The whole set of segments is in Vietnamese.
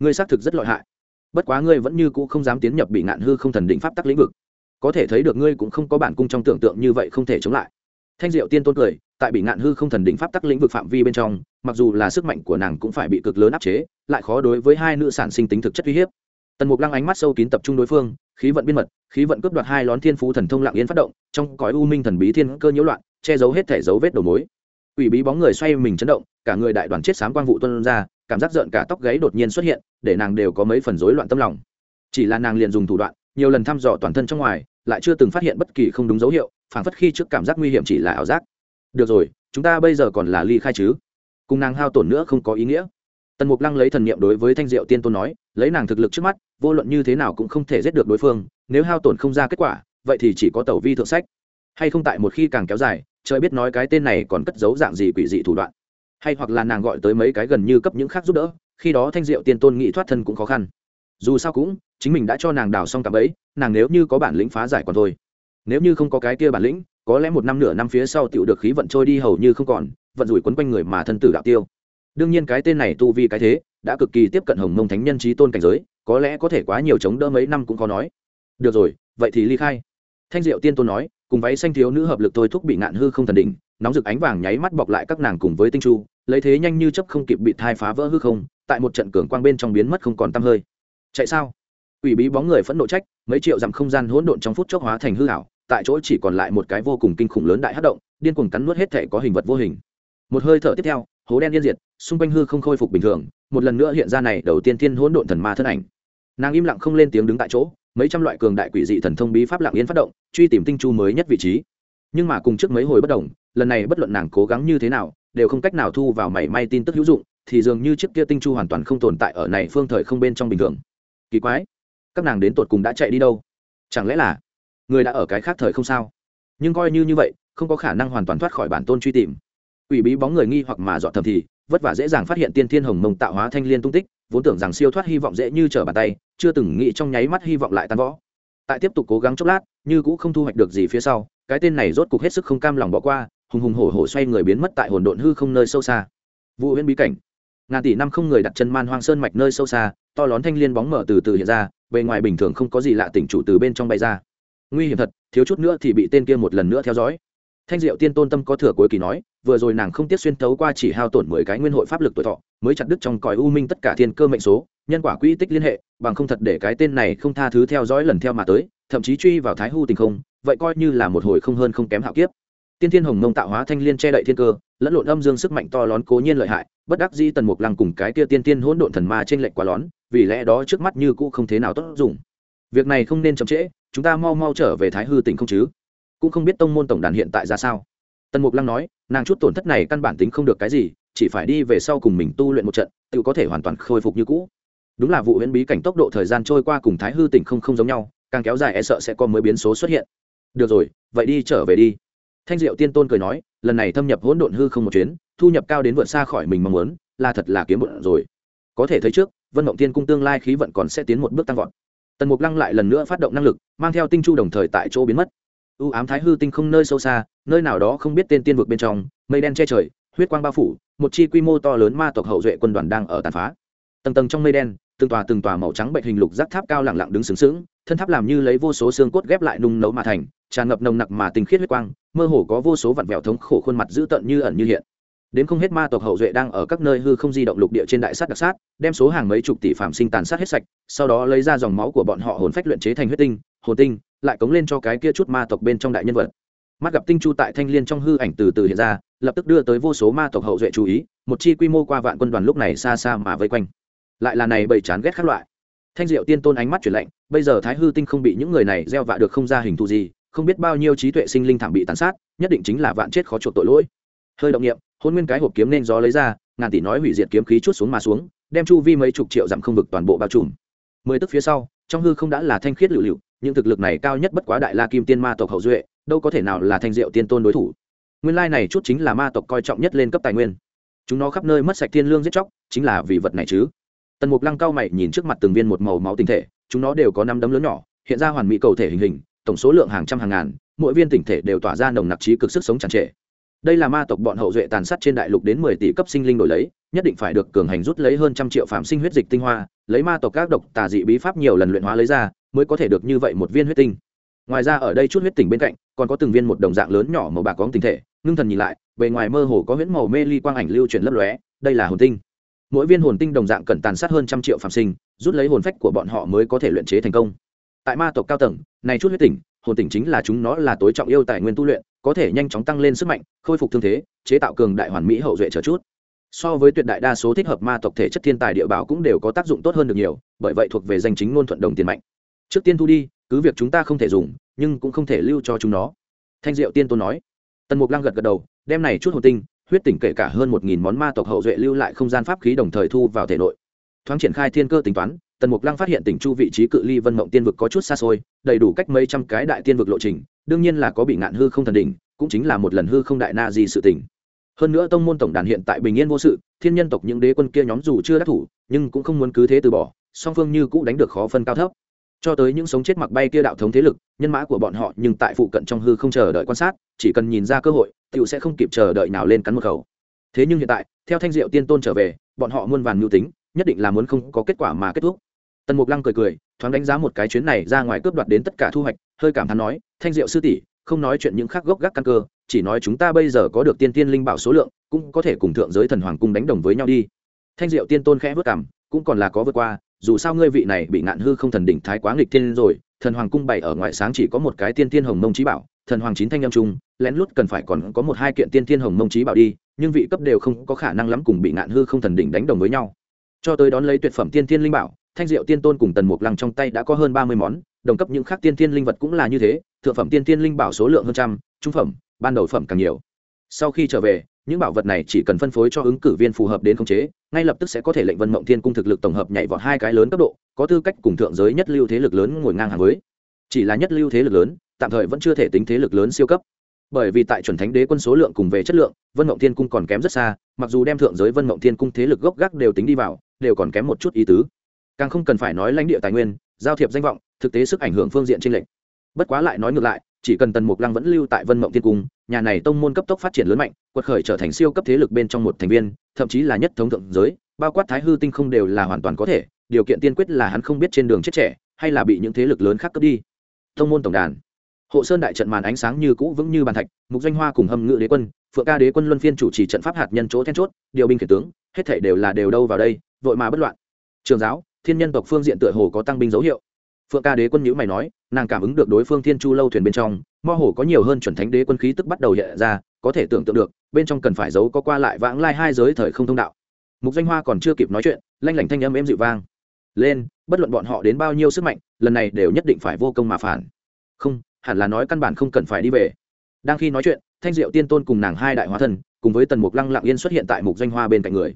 ngươi xác thực rất lợi hại. Bất quá ngươi vẫn như cũ không dám tiến nhập bị ngạn hư không thần định pháp tắc lĩnh vực. Có thể thấy được ngươi cũng không có bản cung trong tưởng tượng như vậy không thể chống lại. Thanh diệu tiên tôn cười, tại bị ngạn hư không thần định pháp tắc lĩnh vực phạm vi bên trong, mặc dù là sức mạnh của nàng cũng phải bị cực lớn áp chế, lại khó đối với hai nữ sản sinh tính thực chất uy hiếp. Tần mục lăng ánh mắt sâu kín tập trung đối phương, khí vận biên mật, khí vận cướp đoạt hai lón thiên phú thần thông lạng yên phát động, trong cõi u minh thần bí thiên cơ nhiễu loạn, che giấu hết thể dấu vết đầu mối quỷ bí bóng người xoay mình chấn động, cả người đại đoàn chết sám quang vụ tuân ra, cảm giác giận cả tóc gáy đột nhiên xuất hiện, để nàng đều có mấy phần rối loạn tâm lòng. Chỉ là nàng liền dùng thủ đoạn, nhiều lần thăm dò toàn thân trong ngoài, lại chưa từng phát hiện bất kỳ không đúng dấu hiệu, phảng phất khi trước cảm giác nguy hiểm chỉ là ảo giác. Được rồi, chúng ta bây giờ còn là ly khai chứ? Cùng nàng hao tổn nữa không có ý nghĩa. Tần mục lăng lấy thần niệm đối với thanh diệu tiên tôn nói, lấy nàng thực lực trước mắt, vô luận như thế nào cũng không thể giết được đối phương, nếu hao tổn không ra kết quả, vậy thì chỉ có tẩu vi thượng sách. Hay không tại một khi càng kéo dài trời biết nói cái tên này còn cất giấu dạng gì quỷ dị thủ đoạn. Hay hoặc là nàng gọi tới mấy cái gần như cấp những khác giúp đỡ, khi đó thanh diệu tiên tôn nghị thoát thân cũng khó khăn. Dù sao cũng, chính mình đã cho nàng đào xong cạm ấy nàng nếu như có bản lĩnh phá giải còn thôi. Nếu như không có cái kia bản lĩnh, có lẽ một năm nửa năm phía sau tựu được khí vận trôi đi hầu như không còn, vận rủi quấn quanh người mà thân tử đạo tiêu. Đương nhiên cái tên này tu vi cái thế, đã cực kỳ tiếp cận hồng mông thánh nhân trí tôn cảnh giới, có lẽ có thể quá nhiều chống đỡ mấy năm cũng khó nói. Được rồi, vậy thì ly khai. Thanh diệu tiên tôn nói cùng váy xanh thiếu nữ hợp lực thôi thúc bị ngạn hư không thần đỉnh, nóng rực ánh vàng nháy mắt bọc lại các nàng cùng với tinh chu, lấy thế nhanh như chấp không kịp bị thai phá vỡ hư không, tại một trận cường quang bên trong biến mất không còn tăm hơi. Chạy sao? Ủy bí bóng người phẫn nộ trách, mấy triệu dặm không gian hỗn độn trong phút chốc hóa thành hư ảo, tại chỗ chỉ còn lại một cái vô cùng kinh khủng lớn đại hát động, điên cuồng cắn nuốt hết thể có hình vật vô hình. Một hơi thở tiếp theo, hố đen yên diệt, xung quanh hư không khôi phục bình thường, một lần nữa hiện ra này đầu tiên thiên hỗn độn thần ma thân ảnh. Nàng im lặng không lên tiếng đứng tại chỗ mấy trăm loại cường đại quỷ dị thần thông bí pháp lặng yên phát động, truy tìm tinh chu mới nhất vị trí. Nhưng mà cùng trước mấy hồi bất đồng, lần này bất luận nàng cố gắng như thế nào, đều không cách nào thu vào mảy may tin tức hữu dụng, thì dường như chiếc kia tinh chu hoàn toàn không tồn tại ở này phương thời không bên trong bình thường. Kỳ quái, các nàng đến tột cùng đã chạy đi đâu? Chẳng lẽ là người đã ở cái khác thời không sao? Nhưng coi như như vậy, không có khả năng hoàn toàn thoát khỏi bản tôn truy tìm. Ủy bí bóng người nghi hoặc mà dọn thầm thì vất vả dễ dàng phát hiện tiên thiên hồng mông tạo hóa thanh liên tung tích, vốn tưởng rằng siêu thoát hy vọng dễ như trở bàn tay, chưa từng nghĩ trong nháy mắt hy vọng lại tan võ tại tiếp tục cố gắng chốc lát, như cũ không thu hoạch được gì phía sau, cái tên này rốt cục hết sức không cam lòng bỏ qua, hùng hùng hổ hổ xoay người biến mất tại hồn độn hư không nơi sâu xa. Vụ huyễn bí cảnh. Ngàn tỷ năm không người đặt chân man hoang sơn mạch nơi sâu xa, to lớn thanh liên bóng mở từ từ hiện ra, bề ngoài bình thường không có gì lạ tỉnh chủ từ bên trong bay ra. Nguy hiểm thật, thiếu chút nữa thì bị tên kia một lần nữa theo dõi thanh diệu tiên tôn tâm có thừa cuối kỳ nói, vừa rồi nàng không tiếc xuyên tấu qua chỉ hao tổn mười cái nguyên hội pháp lực tuổi thọ, mới chặt đứt trong cõi u minh tất cả thiên cơ mệnh số, nhân quả quỹ tích liên hệ, bằng không thật để cái tên này không tha thứ theo dõi lần theo mà tới, thậm chí truy vào thái hu tình không, vậy coi như là một hồi không hơn không kém hạo kiếp. Tiên thiên hồng mông tạo hóa thanh liên che đậy thiên cơ, lẫn lộn âm dương sức mạnh to lớn cố nhiên lợi hại, bất đắc dĩ tần mục lăng cùng cái kia tiên tiên hỗn độn thần ma trên lệnh quá lón vì lẽ đó trước mắt như cũ không thế nào tốt dùng. Việc này không nên chậm trễ, chúng ta mau mau trở về thái hư tỉnh không chứ? Cũng không biết tông môn tổng đàn hiện tại ra sao. Tần mục lăng nói, nàng chút tổn thất này căn bản tính không được cái gì, chỉ phải đi về sau cùng mình tu luyện một trận, tự có thể hoàn toàn khôi phục như cũ. Đúng là vụ huyễn bí cảnh tốc độ thời gian trôi qua cùng thái hư tỉnh không không giống nhau, càng kéo dài e sợ sẽ có mới biến số xuất hiện. Được rồi, vậy đi trở về đi. Thanh diệu tiên tôn cười nói, lần này thâm nhập hỗn độn hư không một chuyến, thu nhập cao đến vượt xa khỏi mình mong muốn, là thật là kiếm bụng rồi. Có thể thấy trước, vân mộng tiên cung tương lai khí vận còn sẽ tiến một bước tăng vọt. Tần mục lăng lại lần nữa phát động năng lực, mang theo tinh chu đồng thời tại chỗ biến mất u ám thái hư tinh không nơi sâu xa, nơi nào đó không biết tên tiên vực bên trong, mây đen che trời, huyết quang bao phủ, một chi quy mô to lớn ma tộc hậu duệ quân đoàn đang ở tàn phá. Tầng tầng trong mây đen, từng tòa từng tòa màu trắng bệnh hình lục giác tháp cao lẳng lặng đứng sướng sướng thân tháp làm như lấy vô số xương cốt ghép lại nung nấu mà thành, tràn ngập nồng nặc mà tinh khiết huyết quang, mơ hồ có vô số vặn vẹo thống khổ khuôn mặt dữ tợn như ẩn như hiện đến không hết ma tộc hậu duệ đang ở các nơi hư không di động lục địa trên đại sát đặc sát, đem số hàng mấy chục tỷ phạm sinh tàn sát hết sạch, sau đó lấy ra dòng máu của bọn họ hồn phách luyện chế thành huyết tinh, hồn tinh, lại cống lên cho cái kia chút ma tộc bên trong đại nhân vật. Mắt gặp tinh chu tại thanh liên trong hư ảnh từ từ hiện ra, lập tức đưa tới vô số ma tộc hậu duệ chú ý, một chi quy mô qua vạn quân đoàn lúc này xa xa mà vây quanh. Lại là này bầy chán ghét các loại. Thanh diệu tiên tôn ánh mắt chuyển lạnh, bây giờ thái hư tinh không bị những người này gieo vạ được không ra hình thù gì, không biết bao nhiêu trí tuệ sinh linh thảm bị tàn sát, nhất định chính là vạn chết khó chuộc tội lỗi. Hơi động nghiệm hôn nguyên cái hộp kiếm nên gió lấy ra, ngàn tỷ nói hủy diệt kiếm khí chút xuống mà xuống, đem chu vi mấy chục triệu dặm không vực toàn bộ bao trùm. Mười tức phía sau, trong hư không đã là thanh khiết lựu lựu, những thực lực này cao nhất bất quá đại la kim tiên ma tộc hậu duệ, đâu có thể nào là thanh diệu tiên tôn đối thủ. Nguyên lai này chút chính là ma tộc coi trọng nhất lên cấp tài nguyên. Chúng nó khắp nơi mất sạch thiên lương giết chóc, chính là vì vật này chứ. Tần mục lăng cao mày nhìn trước mặt từng viên một màu máu tinh thể, chúng nó đều có năm đấm lớn nhỏ, hiện ra hoàn mỹ cầu thể hình hình, tổng số lượng hàng trăm hàng ngàn, mỗi viên tinh thể đều tỏa ra nồng nặc trí cực sức sống tràn trề đây là ma tộc bọn hậu duệ tàn sát trên đại lục đến mười tỷ cấp sinh linh đổi lấy, nhất định phải được cường hành rút lấy hơn trăm triệu phạm sinh huyết dịch tinh hoa, lấy ma tộc các độc tà dị bí pháp nhiều lần luyện hóa lấy ra, mới có thể được như vậy một viên huyết tinh. Ngoài ra ở đây chút huyết tỉnh bên cạnh, còn có từng viên một đồng dạng lớn nhỏ màu bạc có tinh thể, ngưng thần nhìn lại, bề ngoài mơ hồ có huyễn màu mê ly quang ảnh lưu chuyển lấp lóe, đây là hồn tinh. Mỗi viên hồn tinh đồng dạng cần tàn sát hơn trăm triệu phạm sinh, rút lấy hồn phách của bọn họ mới có thể luyện chế thành công. Tại ma tộc cao tầng, này chút huyết tỉnh hồn tỉnh chính là chúng nó là tối trọng yêu tài nguyên tu luyện có thể nhanh chóng tăng lên sức mạnh, khôi phục thương thế, chế tạo cường đại hoàn mỹ hậu duệ trở chút. So với tuyệt đại đa số thích hợp ma tộc thể chất thiên tài địa bảo cũng đều có tác dụng tốt hơn được nhiều, bởi vậy thuộc về danh chính ngôn thuận đồng tiền mạnh. Trước tiên thu đi, cứ việc chúng ta không thể dùng, nhưng cũng không thể lưu cho chúng nó. Thanh diệu tiên tôn nói. Tần mục lăng gật gật đầu, đem này chút hồn tinh, huyết tỉnh kể cả hơn một nghìn món ma tộc hậu duệ lưu lại không gian pháp khí đồng thời thu vào thể nội. Thoáng triển khai thiên cơ tính toán tần mục lăng phát hiện tỉnh chu vị trí cự ly vân mộng tiên vực có chút xa xôi, đầy đủ cách mấy trăm cái đại tiên vực lộ trình, đương nhiên là có bị ngạn hư không thần đỉnh, cũng chính là một lần hư không đại na di sự tỉnh. Hơn nữa tông môn tổng đàn hiện tại bình yên vô sự, thiên nhân tộc những đế quân kia nhóm dù chưa đắc thủ, nhưng cũng không muốn cứ thế từ bỏ, song phương như cũ đánh được khó phân cao thấp. Cho tới những sống chết mặc bay kia đạo thống thế lực, nhân mã của bọn họ nhưng tại phụ cận trong hư không chờ đợi quan sát, chỉ cần nhìn ra cơ hội tựu sẽ không kịp chờ đợi nào lên cắn một khẩu. Thế nhưng hiện tại, theo thanh diệu tiên tôn trở về, bọn họ muôn vàn mưu tính, nhất định là muốn không có kết quả mà kết thúc tần mục lăng cười cười, thoáng đánh giá một cái chuyến này ra ngoài cướp đoạt đến tất cả thu hoạch, hơi cảm thán nói, thanh diệu sư tỷ, không nói chuyện những khác gốc gác căn cơ, chỉ nói chúng ta bây giờ có được tiên tiên linh bảo số lượng, cũng có thể cùng thượng giới thần hoàng cung đánh đồng với nhau đi. Thanh diệu tiên tôn khẽ vất cảm, cũng còn là có vượt qua, dù sao ngươi vị này bị ngạn hư không thần đỉnh thái quá nghịch thiên rồi, thần hoàng cung bày ở ngoại sáng chỉ có một cái tiên tiên hồng mông trí bảo, thần hoàng chín thanh âm trung lén lút cần phải còn có một hai kiện tiên tiên hồng mông trí bảo đi, nhưng vị cấp đều không có khả năng lắm cùng bị ngạn hư không thần đỉnh đánh đồng với nhau. Cho tới đón lấy tuyệt phẩm tiên tiên linh bảo thanh diệu tiên tôn cùng tần mục lăng trong tay đã có hơn ba mươi món, đồng cấp những khác tiên tiên linh vật cũng là như thế, thượng phẩm tiên tiên linh bảo số lượng hơn trăm, trung phẩm, ban đầu phẩm càng nhiều. Sau khi trở về, những bảo vật này chỉ cần phân phối cho ứng cử viên phù hợp đến khống chế, ngay lập tức sẽ có thể lệnh vân mộng thiên cung thực lực tổng hợp nhảy vọt hai cái lớn cấp độ, có tư cách cùng thượng giới nhất lưu thế lực lớn ngồi ngang hàng với. Chỉ là nhất lưu thế lực lớn, tạm thời vẫn chưa thể tính thế lực lớn siêu cấp. Bởi vì tại chuẩn thánh đế quân số lượng cùng về chất lượng, vân mộng thiên cung còn kém rất xa, mặc dù đem thượng giới vân mộng thiên cung thế lực gốc gác đều tính đi vào, đều còn kém một chút ý tứ càng không cần phải nói lãnh địa tài nguyên, giao thiệp danh vọng, thực tế sức ảnh hưởng phương diện tranh lệch. Bất quá lại nói ngược lại, chỉ cần tần mục lăng vẫn lưu tại vân mộng thiên cung, nhà này tông môn cấp tốc phát triển lớn mạnh, quật khởi trở thành siêu cấp thế lực bên trong một thành viên, thậm chí là nhất thống thượng giới, bao quát thái hư tinh không đều là hoàn toàn có thể, điều kiện tiên quyết là hắn không biết trên đường chết trẻ, hay là bị những thế lực lớn khác cướp đi. Tông môn tổng đàn. Hộ sơn đại trận màn ánh sáng như cũ vững như bàn thạch, mục danh hoa cùng hâm ngự đế quân, phượng ca đế quân luân phiên chủ trì trận pháp hạt nhân chỗ then chốt, điều binh khiển tướng, hết thể đều là đều đâu vào đây, vội mà bất loạn. Trường giáo thiên nhân tộc phương diện tựa hồ có tăng binh dấu hiệu. Phượng ca đế quân nhữ mày nói, nàng cảm ứng được đối phương thiên chu lâu thuyền bên trong, mơ hồ có nhiều hơn chuẩn thánh đế quân khí tức bắt đầu hiện ra, có thể tưởng tượng được, bên trong cần phải giấu có qua lại vãng lai hai giới thời không thông đạo. Mục danh hoa còn chưa kịp nói chuyện, lanh lảnh thanh âm êm dịu vang. Lên, bất luận bọn họ đến bao nhiêu sức mạnh, lần này đều nhất định phải vô công mà phản. Không, hẳn là nói căn bản không cần phải đi về. Đang khi nói chuyện, thanh diệu tiên tôn cùng nàng hai đại hóa thân, cùng với tần mục lăng lặng yên xuất hiện tại mục danh hoa bên cạnh người.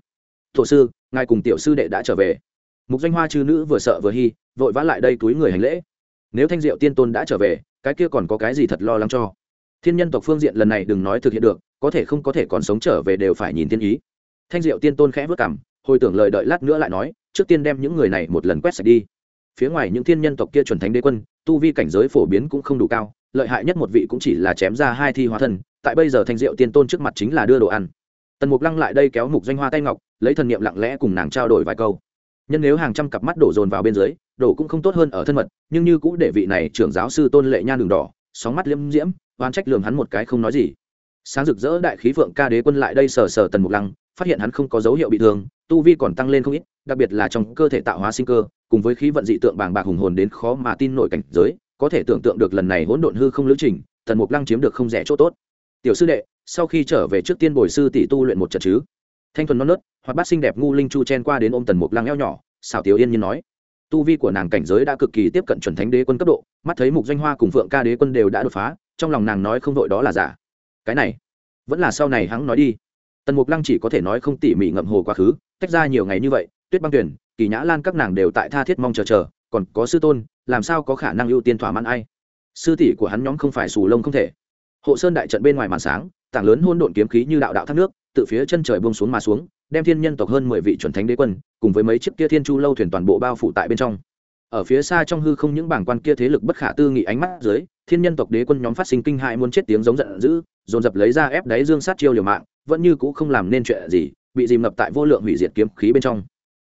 Thổ sư, ngài cùng tiểu sư đệ đã trở về mục danh hoa chư nữ vừa sợ vừa hy vội vã lại đây túi người hành lễ. Nếu thanh diệu tiên tôn đã trở về, cái kia còn có cái gì thật lo lắng cho? Thiên nhân tộc phương diện lần này đừng nói thực hiện được, có thể không có thể còn sống trở về đều phải nhìn thiên ý. Thanh diệu tiên tôn khẽ vất cảm hồi tưởng lời đợi lát nữa lại nói, trước tiên đem những người này một lần quét sạch đi. Phía ngoài những thiên nhân tộc kia chuẩn thánh đế quân, tu vi cảnh giới phổ biến cũng không đủ cao, lợi hại nhất một vị cũng chỉ là chém ra hai thi hóa thân, tại bây giờ thanh diệu tiên tôn trước mặt chính là đưa đồ ăn. Tần mục lăng lại đây kéo mục doanh hoa tay ngọc, lấy thần niệm lặng lẽ cùng nàng trao đổi vài câu nhân nếu hàng trăm cặp mắt đổ dồn vào bên dưới đổ cũng không tốt hơn ở thân mật, nhưng như cũ để vị này trưởng giáo sư tôn lệ nhan đường đỏ, sóng mắt liêm diễm oan trách lường hắn một cái không nói gì. Sáng rực rỡ đại khí phượng ca đế quân lại đây sờ sờ tần mục lăng, phát hiện hắn không có dấu hiệu bị thương, tu vi còn tăng lên không ít, đặc biệt là trong cơ thể tạo hóa sinh cơ, cùng với khí vận dị tượng bàng bạc hùng hồn đến khó mà tin nổi cảnh giới, có thể tưởng tượng được lần này hỗn độn hư không lữ trình, tần mục lăng chiếm được không rẻ chỗ tốt. Tiểu sư đệ, sau khi trở về trước tiên bồi sư tỷ tu luyện một trận chứ? Thanh thuần non nớt hoặc bát xinh đẹp ngu linh chu chen qua đến ôm tần mục lăng eo nhỏ, xảo tiểu yên nhiên nói. Tu vi của nàng cảnh giới đã cực kỳ tiếp cận chuẩn thánh đế quân cấp độ, mắt thấy mục doanh hoa cùng phượng ca đế quân đều đã đột phá, trong lòng nàng nói không vội đó là giả. Cái này, vẫn là sau này hắn nói đi. Tần mục lăng chỉ có thể nói không tỉ mỉ ngậm hồ quá khứ, tách ra nhiều ngày như vậy, tuyết băng tuyển, kỳ nhã lan các nàng đều tại tha thiết mong chờ chờ, còn có sư tôn, làm sao có khả năng ưu tiên thỏa mãn ai? Sư tỷ của hắn nhóm không phải xù lông không thể. Hộ sơn đại trận bên ngoài màn sáng tảng lớn hôn độn kiếm khí như đạo đạo thác nước, từ phía chân trời buông xuống mà xuống, đem thiên nhân tộc hơn mười vị chuẩn thánh đế quân, cùng với mấy chiếc kia thiên chu lâu thuyền toàn bộ bao phủ tại bên trong. Ở phía xa trong hư không những bảng quan kia thế lực bất khả tư nghị ánh mắt dưới, thiên nhân tộc đế quân nhóm phát sinh kinh hại muốn chết tiếng giống giận dữ, dồn dập lấy ra ép đáy dương sát chiêu liều mạng, vẫn như cũ không làm nên chuyện gì, bị dìm ngập tại vô lượng hủy diệt kiếm khí bên trong.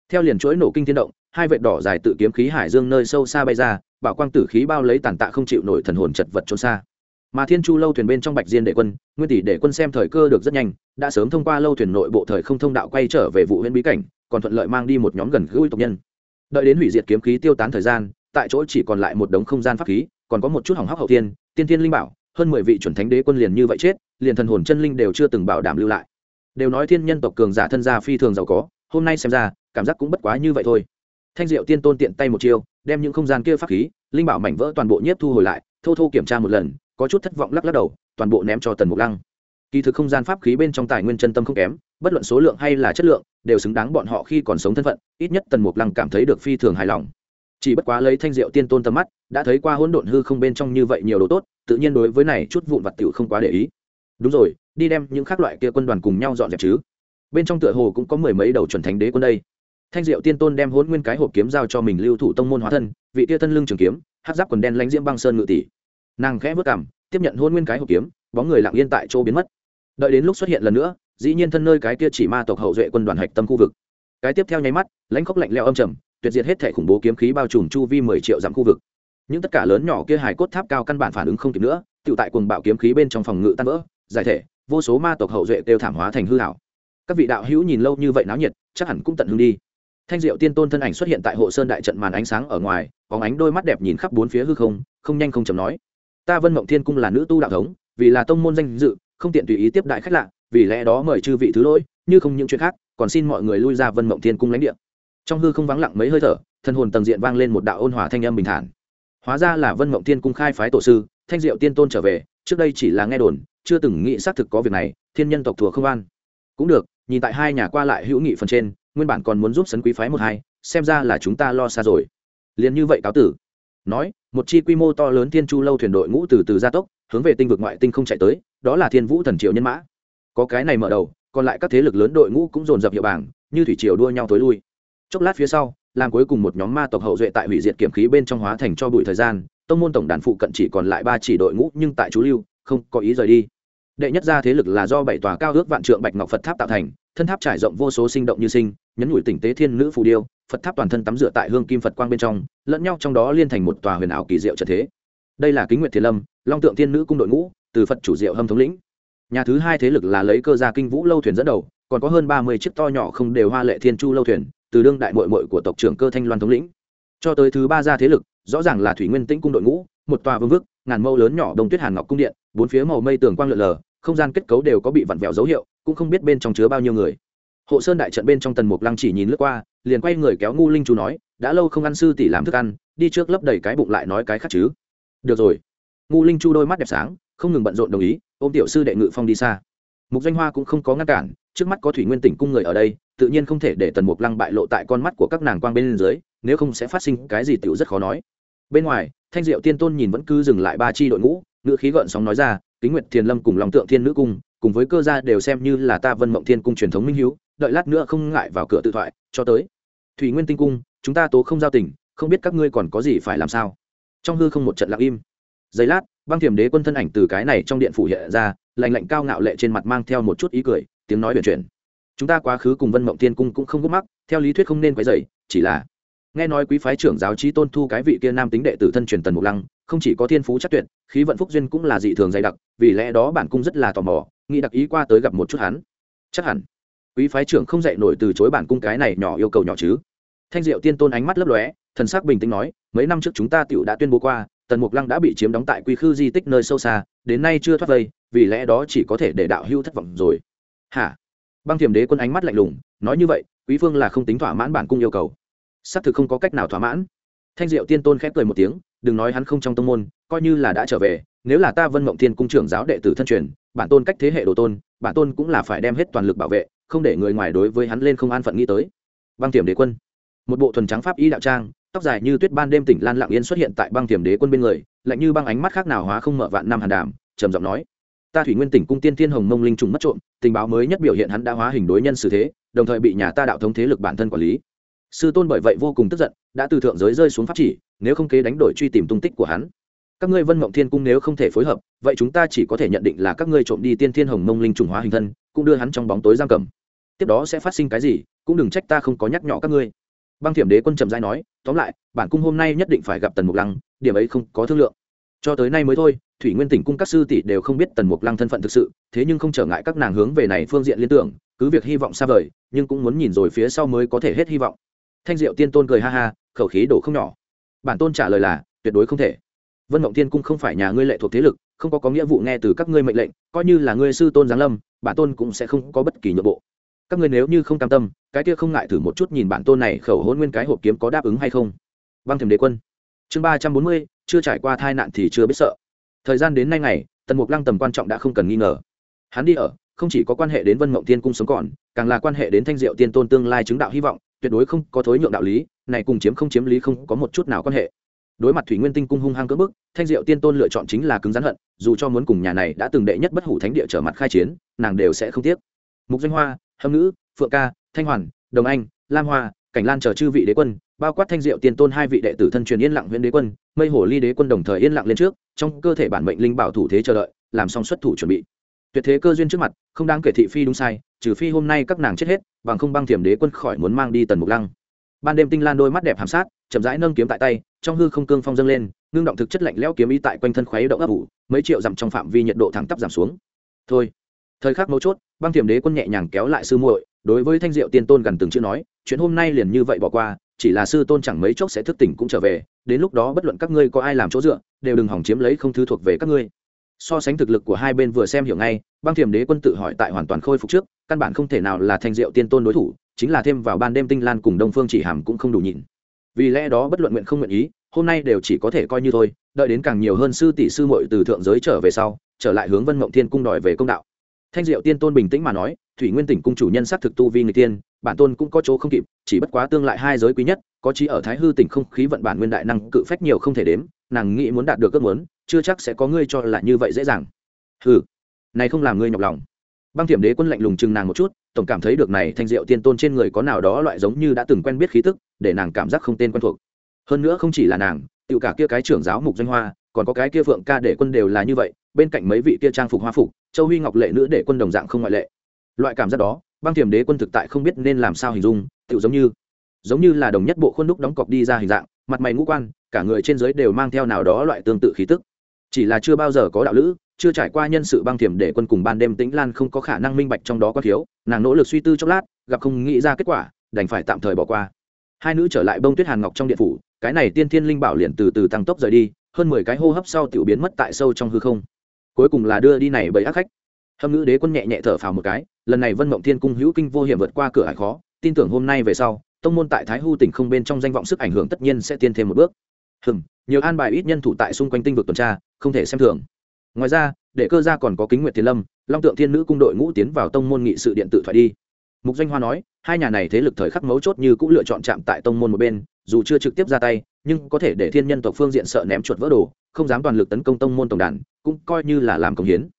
Theo liền chuỗi nổ kinh thiên động, hai vệt đỏ dài tự kiếm khí hải dương nơi sâu xa bay ra, bảo quang tử khí bao lấy tàn tạ không chịu nổi thần hồn chật vật trốn xa mà thiên chu lâu thuyền bên trong bạch diên đệ quân, nguyên tỷ đệ quân xem thời cơ được rất nhanh, đã sớm thông qua lâu thuyền nội bộ thời không thông đạo quay trở về vụ huyện bí cảnh, còn thuận lợi mang đi một nhóm gần gũi tộc nhân. Đợi đến hủy diệt kiếm khí tiêu tán thời gian, tại chỗ chỉ còn lại một đống không gian pháp khí, còn có một chút hỏng hóc hậu tiên tiên tiên linh bảo, hơn mười vị chuẩn thánh đế quân liền như vậy chết, liền thần hồn chân linh đều chưa từng bảo đảm lưu lại. Đều nói thiên nhân tộc cường giả thân gia phi thường giàu có, hôm nay xem ra, cảm giác cũng bất quá như vậy thôi. Thanh diệu tiên tôn tiện tay một chiêu, đem những không gian kia pháp khí, linh bảo mảnh vỡ toàn bộ nhiếp thu hồi lại, thô thô kiểm tra một lần có chút thất vọng lắc lắc đầu, toàn bộ ném cho tần mục lăng. Kỳ thực không gian pháp khí bên trong tài nguyên chân tâm không kém, bất luận số lượng hay là chất lượng, đều xứng đáng bọn họ khi còn sống thân phận, ít nhất tần mục lăng cảm thấy được phi thường hài lòng. Chỉ bất quá lấy thanh diệu tiên tôn tầm mắt, đã thấy qua hỗn độn hư không bên trong như vậy nhiều đồ tốt, tự nhiên đối với này chút vụn vặt tiểu không quá để ý. Đúng rồi, đi đem những khác loại kia quân đoàn cùng nhau dọn dẹp chứ. Bên trong tựa hồ cũng có mười mấy đầu chuẩn thánh đế quân đây. Thanh diệu tiên tôn đem hỗn nguyên cái hộp kiếm giao cho mình lưu thủ tông môn hóa thân, vị tia thân lưng trường kiếm hát giáp quần đen lánh diễm băng sơn ngự tỷ nàng khẽ vất cảm tiếp nhận hôn nguyên cái hộp kiếm, bóng người lặng yên tại chỗ biến mất. Đợi đến lúc xuất hiện lần nữa, dĩ nhiên thân nơi cái kia chỉ ma tộc hậu duệ quân đoàn hạch tâm khu vực. Cái tiếp theo nháy mắt, lãnh khốc lạnh leo âm trầm, tuyệt diệt hết thể khủng bố kiếm khí bao trùm chu vi mười triệu dặm khu vực. Những tất cả lớn nhỏ kia hài cốt tháp cao căn bản phản ứng không kịp nữa tự tại cuồng bạo kiếm khí bên trong phòng ngự tan vỡ, giải thể, vô số ma tộc hậu duệ đều thảm hóa thành hư hảo các vị đạo hữu nhìn lâu như vậy náo nhiệt, chắc hẳn cũng tận hương đi. Thanh diệu tiên tôn thân ảnh xuất hiện tại hộ sơn đại trận màn ánh sáng ở ngoài có ánh đôi mắt đẹp nhìn khắp bốn phía hư không không nhanh không chầm nói ta vân mộng thiên cung là nữ tu đạo thống, vì là tông môn danh dự, không tiện tùy ý tiếp đại khách lạ, vì lẽ đó mời chư vị thứ lỗi, như không những chuyện khác, còn xin mọi người lui ra vân mộng thiên cung lãnh địa. Trong hư không vắng lặng mấy hơi thở thân hồn tầng diện vang lên một đạo ôn hòa thanh âm bình thản. Hóa ra là vân mộng thiên cung khai phái tổ sư, thanh diệu tiên tôn trở về, trước đây chỉ là nghe đồn, chưa từng nghĩ xác thực có việc này, thiên nhân tộc thừa không an. Cũng được, nhìn tại hai nhà qua lại hữu nghị phần trên, nguyên bản còn muốn giúp sấn quý phái một hai, xem ra là chúng ta lo xa rồi. Liền như vậy cáo tử nói, một chi quy mô to lớn thiên chu lâu thuyền đội ngũ từ từ gia tốc, hướng về tinh vực ngoại tinh không chạy tới, đó là thiên vũ thần triệu nhân mã. Có cái này mở đầu, còn lại các thế lực lớn đội ngũ cũng dồn dập hiệu bảng, như thủy triều đua nhau tối lui. Chốc lát phía sau, làm cuối cùng một nhóm ma tộc hậu duệ tại hủy diệt kiểm khí bên trong hóa thành cho bụi thời gian, tông môn tổng đàn phụ cận chỉ còn lại ba chỉ đội ngũ, nhưng tại chú lưu, không có ý rời đi. Đệ nhất ra thế lực là do bảy tòa cao ước vạn trượng bạch ngọc phật tháp tạo thành, thân tháp trải rộng vô số sinh động như sinh, nhấn nhủi tỉnh tế thiên nữ phù điêu phật tháp toàn thân tắm rửa tại hương kim phật quang bên trong, lẫn nhau trong đó liên thành một tòa huyền ảo kỳ diệu trợ thế. Đây là kính nguyệt thiên lâm, long tượng thiên nữ cung đội ngũ, từ phật chủ diệu hâm thống lĩnh. Nhà thứ hai thế lực là lấy cơ gia kinh vũ lâu thuyền dẫn đầu, còn có hơn ba mươi chiếc to nhỏ không đều hoa lệ thiên chu lâu thuyền, từ đương đại mội mội của tộc trưởng cơ thanh loan thống lĩnh. Cho tới thứ ba gia thế lực, rõ ràng là thủy nguyên tĩnh cung đội ngũ, một tòa vương vức, ngàn mâu lớn nhỏ đông tuyết hàn ngọc cung điện, bốn phía màu mây tường quang lượn lờ, không gian kết cấu đều có bị vặn vẹo dấu hiệu, cũng không biết bên trong chứa bao nhiêu người hộ sơn đại trận bên trong tần mục lăng chỉ nhìn lướt qua, liền quay người kéo ngu linh chú nói, đã lâu không ăn sư tỷ làm thức ăn, đi trước lấp đầy cái bụng lại nói cái khác chứ. Được rồi. Ngu linh chu đôi mắt đẹp sáng, không ngừng bận rộn đồng ý, ôm tiểu sư đệ ngự phong đi xa. Mục danh hoa cũng không có ngăn cản, trước mắt có thủy nguyên tỉnh cung người ở đây, tự nhiên không thể để tần mục lăng bại lộ tại con mắt của các nàng quang bên dưới, nếu không sẽ phát sinh cái gì tiểu rất khó nói. Bên ngoài, thanh diệu tiên tôn nhìn vẫn cứ dừng lại ba chi đội ngũ, ngữ khí gợn sóng nói ra, kính nguyệt thiền lâm cùng lòng tượng thiên nữ cung cùng với cơ gia đều xem như là ta vân mộng thiên cung truyền thống minh hiếu, đợi lát nữa không ngại vào cửa tự thoại, cho tới. Thủy nguyên tinh cung, chúng ta tố không giao tình, không biết các ngươi còn có gì phải làm sao? Trong hư không một trận lặng im. Giây lát, băng thiểm đế quân thân ảnh từ cái này trong điện phủ hiện ra lành lạnh cao ngạo lệ trên mặt mang theo một chút ý cười, tiếng nói huyền chuyển. Chúng ta quá khứ cùng vân mộng thiên cung cũng không gấp mắc, theo lý thuyết không nên quấy dày chỉ là nghe nói quý phái trưởng giáo trí tôn thu cái vị kia nam tính đệ tử thân truyền tần mục lăng, không chỉ có thiên phú chắc tuyệt, khí vận phúc duyên cũng là dị thường dày đặc, vì lẽ đó bản cung rất là tò mò nghĩ đặc ý qua tới gặp một chút hắn. Chắc hẳn. Quý phái trưởng không dạy nổi từ chối bản cung cái này nhỏ yêu cầu nhỏ chứ. Thanh diệu tiên tôn ánh mắt lấp lóe, thần sắc bình tĩnh nói, mấy năm trước chúng ta tựu đã tuyên bố qua, tần mục lăng đã bị chiếm đóng tại quy khư di tích nơi sâu xa, đến nay chưa thoát vây, vì lẽ đó chỉ có thể để đạo hưu thất vọng rồi. Hả? Băng thiểm đế quân ánh mắt lạnh lùng, nói như vậy, quý phương là không tính thỏa mãn bản cung yêu cầu. Xác thực không có cách nào thỏa mãn. Thanh diệu tiên tôn khép cười một tiếng đừng nói hắn không trong tông môn, coi như là đã trở về, nếu là ta vân mộng thiên cung trưởng giáo đệ tử thân truyền, bản tôn cách thế hệ đồ tôn, bản tôn cũng là phải đem hết toàn lực bảo vệ, không để người ngoài đối với hắn lên không an phận nghĩ tới. Băng tiềm đế quân. Một bộ thuần trắng pháp y đạo trang, tóc dài như tuyết ban đêm tỉnh lan lặng yên xuất hiện tại băng tiềm đế quân bên người, lạnh như băng ánh mắt khác nào hóa không mở vạn năm hàn đàm, trầm giọng nói, ta thủy nguyên tỉnh cung tiên thiên hồng mông linh trùng mất trộm, tình báo mới nhất biểu hiện hắn đã hóa hình đối nhân xử thế, đồng thời bị nhà ta đạo thống thế lực bản thân quản lý. Sư tôn bởi vậy vô cùng tức giận, đã từ thượng giới rơi xuống pháp chỉ nếu không kế đánh đổi truy tìm tung tích của hắn. Các ngươi vân mộng thiên cung nếu không thể phối hợp, vậy chúng ta chỉ có thể nhận định là các ngươi trộm đi tiên thiên hồng mông linh trùng hóa hình thân, cũng đưa hắn trong bóng tối giam cầm. Tiếp đó sẽ phát sinh cái gì, cũng đừng trách ta không có nhắc nhọ các ngươi. Băng thiểm đế quân trầm giai nói, tóm lại, bản cung hôm nay nhất định phải gặp tần mục lăng, điểm ấy không có thương lượng. Cho tới nay mới thôi, thủy nguyên tỉnh cung các sư tỷ đều không biết tần mục lăng thân phận thực sự, thế nhưng không trở ngại các nàng hướng về này phương diện liên tưởng, cứ việc hy vọng xa vời, nhưng cũng muốn nhìn rồi phía sau mới có thể hết hy vọng. Thanh diệu tiên tôn cười ha ha, khẩu khí đổ không nhỏ bản tôn trả lời là, tuyệt đối không thể. Vân mộng tiên cung không phải nhà ngươi lệ thuộc thế lực, không có có nghĩa vụ nghe từ các ngươi mệnh lệnh, coi như là ngươi sư tôn giáng lâm, bản tôn cũng sẽ không có bất kỳ nhượng bộ. Các ngươi nếu như không cam tâm, cái kia không ngại thử một chút nhìn bản tôn này khẩu hôn nguyên cái hộp kiếm có đáp ứng hay không? Băng thềm đế quân. Chương ba trăm bốn mươi, chưa trải qua tai nạn thì chưa biết sợ. Thời gian đến nay ngày, tần mục lăng tầm quan trọng đã không cần nghi ngờ. Hắn đi ở, không chỉ có quan hệ đến vân mộng tiên cung sống còn, càng là quan hệ đến thanh diệu tiên tôn tương lai chứng đạo hy vọng, tuyệt đối không có thối nhượng đạo lý này cùng chiếm không chiếm lý không có một chút nào quan hệ. Đối mặt thủy nguyên tinh cung hung hăng cưỡng bức, thanh diệu tiên tôn lựa chọn chính là cứng rắn hận, dù cho muốn cùng nhà này đã từng đệ nhất bất hủ thánh địa trở mặt khai chiến, nàng đều sẽ không tiếc. Mục danh hoa, hâm ngữ, phượng ca, thanh hoàn, đồng anh, lam hoa, cảnh lan chờ chư vị đế quân, bao quát thanh diệu tiên tôn hai vị đệ tử thân truyền yên lặng huyện đế quân, mây hồ ly đế quân đồng thời yên lặng lên trước, trong cơ thể bản mệnh linh bảo thủ thế chờ đợi, làm xong xuất thủ chuẩn bị. Tuyệt thế cơ duyên trước mặt, không đáng kể thị phi đúng sai, trừ phi hôm nay các nàng chết hết, bằng không băng thiểm đế quân khỏi muốn mang đi tần mục lăng ban đêm tinh lan đôi mắt đẹp hàm sát, chậm rãi nâng kiếm tại tay, trong hư không cương phong dâng lên, ngưng động thực chất lạnh lẽo kiếm ý tại quanh thân khoáy động ấp ủ, mấy triệu dặm trong phạm vi nhiệt độ thẳng tắp giảm xuống. Thôi, thời khắc mấu chốt, băng thiểm đế quân nhẹ nhàng kéo lại sư muội, đối với thanh diệu tiên tôn gần từng chữ nói, chuyện hôm nay liền như vậy bỏ qua, chỉ là sư tôn chẳng mấy chốc sẽ thức tỉnh cũng trở về, đến lúc đó bất luận các ngươi có ai làm chỗ dựa, đều đừng hỏng chiếm lấy không thứ thuộc về các ngươi. So sánh thực lực của hai bên vừa xem hiểu ngay, băng thiểm đế quân tự hỏi tại hoàn toàn khôi phục trước, căn bản không thể nào là thanh diệu tiên tôn đối thủ chính là thêm vào ban đêm tinh lan cùng đông phương chỉ hàm cũng không đủ nhịn. Vì lẽ đó bất luận nguyện không nguyện ý, hôm nay đều chỉ có thể coi như thôi, đợi đến càng nhiều hơn sư tỷ sư muội từ thượng giới trở về sau, trở lại hướng vân mộng thiên cung đòi về công đạo. Thanh diệu tiên tôn bình tĩnh mà nói, thủy nguyên tỉnh cung chủ nhân xác thực tu vi người tiên bản tôn cũng có chỗ không kịp, chỉ bất quá tương lại hai giới quý nhất, có chí ở thái hư tỉnh không khí vận bản nguyên đại năng cự phách nhiều không thể đếm, nàng nghĩ muốn đạt được ước muốn, chưa chắc sẽ có ngươi cho là như vậy dễ dàng. Ừ này không làm ngươi nhọc lòng. Băng thiểm đế quân lạnh lùng chừng nàng một chút tổng cảm thấy được này thanh diệu tiên tôn trên người có nào đó loại giống như đã từng quen biết khí tức, để nàng cảm giác không tên quen thuộc. Hơn nữa không chỉ là nàng tự cả kia cái trưởng giáo mục danh hoa, còn có cái kia phượng ca để quân đều là như vậy, bên cạnh mấy vị kia trang phục hoa phục, châu huy ngọc lệ nữ để quân đồng dạng không ngoại lệ. Loại cảm giác đó, băng thiểm đế quân thực tại không biết nên làm sao hình dung tự giống như giống như là đồng nhất bộ khuôn đúc đóng cọc đi ra hình dạng, mặt mày ngũ quan, cả người trên giới đều mang theo nào đó loại tương tự khí tức chỉ là chưa bao giờ có đạo lữ, chưa trải qua nhân sự băng thiểm để quân cùng ban đêm tĩnh lan không có khả năng minh bạch trong đó có thiếu, nàng nỗ lực suy tư chốc lát, gặp không nghĩ ra kết quả, đành phải tạm thời bỏ qua. Hai nữ trở lại bông tuyết hàn ngọc trong điện phủ, cái này tiên thiên linh bảo liền từ từ tăng tốc rời đi, hơn mười cái hô hấp sau tiểu biến mất tại sâu trong hư không. Cuối cùng là đưa đi này bởi ác khách. Hâm ngữ đế quân nhẹ nhẹ thở phào một cái, lần này vân mộng thiên cung hữu kinh vô hiểm vượt qua cửa hải khó, tin tưởng hôm nay về sau, tông môn tại thái hư tỉnh không bên trong danh vọng sức ảnh hưởng tất nhiên sẽ tiên thêm một bước hừm, nhiều an bài ít nhân thủ tại xung quanh tinh vực tuần tra, không thể xem thường. Ngoài ra, để cơ gia còn có kính nguyệt thiên lâm, long tượng thiên nữ cung đội ngũ tiến vào tông môn nghị sự điện tự thoại đi. Mục doanh hoa nói, hai nhà này thế lực thời khắc mấu chốt như cũng lựa chọn chạm tại tông môn một bên, dù chưa trực tiếp ra tay, nhưng có thể để thiên nhân tộc phương diện sợ ném chuột vỡ đồ, không dám toàn lực tấn công tông môn tổng đàn, cũng coi như là làm công hiến.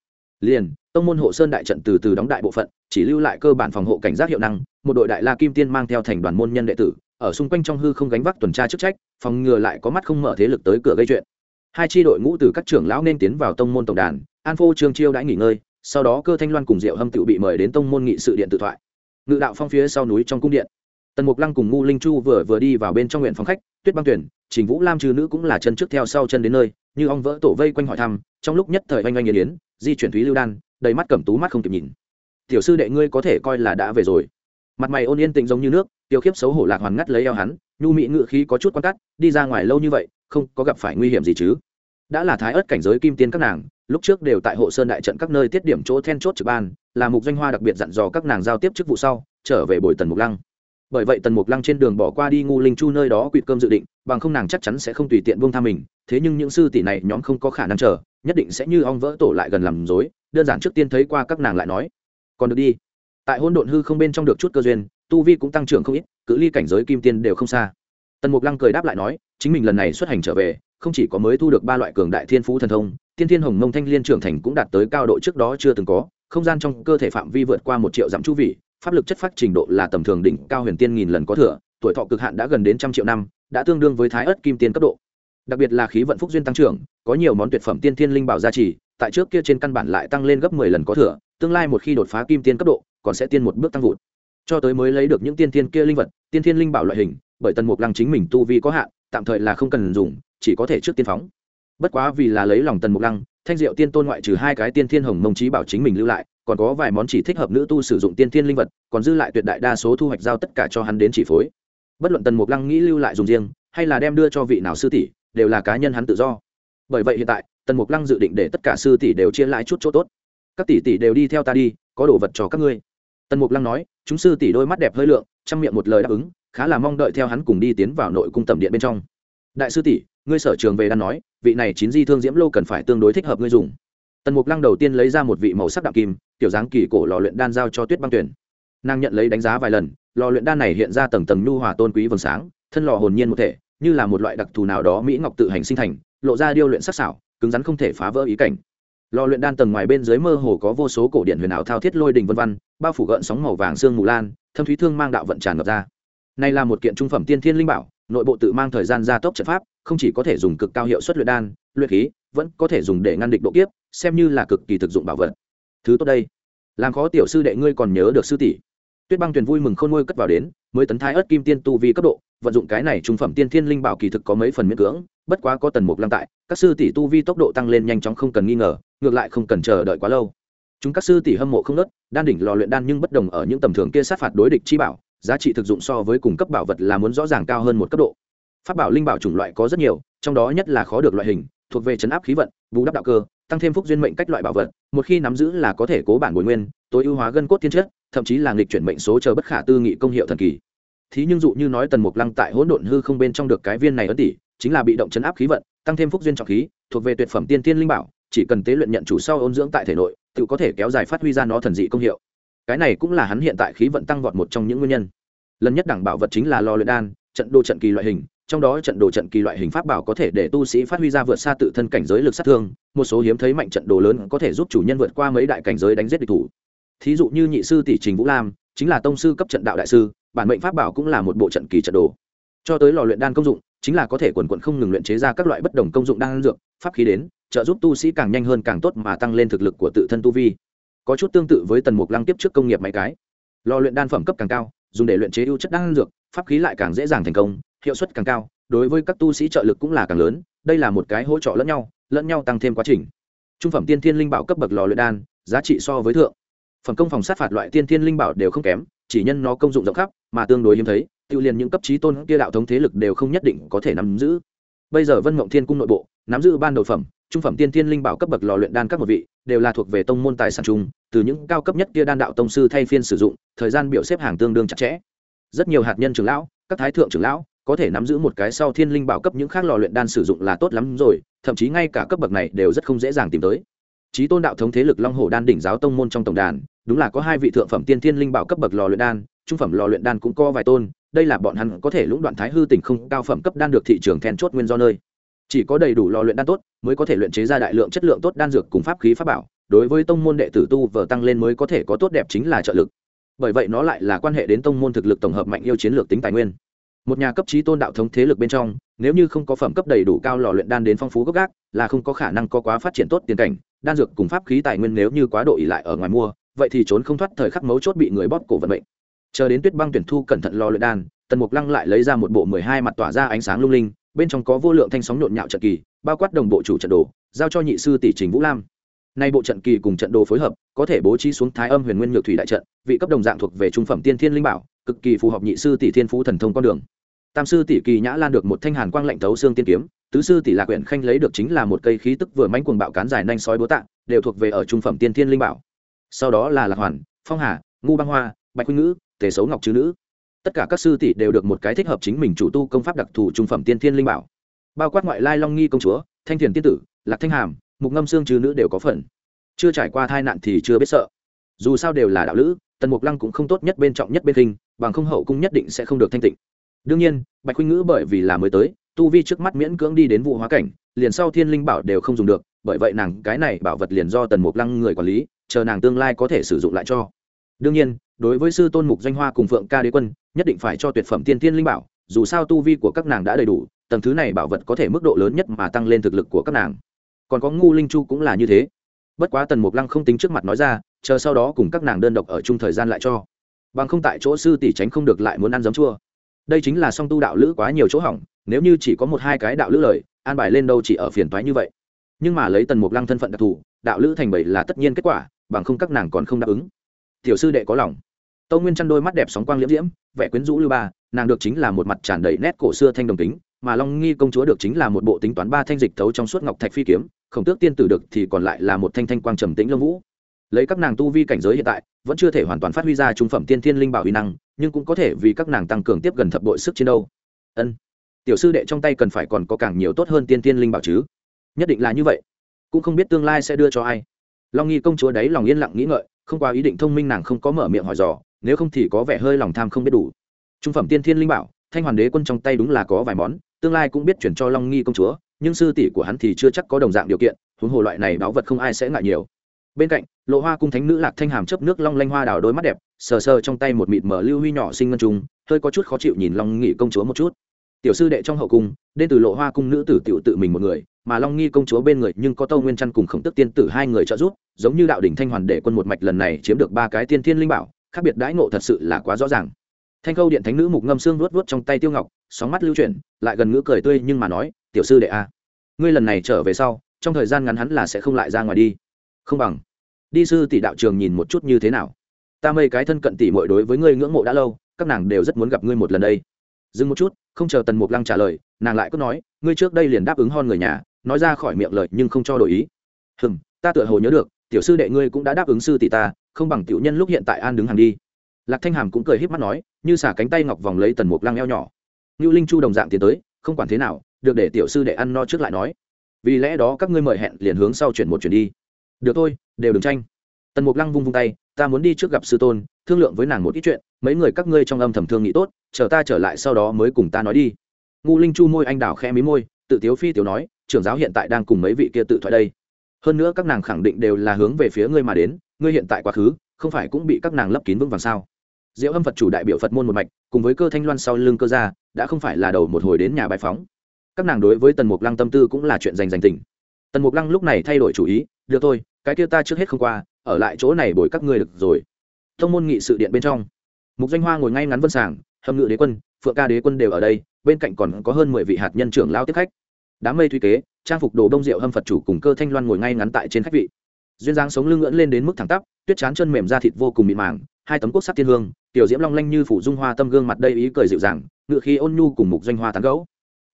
Liền, tông môn hộ sơn đại trận từ từ đóng đại bộ phận, chỉ lưu lại cơ bản phòng hộ cảnh giác hiệu năng, một đội đại la kim tiên mang theo thành đoàn môn nhân đệ tử ở xung quanh trong hư không gánh vác tuần tra chức trách, phòng ngừa lại có mắt không mở thế lực tới cửa gây chuyện. Hai tri đội ngũ từ các trưởng lão nên tiến vào tông môn tổng đàn, an phô trương chiêu đã nghỉ ngơi, sau đó cơ thanh loan cùng diệu hâm tự bị mời đến tông môn nghị sự điện tự thoại. Ngự đạo phong phía sau núi trong cung điện. Tần mục lăng cùng ngu linh chu vừa vừa đi vào bên trong nguyện phòng khách, tuyết băng tuyển, trình vũ lam trừ nữ cũng là chân trước theo sau chân đến nơi, như ong vỡ tổ vây quanh hỏi thăm, trong lúc nhất thời oanh oanh nghiền yến di chuyển thúy lưu đan, đầy mắt cẩm tú mắt không kịp nhìn. Tiểu sư đệ ngươi có thể coi là đã về rồi mặt mày ôn yên tĩnh giống như nước tiêu khiếp xấu hổ lạc hoàn ngắt lấy eo hắn, nhu mỹ ngự khí có chút quan cắt đi ra ngoài lâu như vậy, không có gặp phải nguy hiểm gì chứ. Đã là thái ớt cảnh giới kim tiên các nàng, lúc trước đều tại hộ sơn đại trận các nơi tiết điểm chỗ then chốt trực ban, là mục doanh hoa đặc biệt dặn dò các nàng giao tiếp chức vụ sau, trở về bồi tần mục lăng. Bởi vậy tần mục lăng trên đường bỏ qua đi ngu linh chu nơi đó quỵt cơm dự định, bằng không nàng chắc chắn sẽ không tùy tiện buông tha mình, thế nhưng những sư tỷ này nhóm không có khả năng chờ, nhất định sẽ như ong vỡ tổ lại gần làm dối đơn giản trước tiên thấy qua các nàng lại nói. Còn được đi tại hôn độn hư không bên trong được chút cơ duyên, tu vi cũng tăng trưởng không ít, cự ly cảnh giới kim tiên đều không xa. Tần mục lăng cười đáp lại nói, chính mình lần này xuất hành trở về, không chỉ có mới thu được ba loại cường đại thiên phú thần thông, tiên thiên hồng mông thanh liên trưởng thành cũng đạt tới cao độ trước đó chưa từng có, không gian trong cơ thể phạm vi vượt qua một triệu dặm chu vị pháp lực chất phát trình độ là tầm thường đỉnh, cao huyền tiên nghìn lần có thừa, tuổi thọ cực hạn đã gần đến trăm triệu năm, đã tương đương với thái ớt kim tiên cấp độ. Đặc biệt là khí vận phúc duyên tăng trưởng, có nhiều món tuyệt phẩm tiên thiên linh bảo gia trì, tại trước kia trên căn bản lại tăng lên gấp mười lần có thừa, tương lai một khi đột phá kim tiên cấp độ còn sẽ tiên một bước tăng vụt. Cho tới mới lấy được những tiên thiên kia linh vật, tiên thiên linh bảo loại hình, bởi tần mục lăng chính mình tu vi có hạn, tạm thời là không cần dùng, chỉ có thể trước tiên phóng. Bất quá vì là lấy lòng tần mục lăng, thanh diệu tiên tôn ngoại trừ hai cái tiên thiên hồng mông trí bảo chính mình lưu lại, còn có vài món chỉ thích hợp nữ tu sử dụng tiên thiên linh vật, còn dư lại tuyệt đại đa số thu hoạch giao tất cả cho hắn đến chỉ phối. Bất luận tần mục lăng nghĩ lưu lại dùng riêng, hay là đem đưa cho vị nào sư tỷ, đều là cá nhân hắn tự do. Bởi vậy hiện tại, tần mục lăng dự định để tất cả sư tỷ đều chia lại chút chỗ tốt. Các tỷ tỷ đều đi theo ta đi, có đồ vật cho các ngươi tần mục lăng nói, chúng sư tỷ đôi mắt đẹp hơi lượng, trong miệng một lời đáp ứng, khá là mong đợi theo hắn cùng đi tiến vào nội cung tầm điện bên trong. Đại sư tỷ, ngươi sở trường về đan nói, vị này chín di thương diễm lô cần phải tương đối thích hợp ngươi dùng. Tần mục lăng đầu tiên lấy ra một vị màu sắc đạm kim kiểu dáng kỳ cổ lò luyện đan giao cho tuyết băng tuyển. Nàng nhận lấy đánh giá vài lần, lò luyện đan này hiện ra tầng tầng nhu hòa tôn quý vầng sáng, thân lò hồn nhiên một thể, như là một loại đặc thù nào đó mỹ ngọc tự hành sinh thành, lộ ra điêu luyện sắc sảo, cứng rắn không thể phá vỡ ý cảnh lò luyện đan tầng ngoài bên dưới mơ hồ có vô số cổ điện huyền ảo thao thiết lôi đình vân văn bao phủ gợn sóng màu vàng sương mù lan, thâm thúy thương mang đạo vận tràn ngập ra. Này là một kiện trung phẩm tiên thiên linh bảo, nội bộ tự mang thời gian gia tốc trận pháp, không chỉ có thể dùng cực cao hiệu suất luyện đan, luyện khí, vẫn có thể dùng để ngăn địch độ kiếp, xem như là cực kỳ thực dụng bảo vật. Thứ tốt đây. Làm khó tiểu sư đệ ngươi còn nhớ được sư tỷ. Tuyết băng tuyền vui mừng khôn ngôi cất vào đến, mới tấn thái ớt kim tiên tu vi cấp độ vận dụng cái này trung phẩm tiên thiên linh bảo kỳ thực có mấy phần miễn cưỡng, bất quá có tần mục lăng tại, các sư tỷ tu vi tốc độ tăng lên nhanh chóng không cần nghi ngờ, ngược lại không cần chờ đợi quá lâu. Chúng các sư tỷ hâm mộ không nớt, đan đỉnh lò luyện đan nhưng bất đồng ở những tầm thường kia sát phạt đối địch chi bảo, giá trị thực dụng so với cung cấp bảo vật là muốn rõ ràng cao hơn một cấp độ. Pháp bảo linh bảo chủng loại có rất nhiều, trong đó nhất là khó được loại hình, thuộc về chấn áp khí vận, bù đắp đạo cơ, tăng thêm phúc duyên mệnh cách loại bảo vật, một khi nắm giữ là có thể cố bản bồi nguyên, tối ưu hóa gân cốt thiên chất, thậm chí là nghịch chuyển mệnh số chờ bất khả tư nghị công hiệu thần kỳ thí nhưng dụ như nói tần mục lăng tại hỗn độn hư không bên trong được cái viên này ấn tỷ, chính là bị động chấn áp khí vận, tăng thêm phúc duyên trọng khí, thuộc về tuyệt phẩm tiên tiên linh bảo, chỉ cần tế luyện nhận chủ sau ôn dưỡng tại thể nội, tự có thể kéo dài phát huy ra nó thần dị công hiệu. Cái này cũng là hắn hiện tại khí vận tăng vọt một trong những nguyên nhân. Lần nhất đẳng bảo vật chính là lò luyện đan, trận đồ trận kỳ loại hình, trong đó trận đồ trận kỳ loại hình pháp bảo có thể để tu sĩ phát huy ra vượt xa tự thân cảnh giới lực sát thương, một số hiếm thấy mạnh trận đồ lớn có thể giúp chủ nhân vượt qua mấy đại cảnh giới đánh giết địch thủ. Thí dụ như nhị sư tỷ trình vũ lam chính là tông sư cấp trận đạo đại sư, bản mệnh pháp bảo cũng là một bộ trận kỳ trận đồ. Cho tới lò luyện đan công dụng, chính là có thể quần quận không ngừng luyện chế ra các loại bất đồng công dụng đan dược, pháp khí đến, trợ giúp tu sĩ càng nhanh hơn càng tốt mà tăng lên thực lực của tự thân tu vi. Có chút tương tự với tần mục lăng tiếp trước công nghiệp máy cái. Lò luyện đan phẩm cấp càng cao, dùng để luyện chế ưu chất đan dược, pháp khí lại càng dễ dàng thành công, hiệu suất càng cao, đối với các tu sĩ trợ lực cũng là càng lớn, đây là một cái hỗ trợ lẫn nhau lẫn nhau tăng thêm quá trình. Trung phẩm tiên thiên linh bảo cấp bậc lò luyện đan, giá trị so với thượng phẩm công phòng sát phạt loại tiên thiên linh bảo đều không kém, chỉ nhân nó công dụng rộng khắp, mà tương đối hiếm thấy, tự liền những cấp trí tôn kia đạo thống thế lực đều không nhất định có thể nắm giữ. Bây giờ vân mộng thiên cung nội bộ, nắm giữ ban đầu phẩm, trung phẩm tiên thiên linh bảo cấp bậc lò luyện đan các một vị, đều là thuộc về tông môn tài sản chung, từ những cao cấp nhất kia đan đạo tông sư thay phiên sử dụng, thời gian biểu xếp hàng tương đương chặt chẽ. Rất nhiều hạt nhân trưởng lão, các thái thượng trưởng lão, có thể nắm giữ một cái sau thiên linh bảo cấp những khác lò luyện đan sử dụng là tốt lắm rồi, thậm chí ngay cả cấp bậc này đều rất không dễ dàng tìm tới. Trí tôn đạo thống thế lực long hồ đan đỉnh giáo tông môn trong tổng đàn đúng là có hai vị thượng phẩm tiên thiên linh bảo cấp bậc lò luyện đan, trung phẩm lò luyện đan cũng có vài tôn, đây là bọn hắn có thể lũng đoạn thái hư tỉnh không cao phẩm cấp đan được thị trường then chốt nguyên do nơi. Chỉ có đầy đủ lò luyện đan tốt mới có thể luyện chế ra đại lượng chất lượng tốt đan dược cùng pháp khí pháp bảo, đối với tông môn đệ tử tu vờ tăng lên mới có thể có tốt đẹp chính là trợ lực. Bởi vậy nó lại là quan hệ đến tông môn thực lực tổng hợp mạnh yêu chiến lược tính tài nguyên. Một nhà cấp trí tôn đạo thống thế lực bên trong, nếu như không có phẩm cấp đầy đủ cao lò luyện đan đến phong phú gốc gác, là không có khả năng có quá phát triển tốt tiền cảnh, đan dược cùng pháp khí tài nguyên nếu như quá độ ỉ lại ở ngoài mua vậy thì trốn không thoát thời khắc mấu chốt bị người bóp cổ vận mệnh. Chờ đến tuyết băng tuyển thu cẩn thận lo luyện đan, tần mục lăng lại lấy ra một bộ mười hai mặt tỏa ra ánh sáng lung linh, bên trong có vô lượng thanh sóng nhộn nhạo trận kỳ, bao quát đồng bộ chủ trận đồ, giao cho nhị sư tỷ trình vũ lam. Nay bộ trận kỳ cùng trận đồ phối hợp, có thể bố trí xuống thái âm huyền nguyên nhược thủy đại trận, vị cấp đồng dạng thuộc về trung phẩm tiên thiên linh bảo, cực kỳ phù hợp nhị sư tỷ thiên phú thần thông con đường. Tam sư tỷ kỳ nhã lan được một thanh hàn quang lạnh thấu xương tiên kiếm, tứ sư tỷ lạc quyển khanh lấy được chính là một cây khí tức vừa manh cuồng bạo cán dài nhanh sói búa tạ, đều thuộc về ở trung phẩm tiên thiên linh bảo sau đó là lạc hoàn, phong hà, ngu băng hoa, bạch huynh ngữ, tề xấu ngọc chữ nữ. Tất cả các sư tỷ đều được một cái thích hợp chính mình chủ tu công pháp đặc thù trung phẩm tiên thiên linh bảo. Bao quát ngoại lai long nghi công chúa, thanh thiền tiên tử, lạc thanh hàm, mục ngâm xương chữ nữ đều có phần. Chưa trải qua thai nạn thì chưa biết sợ. Dù sao đều là đạo lữ, tần mục lăng cũng không tốt nhất bên trọng nhất bên kinh bằng không hậu cung nhất định sẽ không được thanh tịnh. Đương nhiên, bạch huynh ngữ bởi vì là mới tới, tu vi trước mắt miễn cưỡng đi đến vụ hóa cảnh, liền sau thiên linh bảo đều không dùng được, bởi vậy nàng cái này bảo vật liền do tần mục lăng người quản lý chờ nàng tương lai có thể sử dụng lại cho. Đương nhiên, đối với sư tôn mục danh hoa cùng phượng ca đế quân, nhất định phải cho tuyệt phẩm tiên tiên linh bảo, dù sao tu vi của các nàng đã đầy đủ, tầng thứ này bảo vật có thể mức độ lớn nhất mà tăng lên thực lực của các nàng. Còn có ngu linh chu cũng là như thế. Bất quá tần mục lăng không tính trước mặt nói ra, chờ sau đó cùng các nàng đơn độc ở chung thời gian lại cho. Bằng không tại chỗ sư tỷ tránh không được lại muốn ăn giấm chua. Đây chính là song tu đạo lữ quá nhiều chỗ hỏng, nếu như chỉ có một hai cái đạo lữ lời, an bài lên đâu chỉ ở phiền toái như vậy. Nhưng mà lấy tần mục lăng thân phận đặc thù, đạo lữ thành bảy là tất nhiên kết quả bằng không các nàng còn không đáp ứng. Tiểu sư đệ có lòng. Tâu nguyên chăn đôi mắt đẹp sóng quang liễm diễm, vẻ quyến rũ lưu ba, nàng được chính là một mặt tràn đầy nét cổ xưa thanh đồng tính mà long nghi công chúa được chính là một bộ tính toán ba thanh dịch thấu trong suốt ngọc thạch phi kiếm khổng tước tiên tử được thì còn lại là một thanh thanh quang trầm tĩnh lông vũ. Lấy các nàng tu vi cảnh giới hiện tại, vẫn chưa thể hoàn toàn phát huy ra trung phẩm tiên thiên linh bảo uy năng, nhưng cũng có thể vì các nàng tăng cường tiếp gần thập bội sức chiến đấu. Ân. Tiểu sư đệ trong tay cần phải còn có càng nhiều tốt hơn tiên thiên linh bảo chứ? Nhất định là như vậy. Cũng không biết tương lai sẽ đưa cho ai long nghi công chúa đấy lòng yên lặng nghĩ ngợi, không qua ý định thông minh nàng không có mở miệng hỏi dò, nếu không thì có vẻ hơi lòng tham không biết đủ. Trung phẩm tiên thiên linh bảo, thanh hoàn đế quân trong tay đúng là có vài món, tương lai cũng biết chuyển cho long nghi công chúa, nhưng sư tỷ của hắn thì chưa chắc có đồng dạng điều kiện, huống hồ loại này báu vật không ai sẽ ngại nhiều. Bên cạnh, lộ hoa cung thánh nữ lạc thanh hàm chấp nước long lanh hoa đào đôi mắt đẹp, sờ sờ trong tay một mịt mở lưu huy nhỏ sinh ngân trùng hơi có chút khó chịu nhìn long nghị công chúa một chút tiểu sư đệ trong hậu cung, đến từ lộ hoa cung nữ tử tiểu tự mình một người, mà long nghi công chúa bên người nhưng có tâu nguyên trăn cùng khổng tức tiên tử hai người trợ giúp, giống như đạo đỉnh thanh hoàn đệ quân một mạch lần này chiếm được ba cái tiên thiên linh bảo, khác biệt đãi ngộ thật sự là quá rõ ràng. Thanh khâu điện thánh nữ mục ngâm xương luốt luốt trong tay tiêu ngọc, sóng mắt lưu chuyển, lại gần ngữ cười tươi nhưng mà nói, tiểu sư đệ a, ngươi lần này trở về sau, trong thời gian ngắn hắn là sẽ không lại ra ngoài đi. Không bằng. Đi sư tỷ đạo trường nhìn một chút như thế nào. Ta mây cái thân cận tỷ mội đối với ngươi ngưỡng mộ đã lâu, các nàng đều rất muốn gặp ngươi một lần đây dừng một chút, không chờ tần mục lăng trả lời, nàng lại cứ nói, ngươi trước đây liền đáp ứng hon người nhà, nói ra khỏi miệng lời nhưng không cho đổi ý. Hừm, ta tựa hồ nhớ được, tiểu sư đệ ngươi cũng đã đáp ứng sư tỷ ta, không bằng tiểu nhân lúc hiện tại an đứng hàng đi. Lạc thanh hàm cũng cười híp mắt nói, như xả cánh tay ngọc vòng lấy tần mục lăng eo nhỏ. Như linh chu đồng dạng tiến tới, không quản thế nào, được để tiểu sư đệ ăn no trước lại nói. Vì lẽ đó các ngươi mời hẹn liền hướng sau chuyển một chuyển đi. Được thôi, đều đừng tranh. Tần mục lăng vung vung tay ta muốn đi trước gặp sư tôn, thương lượng với nàng một ít chuyện, mấy người các ngươi trong âm thầm thương nghĩ tốt, chờ ta trở lại sau đó mới cùng ta nói đi. Ngu linh chu môi anh đào khẽ mí môi, tự tiếu phi tiểu nói, trưởng giáo hiện tại đang cùng mấy vị kia tự thoại đây. Hơn nữa các nàng khẳng định đều là hướng về phía ngươi mà đến, ngươi hiện tại quá khứ, không phải cũng bị các nàng lấp kín vững vàng sao? Diệu âm phật chủ đại biểu phật môn một mạch, cùng với cơ thanh loan sau lưng cơ gia, đã không phải là đầu một hồi đến nhà bài phóng. Các nàng đối với tần mục lăng tâm tư cũng là chuyện dành dành tình. Tần mục lăng lúc này thay đổi chủ ý, được thôi, cái kia ta trước hết không qua ở lại chỗ này bồi các ngươi được rồi. Thông môn nghị sự điện bên trong. Mục danh hoa ngồi ngay ngắn vân sàng, hâm ngự đế quân, phượng ca đế quân đều ở đây, bên cạnh còn có hơn mười vị hạt nhân trưởng lao tiếp khách. Đám mây thuy kế, trang phục đồ đông rượu hâm phật chủ cùng cơ thanh loan ngồi ngay ngắn tại trên khách vị. Duyên dáng sống lưng ngưỡng lên đến mức thẳng tắp, tuyết chán chân mềm da thịt vô cùng mịn màng, hai tấm cốt sắc thiên hương, tiểu diễm long lanh như phủ dung hoa tâm gương mặt đây ý cười dịu dàng, ngự khí ôn nhu cùng mục doanh hoa tán gấu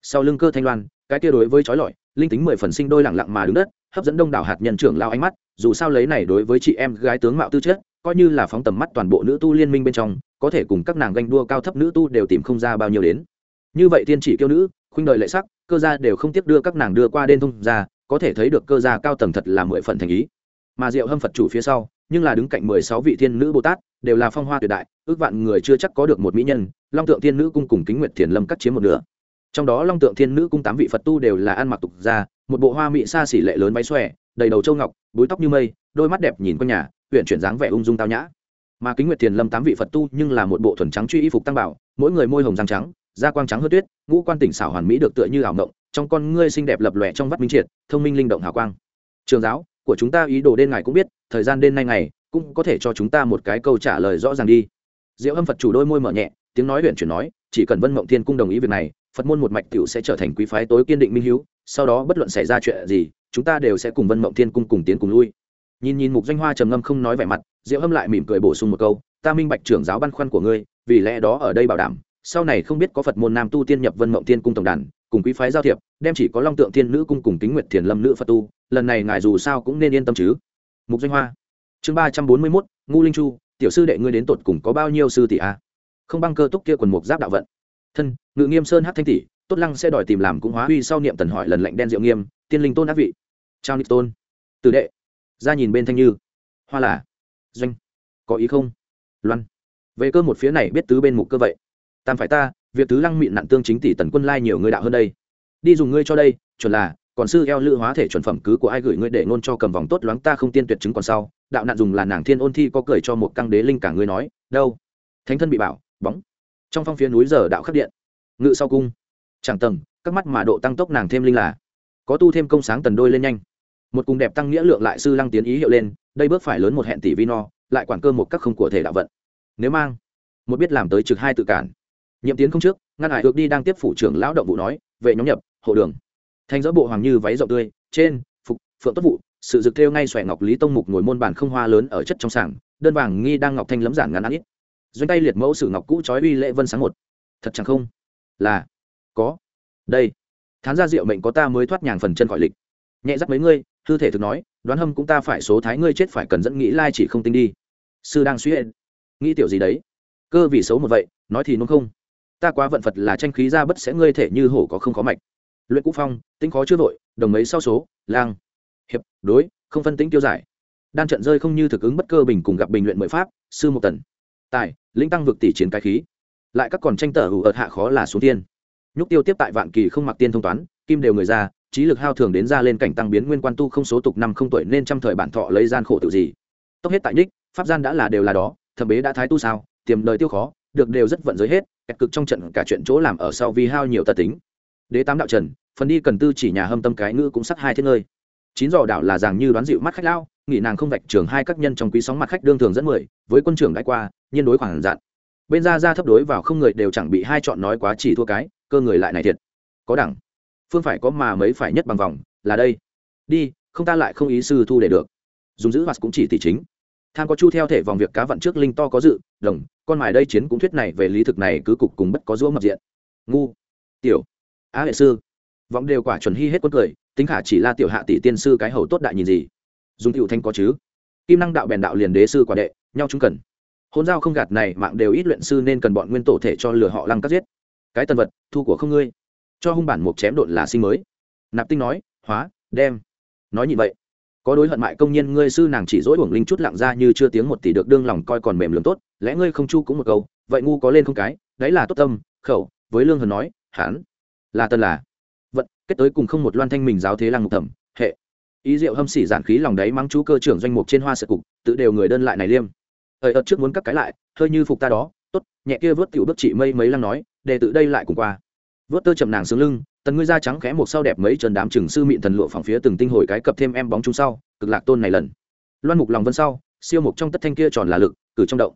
sau lưng cơ thanh loan, cái kia đối với trói lọi, linh tính mười phần sinh đôi lẳng lặng mà đứng đất, hấp dẫn đông đảo hạt nhân trưởng lao ánh mắt dù sao lấy này đối với chị em gái tướng mạo tư chất, coi như là phóng tầm mắt toàn bộ nữ tu liên minh bên trong, có thể cùng các nàng ganh đua cao thấp nữ tu đều tìm không ra bao nhiêu đến. Như vậy tiên chỉ kiêu nữ, khuynh đời lệ sắc, cơ gia đều không tiếc đưa các nàng đưa qua đên thông ra có thể thấy được cơ gia cao tầng thật là mười phần thành ý. Mà diệu hâm phật chủ phía sau, nhưng là đứng cạnh mười sáu vị thiên nữ bồ tát, đều là phong hoa tuyệt đại, ước vạn người chưa chắc có được một mỹ nhân, long tượng thiên nữ cung cùng kính nguyệt thiền lâm cắt chiếm một nửa. Trong đó long tượng thiên nữ cung tám vị phật tu đều là ăn mặc tục ra một bộ hoa mỹ xa xỉ lệ lớn váy xòe đầy đầu châu ngọc, búi tóc như mây, đôi mắt đẹp nhìn quanh nhà huyện chuyển dáng vẻ ung dung tao nhã. Mà kính nguyệt thiền lâm tám vị phật tu nhưng là một bộ thuần trắng truy y phục tăng bảo, mỗi người môi hồng răng trắng, da quang trắng hớt tuyết, ngũ quan tỉnh xảo hoàn mỹ được tựa như ảo mộng, trong con ngươi xinh đẹp lập lòe trong vắt minh triệt, thông minh linh động hào quang. Trường giáo, của chúng ta ý đồ đêm ngày cũng biết, thời gian đêm nay ngày, cũng có thể cho chúng ta một cái câu trả lời rõ ràng đi. Diệu âm phật chủ đôi môi mở nhẹ, tiếng nói huyện chuyển nói, chỉ cần vân mộng thiên cung đồng ý việc này, phật môn một mạch t sẽ trở thành quý phái tối kiên định minh hữu sau đó bất luận xảy ra chuyện gì chúng ta đều sẽ cùng vân mộng thiên cung cùng tiến cùng lui. Nhìn nhìn mục danh hoa trầm ngâm không nói vẻ mặt, diệu hâm lại mỉm cười bổ sung một câu, ta minh bạch trưởng giáo băn khoăn của ngươi, vì lẽ đó ở đây bảo đảm, sau này không biết có phật môn nam tu tiên nhập vân mộng tiên cung tổng đàn, cùng quý phái giao thiệp, đem chỉ có long tượng tiên nữ cung cùng kính nguyệt thiền lâm nữ phật tu, lần này ngài dù sao cũng nên yên tâm chứ. Mục danh hoa. Chương ba trăm bốn mươi mốt, ngu linh chu, tiểu sư đệ ngươi đến tột cùng có bao nhiêu sư tỷ a? Không băng cơ túc kia quần mục giáp đạo vận. Thân, ngự nghiêm sơn hát thanh tỷ, tốt lăng sẽ đòi tìm làm cũng hóa huy sau niệm tần hỏi lần lệnh đen diệu nghiêm, tiên linh tôn ác vị trao nick tôn tử đệ. Ra nhìn bên thanh như. Hoa là. Doanh. Có ý không? Loan. Về cơ một phía này biết tứ bên mục cơ vậy. Tam phải ta, việc tứ lăng mịn nặng tương chính tỷ tần quân lai nhiều người đạo hơn đây. Đi dùng ngươi cho đây, chuẩn là, còn sư eo lữ hóa thể chuẩn phẩm cứ của ai gửi ngươi để ngôn cho cầm vòng tốt loáng ta không tiên tuyệt chứng còn sau. Đạo nạn dùng là nàng thiên ôn thi có cười cho một căng đế linh cả ngươi nói, đâu? Thánh thân bị bảo, bóng. Trong phong phía núi giờ đạo khắc điện. Ngự sau cung. Chẳng tầng, các mắt mà độ tăng tốc nàng thêm linh là. Có tu thêm công sáng tần đôi lên nhanh một cùng đẹp tăng nghĩa lượng lại sư lăng tiến ý hiệu lên, đây bước phải lớn một hẹn tỷ vi no, lại quản cơ một các không của thể đạo vận. Nếu mang, một biết làm tới trực hai tự cản. Nhiệm tiến không trước, ngăn hải được đi đang tiếp phủ trưởng lão động vụ nói, vệ nhóm nhập, hộ đường. Thành dỡ bộ hoàng như váy rộng tươi, trên, phục, phượng tốt vụ, sự dực theo ngay xòe ngọc lý tông mục ngồi môn bản không hoa lớn ở chất trong sảng, đơn vàng nghi đang ngọc thanh lấm giản ngắn ăn ít. Doanh tay liệt mẫu sử ngọc cũ trói uy lệ vân sáng một. Thật chẳng không? Là, có. Đây, thán gia diệu mệnh có ta mới thoát nhàng phần chân khỏi lịch. Nhẹ dắt mấy ngươi hư thể thực nói, đoán hâm cũng ta phải số thái ngươi chết phải cần dẫn nghĩ lai chỉ không tinh đi. Sư đang suy hệ nghĩ tiểu gì đấy? Cơ vì xấu một vậy, nói thì nôn không. Ta quá vận phật là tranh khí ra bất sẽ ngươi thể như hổ có không có mạch. Luyện cũ phong, tính khó chưa vội, đồng mấy sau số, lang. Hiệp, đối, không phân tính tiêu giải. Đan trận rơi không như thực ứng bất cơ bình cùng gặp bình luyện mười pháp, sư một tần. Tài, lĩnh tăng vực tỷ chiến cái khí. Lại các còn tranh tở hủ ợt hạ khó là xuống tiên. Nhúc tiêu tiếp tại vạn kỳ không mặc tiên thông toán, kim đều người ra trí lực hao thường đến ra lên cảnh tăng biến nguyên quan tu không số tục năm không tuổi nên trăm thời bản thọ lấy gian khổ tự gì. Tốc hết tại nhích, pháp gian đã là đều là đó, thẩm bế đã thái tu sao, tiềm đời tiêu khó, được đều rất vận giới hết, kẹt cực trong trận cả chuyện chỗ làm ở sau vì hao nhiều tật tính. Đế tám đạo trần, phần đi cần tư chỉ nhà hâm tâm cái ngữ cũng sắc hai thiên ơi chín dò đảo là dàng như đoán dịu mắt khách lao, nghỉ nàng không vạch trường hai các nhân trong quý sóng mặt khách đương thường dẫn mười, với quân trưởng đãi qua, nhiên đối khoảng dặn. Bên ra ra thấp đối vào không người đều chẳng bị hai chọn nói quá chỉ thua cái, cơ người lại này thiệt. Có đẳng phương phải có mà mấy phải nhất bằng vòng, là đây. Đi, không ta lại không ý sư thu để được. Dùng giữ hoạt cũng chỉ tỷ chính. Tham có chu theo thể vòng việc cá vận trước linh to có dự, đồng, con mài đây chiến cũng thuyết này về lý thực này cứ cục cùng bất có rũa mập diện. Ngu. Tiểu. Á hệ sư. Vọng đều quả chuẩn hy hết quân cười, tính khả chỉ là tiểu hạ tỷ tiên sư cái hầu tốt đại nhìn gì. Dùng tiểu thanh có chứ. Kim năng đạo bèn đạo liền đế sư quả đệ, nhau chúng cần. Hôn giao không gạt này, mạng đều ít luyện sư nên cần bọn nguyên tổ thể cho lừa họ lăng cắt giết. Cái tần vật, thu của không ngươi cho hung bản một chém độn là sinh mới. Nạp tinh nói, hóa, đem. Nói như vậy, có đối hận mại công nhân ngươi sư nàng chỉ dỗi uổng linh chút lặng ra như chưa tiếng một tỷ được đương lòng coi còn mềm lường tốt, lẽ ngươi không chu cũng một câu, vậy ngu có lên không cái, đấy là tốt tâm. Khẩu, với lương hờn nói, hán, là tân là. Vận, kết tới cùng không một loan thanh mình giáo thế lăng ngục thẩm, hệ. Ý diệu hâm xỉ giản khí lòng đấy mắng chú cơ trưởng doanh mục trên hoa sợ cục, tự đều người đơn lại này liêm. Thời ợt trước muốn cắt cái lại, hơi như phục ta đó, tốt, nhẹ kia vớt tiểu bước chị mây mấy lăng nói để tự đây lại cùng qua vớt tơ chậm nàng sướng lưng, tần ngươi da trắng khẽ một sau đẹp mấy trần đám trường sư mịn thần lụa phẳng phía từng tinh hồi cái cập thêm em bóng chung sau, cực lạc tôn này lần. Loan mục lòng vân sau, siêu mục trong tất thanh kia tròn là lực, cử trong động.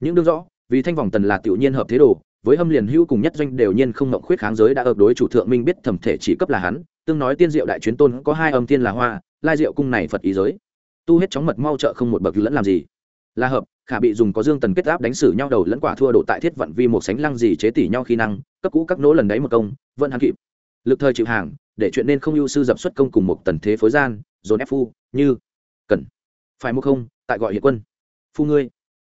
Những đương rõ, vì thanh vòng tần là tiểu nhiên hợp thế đồ, với hâm liền hữu cùng nhất doanh đều nhiên không ngộng khuyết kháng giới đã ập đối chủ thượng minh biết thẩm thể chỉ cấp là hắn, tương nói tiên diệu đại chuyến tôn có hai âm tiên là hoa, lai diệu cung này phật ý giới. Tu hết chóng mật mau trợ không một bậc lẫn làm gì. Là hợp, khả bị dùng có dương tần kết áp đánh xử nhau đầu lẫn quả thua độ tại thiết vận vi một sánh lăng gì chế tỷ nhau khi năng cấp cũ các nỗ lần đấy một công, vẫn hắn kịp. Lực thời chịu hàng, để chuyện nên không ưu sư dập xuất công cùng một tần thế phối gian, dồn ép phu, như cần. Phải mua không, tại gọi hiện quân. Phu ngươi.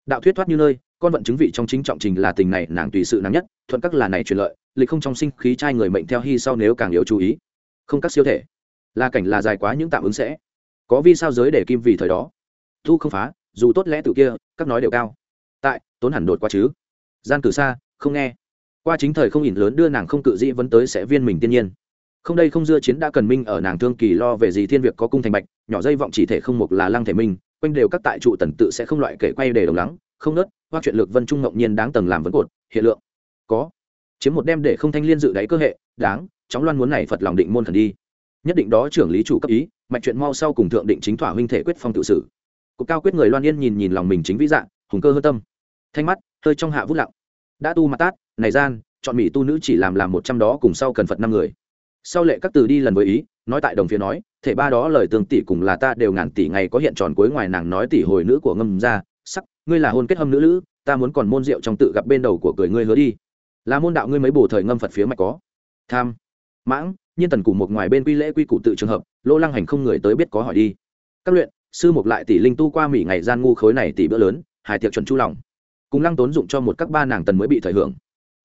Đạo thuyết thoát như nơi, con vận chứng vị trong chính trọng trình là tình này, nàng tùy sự nàng nhất, thuận các là này truyền lợi, lịch không trong sinh khí trai người mệnh theo hy sau nếu càng yếu chú ý. Không các siêu thể. Là cảnh là dài quá những tạm ứng sẽ. Có vi sao giới để kim vì thời đó. Thu không phá, dù tốt lẽ tự kia, các nói đều cao. Tại, tốn hẳn đột quá chứ. Gian cử xa, không nghe qua chính thời không ỉn lớn đưa nàng không cự dĩ vấn tới sẽ viên mình tiên nhiên. Không đây không dưa chiến đã cần minh ở nàng thương kỳ lo về gì thiên việc có cung thành bạch, nhỏ dây vọng chỉ thể không mục là lăng thể minh, quanh đều các tại trụ tần tự sẽ không loại kể quay để đồng lắng, không nớt, hoa chuyện lược vân trung ngẫu nhiên đáng tầng làm vấn cột, hiện lượng. Có. Chiếm một đem để không thanh liên dự đáy cơ hệ, đáng, chóng loan muốn này phật lòng định môn thần đi. Nhất định đó trưởng lý chủ cấp ý, mạch chuyện mau sau cùng thượng định chính thỏa huynh thể quyết phong tự xử cục cao quyết người loan yên nhìn nhìn lòng mình chính vĩ dạng hùng cơ hơ tâm. Thanh mắt, hơi trong hạ vút lặng đã tu mặt tát, này gian, chọn mỹ tu nữ chỉ làm làm một trăm đó cùng sau cần phật năm người. Sau lệ các từ đi lần với ý, nói tại đồng phía nói, thể ba đó lời tương tỷ cùng là ta đều ngàn tỷ ngày có hiện tròn cuối ngoài nàng nói tỷ hồi nữ của ngâm ra sắc, ngươi là hôn kết hâm nữ nữ ta muốn còn môn rượu trong tự gặp bên đầu của cười ngươi hứa đi. Là môn đạo ngươi mấy bổ thời ngâm phật phía mạch có. Tham. Mãng, nhiên tần cụ một ngoài bên quy lễ quy cụ tự trường hợp, lô lăng hành không người tới biết có hỏi đi. Các luyện, sư mục lại tỷ linh tu qua mỹ ngày gian ngu khối này tỷ bữa lớn, hài tiệc chuẩn chu lòng cùng lăng tốn dụng cho một các ba nàng tần mới bị thời hưởng.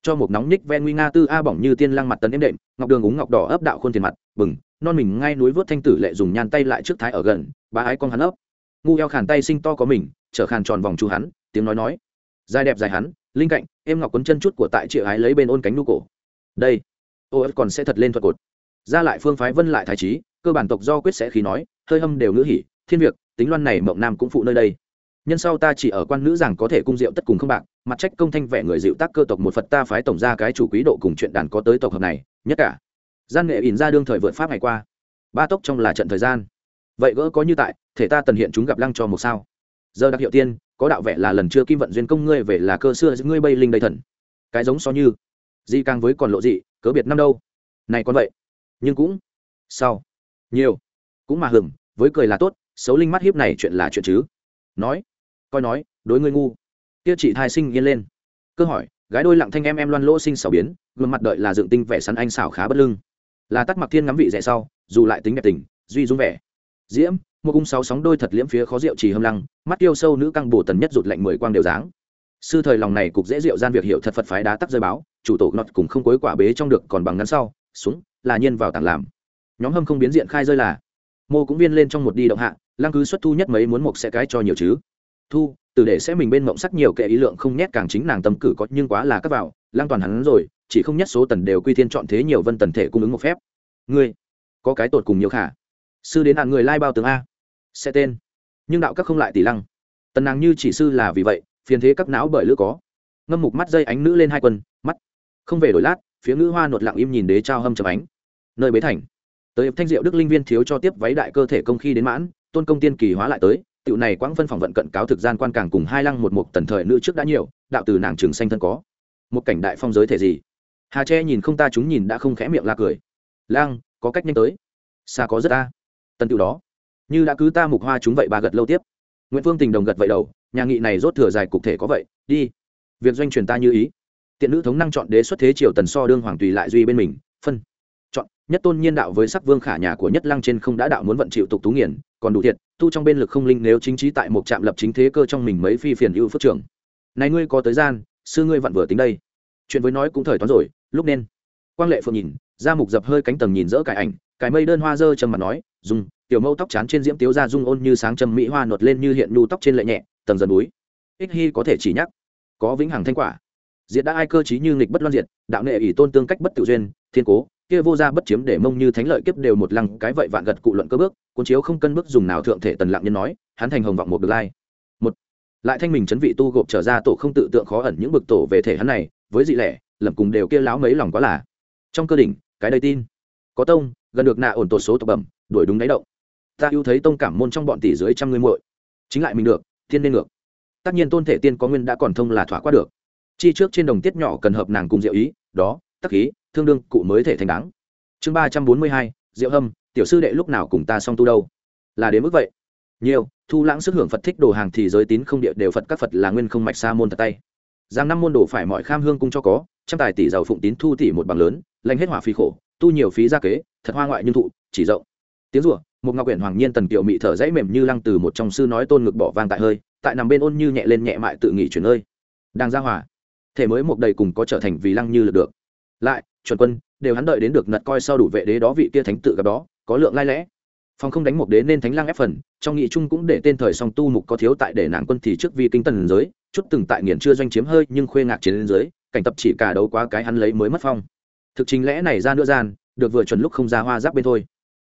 Cho một nóng nhích ven nguy nga tư a bỏng như tiên lăng mặt tần êm đệm, ngọc đường úng ngọc đỏ ấp đạo khuôn tiền mặt, bừng, non mình ngay núi vớt thanh tử lệ dùng nhàn tay lại trước thái ở gần, ba ái con hắn ấp. Ngu eo khàn tay sinh to có mình trở khàn tròn vòng chu hắn, tiếng nói nói. Dài đẹp dài hắn, linh cạnh em ngọc quấn chân chút của tại triệu ái lấy bên ôn cánh nu cổ. Đây, ô ớt còn sẽ thật lên thuật cột. Ra lại phương phái vân lại thái trí, cơ bản tộc do quyết sẽ khí nói, hơi hâm đều ngữ hỉ, thiên việc, tính loan này mộng nam cũng phụ nơi đây nhân sau ta chỉ ở quan nữ rằng có thể cung rượu tất cùng không bạc, mặt trách công thanh vẻ người dịu tác cơ tộc một phật ta phái tổng ra cái chủ quý độ cùng chuyện đàn có tới tộc hợp này, nhất cả. Gian nghệ ỉn ra đương thời vượt pháp ngày qua. Ba tốc trong là trận thời gian. Vậy gỡ có như tại, thể ta tần hiện chúng gặp lăng cho một sao. Giờ đặc hiệu tiên, có đạo vẻ là lần chưa kim vận duyên công ngươi về là cơ xưa ngươi bay linh đầy thần. Cái giống so như. Di càng với còn lộ dị, cớ biệt năm đâu. Này còn vậy. Nhưng cũng sau. Nhiều. Cũng mà hừng với cười là tốt, xấu linh mắt hiếp này chuyện là chuyện chứ. Nói coi nói, đối ngươi ngu. Kia chị thai sinh yên lên. Cơ hỏi, gái đôi lặng thanh em em loan lỗ sinh xảo biến, gương mặt đợi là dựng tinh vẻ sắn anh xảo khá bất lưng. Là tắt mặc thiên ngắm vị rẻ sau, dù lại tính đẹp tình, duy dung vẻ. Diễm, một cung sáu sóng đôi thật liễm phía khó rượu trì hâm lăng, mắt yêu sâu nữ căng bổ tần nhất rụt lạnh mười quang đều dáng. Sư thời lòng này cục dễ rượu gian việc hiệu thật phật phái đá tắc rơi báo, chủ tổ ngọt cùng không cuối quả bế trong được còn bằng ngắn sau, xuống, là nhiên vào tảng làm. Nhóm hâm không biến diện khai rơi là, mô cũng viên lên trong một đi động hạ, lăng cứ xuất thu nhất mấy muốn mục sẽ cái cho nhiều chứ thu, từ để sẽ mình bên mộng sắc nhiều kệ ý lượng không nhét càng chính nàng tâm cử có nhưng quá là cắt vào lang toàn hắn rồi, chỉ không nhất số tần đều quy thiên chọn thế nhiều vân tần thể cung ứng một phép. Ngươi, có cái tột cùng nhiều khả. Sư đến hạn người lai bao tướng a. Sẽ tên. Nhưng đạo các không lại tỷ lăng. Tần nàng như chỉ sư là vì vậy, phiền thế các não bởi lữ có. Ngâm mục mắt dây ánh nữ lên hai quân, mắt. Không về đổi lát, phía ngữ hoa nột lặng im nhìn đế trao hâm chầm ánh. Nơi bế thành. Tới thanh diệu đức linh viên thiếu cho tiếp váy đại cơ thể công khi đến mãn, tôn công tiên kỳ hóa lại tới tiểu này quãng phân phòng vận cận cáo thực gian quan càng cùng hai lăng một mục tần thời nữ trước đã nhiều, đạo từ nàng trường xanh thân có. Một cảnh đại phong giới thể gì? Hà tre nhìn không ta chúng nhìn đã không khẽ miệng la cười. Lang có cách nhanh tới. Xa có rất ta tần tiểu đó. Như đã cứ ta mục hoa chúng vậy bà gật lâu tiếp. Nguyễn phương tình đồng gật vậy đầu, nhà nghị này rốt thừa dài cục thể có vậy, đi. Việc doanh truyền ta như ý. Tiện nữ thống năng chọn đế xuất thế triều tần so đương hoàng tùy lại duy bên mình, phân. Chọn, nhất tôn nhiên đạo với sắc vương khả nhà của nhất lăng trên không đã đạo muốn vận chịu tục tú nghiền, còn đủ thiệt tu trong bên lực không linh nếu chính trí tại một trạm lập chính thế cơ trong mình mấy phi phiền ưu phước trưởng. Này ngươi có tới gian, sư ngươi vặn vừa tính đây. Chuyện với nói cũng thời toán rồi, lúc nên. Quang lệ phượng nhìn ra mục dập hơi cánh tầng nhìn dỡ cải ảnh cải mây đơn hoa dơ trầm mặt nói dùng tiểu mâu tóc chán trên diễm tiếu ra dung ôn như sáng trầm mỹ hoa nột lên như hiện nhu tóc trên lệ nhẹ, tầng dần núi. Ích hy có thể chỉ nhắc, có vĩnh hằng thanh quả. Diệt đã ai cơ chí như nghịch bất loan diệt, đạo nghệ ỷ tôn tương cách bất tự duyên, thiên cố, kia vô gia bất chiếm để mông như thánh lợi kiếp đều một lăng, cái vậy vạn gật cụ luận cơ bước cuốn chiếu không cân bước dùng nào thượng thể tần lặng nhân nói, hắn thành hồng vọng một được lai. Một, lại thanh mình chấn vị tu gộp trở ra tổ không tự tượng khó ẩn những bực tổ về thể hắn này, với dị lẻ, lẩm cùng đều kia láo mấy lòng quá là. Trong cơ đỉnh, cái đây tin. Có tông, gần được nạ ổn tổ số tộc bẩm, đuổi đúng đáy động. Ta ưu thấy tông cảm môn trong bọn tỷ dưới trăm người muội. Chính lại mình được, thiên nên ngược. Tất nhiên tôn thể tiên có nguyên đã còn thông là thỏa qua được. Chi trước trên đồng tiết nhỏ cần hợp nàng cùng diệu ý, đó, tắc khí, thương đương, cụ mới thể thành đáng. Chương ba trăm bốn mươi hai, diệu hâm tiểu sư đệ lúc nào cùng ta song tu đâu? Là đến mức vậy? Nhiều, thu lãng sức hưởng phật thích đồ hàng thì giới tín không địa đều phật, các phật là nguyên không mạch xa môn thật tay. Giang năm môn đồ phải mọi kham hương cung cho có, trăm tài tỷ giàu phụng tín thu tỷ một bằng lớn, lành hết hỏa phí khổ, tu nhiều phí gia kế, thật hoa ngoại nhưng thụ, chỉ rộng. Tiếng rủa, một ngọc quyển hoàng nhiên tần kiệu mị thở dãy mềm như lăng từ một trong sư nói tôn ngực bỏ vang tại hơi, tại nằm bên ôn như nhẹ lên nhẹ mại tự nghỉ chuyển ơi đang ra hỏa thể mới một đầy cùng có trở thành vì lăng như lực được. Lại, chuẩn quân, đều hắn đợi đến được nật coi sau đủ vệ đế đó vị kia thánh tự gặp đó có lượng lai lẽ. Phòng không đánh một đế nên thánh lang ép phần, trong nghị trung cũng để tên thời song tu mục có thiếu tại để nàng quân thì trước vi kinh tần giới, chút từng tại nghiền chưa doanh chiếm hơi nhưng khuê ngạc chiến lên giới, cảnh tập chỉ cả đấu quá cái hắn lấy mới mất phong. Thực chính lẽ này ra nữa gian, được vừa chuẩn lúc không ra hoa giáp bên thôi.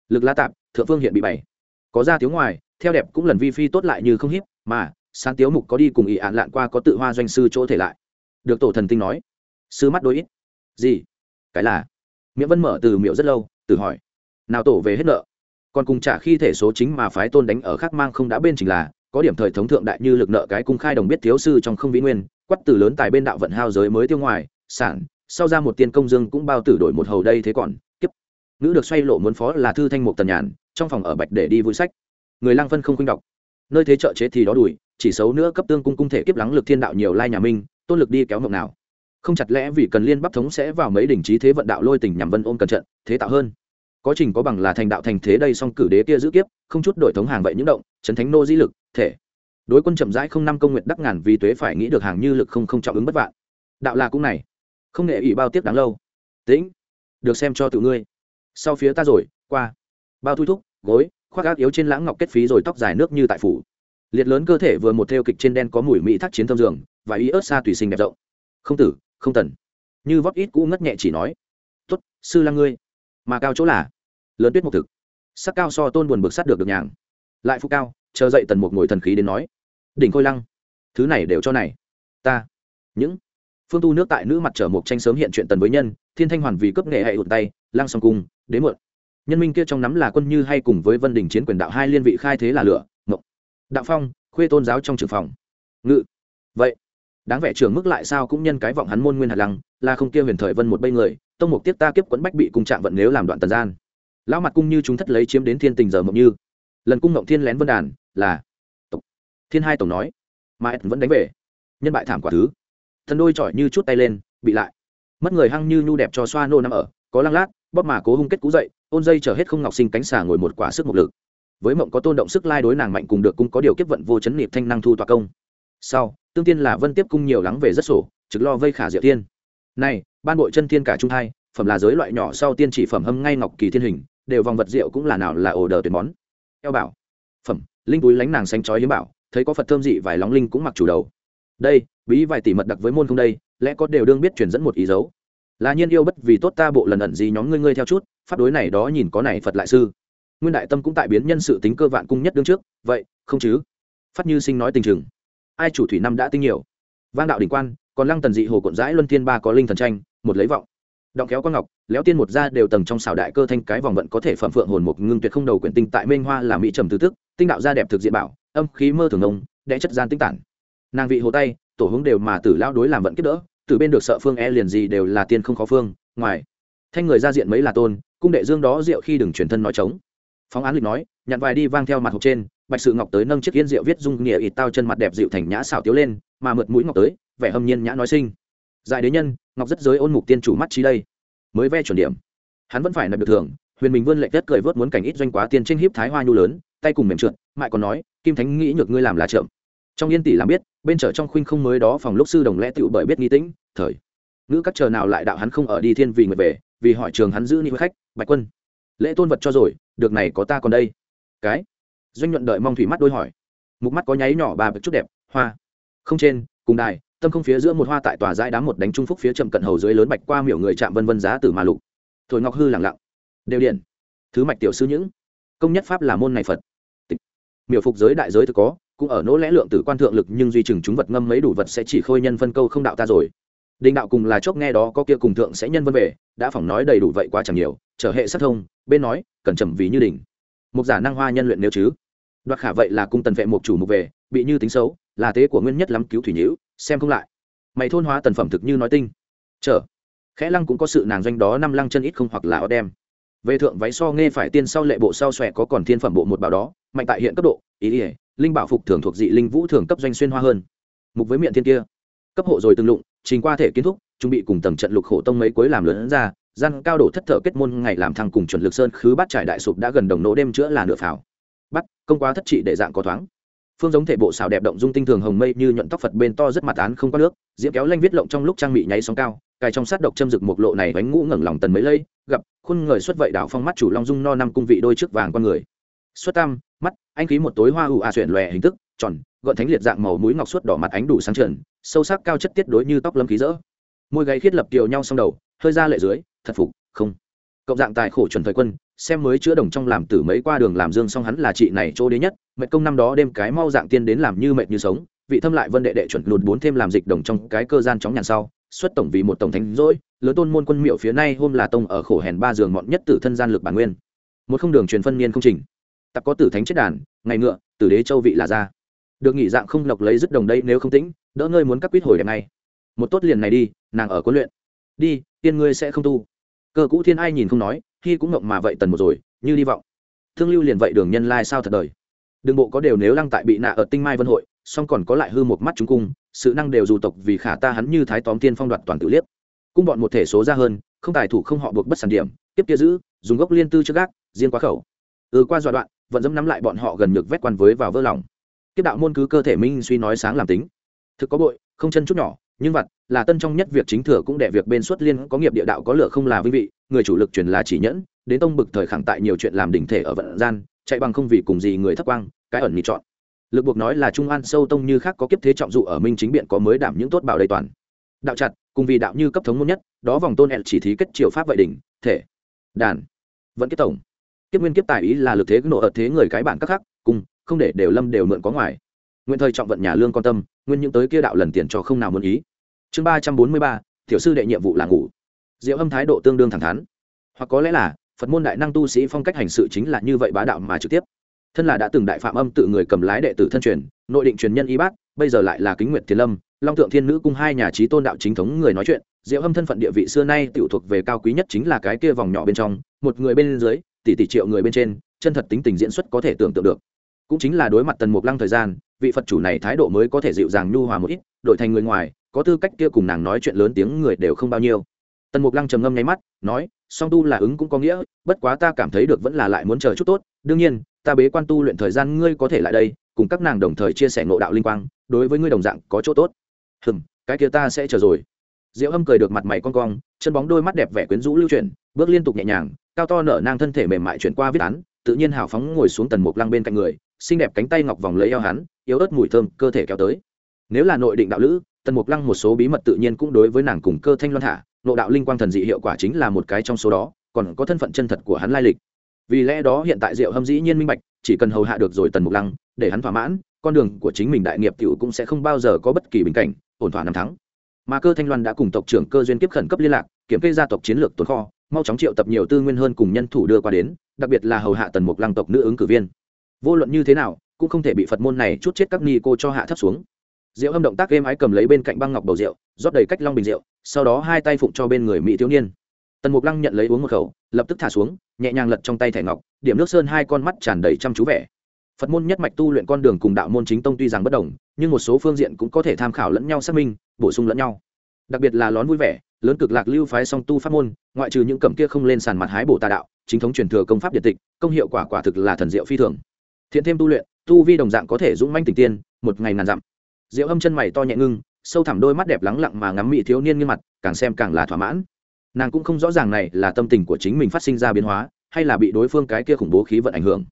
Lực la tạp, thượng phương hiện bị bảy có ra thiếu ngoài, theo đẹp cũng lần vi phi tốt lại như không hiếp, mà, sáng tiếu mục có đi cùng ỵ ạn lạn qua có tự hoa doanh sư chỗ thể lại. Được tổ thần tinh nói. Sư mắt đôi ít. Gì? Cái là. Miệng vân mở từ miệng rất lâu, từ hỏi nào tổ về hết nợ. Còn cùng trả khi thể số chính mà phái tôn đánh ở khắc mang không đã bên trình là, có điểm thời thống thượng đại như lực nợ cái cung khai đồng biết thiếu sư trong không vĩ nguyên, quắt từ lớn tài bên đạo vận hao giới mới tiêu ngoài, sản, sau ra một tiên công dương cũng bao tử đổi một hầu đây thế còn, kiếp. Nữ được xoay lộ muốn phó là thư thanh mục tần nhàn, trong phòng ở bạch để đi vui sách. Người lang phân không khuynh đọc. Nơi thế trợ chế thì đó đuổi, chỉ xấu nữa cấp tương cung cung thể kiếp lắng lực thiên đạo nhiều lai nhà minh, tôn lực đi kéo mộng nào. Không chặt lẽ vì cần liên bắp thống sẽ vào mấy đỉnh trí thế vận đạo lôi tình nhằm vân ôm cẩn trận, thế tạo hơn có trình có bằng là thành đạo thành thế đây song cử đế kia giữ kiếp, không chút đổi thống hàng vậy những động trấn thánh nô dĩ lực, thể. Đối quân chậm rãi không năm công nguyện đắc ngàn vì tuế phải nghĩ được hàng như lực không không trọng ứng bất vạn. Đạo là cũng này. Không nghệ ủy bao tiếp đáng lâu. Tĩnh. Được xem cho tự ngươi. Sau phía ta rồi, qua. Bao thui thúc, gối, khoác ác yếu trên lãng ngọc kết phí rồi tóc dài nước như tại phủ. Liệt lớn cơ thể vừa một theo kịch trên đen có mùi mỹ thắt chiến thâm giường và ý ớt xa tùy sinh đẹp rộng. Không tử, không tần. Như vót ít cũ ngất nhẹ chỉ nói. Tuất sư là ngươi. Mà cao chỗ là? Lớn tuyết một thực. Sắc cao so tôn buồn bực sát được được nhàng. Lại phụ cao, chờ dậy tần một ngồi thần khí đến nói, đỉnh khôi lăng, thứ này đều cho này. Ta. Những? Phương tu nước tại nữ mặt trở một tranh sớm hiện chuyện tần với nhân, thiên thanh hoàn vì cấp nghệ hệ hụt tay lang song cung đến mượn nhân minh kia trong nắm là quân như hay cùng với vân đình chiến quyền đạo hai liên vị khai thế là lửa mộng đạo phong, khuê tôn giáo trong trường phòng. Ngự. Vậy, đáng vẻ trường mức lại sao cũng nhân cái vọng hắn môn nguyên hạt lăng, là không kia huyền thời vân một bây người, tông mục tiếp ta kiếp quẫn bách bị cùng trạng vận nếu làm đoạn tần gian lão mặt cung như chúng thất lấy chiếm đến thiên tình giờ mộng như. Lần cung mộng thiên lén vân đàn là tộc. Thiên hai tổng nói, mà vẫn đánh về. Nhân bại thảm quả thứ. Thần đôi trọi như chút tay lên, bị lại. Mất người hăng như nhu đẹp cho xoa nô nằm ở, có lăng lát, bóp mà cố hung kết cú dậy, ôn dây trở hết không ngọc sinh cánh xà ngồi một quả sức một lực. Với mộng có tôn động sức lai đối nàng mạnh cùng được cung có điều kiếp vận vô chấn niệm thanh năng thu tọa công. Sau, tương tiên là vân tiếp cung nhiều lắng về rất sổ, trực lo vây khả diệu tiên. Này, ban bội chân thiên cả trung hai phẩm là giới loại nhỏ sau tiên chỉ phẩm hâm ngay ngọc kỳ thiên hình đều vòng vật rượu cũng là nào là ổ đờ tuyệt món. Eo bảo, phẩm, linh túi lánh nàng xanh chói hiếm bảo, thấy có phật thơm dị vài lóng linh cũng mặc chủ đầu. Đây, bí vài tỷ mật đặc với môn không đây, lẽ có đều đương biết truyền dẫn một ý dấu. Là nhiên yêu bất vì tốt ta bộ lần ẩn gì nhóm ngươi ngươi theo chút, pháp đối này đó nhìn có này phật lại sư. Nguyên đại tâm cũng tại biến nhân sự tính cơ vạn cung nhất đương trước, vậy, không chứ? Phát như sinh nói tình chừng. Ai chủ thủy năm đã tinh nhiều? Vang đạo đỉnh quan, còn lăng tần dị hồ cuộn rãi luân thiên ba có linh thần tranh, một lấy vọng động kéo con ngọc, léo tiên một ra đều tầng trong xảo đại cơ thanh cái vòng vận có thể phẩm phượng hồn một ngưng tuyệt không đầu quyển tinh tại mênh hoa là mỹ trầm tứ tức, tinh đạo gia đẹp thực diện bảo, âm khí mơ thường ông, đẽ chất gian tinh tản. Nàng vị hồ tay, tổ hướng đều mà tử lao đối làm vận kết đỡ, từ bên được sợ phương e liền gì đều là tiên không khó phương, ngoài. Thanh người ra diện mấy là tôn, cung đệ dương đó rượu khi đừng truyền thân nói trống phóng án lịch nói, nhặt vài đi vang theo mặt hộp trên, bạch sự ngọc tới nâng chiếc yên rượu viết dung nghĩa ít tao chân mặt đẹp dịu thành nhã xảo tiếu lên, mà mượt mũi ngọc tới, vẻ hâm nhiên nhã nói sinh giải đế nhân, ngọc rất giới ôn mục tiên chủ mắt trí đây. Mới ve chuẩn điểm. Hắn vẫn phải là được thường huyền mình vươn lệnh đất cười vớt muốn cảnh ít doanh quá tiền tranh hiếp thái hoa nhu lớn, tay cùng mềm trượt, mại còn nói, kim thánh nghĩ nhược ngươi làm là chậm. Trong yên tỷ làm biết, bên trở trong khuynh không mới đó phòng lúc sư đồng lẽ tựu bởi biết nghi tĩnh, thời. Ngữ các chờ nào lại đạo hắn không ở đi thiên vì người về, vì hỏi trường hắn giữ ni với khách, bạch quân. Lễ tôn vật cho rồi, được này có ta còn đây. Cái. Doanh nhuận đợi mong thủy mắt đôi hỏi. Mục mắt có nháy nhỏ bà bậc chút đẹp, hoa. Không trên, cùng đài tâm không phía giữa một hoa tại tòa dãi đám một đánh trung phúc phía chậm cận hầu dưới lớn bạch qua miểu người chạm vân vân giá từ mà lục. Thổi ngọc hư lặng lặng. Đều điện thứ mạch tiểu sư những. Công nhất pháp là môn này phật. Tịch. miểu phục giới đại giới thực có, cũng ở nỗ lẽ lượng tử quan thượng lực nhưng duy chừng chúng vật ngâm mấy đủ vật sẽ chỉ khôi nhân phân câu không đạo ta rồi. Đình đạo cùng là chốc nghe đó có kia cùng thượng sẽ nhân vân về, đã phỏng nói đầy đủ vậy quá chẳng nhiều, trở hệ sát thông, bên nói cần trầm vì như đỉnh. Mục giả năng hoa nhân luyện nếu chứ. Đoạt khả vậy là cung tần vệ mục chủ mục về, bị như tính xấu, là thế của nguyên nhất lắm cứu thủy nhữ xem không lại. Mày thôn hóa tần phẩm thực như nói tinh. Trở khẽ lăng cũng có sự nàng doanh đó năm lăng chân ít không hoặc là ở đem. Về thượng váy so nghe phải tiên sau lệ bộ sau xòe có còn thiên phẩm bộ một bảo đó, mạnh tại hiện cấp độ, ý ỉa linh bảo phục thường thuộc dị linh vũ thường cấp doanh xuyên hoa hơn. Mục với miệng thiên kia. Cấp hộ rồi từng lụng, trình qua thể kiến thúc, chuẩn bị cùng tầng trận lục khổ tông mấy cuối làm lớn ra, gian cao đổ thất thở kết môn ngày làm thăng cùng chuẩn lực sơn khứ bắt trải đại sụp đã gần đồng nỗ đêm chữa là nửa pháo bắt, công quá thất trị để dạng có thoáng phương giống thể bộ xào đẹp động dung tinh thường hồng mây như nhuận tóc phật bên to rất mặt án không có nước, diễm kéo lanh viết lộng trong lúc trang bị nháy sóng cao, cài trong sát độc châm rực một lộ này bánh ngũ ngẩng lòng tần mấy lây, gặp, khuôn người xuất vậy đảo phong mắt chủ long dung no năm cung vị đôi trước vàng con người. Xuất tam, mắt, anh khí một tối hoa ủ à xuyển lòe hình thức, tròn, gọn thánh liệt dạng màu mũi ngọc suốt đỏ mặt ánh đủ sáng trần, sâu sắc cao chất tiết đối như tóc lâm khí rỡ. Môi gáy khiết lập kiều nhau xong đầu, hơi ra lệ dưới, thật phục, không. Cộng dạng tài khổ chuẩn thời quân xem mới chữa đồng trong làm tử mấy qua đường làm dương xong hắn là chị này chỗ đế nhất mệnh công năm đó đêm cái mau dạng tiên đến làm như mệnh như sống, vị thâm lại vân đệ đệ chuẩn lụt bốn thêm làm dịch đồng trong cái cơ gian chóng nhàn sau, xuất tổng vì một tổng thánh dỗi, lớn tôn môn quân miệu phía nay hôm là tông ở khổ hèn ba giường mọn nhất tử thân gian lực bản nguyên. Một không đường truyền phân niên không trình. Tặc có tử thánh chết đàn, ngày ngựa, tử đế châu vị là ra được nghỉ dạng không lộc lấy dứt đồng đây nếu không tĩnh, đỡ ngươi muốn cắt quýt hồi đẹp ngay. Một tốt liền này đi, nàng ở quân luyện. Đi, tiên ngươi sẽ không tu. Cơ cũ thiên ai nhìn không nói khi cũng ngộng mà vậy tần một rồi, như đi vọng. Thương lưu liền vậy đường nhân lai sao thật đời. Đường bộ có đều nếu lăng tại bị nạ ở tinh mai vân hội, song còn có lại hư một mắt chúng cung, sự năng đều dù tộc vì khả ta hắn như thái tóm tiên phong đoạt toàn tự liếp cung bọn một thể số ra hơn, không tài thủ không họ buộc bất sản điểm, tiếp kia giữ, dùng gốc liên tư trước gác, riêng quá khẩu. Ừ qua dọa đoạn vẫn dẫm nắm lại bọn họ gần nhược vét quan với vào vỡ lòng. Tiếp đạo môn cứ cơ thể minh suy nói sáng làm tính. Thực có bội, không chân chút nhỏ nhưng vặt, là tân trong nhất việc chính thừa cũng đệ việc bên xuất liên có nghiệp địa đạo có lửa không là vinh vị, người chủ lực truyền là chỉ nhẫn, đến tông bực thời khẳng tại nhiều chuyện làm đỉnh thể ở vận gian, chạy bằng không vì cùng gì người thất quang, cái ẩn nhị chọn. Lực buộc nói là trung an sâu tông như khác có kiếp thế trọng dụ ở minh chính biện có mới đảm những tốt bảo đầy toàn. Đạo chặt, cùng vì đạo như cấp thống môn nhất, đó vòng tôn hẹn chỉ thí kết triều pháp vậy đỉnh, thể, đàn, vẫn kiếp tổng. Kiếp nguyên kiếp tài ý là lực thế nộ ở thế người cái bản các khác, cùng, không để đều lâm đều mượn có ngoài. Nguyên thời trọng vận nhà lương con tâm, nguyên những tới kia đạo lần tiền cho không nào muốn ý chương ba trăm bốn mươi ba, tiểu sư đệ nhiệm vụ là ngủ. Diệu âm thái độ tương đương thẳng thắn. Hoặc có lẽ là, phật môn đại năng tu sĩ phong cách hành sự chính là như vậy bá đạo mà trực tiếp. Thân là đã từng đại phạm âm tự người cầm lái đệ tử thân truyền, nội định truyền nhân y bác bây giờ lại là kính nguyệt thiền lâm, long tượng thiên nữ cung hai nhà trí tôn đạo chính thống người nói chuyện. Diệu âm thân phận địa vị xưa nay tiểu thuộc về cao quý nhất chính là cái kia vòng nhỏ bên trong, một người bên dưới, tỷ tỷ triệu người bên trên, chân thật tính tình diễn xuất có thể tưởng tượng được. Cũng chính là đối mặt tần mục lăng thời gian, vị phật chủ này thái độ mới có thể dịu dàng nhu hòa một ít, đổi thành người ngoài có tư cách kia cùng nàng nói chuyện lớn tiếng người đều không bao nhiêu. Tần mục lăng trầm ngâm nháy mắt, nói, song tu là ứng cũng có nghĩa, bất quá ta cảm thấy được vẫn là lại muốn chờ chút tốt. Đương nhiên, ta bế quan tu luyện thời gian ngươi có thể lại đây, cùng các nàng đồng thời chia sẻ ngộ đạo linh quang, đối với ngươi đồng dạng có chỗ tốt. Hừm, cái kia ta sẽ chờ rồi. Diệu âm cười được mặt mày con cong, chân bóng đôi mắt đẹp vẻ quyến rũ lưu chuyển, bước liên tục nhẹ nhàng, cao to nở nang thân thể mềm mại chuyển qua viết án, tự nhiên hào phóng ngồi xuống tần mục lăng bên cạnh người, xinh đẹp cánh tay ngọc vòng lấy eo hắn, yếu ớt mùi thơm cơ thể kéo tới. Nếu là nội định đạo lữ tần mục lăng một số bí mật tự nhiên cũng đối với nàng cùng cơ thanh loan thả, nộ đạo linh quang thần dị hiệu quả chính là một cái trong số đó, còn có thân phận chân thật của hắn lai lịch. Vì lẽ đó hiện tại diệu hâm dĩ nhiên minh bạch, chỉ cần hầu hạ được rồi tần mục lăng, để hắn thỏa mãn, con đường của chính mình đại nghiệp cựu cũng sẽ không bao giờ có bất kỳ bình cảnh, ổn thỏa năm tháng mà cơ thanh loan đã cùng tộc trưởng cơ duyên kiếp khẩn cấp liên lạc, kiểm kê gia tộc chiến lược tồn kho, mau chóng triệu tập nhiều tư nguyên hơn cùng nhân thủ đưa qua đến, đặc biệt là hầu hạ tần mục lăng tộc nữ ứng cử viên. Vô luận như thế nào, cũng không thể bị phật môn này chút chết các ni cô cho hạ thấp xuống diệu âm động tác êm ái cầm lấy bên cạnh băng ngọc bầu rượu, rót đầy cách long bình rượu, sau đó hai tay phụng cho bên người mỹ thiếu niên. Tần mục lăng nhận lấy uống một khẩu, lập tức thả xuống, nhẹ nhàng lật trong tay thẻ ngọc, điểm nước sơn hai con mắt tràn đầy chăm chú vẻ. Phật môn nhất mạch tu luyện con đường cùng đạo môn chính tông tuy rằng bất đồng, nhưng một số phương diện cũng có thể tham khảo lẫn nhau xác minh, bổ sung lẫn nhau. Đặc biệt là lón vui vẻ, lớn cực lạc lưu phái song tu pháp môn, ngoại trừ những cẩm kia không lên sàn mặt hái bổ tà đạo, chính thống truyền thừa công pháp điện tịch, công hiệu quả quả thực là thần diệu phi thường. Thiện thêm tu luyện, tu vi đồng dạng có thể dũng manh tình tiên, một ngày ngàn dặm diệu âm chân mày to nhẹ ngưng, sâu thẳm đôi mắt đẹp lắng lặng mà ngắm mỹ thiếu niên nghiêng mặt, càng xem càng là thỏa mãn. Nàng cũng không rõ ràng này là tâm tình của chính mình phát sinh ra biến hóa, hay là bị đối phương cái kia khủng bố khí vận ảnh hưởng.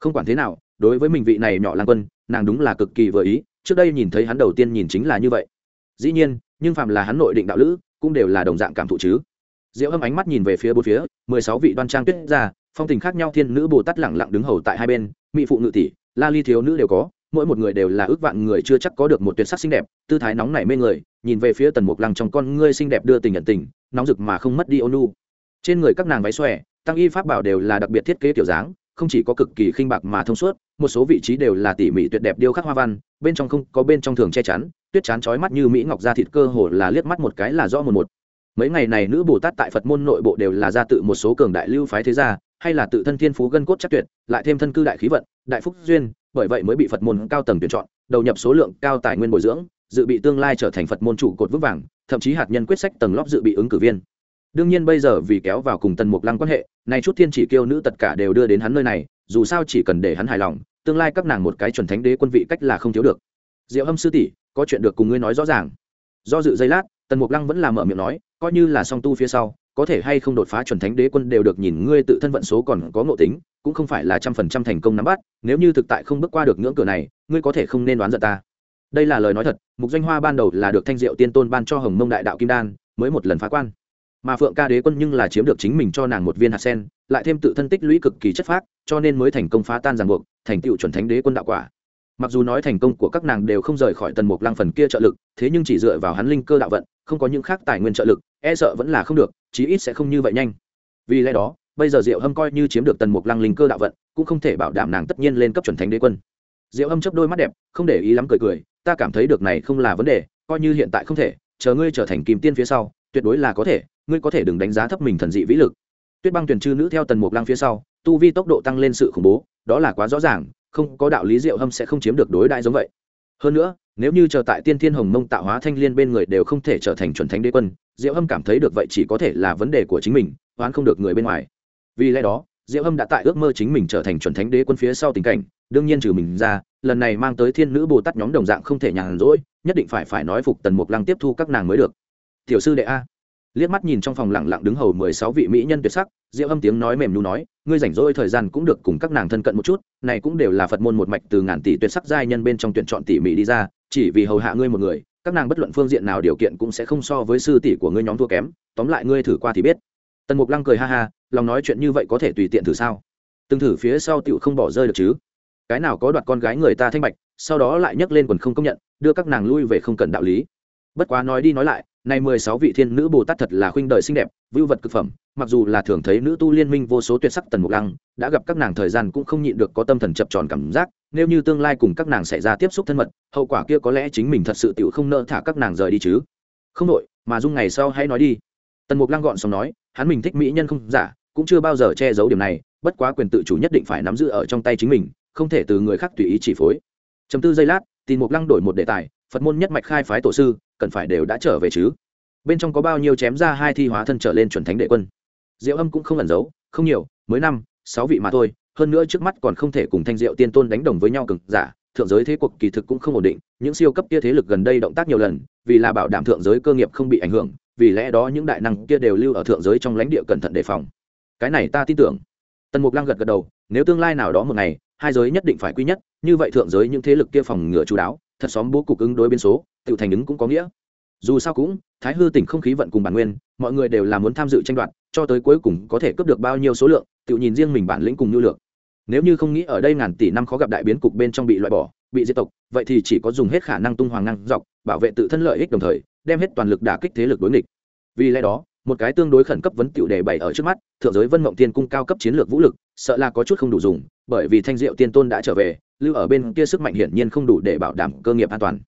Không quản thế nào, đối với mình vị này nhỏ lan quân, nàng đúng là cực kỳ vừa ý, trước đây nhìn thấy hắn đầu tiên nhìn chính là như vậy. Dĩ nhiên, nhưng phạm là hắn nội định đạo lữ, cũng đều là đồng dạng cảm thụ chứ. Diệu âm ánh mắt nhìn về phía bốn phía, mười sáu vị đoan trang tuyết ra phong tình khác nhau thiên nữ bồ tát lẳng lặng đứng hầu tại hai bên, mỹ phụ ngự tỷ, la ly thiếu nữ đều có mỗi một người đều là ước vạn người chưa chắc có được một tuyệt sắc xinh đẹp, tư thái nóng nảy mê người, nhìn về phía tần mục lăng trong con ngươi xinh đẹp đưa tình nhận tình, nóng rực mà không mất đi ôn nu trên người các nàng váy xòe, tăng y pháp bảo đều là đặc biệt thiết kế kiểu dáng, không chỉ có cực kỳ khinh bạc mà thông suốt, một số vị trí đều là tỉ mỉ tuyệt đẹp điêu khắc hoa văn, bên trong không có bên trong thường che chắn, tuyết chán chói mắt như mỹ ngọc da thịt cơ hồ là liếc mắt một cái là rõ một một. Mấy ngày này nữ bồ tát tại phật môn nội bộ đều là gia tự một số cường đại lưu phái thế gia, hay là tự thân thiên phú gân cốt chắc tuyệt, lại thêm thân cư đại khí vận, đại phúc duyên bởi vậy mới bị phật môn cao tầng tuyển chọn, đầu nhập số lượng cao tài nguyên bồi dưỡng, dự bị tương lai trở thành phật môn chủ cột vững vàng, thậm chí hạt nhân quyết sách tầng lóc dự bị ứng cử viên. Đương nhiên bây giờ vì kéo vào cùng tần mục lăng quan hệ này chút thiên chỉ kêu nữ tất cả đều đưa đến hắn nơi này, dù sao chỉ cần để hắn hài lòng, tương lai các nàng một cái chuẩn thánh đế quân vị cách là không thiếu được. Diệu hâm sư tỷ, có chuyện được cùng ngươi nói rõ ràng. Do dự giây lát, tần mục lăng vẫn là mở miệng nói, coi như là song tu phía sau có thể hay không đột phá chuẩn thánh đế quân đều được nhìn ngươi tự thân vận số còn có ngộ tính, cũng không phải là trăm phần trăm thành công nắm bắt, nếu như thực tại không bước qua được ngưỡng cửa này, ngươi có thể không nên đoán giận ta. Đây là lời nói thật, mục danh hoa ban đầu là được thanh diệu tiên tôn ban cho hồng mông đại đạo kim đan, mới một lần phá quan. Mà phượng ca đế quân nhưng là chiếm được chính mình cho nàng một viên hạt sen, lại thêm tự thân tích lũy cực kỳ chất phác, cho nên mới thành công phá tan ràng buộc, thành tựu chuẩn thánh đế quân đạo quả. Mặc dù nói thành công của các nàng đều không rời khỏi tần mục lăng phần kia trợ lực, thế nhưng chỉ dựa vào hắn linh cơ đạo vận, không có những khác tài nguyên trợ lực e sợ vẫn là không được chí ít sẽ không như vậy nhanh. Vì lẽ đó, bây giờ diệu hâm coi như chiếm được tần mục lăng linh cơ đạo vận, cũng không thể bảo đảm nàng tất nhiên lên cấp chuẩn thánh đế quân. Diệu hâm chấp đôi mắt đẹp, không để ý lắm cười cười, ta cảm thấy được này không là vấn đề, coi như hiện tại không thể, chờ ngươi trở thành kim tiên phía sau, tuyệt đối là có thể, ngươi có thể đừng đánh giá thấp mình thần dị vĩ lực. Tuyết băng tuyển chư nữ theo tần mục lăng phía sau, tu vi tốc độ tăng lên sự khủng bố, đó là quá rõ ràng, không có đạo lý diệu hâm sẽ không chiếm được đối đại giống vậy. Hơn nữa, nếu như chờ tại tiên thiên hồng mông tạo hóa thanh liên bên người đều không thể trở thành chuẩn thánh đế quân diệu hâm cảm thấy được vậy chỉ có thể là vấn đề của chính mình, oán không được người bên ngoài. Vì lẽ đó, diệu hâm đã tại ước mơ chính mình trở thành chuẩn thánh đế quân phía sau tình cảnh, đương nhiên trừ mình ra, lần này mang tới thiên nữ bồ tát nhóm đồng dạng không thể nhàn rỗi, nhất định phải phải nói phục tần mục lăng tiếp thu các nàng mới được. Tiểu sư đệ a. Liếc mắt nhìn trong phòng lẳng lặng đứng hầu mười sáu vị mỹ nhân tuyệt sắc, diệu âm tiếng nói mềm nu nói, ngươi rảnh rỗi thời gian cũng được cùng các nàng thân cận một chút, này cũng đều là phật môn một mạch từ ngàn tỷ tuyệt sắc giai nhân bên trong tuyển chọn tỉ mỉ đi ra, chỉ vì hầu hạ ngươi một người các nàng bất luận phương diện nào điều kiện cũng sẽ không so với sư tỷ của ngươi nhóm thua kém, tóm lại ngươi thử qua thì biết. Tần mục lăng cười ha ha, lòng nói chuyện như vậy có thể tùy tiện thử sao? Từng thử phía sau tựu không bỏ rơi được chứ? Cái nào có đoạt con gái người ta thanh bạch, sau đó lại nhấc lên quần không công nhận, đưa các nàng lui về không cần đạo lý. Bất quá nói đi nói lại này mười sáu vị thiên nữ bồ tát thật là khuynh đời xinh đẹp, vưu vật cực phẩm, mặc dù là thường thấy nữ tu liên minh vô số tuyệt sắc tần mục lăng, đã gặp các nàng thời gian cũng không nhịn được có tâm thần chập tròn cảm giác, nếu như tương lai cùng các nàng xảy ra tiếp xúc thân mật, hậu quả kia có lẽ chính mình thật sự tự không nỡ thả các nàng rời đi chứ. Không đội mà dung ngày sau hãy nói đi. Tần mục lăng gọn xong nói, hắn mình thích mỹ nhân không giả, cũng chưa bao giờ che giấu điểm này, bất quá quyền tự chủ nhất định phải nắm giữ ở trong tay chính mình, không thể từ người khác tùy ý chỉ phối. Chấm tư giây lát, tần mục lăng đổi một đề tài phật môn nhất mạch khai phái tổ sư, cần phải đều đã trở về chứ? Bên trong có bao nhiêu chém ra hai thi hóa thân trở lên chuẩn thánh đệ quân? Diệu âm cũng không ẩn giấu, không nhiều, mới năm, sáu vị mà thôi, hơn nữa trước mắt còn không thể cùng thanh diệu tiên tôn đánh đồng với nhau cực giả, thượng giới thế cuộc kỳ thực cũng không ổn định, những siêu cấp kia thế lực gần đây động tác nhiều lần, vì là bảo đảm thượng giới cơ nghiệp không bị ảnh hưởng, vì lẽ đó những đại năng kia đều lưu ở thượng giới trong lãnh địa cẩn thận đề phòng. Cái này ta tin tưởng. Tần mục lăng gật gật đầu, nếu tương lai nào đó một ngày, hai giới nhất định phải quy nhất, như vậy thượng giới những thế lực kia phòng ngừa chú đáo thật xóm bố cục ứng đối biến số tự thành ứng cũng có nghĩa. Dù sao cũng, thái hư tỉnh không khí vận cùng bản nguyên, mọi người đều là muốn tham dự tranh đoạt, cho tới cuối cùng có thể cướp được bao nhiêu số lượng tự nhìn riêng mình bản lĩnh cùng nhu lược nếu như không nghĩ ở đây ngàn tỷ năm khó gặp đại biến cục bên trong bị loại bỏ, bị diệt tộc, vậy thì chỉ có dùng hết khả năng tung hoàng năng dọc, bảo vệ tự thân lợi ích đồng thời, đem hết toàn lực đả kích thế lực đối nghịch. Vì lẽ đó, một cái tương đối khẩn cấp vấn tiểu đề bày ở trước mắt, thượng giới vân mộng tiên cung cao cấp chiến lược vũ lực, sợ là có chút không đủ dùng bởi vì thanh diệu tiên tôn đã trở về, lưu ở bên kia sức mạnh hiển nhiên không đủ để bảo đảm cơ nghiệp an toàn.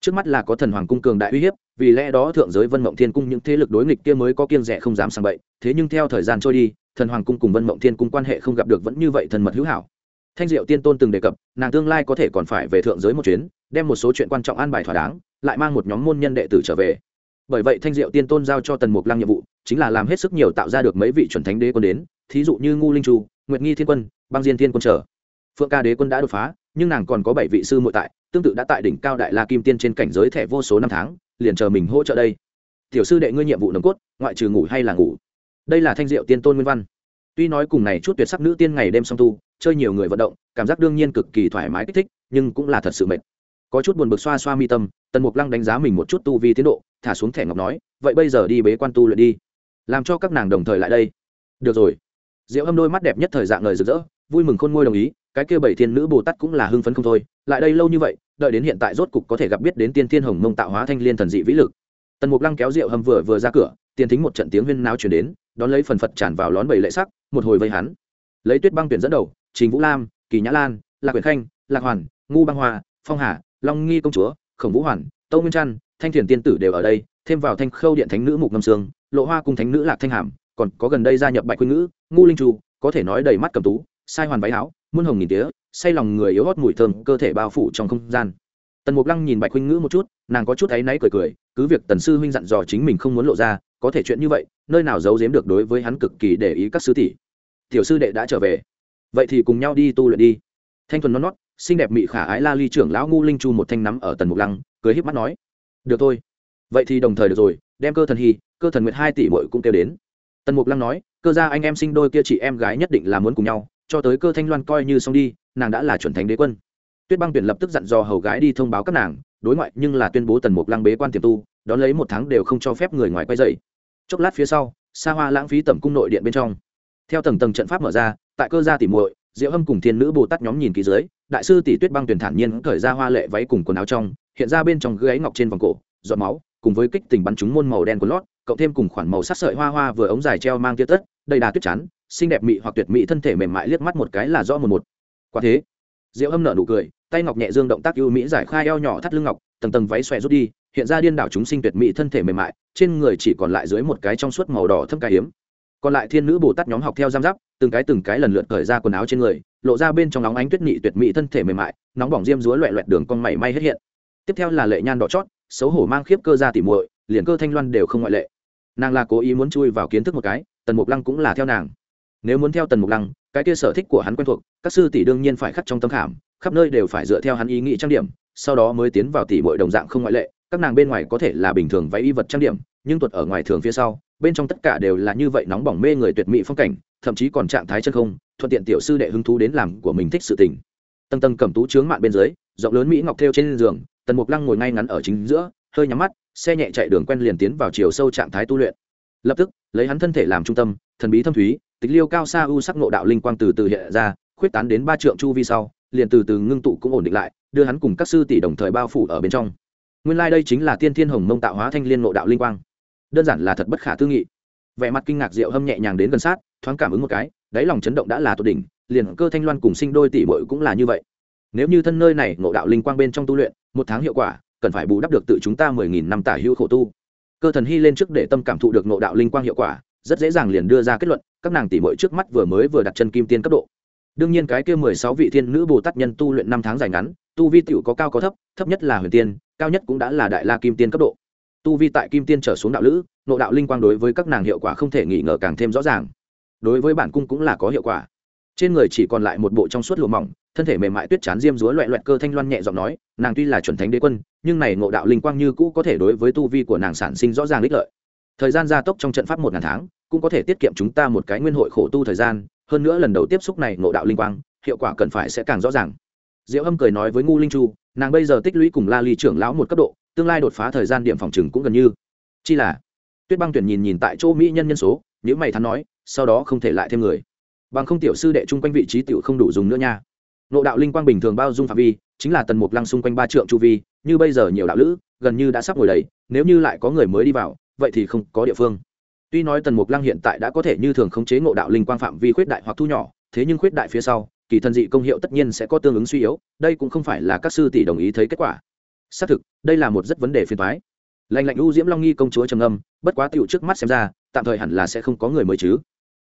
Trước mắt là có thần hoàng cung cường đại uy hiếp, vì lẽ đó thượng giới vân mộng thiên cung những thế lực đối nghịch kia mới có kiên rẻ không dám sang bậy. Thế nhưng theo thời gian trôi đi, thần hoàng cung cùng vân mộng thiên cung quan hệ không gặp được vẫn như vậy thần mật hữu hảo. Thanh diệu tiên tôn từng đề cập, nàng tương lai có thể còn phải về thượng giới một chuyến, đem một số chuyện quan trọng an bài thỏa đáng, lại mang một nhóm môn nhân đệ tử trở về. Bởi vậy thanh diệu tiên tôn giao cho tần mục lăng nhiệm vụ, chính là làm hết sức nhiều tạo ra được mấy vị chuẩn thánh đế quân đến, thí dụ như ngu linh chu, nguyệt nghi thiên quân băng diên thiên quân trở. Phượng ca đế quân đã đột phá, nhưng nàng còn có bảy vị sư muội tại, tương tự đã tại đỉnh cao đại la kim tiên trên cảnh giới thẻ vô số năm tháng, liền chờ mình hỗ trợ đây. Tiểu sư đệ ngươi nhiệm vụ nồng cốt, ngoại trừ ngủ hay là ngủ? Đây là thanh diệu tiên tôn nguyên văn. Tuy nói cùng này chút tuyệt sắc nữ tiên ngày đêm song tu, chơi nhiều người vận động, cảm giác đương nhiên cực kỳ thoải mái kích thích, nhưng cũng là thật sự mệt. Có chút buồn bực xoa xoa mi tâm, tần mục lăng đánh giá mình một chút tu vi tiến độ, thả xuống thẻ ngọc nói, vậy bây giờ đi bế quan tu luyện đi, làm cho các nàng đồng thời lại đây. Được rồi. Diệu âm đôi mắt đẹp nhất thời dạng lời rực rỡ vui mừng khôn ngôi đồng ý, cái kia bảy thiên nữ bồ tát cũng là hưng phấn không thôi, lại đây lâu như vậy, đợi đến hiện tại rốt cục có thể gặp biết đến tiên thiên hồng mông tạo hóa thanh liên thần dị vĩ lực. Tần mục lăng kéo rượu hầm vừa vừa ra cửa, tiền thính một trận tiếng huyên náo chuyển đến, đón lấy phần phật tràn vào lón bảy lệ sắc, một hồi vây hắn. Lấy tuyết băng tuyển dẫn đầu, trình vũ lam, kỳ nhã lan, lạc quyển khanh, lạc hoàn, ngu băng hoa, phong hà, long nghi công chúa, khổng vũ hoàn, tâu nguyên trăn, thanh thiền tiên tử đều ở đây, thêm vào thanh khâu điện thánh nữ mục ngâm sương, lộ hoa cùng thánh nữ lạc thanh hàm, còn có gần đây gia nhập bạch quyên ngữ, ngu linh trù có thể nói đầy mắt cầm tú sai hoàn váy áo, muôn hồng nghìn tía, say lòng người yếu hót mùi thơm, cơ thể bao phủ trong không gian. Tần mục lăng nhìn bạch huynh ngữ một chút, nàng có chút áy náy cười cười, cứ việc tần sư huynh dặn dò chính mình không muốn lộ ra, có thể chuyện như vậy, nơi nào giấu giếm được đối với hắn cực kỳ để ý các sư tỷ. Tiểu sư đệ đã trở về. Vậy thì cùng nhau đi tu luyện đi. Thanh thuần non nót xinh đẹp mị khả ái la ly trưởng lão ngu linh chu một thanh nắm ở tần mục lăng, cười híp mắt nói, được thôi. Vậy thì đồng thời được rồi, đem cơ thần hy, cơ thần nguyệt hai tỷ bội cũng kêu đến. Tần mục lăng nói, cơ ra anh em sinh đôi kia chị em gái nhất định là muốn cùng nhau cho tới cơ thanh loan coi như xong đi, nàng đã là chuẩn thánh đế quân. Tuyết băng tuyển lập tức dặn dò hầu gái đi thông báo các nàng, đối ngoại nhưng là tuyên bố tần mục lăng bế quan tiềm tu, đón lấy một tháng đều không cho phép người ngoài quay dậy. Chốc lát phía sau xa hoa lãng phí tẩm cung nội điện bên trong. Theo tầng tầng trận pháp mở ra, tại cơ gia tỉ muội, diệu hâm cùng thiên nữ bồ tát nhóm nhìn kỹ dưới, đại sư tỷ tuyết băng tuyển thản nhiên cởi ra hoa lệ váy cùng quần áo trong, hiện ra bên trong gáy ngọc trên vòng cổ, giọt máu, cùng với kích tình bắn trúng môn màu đen của lót, cộng thêm cùng khoản màu sắc sợi hoa hoa vừa ống dài treo mang tia tất, đầy đà tuyết chắn xinh đẹp mị hoặc tuyệt mỹ thân thể mềm mại liếc mắt một cái là rõ một một. Quả thế, diệu âm nở nụ cười, tay ngọc nhẹ dương động tác ưu mỹ giải khai eo nhỏ thắt lưng ngọc, tầng tầng váy xòe rút đi, hiện ra điên đảo chúng sinh tuyệt mỹ thân thể mềm mại, trên người chỉ còn lại dưới một cái trong suốt màu đỏ thâm cài hiếm. Còn lại thiên nữ bồ tát nhóm học theo giam giáp, từng cái từng cái lần lượt cởi ra quần áo trên người, lộ ra bên trong nóng ánh tuyết nhị tuyệt mỹ thân thể mềm mại, nóng bỏng diêm dúa loẹ loẹt đường con mày may hết hiện. Tiếp theo là lệ nhan đỏ chót, xấu hổ mang khiếp cơ ra tỉ muội, liền cơ thanh loan đều không ngoại lệ. Nàng là cố ý muốn chui vào kiến thức một cái, tần mục lăng cũng là theo nàng nếu muốn theo tần mục lăng, cái kia sở thích của hắn quen thuộc, các sư tỷ đương nhiên phải khắc trong tâm khảm, khắp nơi đều phải dựa theo hắn ý nghĩ trang điểm, sau đó mới tiến vào tỷ bội đồng dạng không ngoại lệ, các nàng bên ngoài có thể là bình thường váy y vật trang điểm, nhưng tuột ở ngoài thường phía sau, bên trong tất cả đều là như vậy nóng bỏng mê người tuyệt mỹ phong cảnh, thậm chí còn trạng thái chân không, thuận tiện tiểu sư đệ hứng thú đến làm của mình thích sự tình. Tầng tầng cầm tú trướng mạn bên dưới, rộng lớn mỹ ngọc thêu trên giường, tần mục lăng ngồi ngay ngắn ở chính giữa, hơi nhắm mắt, xe nhẹ chạy đường quen liền tiến vào chiều sâu trạng thái tu luyện. Lập tức, lấy hắn thân thể làm trung tâm, thần bí thâm thúy tịch liêu cao xa u sắc nộ đạo linh quang từ từ hiện ra, khuyết tán đến ba trượng chu vi sau, liền từ từ ngưng tụ cũng ổn định lại, đưa hắn cùng các sư tỷ đồng thời bao phủ ở bên trong. Nguyên lai、like、đây chính là tiên thiên hồng mông tạo hóa thanh liên nộ đạo linh quang. Đơn giản là thật bất khả tư nghị. Vẻ mặt kinh ngạc diệu hâm nhẹ nhàng đến gần sát, thoáng cảm ứng một cái, đáy lòng chấn động đã là tột đỉnh, liền cơ thanh loan cùng sinh đôi tỷ bội cũng là như vậy. Nếu như thân nơi này ngộ đạo linh quang bên trong tu luyện, một tháng hiệu quả, cần phải bù đắp được tự chúng ta mười nghìn năm tả hữu khổ tu. Cơ thần hy lên trước để tâm cảm thụ được ngộ đạo linh quang hiệu quả rất dễ dàng liền đưa ra kết luận, các nàng tỷ muội trước mắt vừa mới vừa đặt chân kim tiên cấp độ. Đương nhiên cái kia mười sáu vị thiên nữ bồ tát nhân tu luyện năm tháng dài ngắn, tu vi tiểu có cao có thấp thấp nhất là huyền tiên, cao nhất cũng đã là đại la kim tiên cấp độ. Tu vi tại kim tiên trở xuống đạo lữ, nộ đạo linh quang đối với các nàng hiệu quả không thể nghỉ ngờ càng thêm rõ ràng. Đối với bản cung cũng là có hiệu quả. Trên người chỉ còn lại một bộ trong suốt lụa mỏng, thân thể mềm mại tuyết chán diêm dúa loẹ loẹt cơ thanh loan nhẹ giọng nói, nàng tuy là chuẩn thánh đế quân, nhưng này ngộ đạo linh quang như cũ có thể đối với tu vi của nàng sản sinh rõ ràng ích lợi thời gian gia tốc trong trận pháp một ngàn tháng, cũng có thể tiết kiệm chúng ta một cái nguyên hội khổ tu thời gian, hơn nữa lần đầu tiếp xúc này ngộ đạo linh quang, hiệu quả cần phải sẽ càng rõ ràng. Diệu âm cười nói với ngu linh chu, nàng bây giờ tích lũy cùng la ly trưởng lão một cấp độ, tương lai đột phá thời gian điểm phòng chừng cũng gần như. Chi là, tuyết băng tuyển nhìn nhìn tại chỗ mỹ nhân nhân số nếu mày thắn nói, sau đó không thể lại thêm người. Bằng không tiểu sư đệ chung quanh vị trí tiểu không đủ dùng nữa nha. Nộ đạo linh quang bình thường bao dung phạm vi, chính là tần mục lăng xung quanh ba trượng chu vi, như bây giờ nhiều đạo lữ, gần như đã sắp ngồi đầy, nếu như lại có người mới đi vào vậy thì không có địa phương. Tuy nói tần mục lăng hiện tại đã có thể như thường khống chế ngộ đạo linh quang phạm vi khuyết đại hoặc thu nhỏ, thế nhưng khuyết đại phía sau, kỳ thần dị công hiệu tất nhiên sẽ có tương ứng suy yếu, đây cũng không phải là các sư tỷ đồng ý thấy kết quả. Xác thực, đây là một rất vấn đề phiền thoái lành lạnh u diễm long nghi công chúa trầm âm bất quá tựu trước mắt xem ra, tạm thời hẳn là sẽ không có người mới chứ.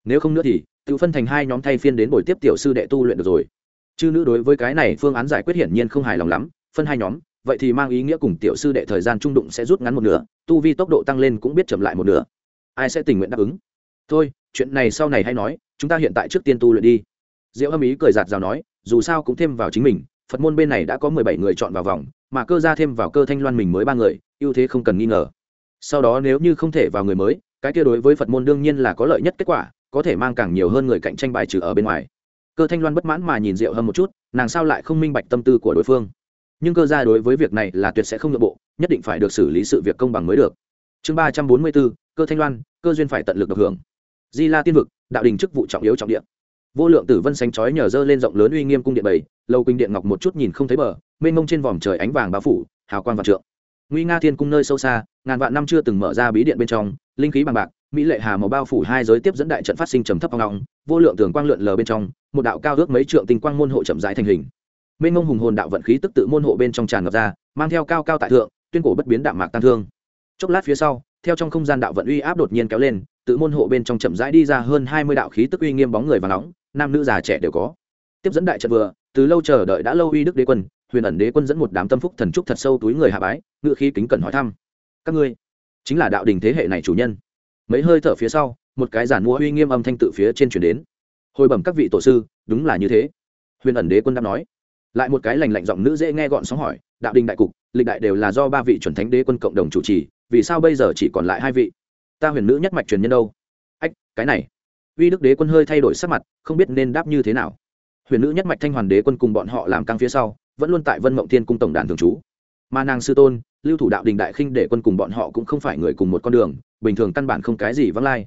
Nếu không nữa thì, tiểu phân thành hai nhóm thay phiên đến buổi tiếp tiểu sư đệ tu luyện được rồi. Chư nữ đối với cái này phương án giải quyết hiển nhiên không hài lòng lắm, phân hai nhóm vậy thì mang ý nghĩa cùng tiểu sư đệ thời gian trung đụng sẽ rút ngắn một nửa, tu vi tốc độ tăng lên cũng biết chậm lại một nửa. Ai sẽ tình nguyện đáp ứng? Thôi, chuyện này sau này hay nói, chúng ta hiện tại trước tiên tu luyện đi. Diệu âm ý cười giạt rào nói, dù sao cũng thêm vào chính mình, phật môn bên này đã có mười bảy người chọn vào vòng, mà cơ ra thêm vào cơ thanh loan mình mới ba người, ưu thế không cần nghi ngờ. Sau đó nếu như không thể vào người mới, cái kia đối với phật môn đương nhiên là có lợi nhất kết quả, có thể mang càng nhiều hơn người cạnh tranh bài trừ ở bên ngoài. Cơ thanh loan bất mãn mà nhìn diệu hâm một chút, nàng sao lại không minh bạch tâm tư của đối phương? Nhưng cơ gia đối với việc này là tuyệt sẽ không nội bộ, nhất định phải được xử lý sự việc công bằng mới được. Chương ba trăm bốn mươi bốn, cơ thanh loan, cơ duyên phải tận lực được hưởng. Di la tiên vực, đạo đình chức vụ trọng yếu trọng điện vô lượng tử vân xanh chói nhờ dơ lên rộng lớn uy nghiêm cung điện bảy lâu kinh điện ngọc một chút nhìn không thấy bờ, mênh mông trên vòm trời ánh vàng bao phủ, hào quang vạn trượng. Nguy nga thiên cung nơi sâu xa, ngàn vạn năm chưa từng mở ra bí điện bên trong, linh khí bằng bạc, mỹ lệ hà màu bao phủ hai giới tiếp dẫn đại trận phát sinh trầm thấp hoang ngọng vô lượng tường quang lượn lờ bên trong, một đạo cao ước mấy trượng tinh quang môn hộ chậm rãi thành hình mênh mông hùng hồn đạo vận khí tức tự môn hộ bên trong tràn ngập ra, mang theo cao cao tại thượng, tuyên cổ bất biến đạo mạc tăng thương. Chốc lát phía sau, theo trong không gian đạo vận uy áp đột nhiên kéo lên, tự môn hộ bên trong chậm rãi đi ra hơn hai mươi đạo khí tức uy nghiêm bóng người và nóng, nam nữ già trẻ đều có. Tiếp dẫn đại trận vừa, từ lâu chờ đợi đã lâu uy đức đế quân, huyền ẩn đế quân dẫn một đám tâm phúc thần trúc thật sâu túi người hạ bái, ngự khí kính cẩn hỏi thăm. Các ngươi, chính là đạo đình thế hệ này chủ nhân. Mấy hơi thở phía sau, một cái giản mua uy nghiêm âm thanh tự phía trên chuyển đến. Hồi bẩm các vị tổ sư, đúng là như thế. Huyền ẩn đế quân đáp nói lại một cái lành lạnh giọng nữ dễ nghe gọn sóng hỏi, đạo đình đại cục, lịch đại đều là do ba vị chuẩn thánh đế quân cộng đồng chủ trì, vì sao bây giờ chỉ còn lại hai vị? Ta huyền nữ nhất mạch truyền nhân đâu? Ách, cái này. Uy đức đế quân hơi thay đổi sắc mặt, không biết nên đáp như thế nào. Huyền nữ nhất mạch thanh hoàn đế quân cùng bọn họ làm căng phía sau, vẫn luôn tại vân mộng thiên cung tổng đàn thường trú. Mà nàng sư tôn, lưu thủ đạo đình đại khinh để quân cùng bọn họ cũng không phải người cùng một con đường, bình thường căn bản không cái gì vắng lai.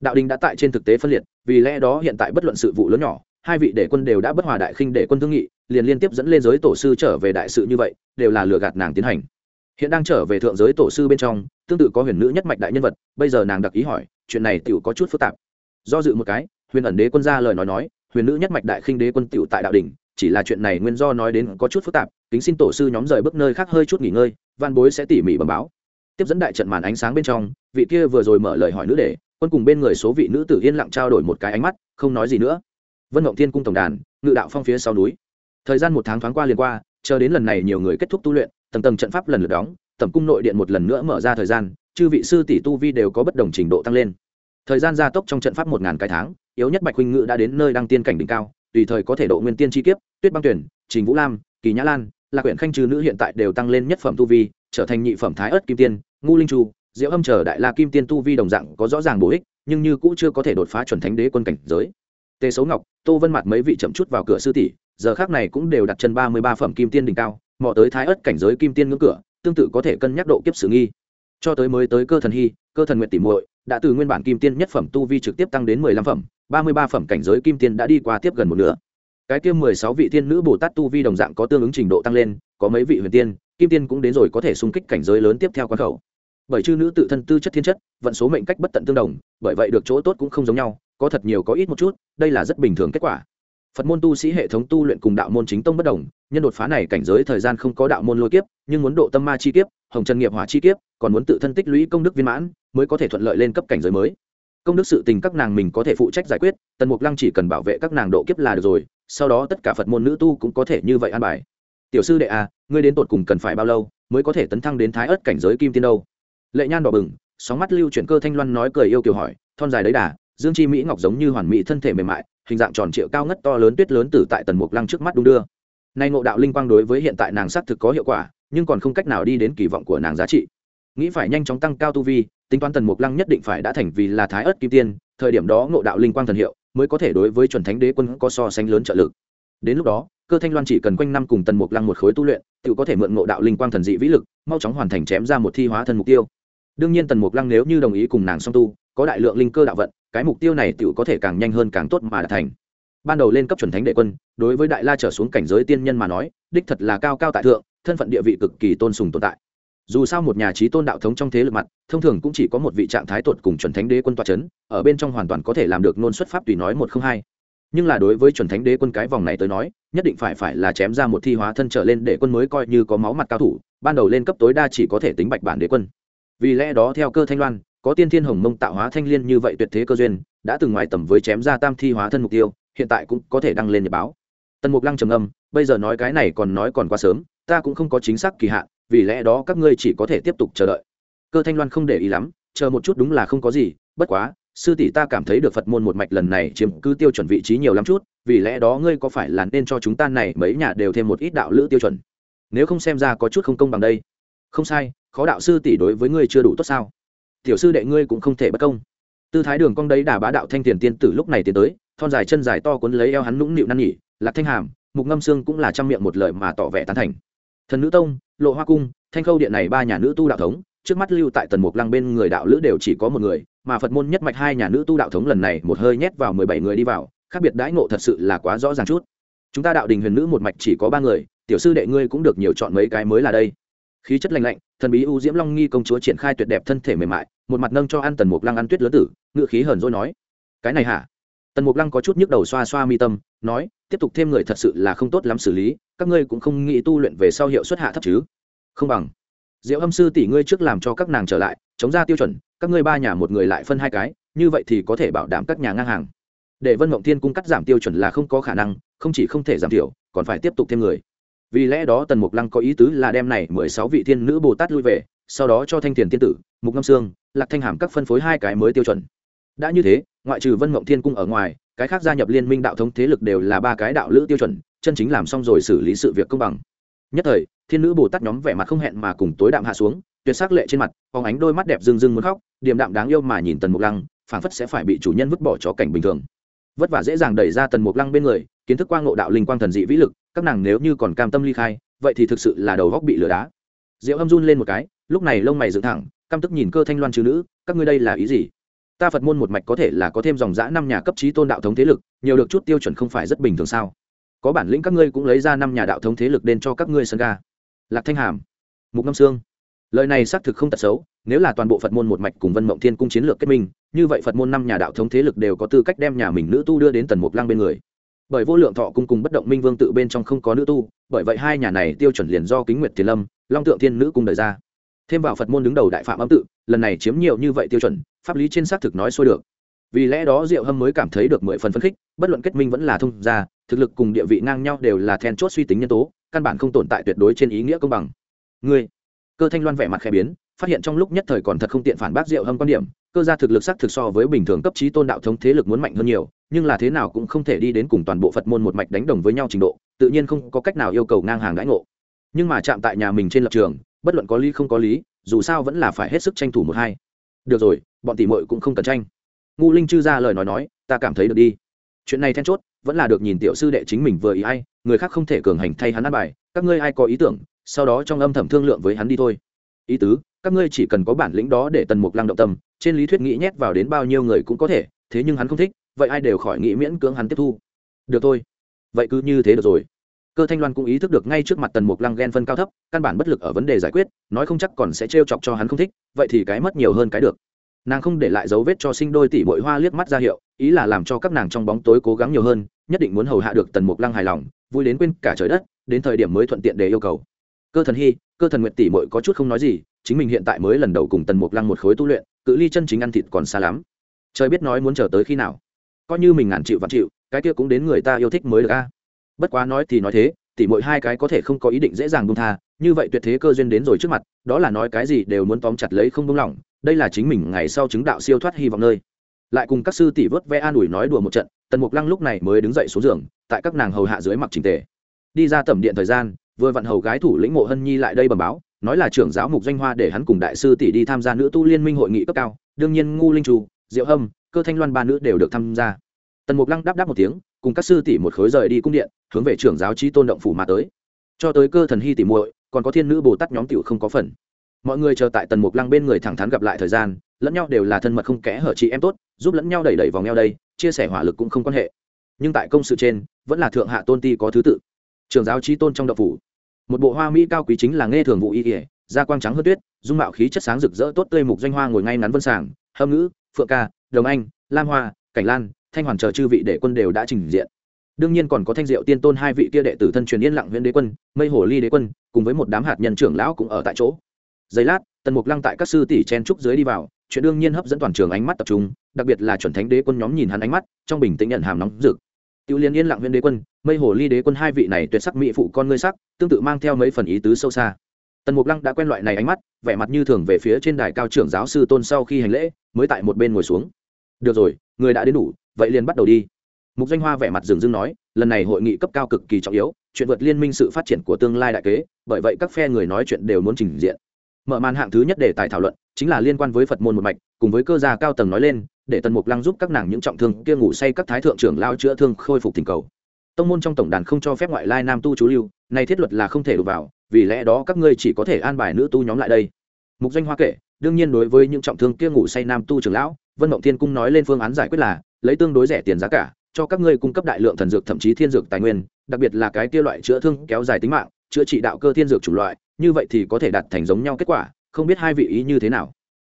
Đạo đình đã tại trên thực tế phân liệt, vì lẽ đó hiện tại bất luận sự vụ lớn nhỏ, hai vị đệ quân đều đã bất hòa đại khinh để quân thương nghị liền liên tiếp dẫn lên giới tổ sư trở về đại sự như vậy, đều là lừa gạt nàng tiến hành. Hiện đang trở về thượng giới tổ sư bên trong, tương tự có huyền nữ nhất mạch đại nhân vật, bây giờ nàng đặc ý hỏi, chuyện này tựu có chút phức tạp. Do dự một cái, huyền ẩn đế quân ra lời nói nói, huyền nữ nhất mạch đại khinh đế quân tựu tại đạo đình chỉ là chuyện này nguyên do nói đến có chút phức tạp, kính xin tổ sư nhóm rời bước nơi khác hơi chút nghỉ ngơi, văn bối sẽ tỉ mỉ bẩm báo. Tiếp dẫn đại trận màn ánh sáng bên trong, vị kia vừa rồi mở lời hỏi nữ để, quân cùng bên người số vị nữ tử yên lặng trao đổi một cái ánh mắt, không nói gì nữa. Vân mộng thiên cung tổng đàn, ngự đạo phong phía sau núi thời gian một tháng thoáng qua liền qua, chờ đến lần này nhiều người kết thúc tu luyện, tầng tầng trận pháp lần lượt đóng, tầm cung nội điện một lần nữa mở ra thời gian, chư vị sư tỷ tu vi đều có bất đồng trình độ tăng lên. Thời gian gia tốc trong trận pháp một ngàn cái tháng, yếu nhất bạch huynh ngự đã đến nơi đăng tiên cảnh đỉnh cao, tùy thời có thể độ nguyên tiên chi kiếp, tuyết băng tuyển, trình vũ lam, kỳ nhã lan là quyển khanh trừ nữ hiện tại đều tăng lên nhất phẩm tu vi, trở thành nhị phẩm thái ớt kim tiên, ngu linh chu diễu âm chờ đại la kim tiên tu vi đồng dạng có rõ ràng bổ ích, nhưng như cũ chưa có thể đột phá chuẩn thánh đế quân cảnh giới. Tề xấu ngọc, tô vân mặt mấy vị chậm chút vào cửa sư tỷ giờ khác này cũng đều đặt chân ba mươi ba phẩm kim tiên đỉnh cao, mò tới thái ớt cảnh giới kim tiên ngưỡng cửa, tương tự có thể cân nhắc độ kiếp sự nghi. Cho tới mới tới cơ thần hy, cơ thần nguyện tỉ muội, đã từ nguyên bản kim tiên nhất phẩm tu vi trực tiếp tăng đến mười lăm phẩm, ba mươi ba phẩm cảnh giới kim tiên đã đi qua tiếp gần một nửa. Cái kia mười sáu vị thiên nữ bồ tát tu vi đồng dạng có tương ứng trình độ tăng lên, có mấy vị huyền tiên, kim tiên cũng đến rồi có thể xung kích cảnh giới lớn tiếp theo quan khẩu. Bởi chư nữ tự thân tư chất thiên chất, vận số mệnh cách bất tận tương đồng, bởi vậy được chỗ tốt cũng không giống nhau, có thật nhiều có ít một chút, đây là rất bình thường kết quả phật môn tu sĩ hệ thống tu luyện cùng đạo môn chính tông bất đồng, nhân đột phá này cảnh giới thời gian không có đạo môn lôi kiếp, nhưng muốn độ tâm ma chi kiếp, hồng trần nghiệp hỏa chi kiếp, còn muốn tự thân tích lũy công đức viên mãn, mới có thể thuận lợi lên cấp cảnh giới mới. Công đức sự tình các nàng mình có thể phụ trách giải quyết, tần mục lăng chỉ cần bảo vệ các nàng độ kiếp là được rồi, sau đó tất cả phật môn nữ tu cũng có thể như vậy an bài. Tiểu sư đệ à ngươi đến tột cùng cần phải bao lâu mới có thể tấn thăng đến thái ớt cảnh giới kim tiên đâu? Lệ nhan đỏ bừng, sóng mắt lưu chuyển cơ thanh loan nói cười yêu kiều hỏi, thon dài đấy đà, dương chi mỹ ngọc giống như hoàn mỹ thân thể mềm mại hình dạng tròn trịa cao ngất to lớn tuyết lớn từ tại tần mục lăng trước mắt đung đưa. Nay ngộ đạo linh quang đối với hiện tại nàng xác thực có hiệu quả, nhưng còn không cách nào đi đến kỳ vọng của nàng giá trị. Nghĩ phải nhanh chóng tăng cao tu vi, tính toán tần mục lăng nhất định phải đã thành vì là thái ớt kim tiên, thời điểm đó ngộ đạo linh quang thần hiệu mới có thể đối với chuẩn thánh đế quân có so sánh lớn trợ lực. Đến lúc đó, cơ thanh loan chỉ cần quanh năm cùng tần mục lăng một khối tu luyện, tự có thể mượn ngộ đạo linh quang thần dị vĩ lực, mau chóng hoàn thành chém ra một thi hóa thân mục tiêu. Đương nhiên tần mục lăng nếu như đồng ý cùng nàng song tu, có đại lượng linh cơ đạo vận cái mục tiêu này tựu có thể càng nhanh hơn càng tốt mà đạt thành. Ban đầu lên cấp chuẩn thánh đệ quân, đối với đại la trở xuống cảnh giới tiên nhân mà nói, đích thật là cao cao tại thượng, thân phận địa vị cực kỳ tôn sùng tồn tại. Dù sao một nhà trí tôn đạo thống trong thế lực mặt, thông thường cũng chỉ có một vị trạng thái tột cùng chuẩn thánh đế quân toa c h ấ n ở bên trong hoàn toàn có thể làm được nôn xuất pháp tùy nói một không hai. Nhưng là đối với chuẩn thánh đế quân cái vòng này tới nói, nhất định phải phải là chém ra một thi hóa thân trở lên để quân mới coi như có máu mặt cao thủ, ban đầu lên cấp tối đa chỉ có thể tính bạch bản đế quân. Vì lẽ đó theo cơ thanh loan có tiên thiên hồng mông tạo hóa thanh liên như vậy tuyệt thế cơ duyên, đã từng ngoài tầm với chém ra tam thi hóa thân mục tiêu, hiện tại cũng có thể đăng lên nhật báo. Tần mục lăng trầm âm bây giờ nói cái này còn nói còn quá sớm, ta cũng không có chính xác kỳ hạn, vì lẽ đó các ngươi chỉ có thể tiếp tục chờ đợi. Cơ thanh loan không để ý lắm, chờ một chút đúng là không có gì, bất quá, sư tỷ ta cảm thấy được phật môn một mạch lần này chiếm cứ tiêu chuẩn vị trí nhiều lắm chút, vì lẽ đó ngươi có phải là nên cho chúng ta này mấy nhà đều thêm một ít đạo lữ tiêu chuẩn? Nếu không xem ra có chút không công bằng đây. Không sai, khó đạo sư tỷ đối với ngươi chưa đủ tốt sao? Tiểu sư đệ ngươi cũng không thể bất công. Tư thái đường cong đấy đà bá đạo thanh tiền tiên tử lúc này tiến tới, thon dài chân dài to cuốn lấy eo hắn nũng nịu năn nhỉ lạc thanh hàm, mục ngâm xương cũng là trăm miệng một lời mà tỏ vẻ tán thành. Thần nữ tông, lộ hoa cung, thanh khâu điện này ba nhà nữ tu đạo thống, trước mắt lưu tại tần mục lăng bên người đạo lữ đều chỉ có một người, mà phật môn nhất mạch hai nhà nữ tu đạo thống lần này một hơi nhét vào mười bảy người đi vào, khác biệt đãi ngộ thật sự là quá rõ ràng chút. Chúng ta đạo đình huyền nữ một mạch chỉ có ba người, tiểu sư đệ ngươi cũng được nhiều chọn mấy cái mới là đây. Khí chất lành lạnh thần bí u diễm long nghi công chúa triển khai tuyệt đẹp thân thể mềm mại, một mặt nâng cho ăn tần mục lăng ăn tuyết lớn tử ngự khí hờn dỗi nói, cái này hả? Tần mục lăng có chút nhức đầu xoa xoa mi tâm, nói, tiếp tục thêm người thật sự là không tốt lắm xử lý, các ngươi cũng không nghĩ tu luyện về sau hiệu suất hạ thấp chứ? Không bằng. Diệu âm sư tỷ ngươi trước làm cho các nàng trở lại, chống ra tiêu chuẩn, các ngươi ba nhà một người lại phân hai cái, như vậy thì có thể bảo đảm các nhà ngang hàng. Để vân mộng thiên cung cắt giảm tiêu chuẩn là không có khả năng, không chỉ không thể giảm thiểu, còn phải tiếp tục thêm người vì lẽ đó tần mục lăng có ý tứ là đem này mười sáu vị thiên nữ bồ tát lui về, sau đó cho thanh thiền tiên tử, mục ngâm sương, lạc thanh hàm các phân phối hai cái mới tiêu chuẩn. Đã như thế, ngoại trừ vân mộng thiên cung ở ngoài, cái khác gia nhập liên minh đạo thống thế lực đều là ba cái đạo lữ tiêu chuẩn, chân chính làm xong rồi xử lý sự việc công bằng. Nhất thời, thiên nữ bồ tát nhóm vẻ mặt không hẹn mà cùng tối đạm hạ xuống, tuyệt sắc lệ trên mặt, phóng ánh đôi mắt đẹp rưng rưng muốn khóc, điềm đạm đáng yêu mà nhìn tần mục lăng, phảng phất sẽ phải bị chủ nhân vứt bỏ cho cảnh bình thường. Vất vả dễ dàng đẩy ra tần mục lăng bên người kiến thức quang ngộ đạo linh quang thần dị vĩ lực, các nàng nếu như còn cam tâm ly khai, vậy thì thực sự là đầu góc bị lửa đá. Diệu âm run lên một cái, lúc này lông mày dựng thẳng, căm tức nhìn cơ thanh loan chữ nữ, các ngươi đây là ý gì? Ta phật môn một mạch có thể là có thêm dòng giã năm nhà cấp trí tôn đạo thống thế lực, nhiều được chút tiêu chuẩn không phải rất bình thường sao? Có bản lĩnh các ngươi cũng lấy ra năm nhà đạo thống thế lực đến cho các ngươi sân ga. Lạc thanh hàm, mục ngâm sương. Lời này xác thực không tật xấu, nếu là toàn bộ phật môn một mạch cùng vân mộng thiên cung chiến lược kết minh, như vậy phật môn năm nhà đạo thống thế lực đều có tư cách đem nhà mình nữ tu đưa đến tần mục lăng bên người bởi vô lượng thọ cung cùng bất động minh vương tự bên trong không có nữ tu, bởi vậy hai nhà này tiêu chuẩn liền do kính nguyệt thiền lâm, long tượng thiên nữ cung đời ra. Thêm vào phật môn đứng đầu đại phạm âm tự, lần này chiếm nhiều như vậy tiêu chuẩn, pháp lý trên xác thực nói xuôi được. Vì lẽ đó diệu hâm mới cảm thấy được mười phần phấn khích, bất luận kết minh vẫn là thông gia, thực lực cùng địa vị ngang nhau đều là then chốt suy tính nhân tố, căn bản không tồn tại tuyệt đối trên ý nghĩa công bằng. Người cơ thanh loan vẻ mặt khẽ biến, phát hiện trong lúc nhất thời còn thật không tiện phản bác diệu hâm quan điểm cơ gia thực lực xác thực so với bình thường cấp trí tôn đạo thống thế lực muốn mạnh hơn nhiều, nhưng là thế nào cũng không thể đi đến cùng toàn bộ phật môn một mạch đánh đồng với nhau trình độ, tự nhiên không có cách nào yêu cầu ngang hàng đãi ngộ. Nhưng mà chạm tại nhà mình trên lập trường, bất luận có lý không có lý, dù sao vẫn là phải hết sức tranh thủ một hai. Được rồi, bọn tỷ muội cũng không cần tranh. Ngu linh chư ra lời nói nói, ta cảm thấy được đi. Chuyện này then chốt, vẫn là được nhìn tiểu sư đệ chính mình vừa ý ai, người khác không thể cường hành thay hắn ăn bài, các ngươi ai có ý tưởng, sau đó trong âm thầm thương lượng với hắn đi thôi. Ý tứ các ngươi chỉ cần có bản lĩnh đó để tần mục lăng động tâm, trên lý thuyết nghĩ nhét vào đến bao nhiêu người cũng có thể, thế nhưng hắn không thích, vậy ai đều khỏi nghĩ miễn cưỡng hắn tiếp thu. Được thôi. Vậy cứ như thế được rồi. Cơ thanh loan cũng ý thức được ngay trước mặt tần mục lăng ghen phân cao thấp, căn bản bất lực ở vấn đề giải quyết, nói không chắc còn sẽ trêu chọc cho hắn không thích, vậy thì cái mất nhiều hơn cái được. Nàng không để lại dấu vết cho sinh đôi tỷ bội hoa liếc mắt ra hiệu, ý là làm cho các nàng trong bóng tối cố gắng nhiều hơn, nhất định muốn hầu hạ được tần mục lăng hài lòng, vui đến quên cả trời đất, đến thời điểm mới thuận tiện để yêu cầu. Cơ thần hy cơ thần nguyện tỷ mội có chút không nói gì, chính mình hiện tại mới lần đầu cùng tần mục lăng một khối tu luyện, cự ly chân chính ăn thịt còn xa lắm. Trời biết nói muốn chờ tới khi nào. Coi như mình ngàn chịu vạn chịu, cái kia cũng đến người ta yêu thích mới được a. Bất quá nói thì nói thế, tỷ mỗi hai cái có thể không có ý định dễ dàng buông tha, như vậy tuyệt thế cơ duyên đến rồi trước mặt, đó là nói cái gì đều muốn tóm chặt lấy không buông lỏng, đây là chính mình ngày sau chứng đạo siêu thoát hy vọng nơi. Lại cùng các sư tỷ vớt ve an ủi nói đùa một trận, tần mục lăng lúc này mới đứng dậy xuống giường, tại các nàng hầu hạ dưới mặc trình tề. Đi ra tẩm điện thời gian vừa vặn hầu gái thủ lĩnh mộ hân nhi lại đây bẩm báo, nói là trưởng giáo mục doanh hoa để hắn cùng đại sư tỷ đi tham gia nữ tu liên minh hội nghị cấp cao, đương nhiên ngu linh trù diệu hâm, cơ thanh loan ba nữ đều được tham gia. Tần mục lăng đáp đáp một tiếng, cùng các sư tỷ một khối rời đi cung điện, hướng về trưởng giáo trí tôn động phủ mà tới. Cho tới cơ thần hy tỷ muội, còn có thiên nữ bồ tát nhóm tiểu không có phần. Mọi người chờ tại tần mục lăng bên người thẳng thắn gặp lại thời gian, lẫn nhau đều là thân mật không kẽ hở chị em tốt, giúp lẫn nhau đẩy đẩy vòng nhau đây, chia sẻ hỏa lực cũng không quan hệ. Nhưng tại công sự trên, vẫn là thượng hạ tôn ti có thứ tự trường giáo trí tôn trong đậu phủ. Một bộ hoa mỹ cao quý chính là nghe thường vụ y ỉa da quang trắng hơn tuyết, dung mạo khí chất sáng rực rỡ tốt tươi mục doanh hoa ngồi ngay ngắn vân sàng, hâm ngữ, phượng ca, đồng anh, lam hoa, cảnh lan, thanh hoàn chờ chư vị đệ quân đều đã trình diện. Đương nhiên còn có thanh diệu tiên tôn hai vị kia đệ tử thân truyền yên lặng huyện đế quân, mây hồ ly đế quân, cùng với một đám hạt nhân trưởng lão cũng ở tại chỗ. Giây lát, tần mục lăng tại các sư tỷ chen trúc dưới đi vào, chuyện đương nhiên hấp dẫn toàn trường ánh mắt tập trung, đặc biệt là chuẩn thánh đế quân nhóm nhìn hắn ánh mắt, trong bình tĩnh nhận hàm nóng rực tiểu liên yên lặng viên đế quân, mây hồ ly đế quân hai vị này tuyệt sắc mỹ phụ con ngươi sắc, tương tự mang theo mấy phần ý tứ sâu xa. Tần mục lăng đã quen loại này ánh mắt, vẻ mặt như thường về phía trên đài cao trưởng giáo sư tôn sau khi hành lễ, mới tại một bên ngồi xuống. Được rồi, người đã đến đủ, vậy liền bắt đầu đi. Mục danh hoa vẻ mặt dừng dưng nói, lần này hội nghị cấp cao cực kỳ trọng yếu, chuyện vượt liên minh sự phát triển của tương lai đại kế, bởi vậy các phe người nói chuyện đều muốn trình diện. Mở màn hạng thứ nhất để tài thảo luận, chính là liên quan với phật môn một mạch, cùng với cơ gia cao tầng nói lên để tần mục lăng giúp các nàng những trọng thương kia ngủ say các thái thượng trưởng lao chữa thương khôi phục tình cầu. Tông môn trong tổng đàn không cho phép ngoại lai nam tu chú lưu, này thiết luật là không thể đụng vào, vì lẽ đó các ngươi chỉ có thể an bài nữ tu nhóm lại đây. Mục danh hoa kể, đương nhiên đối với những trọng thương kia ngủ say nam tu trưởng lão, vân mộng thiên cung nói lên phương án giải quyết là, lấy tương đối rẻ tiền giá cả, cho các ngươi cung cấp đại lượng thần dược thậm chí thiên dược tài nguyên, đặc biệt là cái kia loại chữa thương kéo dài tính mạng, chữa trị đạo cơ thiên dược chủng loại, như vậy thì có thể đạt thành giống nhau kết quả, không biết hai vị ý như thế nào.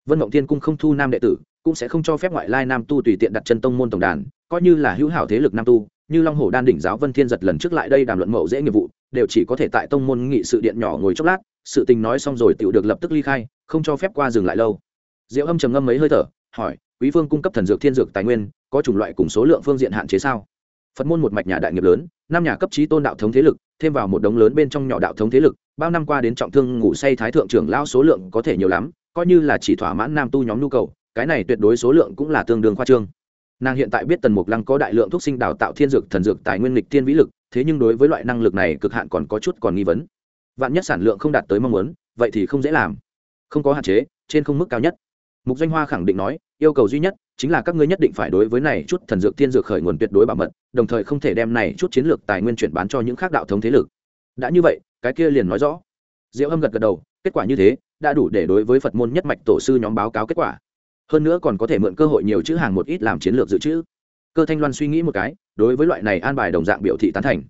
Vân mộng thiên cung không thu nam đệ tử cũng sẽ không cho phép ngoại lai nam tu tùy tiện đặt chân tông môn tổng đàn, coi như là hữu hảo thế lực nam tu, như long hồ đan đỉnh giáo vân thiên giật lần trước lại đây đàm luận mậu dễ nghiệp vụ, đều chỉ có thể tại tông môn nghị sự điện nhỏ ngồi chốc lát, sự tình nói xong rồi tựu được lập tức ly khai, không cho phép qua dừng lại lâu. Diệu âm trầm ngâm mấy hơi thở, hỏi, quý phương cung cấp thần dược, thiên dược, tài nguyên, có chủng loại cùng số lượng phương diện hạn chế sao? Phật môn một mạch nhà đại nghiệp lớn, năm nhà cấp trí tôn đạo thống thế lực, thêm vào một đống lớn bên trong nhỏ đạo thống thế lực, bao năm qua đến trọng thương ngủ say thái thượng trưởng lao số lượng có thể nhiều lắm, coi như là chỉ thỏa mãn nam tu nhóm nhu cầu cái này tuyệt đối số lượng cũng là tương đương khoa trương. Nàng hiện tại biết tần mục lăng có đại lượng thuốc sinh đào tạo thiên dược, thần dược, tài nguyên lịch thiên vĩ lực, thế nhưng đối với loại năng lực này cực hạn còn có chút còn nghi vấn. Vạn nhất sản lượng không đạt tới mong muốn, vậy thì không dễ làm. Không có hạn chế, trên không mức cao nhất. Mục doanh hoa khẳng định nói, yêu cầu duy nhất chính là các ngươi nhất định phải đối với này chút thần dược, thiên dược khởi nguồn tuyệt đối bảo mật, đồng thời không thể đem này chút chiến lược tài nguyên chuyển bán cho những khác đạo thống thế lực. Đã như vậy, cái kia liền nói rõ. Diệu âm gật gật đầu, kết quả như thế, đã đủ để đối với phật môn nhất mạch tổ sư nhóm báo cáo kết quả hơn nữa còn có thể mượn cơ hội nhiều chữ hàng một ít làm chiến lược dự trữ. Cơ thanh loan suy nghĩ một cái, đối với loại này an bài đồng dạng biểu thị tán thành.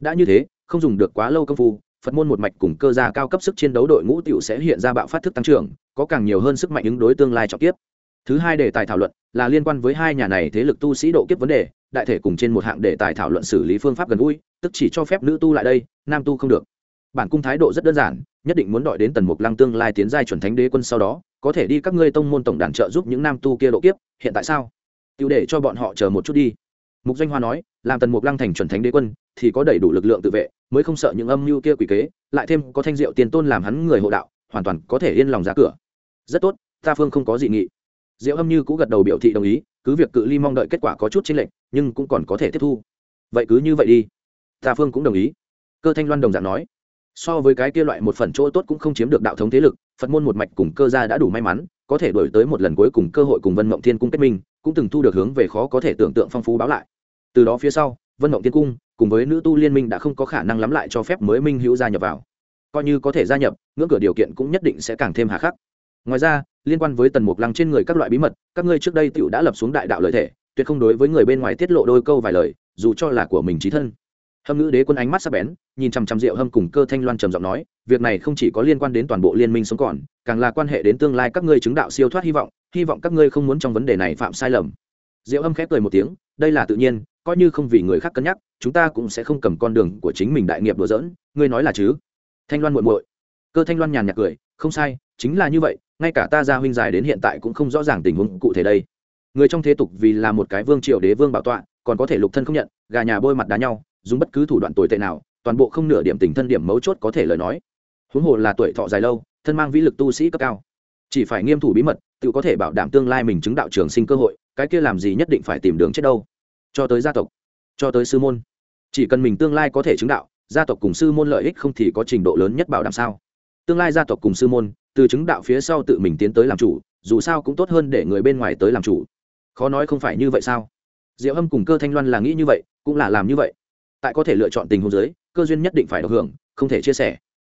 Đã như thế, không dùng được quá lâu công phu, phật môn một mạch cùng cơ gia cao cấp sức chiến đấu đội ngũ t i ể u sẽ hiện ra bạo phát thức tăng trưởng, có càng nhiều hơn sức mạnh ứng đối tương lai trọng tiếp thứ hai đề tài thảo luận là liên quan với hai nhà này thế lực tu sĩ độ kiếp vấn đề, đại thể cùng trên một hạng đề tài thảo luận xử lý phương pháp gần gũi, tức chỉ cho phép nữ tu lại đây, nam tu không được bản cung thái độ rất đơn giản, nhất định muốn đợi đến tần mục lăng tương lai tiến giai chuẩn thánh đế quân sau đó, có thể đi các ngươi tông môn tổng đàn trợ giúp những nam tu kia độ kiếp, hiện tại sao? Tiêu để cho bọn họ chờ một chút đi. Mục doanh hoa nói, làm tần mục lăng thành chuẩn thánh đế quân, thì có đầy đủ lực lượng tự vệ, mới không sợ những âm mưu kia quỷ kế, lại thêm có thanh diệu tiền tôn làm hắn người hộ đạo, hoàn toàn có thể yên lòng ra cửa. Rất tốt, ta phương không có dị nghị. Diệu âm như cũng gật đầu biểu thị đồng ý, cứ việc cự ly mong đợi kết quả có chút chênh lệch, nhưng cũng còn có thể tiếp thu. Vậy cứ như vậy đi. Ta phương cũng đồng ý. Cơ thanh loan đồng dạng nói so với cái kia loại một phần chỗ tốt cũng không chiếm được đạo thống thế lực, phật môn một mạch cùng cơ gia đã đủ may mắn, có thể đổi tới một lần cuối cùng cơ hội cùng vân mộng thiên cung kết minh, cũng từng thu được hướng về khó có thể tưởng tượng phong phú báo lại. Từ đó phía sau, vân mộng thiên cung cùng với nữ tu liên minh đã không có khả năng lắm lại cho phép mới minh hữu gia nhập vào. Coi như có thể gia nhập, ngưỡng cửa điều kiện cũng nhất định sẽ càng thêm hà khắc. Ngoài ra, liên quan với tần mục lăng trên người các loại bí mật, các ngươi trước đây tựu đã lập xuống đại đạo lợi thể tuyệt không đối với người bên ngoài tiết lộ đôi câu vài lời, dù cho là của mình trí thân. Hâm ngữ đế quân ánh mắt sắc bén nhìn chằm chằm rượu hâm cùng cơ thanh loan trầm giọng nói, việc này không chỉ có liên quan đến toàn bộ liên minh sống còn, càng là quan hệ đến tương lai các ngươi chứng đạo siêu thoát hy vọng hy vọng các ngươi không muốn trong vấn đề này phạm sai lầm. Diệu hâm khép cười một tiếng, đây là tự nhiên, coi như không vì người khác cân nhắc, chúng ta cũng sẽ không cầm con đường của chính mình đại nghiệp đùa giỡn, ngươi nói là chứ? Thanh loan muội muội. Cơ thanh loan nhàn nhạt cười, không sai, chính là như vậy, ngay cả ta gia huynh dài đến hiện tại cũng không rõ ràng tình huống cụ thể đây. Người trong thế tục vì là một cái vương triều đế vương bảo tọa, còn có thể lục thân không nhận, gà nhà bôi mặt đá nhau, dùng bất cứ thủ đoạn tồi tệ nào toàn bộ không nửa điểm tình thân điểm mấu chốt có thể lời nói. Huống hồ là tuổi thọ dài lâu, thân mang vĩ lực tu sĩ cấp cao. Chỉ phải nghiêm thủ bí mật, tự có thể bảo đảm tương lai mình chứng đạo trường sinh cơ hội, cái kia làm gì nhất định phải tìm đường chết đâu. Cho tới gia tộc, cho tới sư môn. Chỉ cần mình tương lai có thể chứng đạo, gia tộc cùng sư môn lợi ích không thì có trình độ lớn nhất bảo đảm sao? Tương lai gia tộc cùng sư môn, từ chứng đạo phía sau tự mình tiến tới làm chủ, dù sao cũng tốt hơn để người bên ngoài tới làm chủ. Khó nói không phải như vậy sao? Diệu hâm cùng cơ thanh loan là nghĩ như vậy, cũng là làm như vậy. Tại có thể lựa chọn tình huống giới cơ duyên nhất định phải được hưởng, không thể chia sẻ.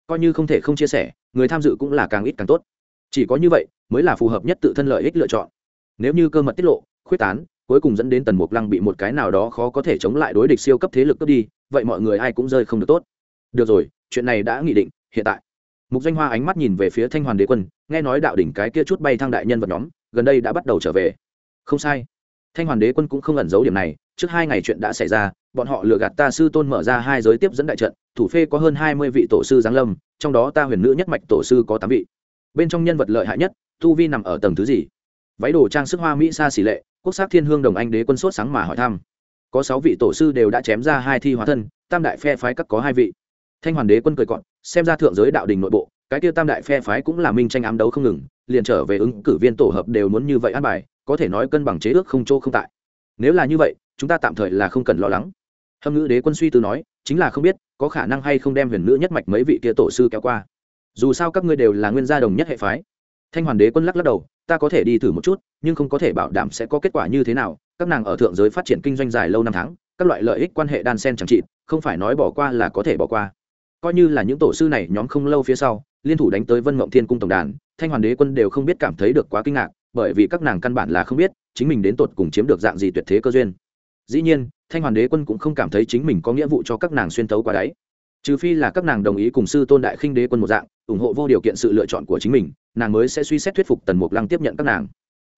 Coi như không thể không chia sẻ, người tham dự cũng là càng ít càng tốt. Chỉ có như vậy mới là phù hợp nhất tự thân lợi ích lựa chọn. Nếu như cơ mật tiết lộ, khuyết tán, cuối cùng dẫn đến tần mục lăng bị một cái nào đó khó có thể chống lại đối địch siêu cấp thế lực cướp đi, vậy mọi người ai cũng rơi không được tốt. Được rồi, chuyện này đã nghị định, hiện tại. Mục danh hoa ánh mắt nhìn về phía thanh hoàn đế quân, nghe nói đạo đỉnh cái kia chút bay thang đại nhân vật nhóm, gần đây đã bắt đầu trở về. Không sai. Thanh hoàn đế quân cũng không ẩn giấu điểm này, trước hai ngày chuyện đã xảy ra bọn họ lừa gạt ta sư tôn mở ra hai giới tiếp dẫn đại trận, thủ phê có hơn hai mươi vị tổ sư giáng lâm, trong đó ta huyền nữ nhất mạch tổ sư có tám vị. Bên trong nhân vật lợi hại nhất, tu vi nằm ở tầng thứ gì? Váy đồ trang sức hoa mỹ xa xỉ lệ, quốc sắc thiên hương đồng anh đế quân sốt sáng mà hỏi thăm. Có sáu vị tổ sư đều đã chém ra hai thi hóa thân, tam đại phe phái các có hai vị. Thanh hoàn đế quân cười cọn xem ra thượng giới đạo đình nội bộ, cái tiêu tam đại phe phái cũng là minh tranh ám đấu không ngừng, liền trở về ứng cử viên tổ hợp đều muốn như vậy an bài, có thể nói cân bằng chế ước không chỗ không tại. Nếu là như vậy, chúng ta tạm thời là không cần lo lắng hâm ngữ đế quân suy tư nói, chính là không biết, có khả năng hay không đem huyền nữ nhất mạch mấy vị kia tổ sư kéo qua. Dù sao các ngươi đều là nguyên gia đồng nhất hệ phái. Thanh hoàn đế quân lắc lắc đầu, ta có thể đi thử một chút, nhưng không có thể bảo đảm sẽ có kết quả như thế nào. Các nàng ở thượng giới phát triển kinh doanh dài lâu năm tháng, các loại lợi ích quan hệ đan sen chẳng trị không phải nói bỏ qua là có thể bỏ qua. Coi như là những tổ sư này nhóm không lâu phía sau, liên thủ đánh tới vân mộng thiên cung tổng đàn, thanh hoàn đế quân đều không biết cảm thấy được quá kinh ngạc, bởi vì các nàng căn bản là không biết, chính mình đến tột cùng chiếm được dạng gì tuyệt thế cơ duyên. Dĩ nhiên thanh hoàn đế quân cũng không cảm thấy chính mình có nghĩa vụ cho các nàng xuyên tấu qua đáy. Trừ phi là các nàng đồng ý cùng sư tôn đại khinh đế quân một dạng, ủng hộ vô điều kiện sự lựa chọn của chính mình, nàng mới sẽ suy xét thuyết phục tần mục lăng tiếp nhận các nàng.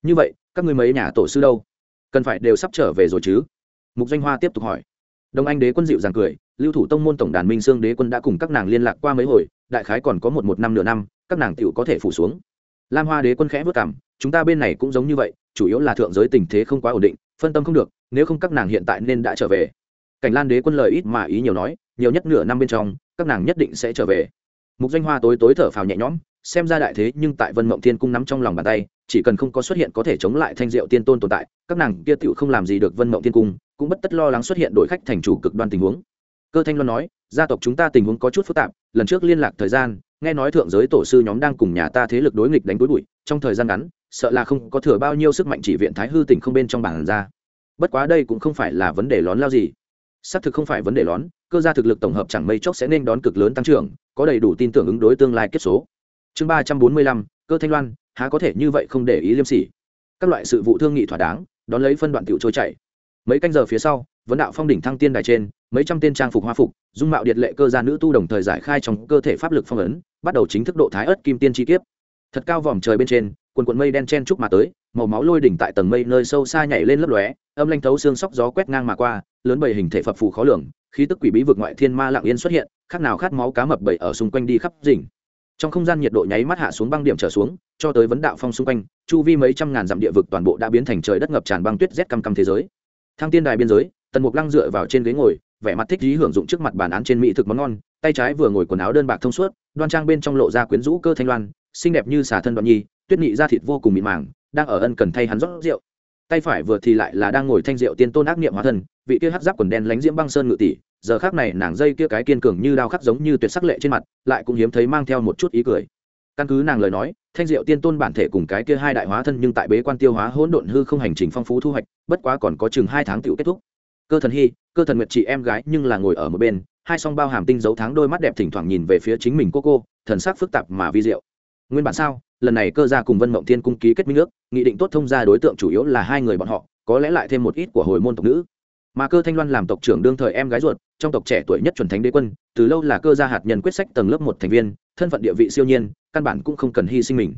Như vậy, các người mấy nhà tổ sư đâu? Cần phải đều sắp trở về rồi chứ? Mục danh hoa tiếp tục hỏi. Đông anh đế quân dịu dàng cười, lưu thủ tông môn tổng đàn minh sương đế quân đã cùng các nàng liên lạc qua mấy hồi, đại khái còn có một một năm nửa năm, các nàng tựu có thể phủ xuống. Lam hoa đế quân khẽ vất cảm chúng ta bên này cũng giống như vậy, chủ yếu là thượng giới tình thế không quá ổn định phân tâm không được, nếu không các nàng hiện tại nên đã trở về. Cảnh lan đế quân lời ít mà ý nhiều nói, nhiều nhất nửa năm bên trong, các nàng nhất định sẽ trở về. Mục danh hoa tối tối thở phào nhẹ nhõm, xem ra đại thế nhưng tại vân mộng thiên cung nắm trong lòng bàn tay, chỉ cần không có xuất hiện có thể chống lại thanh diệu tiên tôn tồn tại, các nàng kia tựu không làm gì được vân mộng thiên cung, cũng bất tất lo lắng xuất hiện đội khách thành chủ cực đoan tình huống. Cơ thanh loan nói, gia tộc chúng ta tình huống có chút phức tạp, lần trước liên lạc thời gian, nghe nói thượng giới tổ sư nhóm đang cùng nhà ta thế lực đối nghịch đánh đối bụi, trong thời gian ngắn sợ là không có thừa bao nhiêu sức mạnh chỉ viện thái hư tỉnh không bên trong bản ra. Bất quá đây cũng không phải là vấn đề lón lao gì. Xác thực không phải vấn đề lón, cơ gia thực lực tổng hợp chẳng mây chốc sẽ nên đón cực lớn tăng trưởng, có đầy đủ tin tưởng ứng đối tương lai kết số. Chương ba trăm bốn mươi lăm, cơ thanh loan, há có thể như vậy không để ý liêm sỉ. Các loại sự vụ thương nghị thỏa đáng, đón lấy phân đoạn tiểu trôi chảy. Mấy canh giờ phía sau, vấn đạo phong đỉnh thăng tiên đài trên, mấy trăm tên trang phục hoa phục, dung mạo điện lệ cơ gia nữ tu đồng thời giải khai trong cơ thể pháp lực phong ấn, bắt đầu chính thức độ thái ớt kim tiên chi kiếp. Thật cao vòm trời bên trên quần quần mây đen chen trúc mà tới, màu máu lôi đỉnh tại tầng mây nơi sâu xa nhảy lên lấp lóe, âm lanh thấu xương sóc gió quét ngang mà qua, lớn bầy hình thể phập phù khó lường, khí tức quỷ bí vực ngoại thiên ma lặng yên xuất hiện, khác nào khát máu cá mập bầy ở xung quanh đi khắp rình trong không gian nhiệt độ nháy mắt hạ xuống băng điểm trở xuống, cho tới vấn đạo phong xung quanh, chu vi mấy trăm ngàn dặm địa vực toàn bộ đã biến thành trời đất ngập tràn băng tuyết rét căm căm thế giới. Thang tiên đài biên giới, tần mục lăng dựa vào trên ghế ngồi, vẻ mặt thích thú hưởng dụng trước mặt bàn án trên mỹ thực món ngon, tay trái vừa ngồi quần áo đơn bạc thông suốt, đoan trang bên trong lộ ra quyến rũ cơ thanh loan, xinh đẹp như xà thân đoạn nhi tuyết nhị ra thịt vô cùng mịn màng, đang ở ân cần thay hắn rót rượu. Tay phải vừa thì lại là đang ngồi thanh rượu tiên tôn ác niệm hóa thân, vị kia hắc giáp quần đen lánh diễm băng sơn ngự tỷ, giờ khác này nàng dây kia cái kiên cường như đao khắc giống như tuyệt sắc lệ trên mặt, lại cũng hiếm thấy mang theo một chút ý cười. Căn cứ nàng lời nói, thanh diệu tiên tôn bản thể cùng cái kia hai đại hóa thân nhưng tại bế quan tiêu hóa hỗn độn hư không hành trình phong phú thu hoạch, bất quá còn có chừng hai tháng tựu kết thúc. Cơ thần hy cơ thần nguyệt chị em gái nhưng là ngồi ở một bên, hai song bao hàm tinh dấu tháng đôi mắt đẹp thỉnh thoảng nhìn về phía chính mình cô cô, thần sắc phức tạp mà vi diệu. Nguyên bản sao? Lần này cơ gia cùng vân mộng thiên cung ký kết minh ước, nghị định tốt thông gia đối tượng chủ yếu là hai người bọn họ, có lẽ lại thêm một ít của hồi môn tộc nữ. Mà cơ thanh loan làm tộc trưởng đương thời em gái ruột, trong tộc trẻ tuổi nhất chuẩn thánh đế quân, từ lâu là cơ gia hạt nhân quyết sách tầng lớp một thành viên, thân phận địa vị siêu nhiên, căn bản cũng không cần hy sinh mình.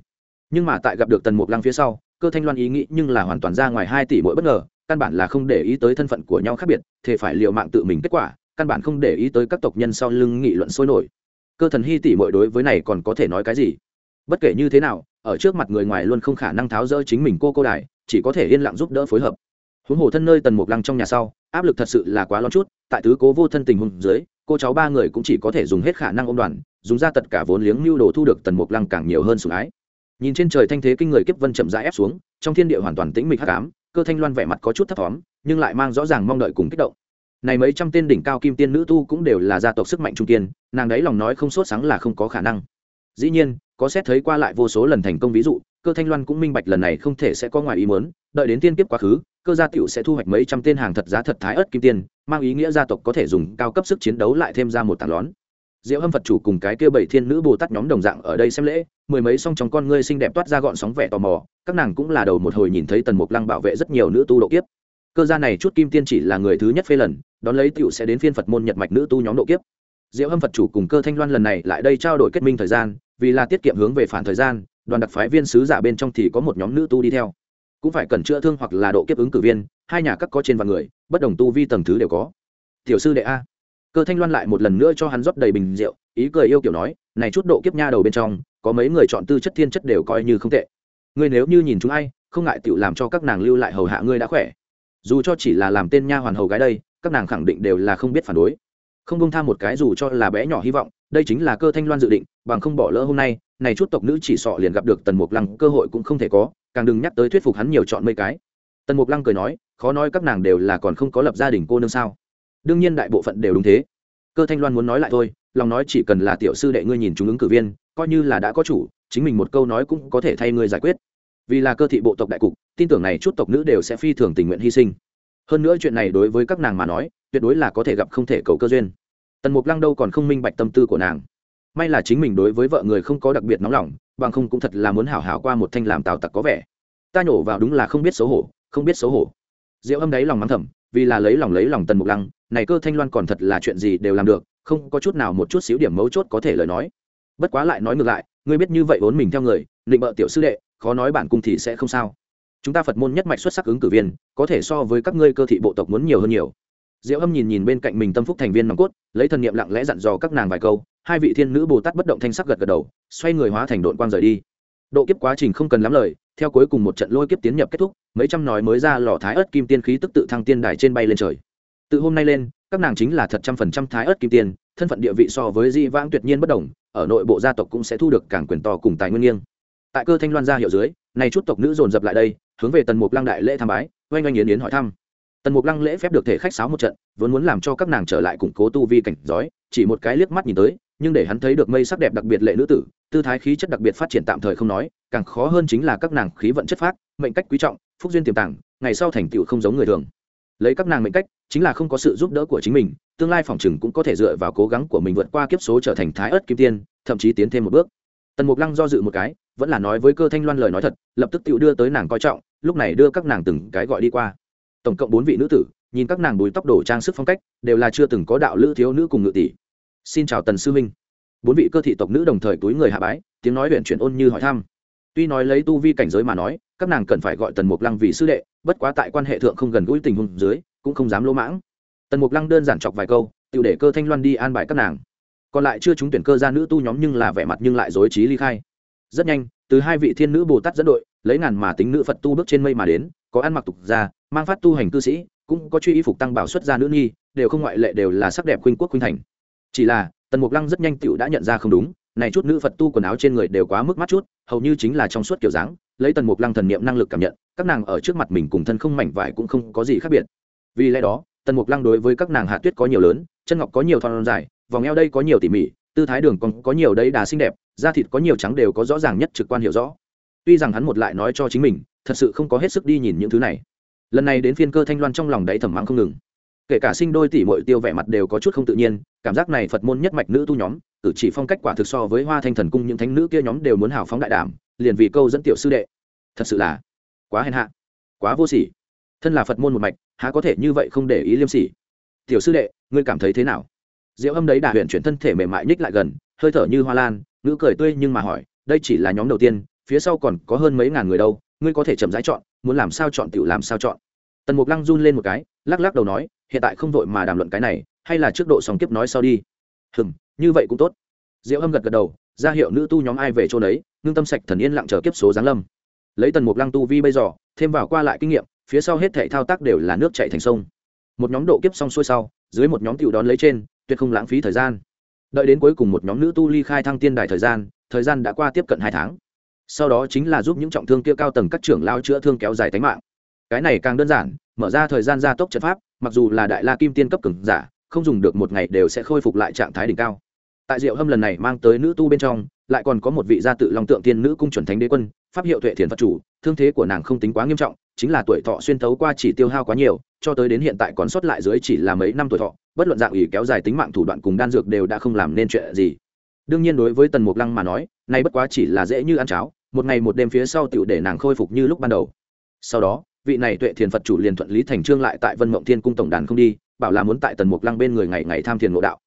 Nhưng mà tại gặp được tần mục lăng phía sau, cơ thanh loan ý nghĩ nhưng là hoàn toàn ra ngoài hai tỷ mỗi bất ngờ, căn bản là không để ý tới thân phận của nhau khác biệt thì phải liệu mạng tự mình kết quả, căn bản không để ý tới các tộc nhân sau lưng nghị luận sôi nổi. Cơ thần hy tỷ mỗi đối với này còn có thể nói cái gì? Bất kể như thế nào, ở trước mặt người ngoài luôn không khả năng tháo rỡ chính mình cô cô đài, chỉ có thể yên lặng giúp đỡ phối hợp. Huống hồ thân nơi tần mục lăng trong nhà sau, áp lực thật sự là quá lo chút, tại tứ cố vô thân tình hùng dưới, cô cháu ba người cũng chỉ có thể dùng hết khả năng ôm đoàn, dùng ra tất cả vốn liếng mưu đồ thu được tần mục lăng càng nhiều hơn sủng ái. Nhìn trên trời thanh thế kinh người kiếp vân chậm rãi ép xuống, trong thiên địa hoàn toàn tĩnh mịch hắc ám, cơ thanh loan vẻ mặt có chút thấp thỏm, nhưng lại mang rõ ràng mong đợi cùng kích động. Này mấy trăm tên đỉnh cao kim tiên nữ tu cũng đều là gia tộc sức mạnh trung tiên nàng đấy lòng nói không sốt sáng là không có khả năng. Dĩ nhiên có xét thấy qua lại vô số lần thành công ví dụ, cơ thanh loan cũng minh bạch lần này không thể sẽ có ngoài ý muốn, đợi đến tiên kiếp quá khứ, cơ gia tiểu sẽ thu hoạch mấy trăm tên hàng thật giá thật thái ớt kim tiên mang ý nghĩa gia tộc có thể dùng cao cấp sức chiến đấu lại thêm ra một tảng lón. Diệu hâm phật chủ cùng cái kia bảy thiên nữ bồ tát nhóm đồng dạng ở đây xem lễ, mười mấy song trong con ngươi xinh đẹp toát ra gọn sóng vẻ tò mò, các nàng cũng là đầu một hồi nhìn thấy tần mục lăng bảo vệ rất nhiều nữ tu độ kiếp. Cơ gia này chút kim tiên chỉ là người thứ nhất phê lần, đón lấy tiểu sẽ đến phiên phật môn nhật mạch nữ tu nhóm độ kiếp diệu hâm phật chủ cùng cơ thanh loan lần này lại đây trao đổi kết minh thời gian, vì là tiết kiệm hướng về phản thời gian, đoàn đặc phái viên sứ giả bên trong thì có một nhóm nữ tu đi theo. Cũng phải cần chữa thương hoặc là độ kiếp ứng cử viên, hai nhà các có trên vạn người, bất đồng tu vi tầng thứ đều có. Tiểu sư đệ a. Cơ thanh loan lại một lần nữa cho hắn rót đầy bình rượu, ý cười yêu kiểu nói, này chút độ kiếp nha đầu bên trong, có mấy người chọn tư chất thiên chất đều coi như không tệ. Ngươi nếu như nhìn chúng ai, không ngại tự làm cho các nàng lưu lại hầu hạ ngươi đã khỏe. Dù cho chỉ là làm tên nha hoàn hầu gái đây, các nàng khẳng định đều là không biết phản đối không bông tham một cái dù cho là bé nhỏ hy vọng, đây chính là cơ thanh loan dự định, bằng không bỏ lỡ hôm nay, này chút tộc nữ chỉ sọ liền gặp được tần mục lăng, cơ hội cũng không thể có, càng đừng nhắc tới thuyết phục hắn nhiều chọn mấy cái. Tần mục lăng cười nói, khó nói các nàng đều là còn không có lập gia đình cô nương sao. Đương nhiên đại bộ phận đều đúng thế. Cơ thanh loan muốn nói lại thôi, lòng nói chỉ cần là tiểu sư đệ ngươi nhìn chúng ứng cử viên, coi như là đã có chủ, chính mình một câu nói cũng có thể thay ngươi giải quyết. Vì là cơ thị bộ tộc đại cục, tin tưởng này chút tộc nữ đều sẽ phi thường tình nguyện hy sinh. Hơn nữa chuyện này đối với các nàng mà nói tuyệt đối là có thể gặp không thể cầu cơ duyên. Tần mục lăng đâu còn không minh bạch tâm tư của nàng. May là chính mình đối với vợ người không có đặc biệt nóng lòng, bằng không cũng thật là muốn hảo hảo qua một thanh làm tào tặc có vẻ. Ta nhổ vào đúng là không biết xấu hổ, không biết xấu hổ. Diệu âm đấy lòng mắng thầm, vì là lấy lòng lấy lòng tần mục lăng, này cơ thanh loan còn thật là chuyện gì đều làm được, không có chút nào một chút xíu điểm mấu chốt có thể lời nói. Bất quá lại nói ngược lại, ngươi biết như vậy vốn mình theo người định bợ tiểu sư đệ, khó nói bản cung thì sẽ không sao. Chúng ta phật môn nhất mạch xuất sắc ứng cử viên, có thể so với các ngươi cơ thị bộ tộc muốn nhiều hơn nhiều diệu âm nhìn nhìn bên cạnh mình tâm phúc thành viên nòng cốt, lấy thần niệm lặng lẽ dặn dò các nàng vài câu, hai vị thiên nữ bồ tát bất động thanh sắc gật gật đầu, xoay người hóa thành đội quang rời đi. Độ kiếp quá trình không cần lắm lời, theo cuối cùng một trận lôi kiếp tiến nhập kết thúc, mấy trăm nói mới ra lò thái ớt kim tiên khí tức tự thăng tiên đài trên bay lên trời. Từ hôm nay lên, các nàng chính là thật trăm phần trăm thái ớt kim tiên, thân phận địa vị so với di vãng tuyệt nhiên bất đồng, ở nội bộ gia tộc cũng sẽ thu được càng quyền to cùng tài nguyên nghiêng. Tại cơ thanh loan gia hiệu dưới này chút tộc nữ dồn dập lại đây, hướng về tần mục lăng đại lễ tham bái, oanh oanh yến yến hỏi thăm tần mục lăng lễ phép được thể khách sáo một trận vốn muốn làm cho các nàng trở lại củng cố tu vi cảnh giói chỉ một cái liếc mắt nhìn tới nhưng để hắn thấy được mây sắc đẹp đặc biệt lệ nữ tử tư thái khí chất đặc biệt phát triển tạm thời không nói càng khó hơn chính là các nàng khí vận chất phát, mệnh cách quý trọng phúc duyên tiềm tàng ngày sau thành tựu không giống người thường. Lấy các nàng mệnh cách chính là không có sự giúp đỡ của chính mình tương lai phòng chừng cũng có thể dựa vào cố gắng của mình vượt qua kiếp số trở thành thái ớt kim tiên thậm chí tiến thêm một bước. Tần mục lăng do dự một cái vẫn là nói với cơ thanh loan lời nói thật lập tức tự đưa tới nàng coi trọng lúc này đưa các nàng từng cái gọi đi qua tổng cộng bốn vị nữ tử, nhìn các nàng bùi tóc đổ trang sức phong cách, đều là chưa từng có đạo lữ thiếu nữ cùng ngự tỷ. Xin chào tần sư minh. Bốn vị cơ thị tộc nữ đồng thời túi người hạ bái, tiếng nói huyện chuyển ôn như hỏi thăm. Tuy nói lấy tu vi cảnh giới mà nói, các nàng cần phải gọi tần mục lăng vì sư đệ, bất quá tại quan hệ thượng không gần gũi tình huống dưới, cũng không dám lỗ mãng. Tần mục lăng đơn giản chọc vài câu, tự để cơ thanh loan đi an bài các nàng. Còn lại chưa trúng tuyển cơ ra nữ tu nhóm nhưng là vẻ mặt nhưng lại dối trí ly khai. Rất nhanh, từ hai vị thiên nữ bồ tát dẫn đội, lấy ngàn mà tính nữ phật tu bước trên mây mà đến, có ăn mặc tục ra mang phát tu hành cư sĩ, cũng có truy y phục tăng bảo xuất gia nữ nhi, đều không ngoại lệ đều là sắc đẹp khuynh quốc khuynh thành. Chỉ là, tần mục lăng rất nhanh tựu đã nhận ra không đúng, này chút nữ phật tu quần áo trên người đều quá mức mắt chút, hầu như chính là trong suốt kiểu dáng, lấy tần mục lăng thần niệm năng lực cảm nhận, các nàng ở trước mặt mình cùng thân không mảnh vải cũng không có gì khác biệt. Vì lẽ đó, tần mục lăng đối với các nàng hạ tuyết có nhiều lớn, chân ngọc có nhiều thon dài, vòng eo đây có nhiều tỉ mỉ, tư thái đường còn có nhiều đấy đà xinh đẹp, da thịt có nhiều trắng đều có rõ ràng nhất trực quan hiểu rõ. Tuy rằng hắn một lại nói cho chính mình, thật sự không có hết sức đi nhìn những thứ này lần này đến phiên cơ thanh loan trong lòng đáy thầm mắng không ngừng. Kể cả sinh đôi tỷ mội tiêu vẻ mặt đều có chút không tự nhiên, cảm giác này phật môn nhất mạch nữ tu nhóm, cử chỉ phong cách quả thực so với hoa thanh thần cung những thánh nữ kia nhóm đều muốn hào phóng đại đảm, liền vì câu dẫn tiểu sư đệ. Thật sự là quá hèn hạ, quá vô sỉ. Thân là phật môn một mạch, há có thể như vậy không để ý liêm sỉ? Tiểu sư đệ, ngươi cảm thấy thế nào? Diệu âm đấy đà huyện chuyển thân thể mềm mại nhích lại gần, hơi thở như hoa lan, ngữ cười tươi nhưng mà hỏi, đây chỉ là nhóm đầu tiên, phía sau còn có hơn mấy ngàn người đâu ngươi có thể chậm rãi chọn, muốn làm sao chọn tiểu làm sao chọn. Tần mục lăng run lên một cái, lắc lắc đầu nói, hiện tại không vội mà đàm luận cái này, hay là trước độ sòng kiếp nói sau đi. Hừm, như vậy cũng tốt. Diệu Âm gật gật đầu, ra hiệu nữ tu nhóm ai về chỗ đấy ngưng tâm sạch thần yên lặng chờ kiếp số giáng lâm. Lấy tần mục lăng tu vi bây giờ, thêm vào qua lại kinh nghiệm, phía sau hết thảy thao tác đều là nước chảy thành sông. Một nhóm độ kiếp xong xuôi sau, dưới một nhóm tiểu đón lấy trên, tuyệt không lãng phí thời gian. Đợi đến cuối cùng một nhóm nữ tu ly khai thăng tiên đài thời gian thời gian đã qua tiếp cận hai tháng sau đó chính là giúp những trọng thương kia cao tầng các trưởng lao chữa thương kéo dài tính mạng. Cái này càng đơn giản, mở ra thời gian gia tốc trận pháp, mặc dù là đại la kim tiên cấp cường giả, không dùng được một ngày đều sẽ khôi phục lại trạng thái đỉnh cao. Tại diệu hâm lần này mang tới nữ tu bên trong, lại còn có một vị gia tự long tượng tiên nữ cung chuẩn thánh đế quân, pháp hiệu tuệ thiền phật chủ, thương thế của nàng không tính quá nghiêm trọng, chính là tuổi thọ xuyên thấu qua chỉ tiêu hao quá nhiều, cho tới đến hiện tại còn sót lại dưới chỉ là mấy năm tuổi thọ, bất luận dạng ủy kéo dài tính mạng thủ đoạn cùng đan dược đều đã không làm nên chuyện gì đương nhiên đối với tần mục lăng mà nói, nay bất quá chỉ là dễ như ăn cháo, một ngày một đêm phía sau tựu để nàng khôi phục như lúc ban đầu. Sau đó, vị này tuệ thiền phật chủ liền thuận lý thành trương lại tại vân mộng thiên cung tổng đàn không đi, bảo là muốn tại tần mục lăng bên người ngày ngày tham thiền ngộ đạo.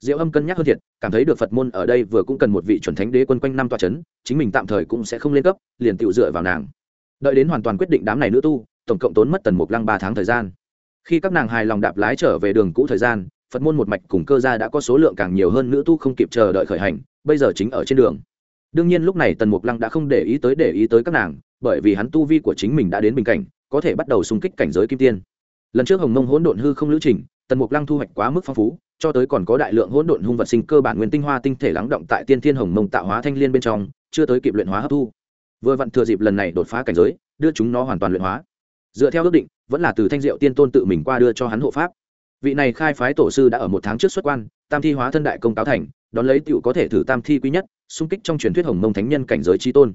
Diệu âm cân nhắc hơn thiệt, cảm thấy được phật môn ở đây vừa cũng cần một vị chuẩn thánh đế quân quanh năm tòa c h ấ n chính mình tạm thời cũng sẽ không lên cấp, liền tự dựa vào nàng. Đợi đến hoàn toàn quyết định đám này nữ tu, tổng cộng tốn mất tần mục lăng ba tháng thời gian. Khi các nàng hài lòng đạp lái trở về đường cũ thời gian phật môn một mạch cùng cơ gia đã có số lượng càng nhiều hơn nữ tu không kịp chờ đợi khởi hành, bây giờ chính ở trên đường. Đương nhiên lúc này tần mục lăng đã không để ý tới để ý tới các nàng, bởi vì hắn tu vi của chính mình đã đến bình cảnh, có thể bắt đầu xung kích cảnh giới kim tiên. Lần trước hồng mông hỗn độn hư không lữ trình, tần mục lăng thu hoạch quá mức phong phú, cho tới còn có đại lượng hỗn độn hung vật sinh cơ bản nguyên tinh hoa tinh thể lắng động tại tiên thiên hồng mông tạo hóa thanh liên bên trong, chưa tới kịp luyện hóa hấp thu. Vừa vặn thừa dịp lần này đột phá cảnh giới, đưa chúng nó hoàn toàn luyện hóa. Dựa theo ước định, vẫn là từ thanh diệu tiên tôn tự mình qua đưa cho hắn hộ pháp vị này khai phái tổ sư đã ở một tháng trước xuất quan, tam thi hóa thân đại công cáo thành, đón lấy tựu có thể thử tam thi quý nhất, xung kích trong truyền thuyết hồng mông thánh nhân cảnh giới tri tôn.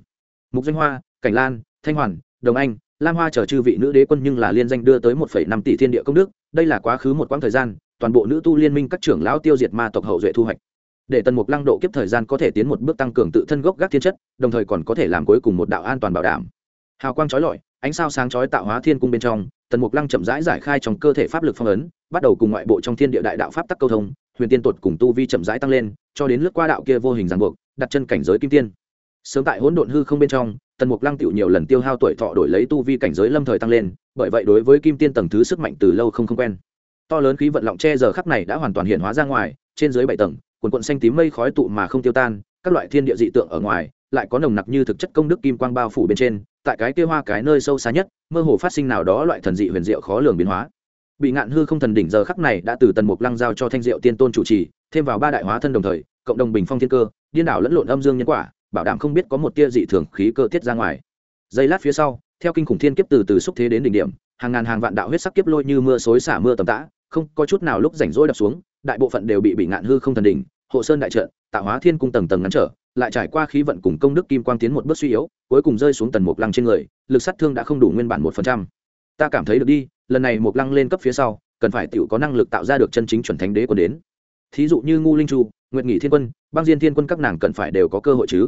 Mục danh hoa, cảnh lan, thanh hoàn, đồng anh, lam hoa chờ chư vị nữ đế quân nhưng là liên danh đưa tới một năm tỷ thiên địa công đức, đây là quá khứ một quãng thời gian, toàn bộ nữ tu liên minh các trưởng lão tiêu diệt ma tộc hậu duệ thu hoạch. Để tần mục lăng độ kiếp thời gian có thể tiến một bước tăng cường tự thân gốc gác thiên chất, đồng thời còn có thể làm cuối cùng một đạo an toàn bảo đảm. Hào quang trói lọi, ánh sao sáng chói tạo hóa thiên cung bên trong tần mục lăng chậm rãi giải khai trong cơ thể pháp lực phong ấn, bắt đầu cùng ngoại bộ trong thiên địa đại đạo pháp tắc câu thông, huyền tiên tuột cùng tu vi chậm rãi tăng lên, cho đến lướt qua đạo kia vô hình ràng buộc, đặt chân cảnh giới kim tiên. Sớm tại hỗn độn hư không bên trong, tần mục lăng tựu nhiều lần tiêu hao tuổi thọ đổi lấy tu vi cảnh giới lâm thời tăng lên, bởi vậy đối với kim tiên tầng thứ sức mạnh từ lâu không không quen. To lớn khí vận lọng che giờ khắc này đã hoàn toàn hiện hóa ra ngoài, trên dưới bảy tầng, quần quận xanh tím mây khói tụ mà không tiêu tan, các loại thiên địa dị tượng ở ngoài, lại có nồng nặc như thực chất công đức kim quang bao phủ bên trên tại cái kia hoa cái nơi sâu xa nhất, mơ hồ phát sinh nào đó loại thần dị huyền diệu khó lường biến hóa. Bị ngạn hư không thần đỉnh giờ khắc này đã từ tần mục lăng giao cho thanh diệu tiên tôn chủ trì, thêm vào ba đại hóa thân đồng thời, cộng đồng bình phong thiên cơ, điên đảo lẫn lộn âm dương nhân quả, bảo đảm không biết có một tia dị thường khí cơ tiết ra ngoài. Giây lát phía sau, theo kinh khủng thiên kiếp từ từ xúc thế đến đỉnh điểm, hàng ngàn hàng vạn đạo huyết sắc kiếp lôi như mưa xối xả mưa tầm tã, không có chút nào lúc rảnh rỗi đập xuống, đại bộ phận đều bị bị ngạn hư không thần đỉnh, hộ sơn đại trận, tạo hóa thiên cung tầng tầng ngắn trở lại trải qua khí vận cùng công đức kim quang tiến một bước suy yếu, cuối cùng rơi xuống tần mục lăng trên người, lực sát thương đã không đủ nguyên bản một phần trăm. Ta cảm thấy được đi, lần này mục lăng lên cấp phía sau, cần phải tự có năng lực tạo ra được chân chính chuẩn thánh đế quân đến. Thí dụ như ngu linh chu, nguyệt nghị thiên quân, băng diên thiên quân các nàng cần phải đều có cơ hội chứ.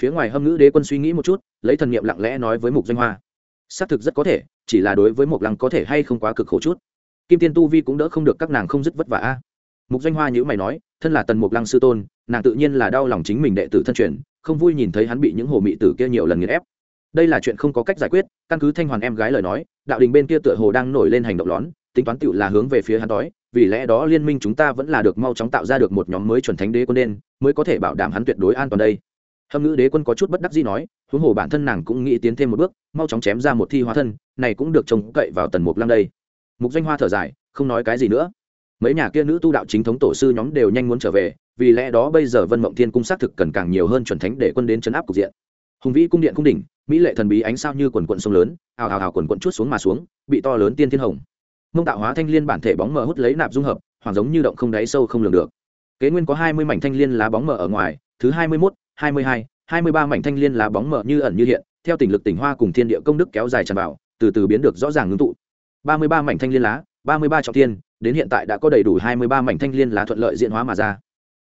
Phía ngoài hâm ngữ đế quân suy nghĩ một chút, lấy thần nghiệm lặng lẽ nói với mục danh hoa. Xác thực rất có thể, chỉ là đối với mục lăng có thể hay không quá cực khổ chút. Kim tiên tu vi cũng đỡ không được các nàng không dứt vất vả a mục danh hoa nhữ mày nói, thân là tần mục lăng sư tôn, nàng tự nhiên là đau lòng chính mình đệ tử thân truyền, không vui nhìn thấy hắn bị những hồ mị tử kia nhiều lần nghiền ép. Đây là chuyện không có cách giải quyết, căn cứ thanh hoàn em gái lời nói, đạo đình bên kia tựa hồ đang nổi lên hành động lón, tính toán tựu là hướng về phía hắn đói, vì lẽ đó liên minh chúng ta vẫn là được mau chóng tạo ra được một nhóm mới chuẩn thánh đế quân đen, mới có thể bảo đảm hắn tuyệt đối an toàn đây. Hâm ngữ đế quân có chút bất đắc gì nói, huống hồ bản thân nàng cũng nghĩ tiến thêm một bước, mau chóng chém ra một thi hóa thân, này cũng được trông cậy vào tần mục lăng đây. Mục danh hoa thở dài, không nói cái gì nữa mấy nhà kia nữ tu đạo chính thống tổ sư nhóm đều nhanh muốn trở về, vì lẽ đó bây giờ vân mộng thiên cung xác thực cần càng nhiều hơn chuẩn thánh để quân đến chấn áp cục diện. Hùng vĩ cung điện cung đỉnh, mỹ lệ thần bí ánh sao như quần quận sông lớn, ào ào ào quần quận chút xuống mà xuống, bị to lớn tiên thiên hồng. Mông tạo hóa thanh liên bản thể bóng mờ hút lấy nạp dung hợp hoặc giống như động không đáy sâu không lường được. Kế nguyên có hai mươi mảnh thanh liên lá bóng mờ ở ngoài, thứ hai mươi mốt, hai mươi hai hai mươi ba mảnh thanh liên lá bóng mờ như ẩn như hiện, theo tỉnh lực tỉnh hoa cùng thiên địa công đức kéo dài tràn vào, từ từ biến được rõ ràng ngưng tụ. ba mươi ba mảnh thanh liên lá ba mươi ba trọng thiên, đến hiện tại đã có đầy đủ hai mươi ba mảnh thanh liên lá thuận lợi diễn hóa mà ra.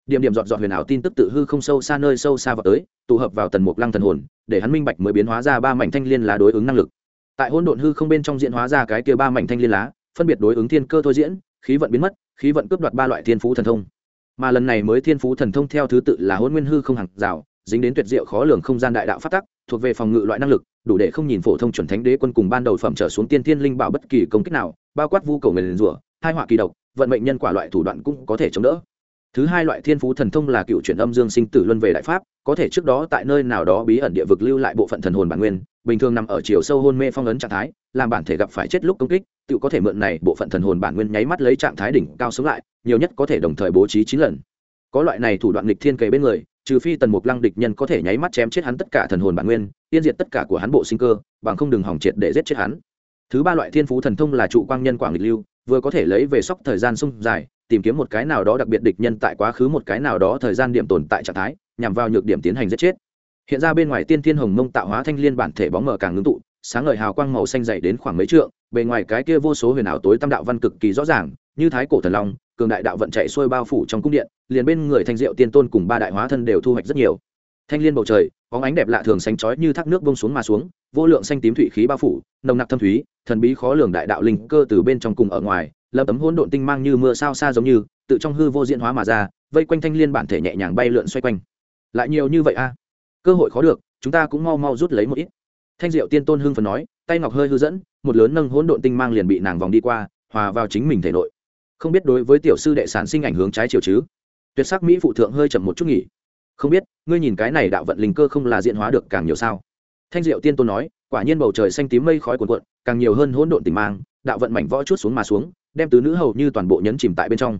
Điểm điểm dọn dọn huyền ảo tin tức tự hư không sâu xa nơi sâu xa vào tới, tụ hợp vào tần mục lăng thần hồn, để hắn minh bạch mới biến hóa ra ba mảnh thanh liên lá đối ứng năng lực. Tại hỗn độn hư không bên trong diễn hóa ra cái kia ba mảnh thanh liên lá, phân biệt đối ứng thiên cơ thôi diễn, khí vận biến mất, khí vận cướp đoạt ba loại thiên phú thần thông. Mà lần này mới thiên phú thần thông theo thứ tự là hôn nguyên hư không hàng rào, dính đến tuyệt diệu khó lường không gian đại đạo phát tắc, thuộc về phòng ngự loại năng lực, đủ để không nhìn phổ thông chuẩn thánh đế quân cùng ban đầu phẩm trở xuống tiên thiên linh bảo bất kỳ công kích nào bao quát vu cầu người liền rủa, hai họa kỳ độc, vận mệnh nhân quả loại thủ đoạn cũng có thể chống đỡ. Thứ hai loại thiên phú thần thông là cựu chuyển âm dương sinh tử luân về đại pháp, có thể trước đó tại nơi nào đó bí ẩn địa vực lưu lại bộ phận thần hồn bản nguyên, bình thường nằm ở chiều sâu hôn mê phong ấn trạng thái, làm bản thể gặp phải chết lúc công kích, tự có thể mượn này bộ phận thần hồn bản nguyên nháy mắt lấy trạng thái đỉnh cao sống lại, nhiều nhất có thể đồng thời bố trí chín lần. Có loại này thủ đoạn lịch thiên kề bên người, trừ phi tần mục lăng địch nhân có thể nháy mắt chém chết hắn tất cả thần hồn bản nguyên tiên diệt tất cả của hắn bộ sinh cơ, bằng không đừng hỏng triệt để giết chết hắn thứ ba loại thiên phú thần thông là trụ quang nhân quảng lịch lưu, vừa có thể lấy về sóc thời gian sung dài, tìm kiếm một cái nào đó đặc biệt địch nhân tại quá khứ một cái nào đó thời gian điểm tồn tại trạng thái, nhằm vào nhược điểm tiến hành giết chết. Hiện ra bên ngoài tiên thiên hồng mông tạo hóa thanh liên bản thể bóng mờ càng ngưng tụ, sáng ngời hào quang màu xanh dày đến khoảng mấy trượng, bề ngoài cái kia vô số huyền ảo tối tam đạo văn cực kỳ rõ ràng, như thái cổ thần long, cường đại đạo vận chạy xuôi bao phủ trong cung điện, liền bên người thanh diệu tiên tôn cùng ba đại hóa thân đều thu hoạch rất nhiều thanh liên bầu trời có ánh đẹp lạ thường sánh chói như thác nước bông xuống mà xuống, vô lượng xanh tím thủy khí bao phủ, nồng nặc thâm thúy, thần bí khó lường đại đạo linh cơ từ bên trong cùng ở ngoài lâm tấm hỗn độn tinh mang như mưa sao xa giống như, tự trong hư vô diễn hóa mà ra, vây quanh thanh liên bản thể nhẹ nhàng bay lượn xoay quanh. Lại nhiều như vậy a? Cơ hội khó được, chúng ta cũng mau mau rút lấy một ít. Thanh diệu tiên tôn hưng phần nói, tay ngọc hơi hư dẫn, một lớn nâng hỗn độn tinh mang liền bị nàng vòng đi qua, hòa vào chính mình thể nội. Không biết đối với tiểu sư đệ sản sinh ảnh hướng trái chiều chứ? Tuyệt sắc mỹ phụ thượng hơi chậm một chút nghỉ không biết, ngươi nhìn cái này đạo vận linh cơ không là diện hóa được càng nhiều sao? Thanh diệu tiên tôn nói, quả nhiên bầu trời xanh tím mây khói cuồn cuộn, càng nhiều hơn hỗn độn tình mang, đạo vận mảnh võ chút xuống mà xuống, đem tứ nữ hầu như toàn bộ nhấn chìm tại bên trong.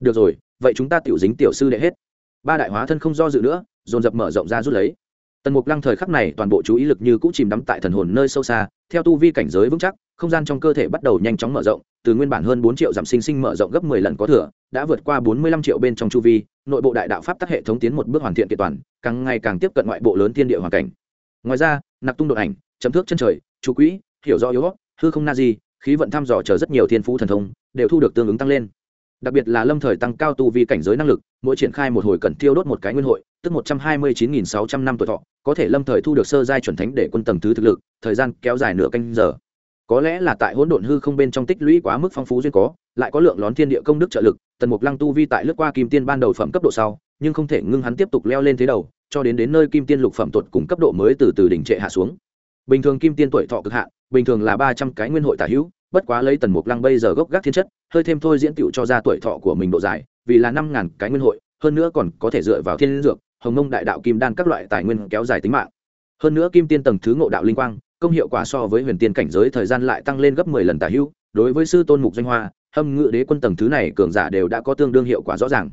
Được rồi, vậy chúng ta tiểu dính tiểu sư đệ hết. Ba đại hóa thân không do dự nữa, dồn dập mở rộng ra rút lấy. Tần mục lăng thời khắc này toàn bộ chú ý lực như cũng chìm đắm tại thần hồn nơi sâu xa, theo tu vi cảnh giới vững chắc, không gian trong cơ thể bắt đầu nhanh chóng mở rộng từ nguyên bản hơn bốn triệu giảm sinh sinh mở rộng gấp mười lần có thừa đã vượt qua bốn mươi lăm triệu bên trong chu vi nội bộ đại đạo pháp tắc hệ thống tiến một bước hoàn thiện kiện toàn càng ngày càng tiếp cận ngoại bộ lớn thiên địa hoàn cảnh. Ngoài ra nặc tung đột ảnh chấm thước chân trời chủ quỹ hiểu rõ yếu hư không na gì, khí vận thăm dò chờ rất nhiều thiên phú thần thông đều thu được tương ứng tăng lên. Đặc biệt là lâm thời tăng cao tu vi cảnh giới năng lực mỗi triển khai một hồi cần tiêu đốt một cái nguyên hội tức một trăm hai mươi chín nghìn sáu trăm năm tuổi thọ có thể lâm thời thu được sơ giai chuẩn thánh để quân tầng thứ thực lực thời gian kéo dài nửa canh giờ có lẽ là tại hỗn độn hư không bên trong tích lũy quá mức phong phú duyên có, lại có lượng lón thiên địa công đức trợ lực, tần mục lăng tu vi tại lướt qua kim tiên ban đầu phẩm cấp độ sau, nhưng không thể ngưng hắn tiếp tục leo lên thế đầu, cho đến đến nơi kim tiên lục phẩm tuột cùng cấp độ mới từ từ đỉnh trệ hạ xuống. Bình thường kim tiên tuổi thọ cực hạn, bình thường là ba trăm cái nguyên hội tả hữu, bất quá lấy tần mục lăng bây giờ gốc gác thiên chất, hơi thêm thôi diễn tựu cho ra tuổi thọ của mình độ dài, vì là năm ngàn cái nguyên hội, hơn nữa còn có thể dựa vào thiên dược, hồng mông đại đạo kim đan các loại tài nguyên kéo dài tính mạng. Hơn nữa kim tiên tầng thứ ngộ đạo linh quang công hiệu quả so với huyền tiên cảnh giới thời gian lại tăng lên gấp mười lần tả hữu đối với sư tôn mục danh hoa, hâm ngự đế quân tầng thứ này cường giả đều đã có tương đương hiệu quả rõ ràng.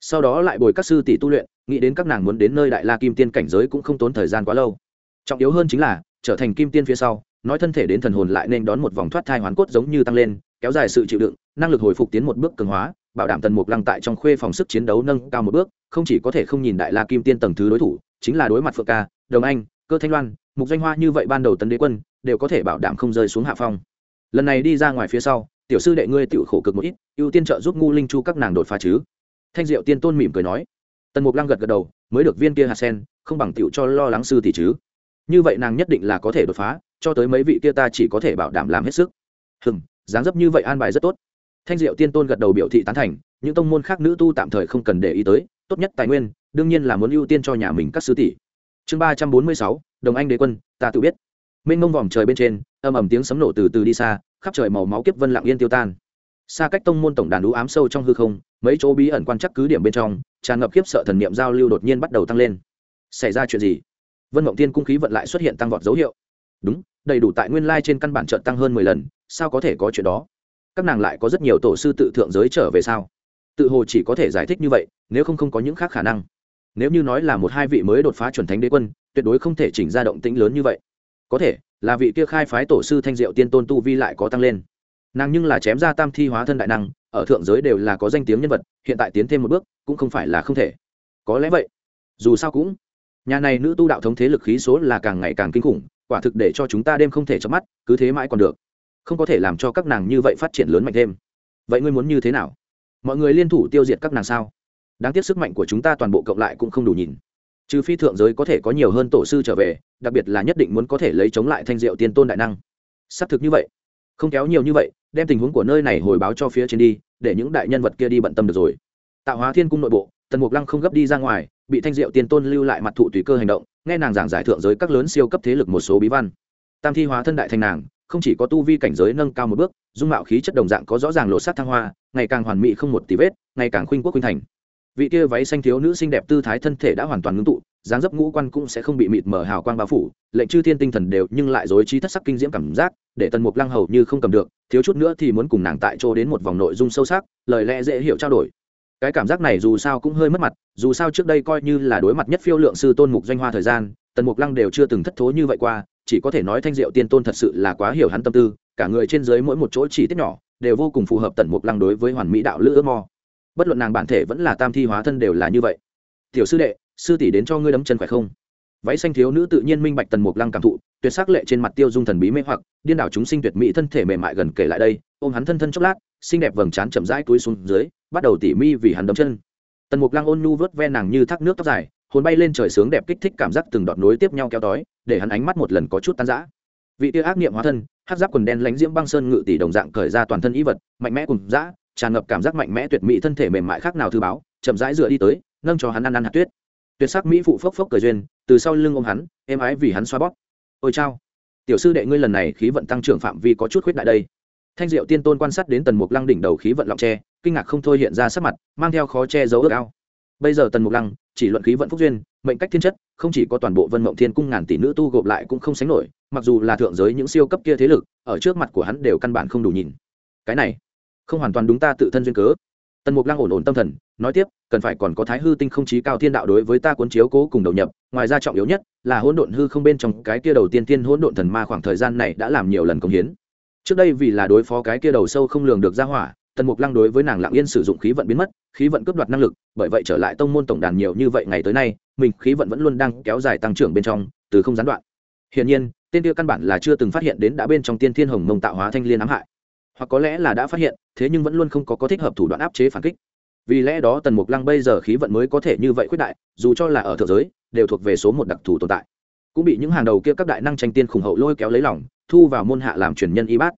Sau đó lại bồi các sư tỷ tu luyện, nghĩ đến các nàng muốn đến nơi đại la kim tiên cảnh giới cũng không tốn thời gian quá lâu. Trọng yếu hơn chính là, trở thành kim tiên phía sau, nói thân thể đến thần hồn lại nên đón một vòng thoát thai hoán cốt giống như tăng lên, kéo dài sự chịu đựng, năng lực hồi phục tiến một bước cường hóa, bảo đảm tần mục lăng tại trong khuê phòng sức chiến đấu nâng cao một bước, không chỉ có thể không nhìn đại la kim tiên tầng thứ đối thủ, chính là đối mặt phượng ca, đồng anh, cơ thanh loan mục danh hoa như vậy ban đầu tấn đế quân, đều có thể bảo đảm không rơi xuống hạ phong. Lần này đi ra ngoài phía sau, tiểu sư đệ ngươi tự khổ cực một ít, ưu tiên trợ giúp ngu linh chu các nàng đột phá chứ? Thanh diệu tiên tôn mỉm cười nói. Tần mục lăng gật gật đầu, mới được viên kia hạt sen, không bằng tiểu cho lo lắng sư tỷ chứ. Như vậy nàng nhất định là có thể đột phá, cho tới mấy vị kia ta chỉ có thể bảo đảm làm hết sức. Hừm, dáng dấp như vậy an bài rất tốt. Thanh diệu tiên tôn gật đầu biểu thị tán thành, những tông môn khác nữ tu tạm thời không cần để ý tới, tốt nhất tài nguyên, đương nhiên là muốn ưu tiên cho nhà mình các sư tỷ. Chương ba trăm bốn mươi sáu đồng anh đế quân, ta tự biết. Mênh mông vòm trời bên trên âm ầm tiếng sấm nổ từ từ đi xa, khắp trời màu máu kiếp vân lặng yên tiêu tan. Xa cách tông môn tổng đàn đũ ám sâu trong hư không, mấy chỗ bí ẩn quan chắc cứ điểm bên trong, tràn ngập kiếp sợ thần niệm giao lưu đột nhiên bắt đầu tăng lên. Xảy ra chuyện gì? Vân mộng tiên cung khí vận lại xuất hiện tăng vọt dấu hiệu. Đúng, đầy đủ tại nguyên lai trên căn bản trận tăng hơn mười lần, sao có thể có chuyện đó? Các nàng lại có rất nhiều tổ sư tự thượng giới trở về sao? Tự hồ chỉ có thể giải thích như vậy, nếu không không có những khác khả năng nếu như nói là một hai vị mới đột phá chuẩn thánh đế quân, tuyệt đối không thể chỉnh ra động tĩnh lớn như vậy. Có thể, là vị kia khai phái tổ sư thanh diệu tiên tôn tu vi lại có tăng lên. Nàng nhưng là chém ra tam thi hóa thân đại năng, ở thượng giới đều là có danh tiếng nhân vật, hiện tại tiến thêm một bước, cũng không phải là không thể. Có lẽ vậy. Dù sao cũng, nhà này nữ tu đạo thống thế lực khí số là càng ngày càng kinh khủng, quả thực để cho chúng ta đêm không thể chớp mắt, cứ thế mãi còn được. Không có thể làm cho các nàng như vậy phát triển lớn mạnh thêm. Vậy ngươi muốn như thế nào? Mọi người liên thủ tiêu diệt các nàng sao? Đáng tiếc sức mạnh của chúng ta toàn bộ cộng lại cũng không đủ nhìn. Trừ phi thượng giới có thể có nhiều hơn tổ sư trở về, đặc biệt là nhất định muốn có thể lấy chống lại thanh diệu tiên tôn đại năng. Xác thực như vậy, không kéo nhiều như vậy, đem tình huống của nơi này hồi báo cho phía trên đi, để những đại nhân vật kia đi bận tâm được rồi. Tạo hóa thiên cung nội bộ, tần mục lăng không gấp đi ra ngoài, bị thanh diệu tiên tôn lưu lại mặt thụ tùy cơ hành động, nghe nàng giảng giải thượng giới các lớn siêu cấp thế lực một số bí văn. Tam thi hóa thân đại thành nàng, không chỉ có tu vi cảnh giới nâng cao một bước, dung mạo khí chất đồng dạng có rõ ràng lộ sát thăng hoa, ngày càng hoàn mỹ không một tí vết, ngày càng khuynh quốc khuynh thành vị kia váy xanh thiếu nữ xinh đẹp tư thái thân thể đã hoàn toàn ngưng tụ, dáng dấp ngũ quan cũng sẽ không bị mịt mờ hào quang bao phủ, lệnh chư thiên tinh thần đều nhưng lại dối trí thất sắc kinh diễm cảm giác, để tần mục lăng hầu như không cầm được, thiếu chút nữa thì muốn cùng nàng tại chỗ đến một vòng nội dung sâu sắc, lời lẽ dễ hiểu trao đổi. Cái cảm giác này dù sao cũng hơi mất mặt, dù sao trước đây coi như là đối mặt nhất phiêu lượng sư tôn mục doanh hoa thời gian, tần mục lăng đều chưa từng thất thố như vậy qua, chỉ có thể nói thanh diệu tiên tôn thật sự là quá hiểu hắn tâm tư, cả người trên dưới mỗi một chỗ chỉ tiết nhỏ, đều vô cùng phù hợp tần mục lăng đối với hoàn mỹ đạo lữ ước mò bất luận nàng bản thể vẫn là tam thi hóa thân đều là như vậy. Tiểu sư đệ, sư tỷ đến cho ngươi đấm chân khỏe không? Váy xanh thiếu nữ tự nhiên minh bạch tần mục lăng cảm thụ, tuyệt sắc lệ trên mặt tiêu dung thần bí mê hoặc, điên đảo chúng sinh tuyệt mỹ thân thể mềm mại gần kể lại đây, ôm hắn thân thân chốc lát, xinh đẹp vầng trán chậm rãi túi xuống dưới, bắt đầu tỉ mi vì hắn đấm chân. Tần mục lăng ôn nhu vớt ve nàng như thác nước tóc dài, hồn bay lên trời sướng đẹp kích thích cảm giác từng đọt nối tiếp nhau kéo đói để hắn ánh mắt một lần có chút tan rã. Vị tia ác niệm hóa thân hát giáp quần đen lánh diễm băng sơn ngự tỷ đồng dạng cởi ra toàn thân ý vật, mạnh mẽ cùng dã tràn ngập cảm giác mạnh mẽ tuyệt mỹ thân thể mềm mại khác nào thư báo, chậm rãi dựa đi tới, nâng cho hắn ăn ăn hạt tuyết. Tuyệt sắc mỹ phụ phốc phốc cười duyên, từ sau lưng ôm hắn, êm ái vì hắn xoa bóp. Ôi chao. Tiểu sư đệ ngươi lần này khí vận tăng trưởng phạm vi có chút khuyết đại đây. Thanh diệu tiên tôn quan sát đến tần mục lăng đỉnh đầu khí vận lọng tre, kinh ngạc không thôi hiện ra sắc mặt, mang theo khó che giấu ước ao. Bây giờ tần mục lăng, chỉ luận khí vận phúc duyên, mệnh cách thiên chất, không chỉ có toàn bộ vân mộng thiên cung ngàn tỷ nữ tu gộp lại cũng không sánh nổi, mặc dù là thượng giới những siêu cấp kia thế lực, ở trước mặt của hắn đều căn bản không đủ nhìn. Cái này không hoàn toàn đúng ta tự thân duyên cớ. Tần mục lăng ổn ổn tâm thần, nói tiếp, cần phải còn có thái hư tinh không chí cao thiên đạo đối với ta cuốn chiếu cố cùng đầu nhập, ngoài ra trọng yếu nhất là hỗn độn hư không bên trong cái kia đầu tiên tiên hỗn độn thần ma khoảng thời gian này đã làm nhiều lần công hiến. Trước đây vì là đối phó cái kia đầu sâu không lường được ra hỏa, tần mục lăng đối với nàng lặng yên sử dụng khí vận biến mất, khí vận cướp đoạt năng lực, bởi vậy trở lại tông môn tổng đàn nhiều như vậy ngày tới nay, mình khí vận vẫn luôn đang kéo dài tăng trưởng bên trong, từ không gián đoạn. Hiển nhiên, tên kia căn bản là chưa từng phát hiện đến đã bên trong tiên thiên hồng mông tạo hóa thanh liên ám hại hoặc có lẽ là đã phát hiện, thế nhưng vẫn luôn không có có thích hợp thủ đoạn áp chế phản kích. Vì lẽ đó tần mục lăng bây giờ khí vận mới có thể như vậy khuyết đại, dù cho là ở thượng giới, đều thuộc về số một đặc thù tồn tại. Cũng bị những hàng đầu kia các đại năng tranh tiên khủng hậu lôi kéo lấy lòng, thu vào môn hạ làm truyền nhân y bát.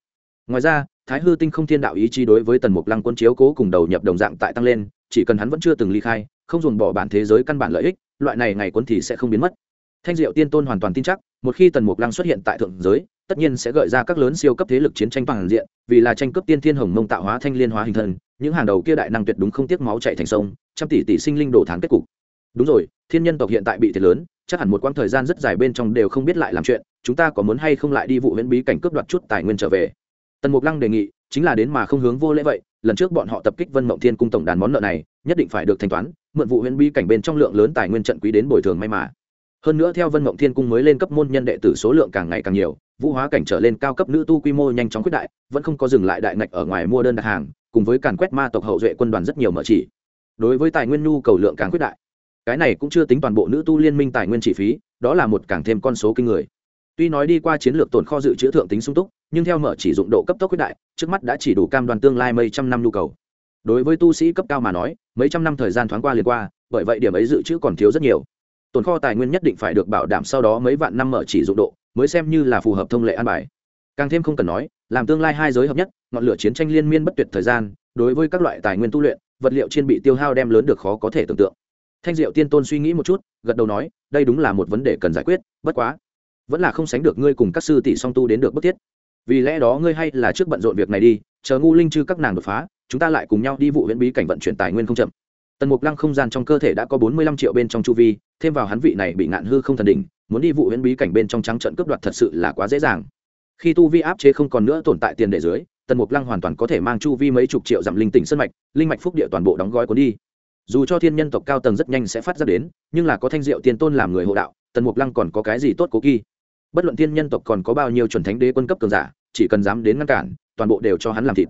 Ngoài ra, thái hư tinh không thiên đạo ý chí đối với tần mục lăng quân chiếu cố cùng đầu nhập đồng dạng tại tăng lên, chỉ cần hắn vẫn chưa từng ly khai, không dùng bỏ bản thế giới căn bản lợi ích, loại này ngày quân thì sẽ không biến mất. Thanh diệu tiên tôn hoàn toàn tin chắc, một khi tần mục lăng xuất hiện tại thượng giới tất nhiên sẽ gợi ra các lớn siêu cấp thế lực chiến tranh toàn diện, vì là tranh cướp tiên thiên hồng mông tạo hóa thanh liên hóa hình thân, những hàng đầu kia đại năng tuyệt đúng không tiếc máu chạy thành sông, trăm tỷ tỷ sinh linh đổ thán kết cục. Đúng rồi, thiên nhân tộc hiện tại bị thiệt lớn, chắc hẳn một quãng thời gian rất dài bên trong đều không biết lại làm chuyện, chúng ta có muốn hay không lại đi vụ huyễn bí cảnh cướp đoạt chút tài nguyên trở về? Tần mục lăng đề nghị, chính là đến mà không hướng vô lễ vậy, lần trước bọn họ tập kích vân mộng thiên cung tổng đàn món nợ này, nhất định phải được thanh toán, mượn vụ huyễn bí cảnh bên trong lượng lớn tài nguyên trận quý đến bồi thường may mà. Hơn nữa theo vân mộng thiên cung mới lên cấp môn nhân đệ tử số lượng càng ngày càng nhiều vũ hóa cảnh trở lên cao cấp nữ tu quy mô nhanh chóng quyết đại, vẫn không có dừng lại đại ngạch ở ngoài mua đơn đặt hàng, cùng với càn quét ma tộc hậu duệ quân đoàn rất nhiều mở chỉ. Đối với tài nguyên nhu cầu lượng càng quyết đại, cái này cũng chưa tính toàn bộ nữ tu liên minh tài nguyên chi phí, đó là một càng thêm con số kinh người. Tuy nói đi qua chiến lược tồn kho dự trữ thượng tính sung túc, nhưng theo mở chỉ dụng độ cấp tốc quyết đại, trước mắt đã chỉ đủ cam đoàn tương lai mấy trăm năm nhu cầu. Đối với tu sĩ cấp cao mà nói, mấy trăm năm thời gian thoáng qua liền qua, bởi vậy điểm ấy dự trữ còn thiếu rất nhiều. Tồn kho tài nguyên nhất định phải được bảo đảm sau đó mấy vạn năm mở chỉ dụng độ mới xem như là phù hợp thông lệ an bài. Càng thêm không cần nói, làm tương lai hai giới hợp nhất, ngọn lửa chiến tranh liên miên bất tuyệt thời gian, đối với các loại tài nguyên tu luyện, vật liệu trên bị tiêu hao đem lớn được khó có thể tưởng tượng. Thanh diệu tiên tôn suy nghĩ một chút, gật đầu nói, đây đúng là một vấn đề cần giải quyết, bất quá, vẫn là không sánh được ngươi cùng các sư tỷ song tu đến được bất thiết. Vì lẽ đó ngươi hay là trước bận rộn việc này đi, chờ ngu linh chư các nàng đột phá, chúng ta lại cùng nhau đi vụ viễn bí cảnh vận chuyển tài nguyên không chậm. Tần mục lăng không gian trong cơ thể đã có bốn mươi lăm triệu bên trong chu vi, thêm vào hắn vị này bị ngạn hư không thần đỉnh muốn đi vụ huyễn bí cảnh bên trong trắng trận cướp đoạt thật sự là quá dễ dàng. Khi tu vi áp chế không còn nữa tồn tại tiền để dưới, tần mục lăng hoàn toàn có thể mang chu vi mấy chục triệu dặm linh tỉnh sân mạch, linh mạch phúc địa toàn bộ đóng gói cuốn đi. Dù cho thiên nhân tộc cao tầng rất nhanh sẽ phát ra đến, nhưng là có thanh diệu tiên tôn làm người hộ đạo, tần mục lăng còn có cái gì tốt cố kỳ bất luận thiên nhân tộc còn có bao nhiêu chuẩn thánh đế quân cấp cường giả, chỉ cần dám đến ngăn cản, toàn bộ đều cho hắn làm thịt.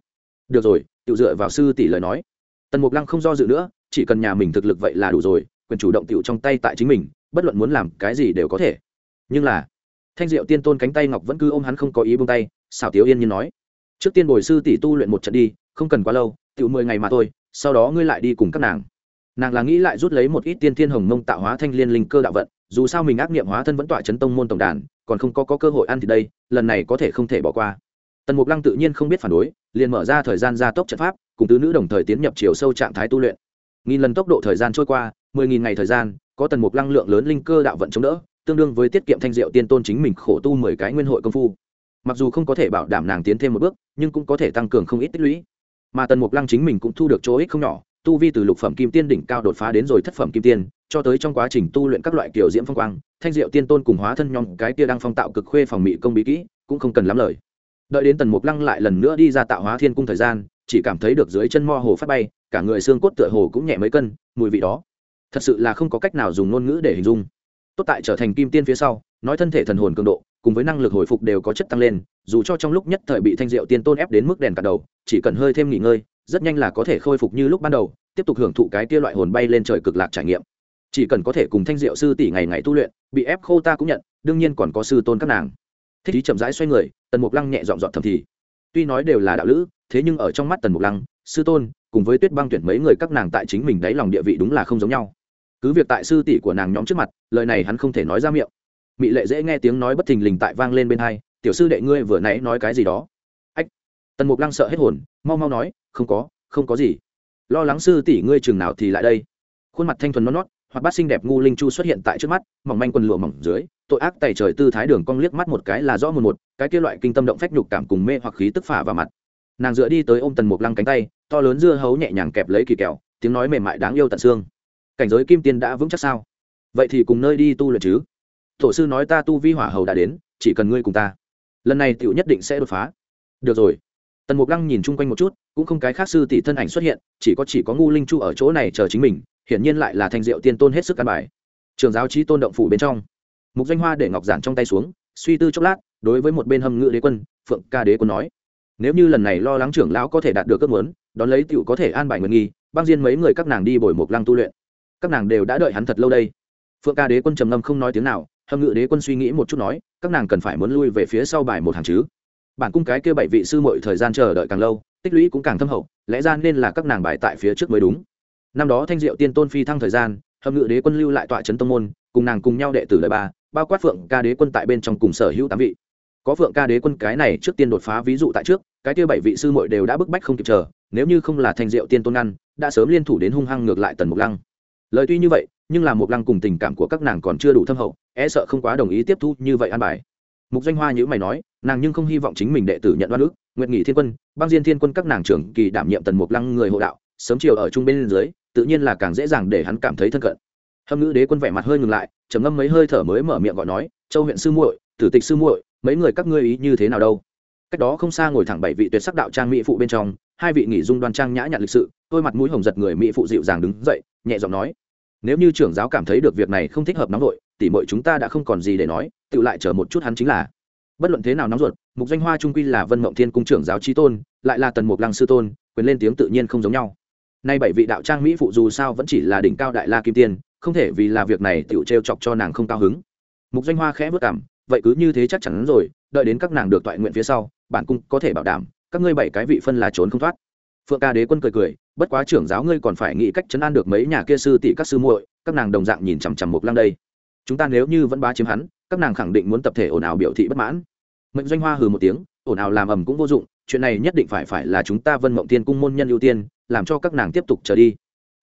Được rồi tự dựa vào sư tỷ lời nói. Tần mục lăng không do dự nữa, chỉ cần nhà mình thực lực vậy là đủ rồi, quyền chủ động tiểu trong tay tại chính mình bất luận muốn làm cái gì đều có thể. Nhưng là thanh diệu tiên tôn cánh tay ngọc vẫn cứ ôm hắn không có ý buông tay xảo tiếu yên nhiên nói trước tiên bồi sư tỷ tu luyện một trận đi không cần quá lâu tự mười ngày mà thôi sau đó ngươi lại đi cùng các nàng. Nàng là nghĩ lại rút lấy một ít tiên thiên hồng mông tạo hóa thanh liên linh cơ đạo vận dù sao mình ác nghiệm hóa thân vẫn tỏa chấn tông môn tổng đàn còn không có, có cơ hội ăn thì đây lần này có thể không thể bỏ qua. Tần mục lăng tự nhiên không biết phản đối liền mở ra thời gian gia tốc trận pháp cùng tứ nữ đồng thời tiến nhập chiều sâu trạng thái tu luyện. Nghìn lần tốc độ thời gian trôi qua mười nghìn ngày thời gian, có tần mục lăng lượng lớn linh cơ đạo vận chống đỡ, tương đương với tiết kiệm thanh diệu tiên tôn chính mình khổ tu mười cái nguyên hội công phu. Mặc dù không có thể bảo đảm nàng tiến thêm một bước, nhưng cũng có thể tăng cường không ít tích lũy. Mà tần mục lăng chính mình cũng thu được chỗ ích không nhỏ, tu vi từ lục phẩm kim tiên đỉnh cao đột phá đến rồi thất phẩm kim tiên, cho tới trong quá trình tu luyện các loại kiểu diễm phong quang, thanh diệu tiên tôn cùng hóa thân nhong cái kia đang phong tạo cực khuê phòng mỹ công bí kỹ, cũng không cần lắm lời. Đợi đến tần mục lăng lại lần nữa đi ra tạo hóa thiên cung thời gian, chỉ cảm thấy được dưới chân mo hồ phát bay, cả người xương cốt tựa hồ cũng nhẹ mấy cân, mùi vị đó thật sự là không có cách nào dùng ngôn ngữ để hình dung. Tốt tại trở thành kim tiên phía sau, nói thân thể thần hồn cường độ, cùng với năng lực hồi phục đều có chất tăng lên, dù cho trong lúc nhất thời bị thanh diệu tiên tôn ép đến mức đèn cả đầu, chỉ cần hơi thêm nghỉ ngơi, rất nhanh là có thể khôi phục như lúc ban đầu, tiếp tục hưởng thụ cái kia loại hồn bay lên trời cực lạc trải nghiệm. Chỉ cần có thể cùng thanh diệu sư tỷ ngày ngày tu luyện, bị ép khô ta cũng nhận, đương nhiên còn có sư tôn các nàng. Thích ý chậm rãi xoay người, tần mục lăng nhẹ dọn dọn thầm thì. Tuy nói đều là đạo lữ, thế nhưng ở trong mắt tần mục lăng, sư tôn, cùng với tuyết băng tuyển mấy người các nàng tại chính mình đáy lòng địa vị đúng là không giống nhau cứ việc tại sư tỷ của nàng nhóm trước mặt, lời này hắn không thể nói ra miệng. Mị lệ dễ nghe tiếng nói bất thình lình tại vang lên bên hai, tiểu sư đệ ngươi vừa nãy nói cái gì đó? Ách. Tần mục lăng sợ hết hồn, mau mau nói, không có không có gì. Lo lắng sư tỷ ngươi chừng nào thì lại đây. Khuôn mặt thanh thuần non nót hoặc bát xinh đẹp ngu linh chu xuất hiện tại trước mắt, mỏng manh quần lụa mỏng dưới, tội ác tày trời tư thái đường cong liếc mắt một cái là rõ một một, cái kia loại kinh tâm động phách nhục cảm cùng mê hoặc khí tức phả vào mặt. Nàng dựa đi tới ôm tần mục lăng cánh tay, to lớn dưa hấu nhẹ nhàng kẹp lấy kỳ kẹo, tiếng nói mềm mại đáng yêu tận xương cảnh giới kim tiên đã vững chắc sao? Vậy thì cùng nơi đi tu luyện chứ. Tổ sư nói ta tu vi hỏa hầu đã đến, chỉ cần ngươi cùng ta. Lần này tựu nhất định sẽ đột phá. Được rồi. Tần mục lăng nhìn chung quanh một chút, cũng không cái khác sư tỷ thân ảnh xuất hiện, chỉ có chỉ có ngu linh chu ở chỗ này chờ chính mình, hiển nhiên lại là thanh diệu tiên tôn hết sức căn bài. Trường giáo trí tôn động phủ bên trong. Mục danh hoa để ngọc giản trong tay xuống, suy tư chốc lát, đối với một bên hâm ngự đế quân, phượng ca đế quân nói, nếu như lần này lo lắng trưởng lão có thể đạt được ước muốn, đón lấy tựu có thể an bài nguyện nghi, băng diên mấy người các nàng đi bồi mục lăng tu luyện các nàng đều đã đợi hắn thật lâu đây. Phượng ca đế quân trầm ngâm không nói tiếng nào, hâm ngự đế quân suy nghĩ một chút nói, các nàng cần phải muốn lui về phía sau bài một hàng chứ? Bản cung cái kia bảy vị sư mọi thời gian chờ đợi càng lâu, tích lũy cũng càng thâm hậu, lẽ ra nên là các nàng bài tại phía trước mới đúng. Năm đó thanh diệu tiên tôn phi thăng thời gian, hâm ngự đế quân lưu lại tọa trấn tông môn, cùng nàng cùng nhau đệ tử đời ba bao quát phượng ca đế quân tại bên trong cùng sở hữu tám vị. Có phượng ca đế quân cái này trước tiên đột phá ví dụ tại trước, cái kia bảy vị sư muội đều đã bức bách không kịp chờ, nếu như không là thanh diệu tiên tôn ngăn, đã sớm liên thủ đến hung hăng ngược lại tần mục lăng lời tuy như vậy, nhưng là một lăng cùng tình cảm của các nàng còn chưa đủ thâm hậu e sợ không quá đồng ý tiếp thu như vậy an bài. Mục doanh hoa nhữ mày nói, nàng nhưng không hy vọng chính mình đệ tử nhận đoan ước nguyện nghị thiên quân, băng diên thiên quân các nàng trưởng kỳ đảm nhiệm tần mục lăng người hộ đạo, sớm chiều ở trung bên dưới, tự nhiên là càng dễ dàng để hắn cảm thấy thân cận. Hâm ngữ đế quân vẻ mặt hơi ngừng lại, trầm ngâm mấy hơi thở mới mở miệng gọi nói, châu huyện sư muội, tử tịch sư muội, mấy người các ngươi ý như thế nào đâu? Cách đó không xa ngồi thẳng bảy vị tuyệt sắc đạo trang mỹ phụ bên trong, hai vị nghỉ dung đoan trang nhã nhặn lịch sự, đôi mặt mũi hồng giật người mỹ phụ dịu dàng đứng dậy, nhẹ giọng nói nếu như trưởng giáo cảm thấy được việc này không thích hợp nóng vội, tỉ mọi chúng ta đã không còn gì để nói, tự lại chờ một chút hắn chính là. Bất luận thế nào nóng ruột, mục danh hoa trung quy là vân mộng thiên cung trưởng giáo trí tôn, lại là tần mục lăng sư tôn, quyền lên tiếng tự nhiên không giống nhau. Nay bảy vị đạo trang mỹ phụ dù sao vẫn chỉ là đỉnh cao đại la kim tiên, không thể vì là việc này tựu t chọc cho nàng không cao hứng. Mục danh hoa khẽ vất cảm, vậy cứ như thế chắc chắn rồi, đợi đến các nàng được toại nguyện phía sau, bản cung có thể bảo đảm, các ngươi bảy cái vị phân là trốn không thoát. Phượng ca đế quân cười cười bất quá trưởng giáo ngươi còn phải nghĩ cách chấn an được mấy nhà kia sư tỷ các sư muội, các nàng đồng dạng nhìn chằm chằm một lăng đây. Chúng ta nếu như vẫn bá chiếm hắn, các nàng khẳng định muốn tập thể ồn ào biểu thị bất mãn. Mệnh doanh hoa hừ một tiếng, ồn ào làm ầm cũng vô dụng, chuyện này nhất định phải phải là chúng ta vân mộng tiên cung môn nhân ưu tiên, làm cho các nàng tiếp tục trở đi.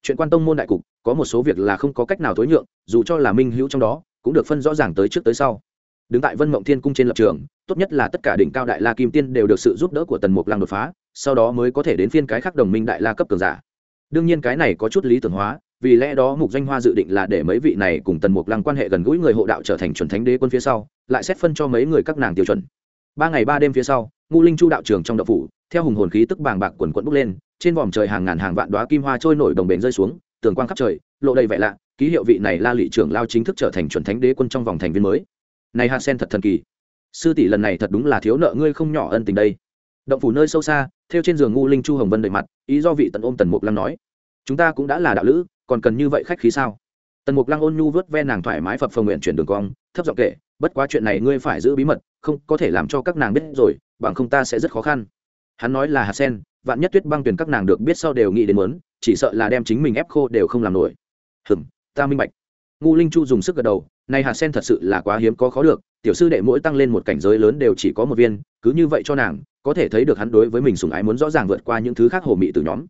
Chuyện quan tông môn đại cục, có một số việc là không có cách nào thối nhượng, dù cho là minh hữu trong đó, cũng được phân rõ ràng tới trước tới sau. Đứng tại vân mộng thiên cung trên lập trường, tốt nhất là tất cả đỉnh cao đại la kim tiên đều được sự giúp đỡ của tần mục lăng đột phá sau đó mới có thể đến phiên cái khác đồng minh đại la cấp cường giả. Đương nhiên cái này có chút lý tưởng hóa, vì lẽ đó mục danh hoa dự định là để mấy vị này cùng tần mục lăng quan hệ gần gũi người hộ đạo trở thành chuẩn thánh đế quân phía sau, lại xét phân cho mấy người các nàng tiêu chuẩn. Ba ngày ba đêm phía sau ngu linh chu đạo trường trong đậu phủ, theo hùng hồn khí tức bàng bạc quần quận bốc lên, trên vòm trời hàng ngàn hàng vạn đoá kim hoa trôi nổi đồng bền rơi xuống, tường quang khắp trời, lộ đầy vẻ lạ, ký hiệu vị này la lị trưởng lao chính thức trở thành chuẩn thánh đế quân trong vòng thành viên mới. Này hạt sen thật thần kỳ. Sư tỷ lần này thật đúng là thiếu nợ ngươi không nhỏ ân tình đây. Động phủ nơi sâu xa theo trên giường ngu linh chu hồng vân đợi mặt, ý do vị tận ôm tần mục lăng nói, chúng ta cũng đã là đạo lữ, còn cần như vậy khách khí sao? Tần mục lăng ôn nhu vớt ve nàng thoải mái phập phồng nguyện chuyển đường cong, thấp giọng kể, bất quá chuyện này ngươi phải giữ bí mật, không có thể làm cho các nàng biết rồi, bằng không ta sẽ rất khó khăn. Hắn nói là hạt sen, vạn nhất tuyết băng tuyển các nàng được biết sau đều nghĩ đến muốn, chỉ sợ là đem chính mình ép khô đều không làm nổi. Hừm, ta minh bạch. Ngu linh chu dùng sức gật đầu, này hạt sen thật sự là quá hiếm có khó được, tiểu sư đệ mỗi tăng lên một cảnh giới lớn đều chỉ có một viên, cứ như vậy cho nàng có thể thấy được hắn đối với mình sùng ái muốn rõ ràng vượt qua những thứ khác hồ mị từ nhóm.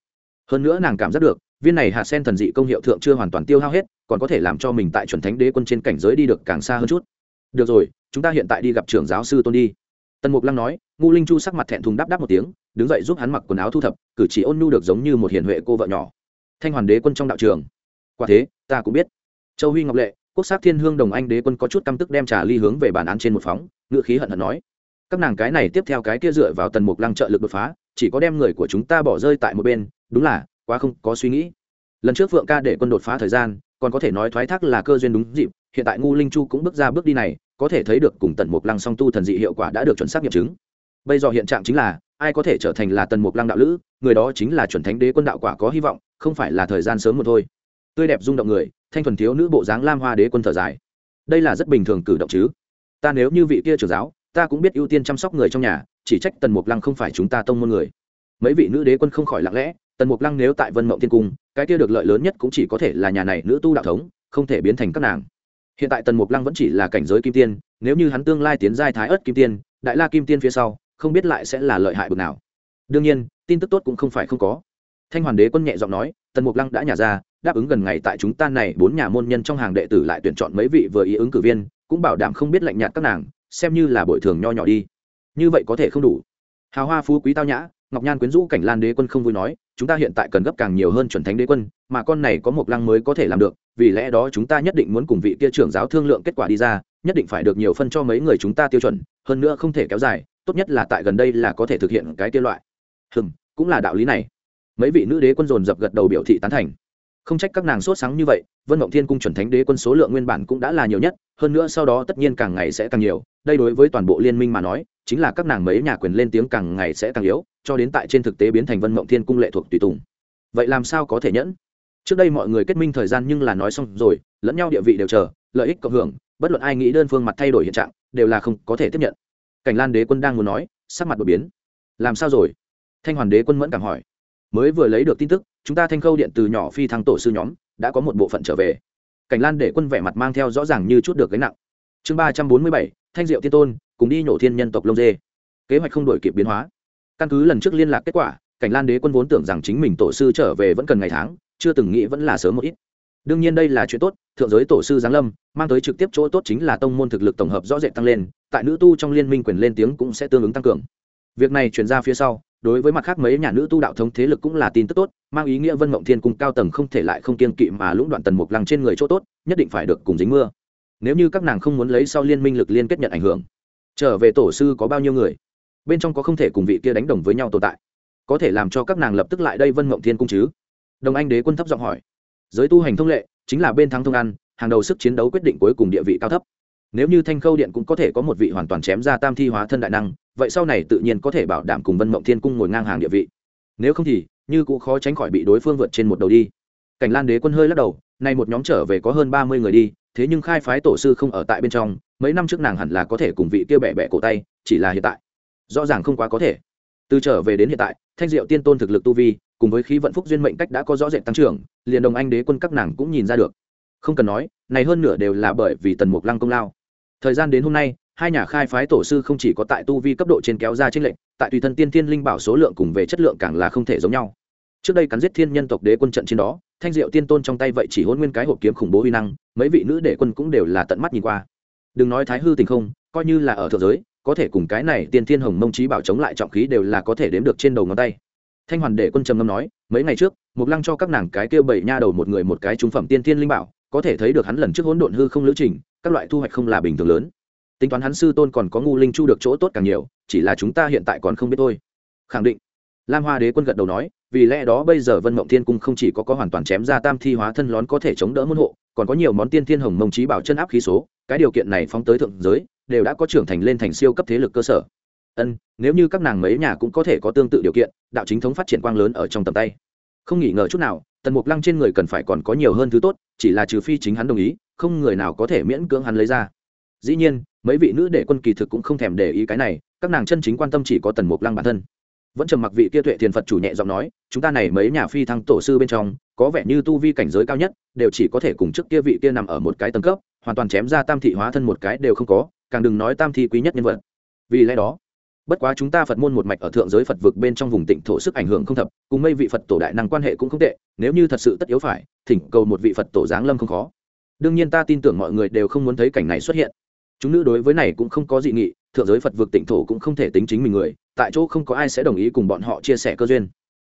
Hơn nữa nàng cảm giác được, viên này hạt sen thần dị công hiệu thượng chưa hoàn toàn tiêu hao hết, còn có thể làm cho mình tại chuẩn thánh đế quân trên cảnh giới đi được càng xa hơn chút. Được rồi, chúng ta hiện tại đi gặp trưởng giáo sư tôn đi. Tần mục lăng nói ngu linh chu sắc mặt thẹn thùng đáp đáp một tiếng, đứng dậy giúp hắn mặc quần áo thu thập, cử chỉ ôn nhu được giống như một hiền huệ cô vợ nhỏ. Thanh hoàn đế quân trong đạo trường. Quả thế, ta cũng biết. Châu huy ngọc lệ, quốc sát thiên hương đồng anh đế quân có chút căm tức đem trà ly hướng về bàn án trên một phóng ngự khí hận hận nói các nàng cái này tiếp theo cái kia dựa vào tần mục lăng trợ lực đột phá, chỉ có đem người của chúng ta bỏ rơi tại một bên, đúng là, quá không có suy nghĩ. Lần trước phượng ca để quân đột phá thời gian, còn có thể nói thoái thác là cơ duyên đúng dịp, hiện tại ngu linh chu cũng bước ra bước đi này, có thể thấy được cùng tần mục lăng song tu thần dị hiệu quả đã được chuẩn xác nghiệm chứng. Bây giờ hiện trạng chính là, ai có thể trở thành là tần mục lăng đạo lữ, người đó chính là chuẩn thánh đế quân đạo quả có hy vọng, không phải là thời gian sớm một thôi. Tươi đẹp rung động người, thanh thuần thiếu nữ bộ dáng lam hoa đế quân thở dài. Đây là rất bình thường cử động chứ. Ta nếu như vị kia trưởng giáo ta cũng biết ưu tiên chăm sóc người trong nhà, chỉ trách tần mục lăng không phải chúng ta tông môn người. Mấy vị nữ đế quân không khỏi lặng lẽ, tần mục lăng nếu tại vân mộng tiên cung, cái kia được lợi lớn nhất cũng chỉ có thể là nhà này nữ tu đạo thống, không thể biến thành các nàng. Hiện tại tần mục lăng vẫn chỉ là cảnh giới kim tiên, nếu như hắn tương lai tiến giai thái ớt kim tiên, đại la kim tiên phía sau, không biết lại sẽ là lợi hại bực nào. Đương nhiên, tin tức tốt cũng không phải không có. Thanh hoàn đế quân nhẹ giọng nói, tần mục lăng đã nhả ra, đáp ứng gần ngày tại chúng ta này bốn nhà môn nhân trong hàng đệ tử lại tuyển chọn mấy vị vừa ý ứng cử viên, cũng bảo đảm không biết lạnh nhạt các nàng xem như là bội thường nho nhỏ đi. Như vậy có thể không đủ. Hào hoa phú quý tao nhã, ngọc nhan quyến rũ cảnh lan đế quân không vui nói, chúng ta hiện tại cần gấp càng nhiều hơn chuẩn thánh đế quân, mà con này có một lăng mới có thể làm được, vì lẽ đó chúng ta nhất định muốn cùng vị kia trưởng giáo thương lượng kết quả đi ra, nhất định phải được nhiều phân cho mấy người chúng ta tiêu chuẩn, hơn nữa không thể kéo dài, tốt nhất là tại gần đây là có thể thực hiện cái tiêu loại. Hừm, cũng là đạo lý này. Mấy vị nữ đế quân dồn dập gật đầu biểu thị tán thành. Không trách các nàng sốt sáng như vậy, vân mộng thiên cung chuẩn thánh đế quân số lượng nguyên bản cũng đã là nhiều nhất, hơn nữa sau đó tất nhiên càng ngày sẽ càng nhiều đây đối với toàn bộ liên minh mà nói, chính là các nàng mấy nhà quyền lên tiếng càng ngày sẽ càng yếu, cho đến tại trên thực tế biến thành vân mộng thiên cung lệ thuộc tùy tùng. Vậy làm sao có thể nhẫn? Trước đây mọi người kết minh thời gian nhưng là nói xong rồi, lẫn nhau địa vị đều chờ, lợi ích cộng hưởng, bất luận ai nghĩ đơn phương mặt thay đổi hiện trạng, đều là không có thể tiếp nhận. Cảnh lan đế quân đang muốn nói, sắc mặt đột biến. Làm sao rồi? Thanh hoàn đế quân mẫn cảm hỏi. Mới vừa lấy được tin tức, chúng ta thanh khâu điện từ nhỏ phi thăng tổ sư nhóm, đã có một bộ phận trở về. Cảnh lan để quân vẻ mặt mang theo rõ ràng như chút được gánh nặng. Chương ba trăm bốn mươi bảy thanh diệu tiên tôn, cùng đi nhổ thiên nhân tộc lông dê. Kế hoạch không đổi kịp biến hóa. Căn cứ lần trước liên lạc kết quả, cảnh lan đế quân vốn tưởng rằng chính mình tổ sư trở về vẫn cần ngày tháng, chưa từng nghĩ vẫn là sớm một ít. Đương nhiên đây là chuyện tốt, thượng giới tổ sư giáng lâm, mang tới trực tiếp chỗ tốt chính là tông môn thực lực tổng hợp rõ rệt tăng lên, tại nữ tu trong liên minh quyền lên tiếng cũng sẽ tương ứng tăng cường. Việc này chuyển ra phía sau, đối với mặt khác mấy nhà nữ tu đạo thống thế lực cũng là tin tức tốt, mang ý nghĩa vân mộng thiên cung cao tầng không thể lại không kiên kỵ mà lũng đoạn tần mục lăng trên người chỗ tốt, nhất định phải được cùng dính mưa nếu như các nàng không muốn lấy sau liên minh lực liên kết nhận ảnh hưởng, trở về tổ sư có bao nhiêu người? Bên trong có không thể cùng vị kia đánh đồng với nhau tồn tại. Có thể làm cho các nàng lập tức lại đây vân mộng thiên cung chứ? Đồng anh đế quân thấp giọng hỏi. Giới tu hành thông lệ, chính là bên thắng thông ăn, hàng đầu sức chiến đấu quyết định cuối cùng địa vị cao thấp. Nếu như thanh khâu điện cũng có thể có một vị hoàn toàn chém ra tam thi hóa thân đại năng, vậy sau này tự nhiên có thể bảo đảm cùng vân mộng thiên cung ngồi ngang hàng địa vị. Nếu không thì, như cũng khó tránh khỏi bị đối phương vượt trên một đầu đi. Cảnh lan đế quân hơi lắc đầu, nay một nhóm trở về có hơn ba mươi người đi thế nhưng khai phái tổ sư không ở tại bên trong, mấy năm trước nàng hẳn là có thể cùng vị kia bẻ bẻ cổ tay, chỉ là hiện tại. Rõ ràng không quá có thể. Từ trở về đến hiện tại, thanh diệu tiên tôn thực lực tu vi, cùng với khí vận phúc duyên mệnh cách đã có rõ rệt tăng trưởng, liền đồng anh đế quân các nàng cũng nhìn ra được. Không cần nói, này hơn nửa đều là bởi vì tần mục lăng công lao. Thời gian đến hôm nay, hai nhà khai phái tổ sư không chỉ có tại tu vi cấp độ trên kéo ra trên lệnh tại tùy thân tiên thiên linh bảo số lượng cùng về chất lượng càng là không thể giống nhau. Trước đây cắn giết thiên nhân tộc đế quân trận trên đó thanh diệu tiên tôn trong tay vậy chỉ hôn nguyên cái hộp kiếm khủng bố uy năng, mấy vị nữ đệ quân cũng đều là tận mắt nhìn qua. Đừng nói thái hư tình không, coi như là ở thượng giới, có thể cùng cái này tiên thiên hồng mông trí bảo chống lại trọng khí đều là có thể đếm được trên đầu ngón tay. Thanh hoàn đệ quân trầm ngâm nói, mấy ngày trước, mục lăng cho các nàng cái kêu bảy nha đầu một người một cái trung phẩm tiên thiên linh bảo, có thể thấy được hắn lần trước hỗn độn hư không lữ trình, các loại thu hoạch không là bình thường lớn. Tính toán hắn sư tôn còn có ngu linh chu được chỗ tốt càng nhiều, chỉ là chúng ta hiện tại còn không biết thôi. Khẳng định. Lam hoa đế quân gật đầu nói vì lẽ đó bây giờ vân mộng thiên cung không chỉ có có hoàn toàn chém ra tam thi hóa thân lón có thể chống đỡ môn hộ, còn có nhiều món tiên thiên hồng mông trí bảo chân áp khí số, cái điều kiện này phóng tới thượng giới, đều đã có trưởng thành lên thành siêu cấp thế lực cơ sở. Ân, nếu như các nàng mấy nhà cũng có thể có tương tự điều kiện, đạo chính thống phát triển quang lớn ở trong tầm tay. Không nghỉ ngờ chút nào, tần mục lăng trên người cần phải còn có nhiều hơn thứ tốt, chỉ là trừ phi chính hắn đồng ý, không người nào có thể miễn cưỡng hắn lấy ra. Dĩ nhiên, mấy vị nữ đệ quân kỳ thực cũng không thèm để ý cái này, các nàng chân chính quan tâm chỉ có tần mục lăng bản thân vẫn trầm mặc vị kia tuệ thiền phật chủ nhẹ giọng nói, chúng ta này mấy nhà phi thăng tổ sư bên trong, có vẻ như tu vi cảnh giới cao nhất, đều chỉ có thể cùng trước kia vị kia nằm ở một cái tầng cấp, hoàn toàn chém ra tam thị hóa thân một cái đều không có, càng đừng nói tam thị quý nhất nhân vật. Vì lẽ đó, bất quá chúng ta phật môn một mạch ở thượng giới phật vực bên trong vùng tịnh thổ sức ảnh hưởng không thập, cùng mây vị phật tổ đại năng quan hệ cũng không tệ, nếu như thật sự tất yếu phải, thỉnh cầu một vị phật tổ giáng lâm không khó. Đương nhiên ta tin tưởng mọi người đều không muốn thấy cảnh này xuất hiện. Chúng nữ đối với này cũng không có dị nghị thượng giới phật vực tịnh thổ cũng không thể tính chính mình người, tại chỗ không có ai sẽ đồng ý cùng bọn họ chia sẻ cơ duyên.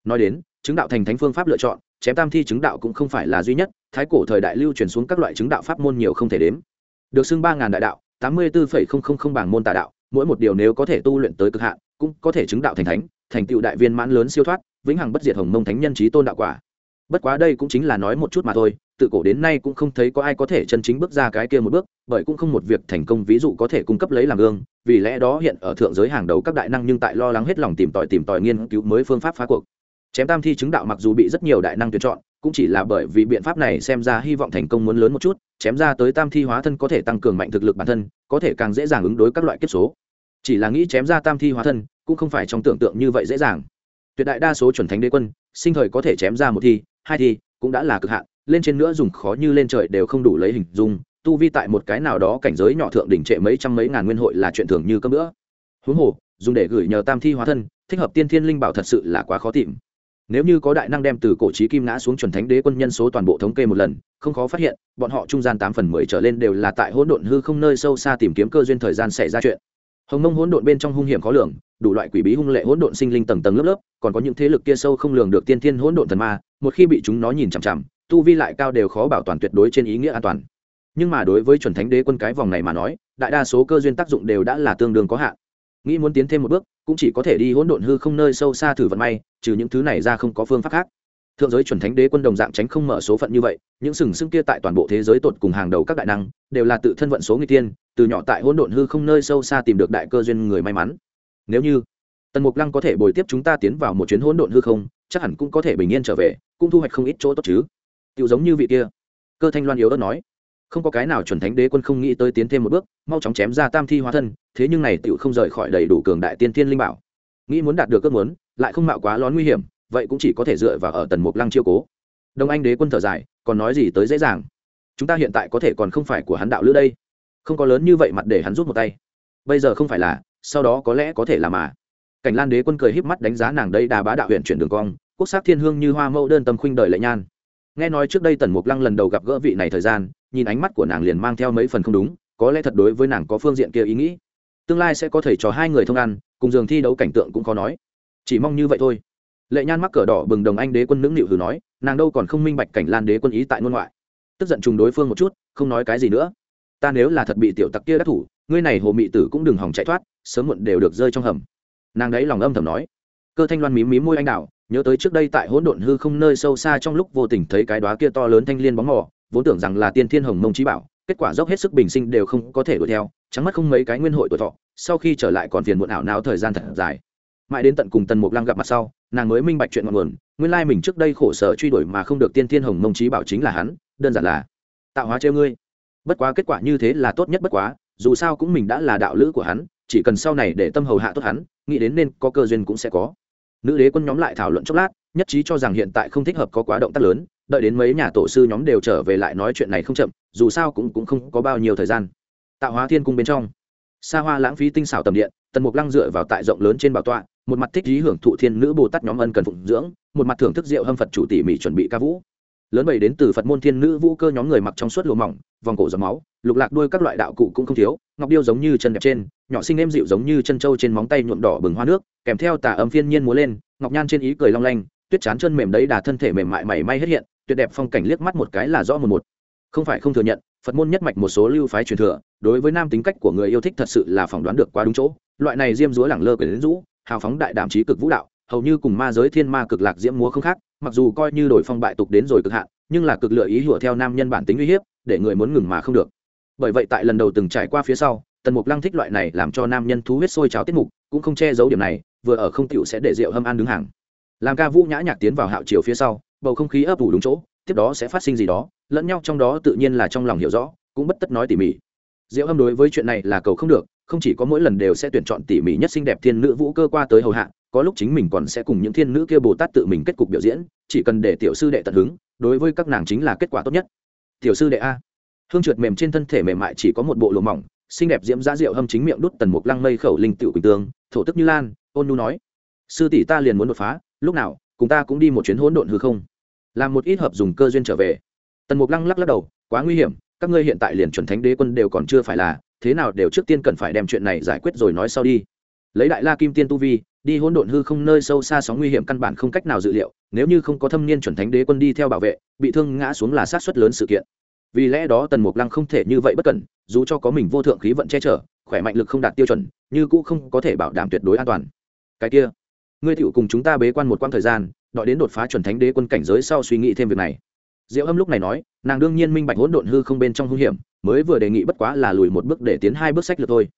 Nói đến, chứng đạo thành thánh phương pháp lựa chọn, chém tam thi chứng đạo cũng không phải là duy nhất, thái cổ thời đại lưu truyền xuống các loại chứng đạo pháp môn nhiều không thể đếm. Được xưng ba ngàn đại đạo, tám mươi bốn bảng môn tà đạo, mỗi một điều nếu có thể tu luyện tới cực hạn, cũng có thể chứng đạo thành thánh, thành tựu đại viên mãn lớn siêu thoát, vĩnh hằng bất diệt hồng mông thánh nhân trí tôn đạo quả. Bất quá đây cũng chính là nói một chút mà thôi, tự cổ đến nay cũng không thấy có ai có thể chân chính bước ra cái kia một bước bởi cũng không một việc thành công ví dụ có thể cung cấp lấy làm gương, vì lẽ đó hiện ở thượng giới hàng đầu các đại năng nhưng tại lo lắng hết lòng tìm tòi tìm tòi nghiên cứu mới phương pháp phá cuộc. Chém tam thi chứng đạo mặc dù bị rất nhiều đại năng tuyển chọn, cũng chỉ là bởi vì biện pháp này xem ra hy vọng thành công muốn lớn một chút, chém ra tới tam thi hóa thân có thể tăng cường mạnh thực lực bản thân, có thể càng dễ dàng ứng đối các loại kết số. Chỉ là nghĩ chém ra tam thi hóa thân, cũng không phải trong tưởng tượng như vậy dễ dàng. Tuyệt đại đa số chuẩn thánh đế quân, sinh thời có thể chém ra một thi, hai thi, cũng đã là cực hạn, lên trên nữa dùng khó như lên trời đều không đủ lấy hình dung tu vi tại một cái nào đó cảnh giới nhỏ thượng đỉnh trệ mấy trăm mấy ngàn nguyên hội là chuyện thường như cơm nữa huống hồ, dùng để gửi nhờ tam thi hóa thân, thích hợp tiên thiên linh bảo thật sự là quá khó tìm. Nếu như có đại năng đem từ cổ trí kim ngã xuống chuẩn thánh đế quân nhân số toàn bộ thống kê một lần, không khó phát hiện, bọn họ trung gian tám phần mười trở lên đều là tại hỗn độn hư không nơi sâu xa tìm kiếm cơ duyên thời gian xảy ra chuyện. Hồng mông hỗn độn bên trong hung hiểm khó lường, đủ loại quỷ bí hung lệ hỗn độn sinh linh tầng tầng lớp lớp, còn có những thế lực kia sâu không lường được tiên thiên hỗn độn thần ma, một khi bị chúng nó nhìn chằm chằm, tu vi lại cao đều khó bảo toàn tuyệt đối trên ý nghĩa an toàn nhưng mà đối với chuẩn thánh đế quân cái vòng này mà nói, đại đa số cơ duyên tác dụng đều đã là tương đương có hạn. Nghĩ muốn tiến thêm một bước, cũng chỉ có thể đi hỗn độn hư không nơi sâu xa thử vận may, trừ những thứ này ra không có phương pháp khác. Thượng giới chuẩn thánh đế quân đồng dạng tránh không mở số phận như vậy, những sừng sững kia tại toàn bộ thế giới tột cùng hàng đầu các đại năng, đều là tự thân vận số người tiên, từ nhỏ tại hỗn độn hư không nơi sâu xa tìm được đại cơ duyên người may mắn. Nếu như tần mục lăng có thể bồi tiếp chúng ta tiến vào một chuyến hỗn độn hư không, chắc hẳn cũng có thể bình yên trở về, cũng thu hoạch không ít chỗ tốt chứ. Tựu giống như vị kia, cơ thanh loan yếu đất nói không có cái nào chuẩn thánh đế quân không nghĩ tới tiến thêm một bước, mau chóng chém ra tam thi hóa thân, thế nhưng này tựu không rời khỏi đầy đủ cường đại tiên thiên linh bảo. Nghĩ muốn đạt được ước muốn, lại không mạo quá lón nguy hiểm, vậy cũng chỉ có thể dựa vào ở tần mục lăng chiêu cố. Đông anh đế quân thở dài, còn nói gì tới dễ dàng. Chúng ta hiện tại có thể còn không phải của hắn đạo lữ đây. Không có lớn như vậy mặt để hắn rút một tay. Bây giờ không phải là, sau đó có lẽ có thể là mà. Cảnh lan đế quân cười híp mắt đánh giá nàng đây đà bá đạo huyện chuyển đường cong, quốc sắc thiên hương như hoa mẫu đơn tâm khuynh đời lệ nhan. Nghe nói trước đây tần mục lăng lần đầu gặp gỡ vị này thời gian nhìn ánh mắt của nàng liền mang theo mấy phần không đúng, có lẽ thật đối với nàng có phương diện kia ý nghĩ. Tương lai sẽ có thể cho hai người thông ăn, cùng giường thi đấu cảnh tượng cũng khó nói. Chỉ mong như vậy thôi. Lệ nhan mắc cờ đỏ bừng đồng anh đế quân nững nịu hừ nói, nàng đâu còn không minh bạch cảnh lan đế quân ý tại ngôn ngoại. Tức giận trùng đối phương một chút, không nói cái gì nữa. Ta nếu là thật bị tiểu tặc kia đắc thủ, ngươi này hồ mị tử cũng đừng hỏng chạy thoát, sớm muộn đều được rơi trong hầm. Nàng đấy lòng âm thầm nói. Cơ thanh loan mím mím môi anh đào, nhớ tới trước đây tại hỗn độn hư không nơi sâu xa trong lúc vô tình thấy cái đóa kia to lớn thanh liên bóng mỏ vốn tưởng rằng là tiên thiên hồng mông trí bảo, kết quả dốc hết sức bình sinh đều không có thể đuổi theo, trắng mất không mấy cái nguyên hội tuổi thọ, sau khi trở lại còn phiền muộn ảo não thời gian thật dài. Mãi đến tận cùng tần mục lăng gặp mặt sau, nàng mới minh bạch chuyện ngọn nguồn, nguyên lai mình trước đây khổ sở truy đuổi mà không được tiên thiên hồng mông trí bảo chính là hắn, đơn giản là, tạo hóa treo ngươi. Bất quá kết quả như thế là tốt nhất bất quá, dù sao cũng mình đã là đạo lữ của hắn, chỉ cần sau này để tâm hầu hạ tốt hắn, nghĩ đến nên có cơ duyên cũng sẽ có. Nữ đế quân nhóm lại thảo luận chốc lát, nhất trí cho rằng hiện tại không thích hợp có quá động tác lớn đợi đến mấy nhà tổ sư nhóm đều trở về lại nói chuyện này không chậm, dù sao cũng cũng không có bao nhiêu thời gian. Tạo hóa thiên cung bên trong xa hoa lãng phí tinh xảo tầm điện, tần mục lăng dựa vào tại rộng lớn trên bảo tọa, một mặt thích lý hưởng thụ thiên nữ bồ tát nhóm ân cần phụng dưỡng, một mặt thưởng thức rượu hâm phật chủ tỉ mỉ chuẩn bị ca vũ. Lớn bày đến từ phật môn thiên nữ vũ cơ nhóm người mặc trong suốt lùa mỏng, vòng cổ giọt máu, lục lạc đuôi các loại đạo cụ cũng không thiếu, ngọc điêu giống như chân đẹp trên, nhỏ sinh êm dịu giống như chân trâu trên móng tay nhuộm đỏ bừng hoa nước, kèm theo tà âm phiên nhiên múa lên, ngọc nhan trên ý cười long lanh, tuyết chán chân mềm đấy đà thân thể mềm mại mảy may hết hiện tuyệt đẹp phong cảnh liếc mắt một cái là rõ một một. Không phải không thừa nhận, phật môn nhất mạch một số lưu phái truyền thừa, đối với nam tính cách của người yêu thích thật sự là phỏng đoán được quá đúng chỗ. Loại này diêm dúa lẳng lơ quyển rũ, hào phóng đại đảm trí cực vũ đạo, hầu như cùng ma giới thiên ma cực lạc diễm múa không khác, mặc dù coi như đổi phong bại tục đến rồi cực hạn, nhưng là cực lựa ý hùa theo nam nhân bản tính uy hiếp, để người muốn ngừng mà không được. Bởi vậy tại lần đầu từng trải qua phía sau, tần mục lăng thích loại này làm cho nam nhân thú huyết sôi cháo tiết mục, cũng không che giấu điểm này, vừa ở không tiểu sẽ để rượu hâm ăn đứng hàng. Làm ca vũ nhã nhạc tiến vào hạo chiều phía sau bầu không khí ấp ủ đúng chỗ, tiếp đó sẽ phát sinh gì đó, lẫn nhau trong đó tự nhiên là trong lòng hiểu rõ, cũng bất tất nói tỉ mỉ. Diệu âm đối với chuyện này là cầu không được, không chỉ có mỗi lần đều sẽ tuyển chọn tỉ mỉ nhất xinh đẹp thiên nữ vũ cơ qua tới hầu hạ, có lúc chính mình còn sẽ cùng những thiên nữ kia bồ tát tự mình kết cục biểu diễn, chỉ cần để tiểu sư đệ tận hứng, đối với các nàng chính là kết quả tốt nhất. Tiểu sư đệ a. Hương trượt mềm trên thân thể mềm mại chỉ có một bộ lụa mỏng, xinh đẹp diễm giá rượu hâm chính miệng đút tần mục lăng mây khẩu linh tiểu quỳnh tương, thổ tức như lan, ôn nu nói. Sư tỷ ta liền muốn đột phá, lúc nào, cùng ta cũng đi một chuyến hỗn độn hư không làm một ít hợp dùng cơ duyên trở về. Tần mục lăng lắc lắc đầu, quá nguy hiểm, các ngươi hiện tại liền chuẩn thánh đế quân đều còn chưa phải là, thế nào đều trước tiên cần phải đem chuyện này giải quyết rồi nói sau đi. Lấy đại la kim tiên tu vi, đi hỗn độn hư không nơi sâu xa sóng nguy hiểm căn bản không cách nào dự liệu, nếu như không có thâm niên chuẩn thánh đế quân đi theo bảo vệ, bị thương ngã xuống là sát suất lớn sự kiện. Vì lẽ đó tần mục lăng không thể như vậy bất cẩn, dù cho có mình vô thượng khí vận che chở, khỏe mạnh lực không đạt tiêu chuẩn, như cũ không có thể bảo đảm tuyệt đối an toàn. Cái kia ngươi tựu cùng chúng ta bế quan một quãng thời gian, đợi đến đột phá chuẩn thánh đế quân cảnh giới sau suy nghĩ thêm việc này. Diệu âm lúc này nói, nàng đương nhiên minh bạch hỗn độn hư không bên trong hung hiểm, mới vừa đề nghị bất quá là lùi một bước để tiến hai bước sách lược thôi.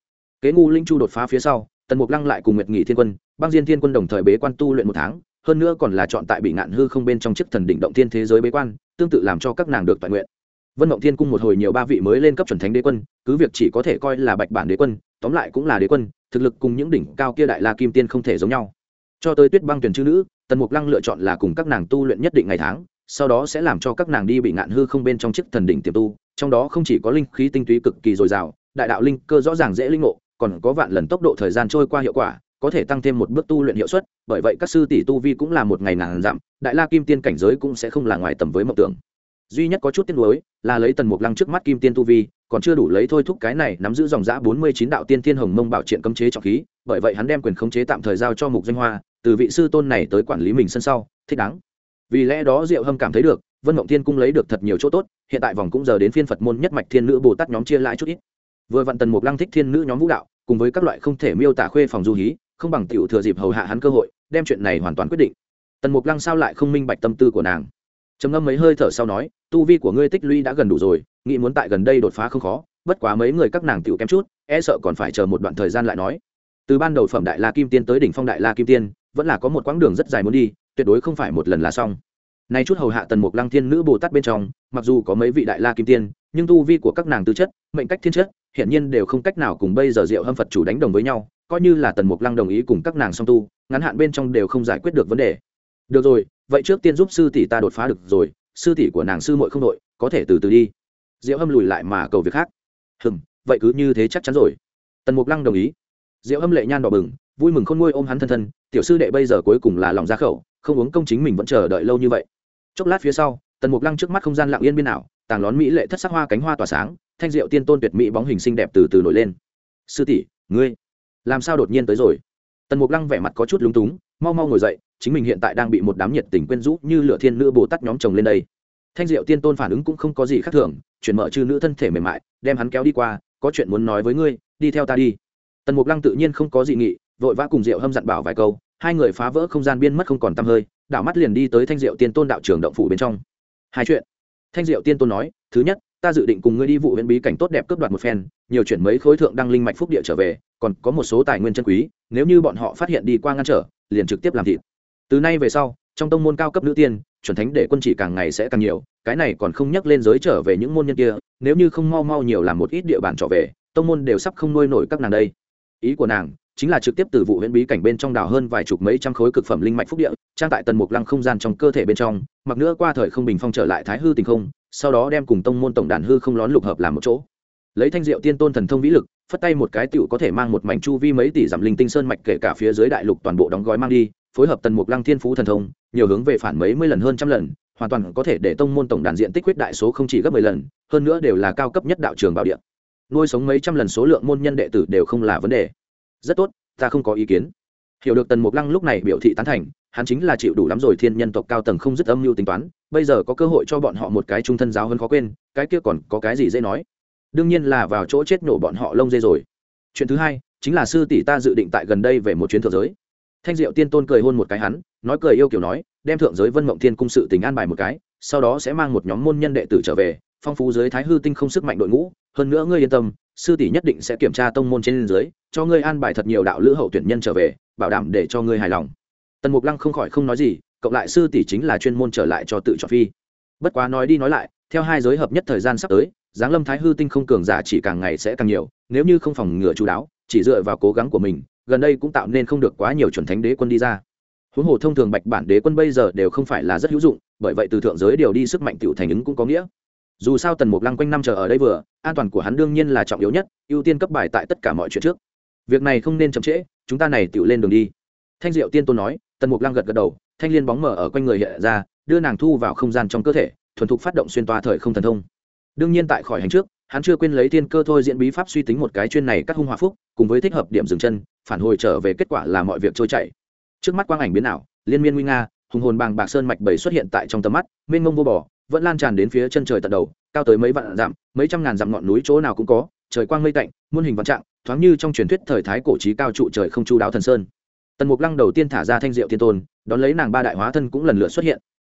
Kế ngu linh chu đột phá phía sau, tần mục lăng lại cùng nguyệt nghị thiên quân, băng diên thiên quân đồng thời bế quan tu luyện một tháng, hơn nữa còn là chọn tại bị ngạn hư không bên trong chiếc thần đỉnh động thiên thế giới bế quan, tương tự làm cho các nàng được toàn nguyện. Vân mộng thiên cung một hồi nhiều ba vị mới lên cấp chuẩn thánh đế quân, cứ việc chỉ có thể coi là bạch bản đế quân, tóm lại cũng là đế quân, thực lực cùng những đỉnh cao kia đại la kim tiên không thể giống nhau cho tới tuyết băng tuyển chư nữ, tần mục lăng lựa chọn là cùng các nàng tu luyện nhất định ngày tháng, sau đó sẽ làm cho các nàng đi bị ngạn hư không bên trong chiếc thần đỉnh tiềm tu, trong đó không chỉ có linh khí tinh túy cực kỳ dồi dào, đại đạo linh cơ rõ ràng dễ linh ngộ, còn có vạn lần tốc độ thời gian trôi qua hiệu quả, có thể tăng thêm một bước tu luyện hiệu suất, bởi vậy các sư tỷ tu vi cũng là một ngày nàng dặm, đại la kim tiên cảnh giới cũng sẽ không là ngoài tầm với mộng tưởng. Duy nhất có chút tiếc nuối là lấy tần mục lăng trước mắt kim tiên tu vi còn chưa đủ lấy thôi thúc cái này nắm giữ dòng giã bốn mươi chín đạo tiên thiên hồng mông bảo triện cấm chế trọng khí, bởi vậy hắn đem quyền khống chế tạm thời giao cho mục danh hoa, từ vị sư tôn này tới quản lý mình sân sau, thích đáng. Vì lẽ đó diệu hâm cảm thấy được, vân mộng thiên cung lấy được thật nhiều chỗ tốt, hiện tại vòng cũng giờ đến phiên phật môn nhất mạch thiên nữ bồ tát nhóm chia lại chút ít. Vừa vặn tần mục lăng thích thiên nữ nhóm vũ đạo, cùng với các loại không thể miêu tả khuê phòng du hí, không bằng tiểu thừa dịp hầu hạ hắn cơ hội, đem chuyện này hoàn toàn quyết định. Tần mục lăng sao lại không minh bạch tâm tư của nàng? Trầm ngâm mấy hơi thở sau nói, tu vi của ngươi tích lũy đã gần đủ rồi, nghĩ muốn tại gần đây đột phá không khó, bất quá mấy người các nàng tựu kém chút e sợ còn phải chờ một đoạn thời gian lại nói. Từ ban đầu phẩm đại la kim tiên tới đỉnh phong đại la kim tiên, vẫn là có một quãng đường rất dài muốn đi, tuyệt đối không phải một lần là xong. Nay chút hầu hạ tần mục lăng thiên nữ bồ tát bên trong, mặc dù có mấy vị đại la kim tiên, nhưng tu vi của các nàng tư chất, mệnh cách thiên chất hiện nhiên đều không cách nào cùng bây giờ diệu hâm phật chủ đánh đồng với nhau, coi như là tần mục lăng đồng ý cùng các nàng song tu, ngắn hạn bên trong đều không giải quyết được vấn đề. Được rồi vậy trước tiên giúp sư tỷ ta đột phá được rồi, sư tỷ của nàng sư muội không đội, có thể từ từ đi. Diệu hâm lùi lại mà cầu việc khác. Hừm, vậy cứ như thế chắc chắn rồi. Tần mục lăng đồng ý. Diệu hâm lệ nhan đỏ bừng, vui mừng khôn nguôi ôm hắn thân thân, tiểu sư đệ bây giờ cuối cùng là lòng ra khẩu, không uống công chính mình vẫn chờ đợi lâu như vậy. Chốc lát phía sau, tần mục lăng trước mắt không gian lặng yên biên ảo tàng lón mỹ lệ thất sắc hoa cánh hoa tỏa sáng, thanh diệu tiên tôn tuyệt mỹ bóng hình xinh đẹp từ từ nổi lên. Sư tỷ, ngươi, làm sao đột nhiên tới rồi? Tần mục lăng vẻ mặt có chút lúng túng, mau mau ngồi dậy, chính mình hiện tại đang bị một đám nhiệt tình quyên rũ như lửa thiên nữ bồ tát nhóm chồng lên đây. Thanh diệu tiên tôn phản ứng cũng không có gì khác thường, chuyển mở chư nữ thân thể mềm mại, đem hắn kéo đi qua, có chuyện muốn nói với ngươi, đi theo ta đi. Tần mục lăng tự nhiên không có dị nghị, vội vã cùng diệu hâm dặn bảo vài câu, hai người phá vỡ không gian biên mất không còn t hơi, đảo mắt liền đi tới thanh diệu tiên tôn đạo trường động phủ bên trong. Hai chuyện. Thanh diệu tiên tôn nói, thứ nhất ta dự định cùng ngươi đi vụ huyện bí cảnh tốt đẹp cướp đoạt một phen, nhiều chuyển mấy khối thượng đăng linh mạch phúc địa trở về, còn có một số tài nguyên chân quý, nếu như bọn họ phát hiện đi qua ngăn trở, liền trực tiếp làm thịt. Từ nay về sau, trong tông môn cao cấp nữ tiên, chuẩn thánh để quân chỉ càng ngày sẽ càng nhiều, cái này còn không nhắc lên giới trở về những môn nhân kia, nếu như không mau mau nhiều làm một ít địa bàn trở về, tông môn đều sắp không nuôi nổi các nàng đây. Ý của nàng chính là trực tiếp từ vụ huyện bí cảnh bên trong đào hơn vài chục mấy trăm khối cực phẩm linh mạch phúc địa, trang tại tần mục lăng không gian trong cơ thể bên trong, mặc nữa qua thời không bình phong trở lại thái hư tình không sau đó đem cùng tông môn tổng đàn hư không lón lục hợp làm một chỗ. Lấy thanh diệu tiên tôn thần thông vĩ lực, phất tay một cái tựu có thể mang một mảnh chu vi mấy tỷ dặm linh tinh sơn mạch kể cả phía dưới đại lục toàn bộ đóng gói mang đi, phối hợp tần mục lăng thiên phú thần thông, nhiều hướng về phản mấy mươi lần hơn trăm lần, hoàn toàn có thể để tông môn tổng đàn diện tích quyết đại số không chỉ gấp mười lần, hơn nữa đều là cao cấp nhất đạo trường bảo địa. Nuôi sống mấy trăm lần số lượng môn nhân đệ tử đều không là vấn đề. Rất tốt, ta không có ý kiến. Hiểu được tần mục lăng lúc này biểu thị tán thành, hắn chính là chịu đủ lắm rồi thiên nhân tộc cao tầng không dứt âm mưu tính toán bây giờ có cơ hội cho bọn họ một cái trung thân giáo hơn khó quên, cái kia còn có cái gì dễ nói? Đương nhiên là vào chỗ chết nổ bọn họ lông dê rồi. Chuyện thứ hai, chính là sư tỷ ta dự định tại gần đây về một chuyến thượng giới. Thanh diệu tiên tôn cười hôn một cái hắn, nói cười yêu kiểu nói, đem thượng giới vân mộng thiên cung sự tình an bài một cái, sau đó sẽ mang một nhóm môn nhân đệ tử trở về, phong phú giới thái hư tinh không sức mạnh đội ngũ. Hơn nữa ngươi yên tâm, sư tỷ nhất định sẽ kiểm tra tông môn trên giới cho ngươi an bài thật nhiều đạo lữ hậu tuyển nhân trở về, bảo đảm để cho ngươi hài lòng. Tần mục lăng không khỏi không nói gì cộng lại sư tỷ chính là chuyên môn trở lại cho tự chọn phi. Bất quá nói đi nói lại, theo hai giới hợp nhất thời gian sắp tới, giáng lâm thái hư tinh không cường giả chỉ càng ngày sẽ càng nhiều, nếu như không phòng ngừa chú đáo, chỉ dựa vào cố gắng của mình, gần đây cũng tạo nên không được quá nhiều chuẩn thánh đế quân đi ra. Huống hồ thông thường bạch bản đế quân bây giờ đều không phải là rất hữu dụng, bởi vậy từ thượng giới điều đi sức mạnh tiểu thành ứng cũng có nghĩa. Dù sao tần mục lăng quanh năm chờ ở đây vừa, an toàn của hắn đương nhiên là trọng yếu nhất, ưu tiên cấp bài tại tất cả mọi chuyện trước. Việc này không nên chậm trễ, chúng ta này tự lên đường đi. Thanh diệu tiên tôn nói, tần mục lăng gật gật đầu thanh liên bóng mở ở quanh người hiện ra, đưa nàng thu vào không gian trong cơ thể, thuần thục phát động xuyên toa thời không thần thông. Đương nhiên tại khỏi hành trước, hắn chưa quên lấy thiên cơ thôi diễn bí pháp suy tính một cái chuyên này cắt hung hòa phúc, cùng với thích hợp điểm dừng chân, phản hồi trở về kết quả là mọi việc trôi chảy. Trước mắt quang ảnh biến ảo, liên miên nguy nga, hùng hồn bàng bạc sơn mạch bảy xuất hiện tại trong tầm mắt, mênh mông vô bò vẫn lan tràn đến phía chân trời tận đầu, cao tới mấy vạn dặm, mấy trăm ngàn dặm ngọn núi chỗ nào cũng có, trời quang mây tạnh, muôn hình vạn trạng, thoáng như trong truyền thuyết thời thái cổ trí cao trụ trời không chu đáo thần sơn tần mục lăng đầu tiên thả ra thanh diệu thiên tôn, đón lấy nàng ba đại hóa thân cũng lần lượt xuất hiện.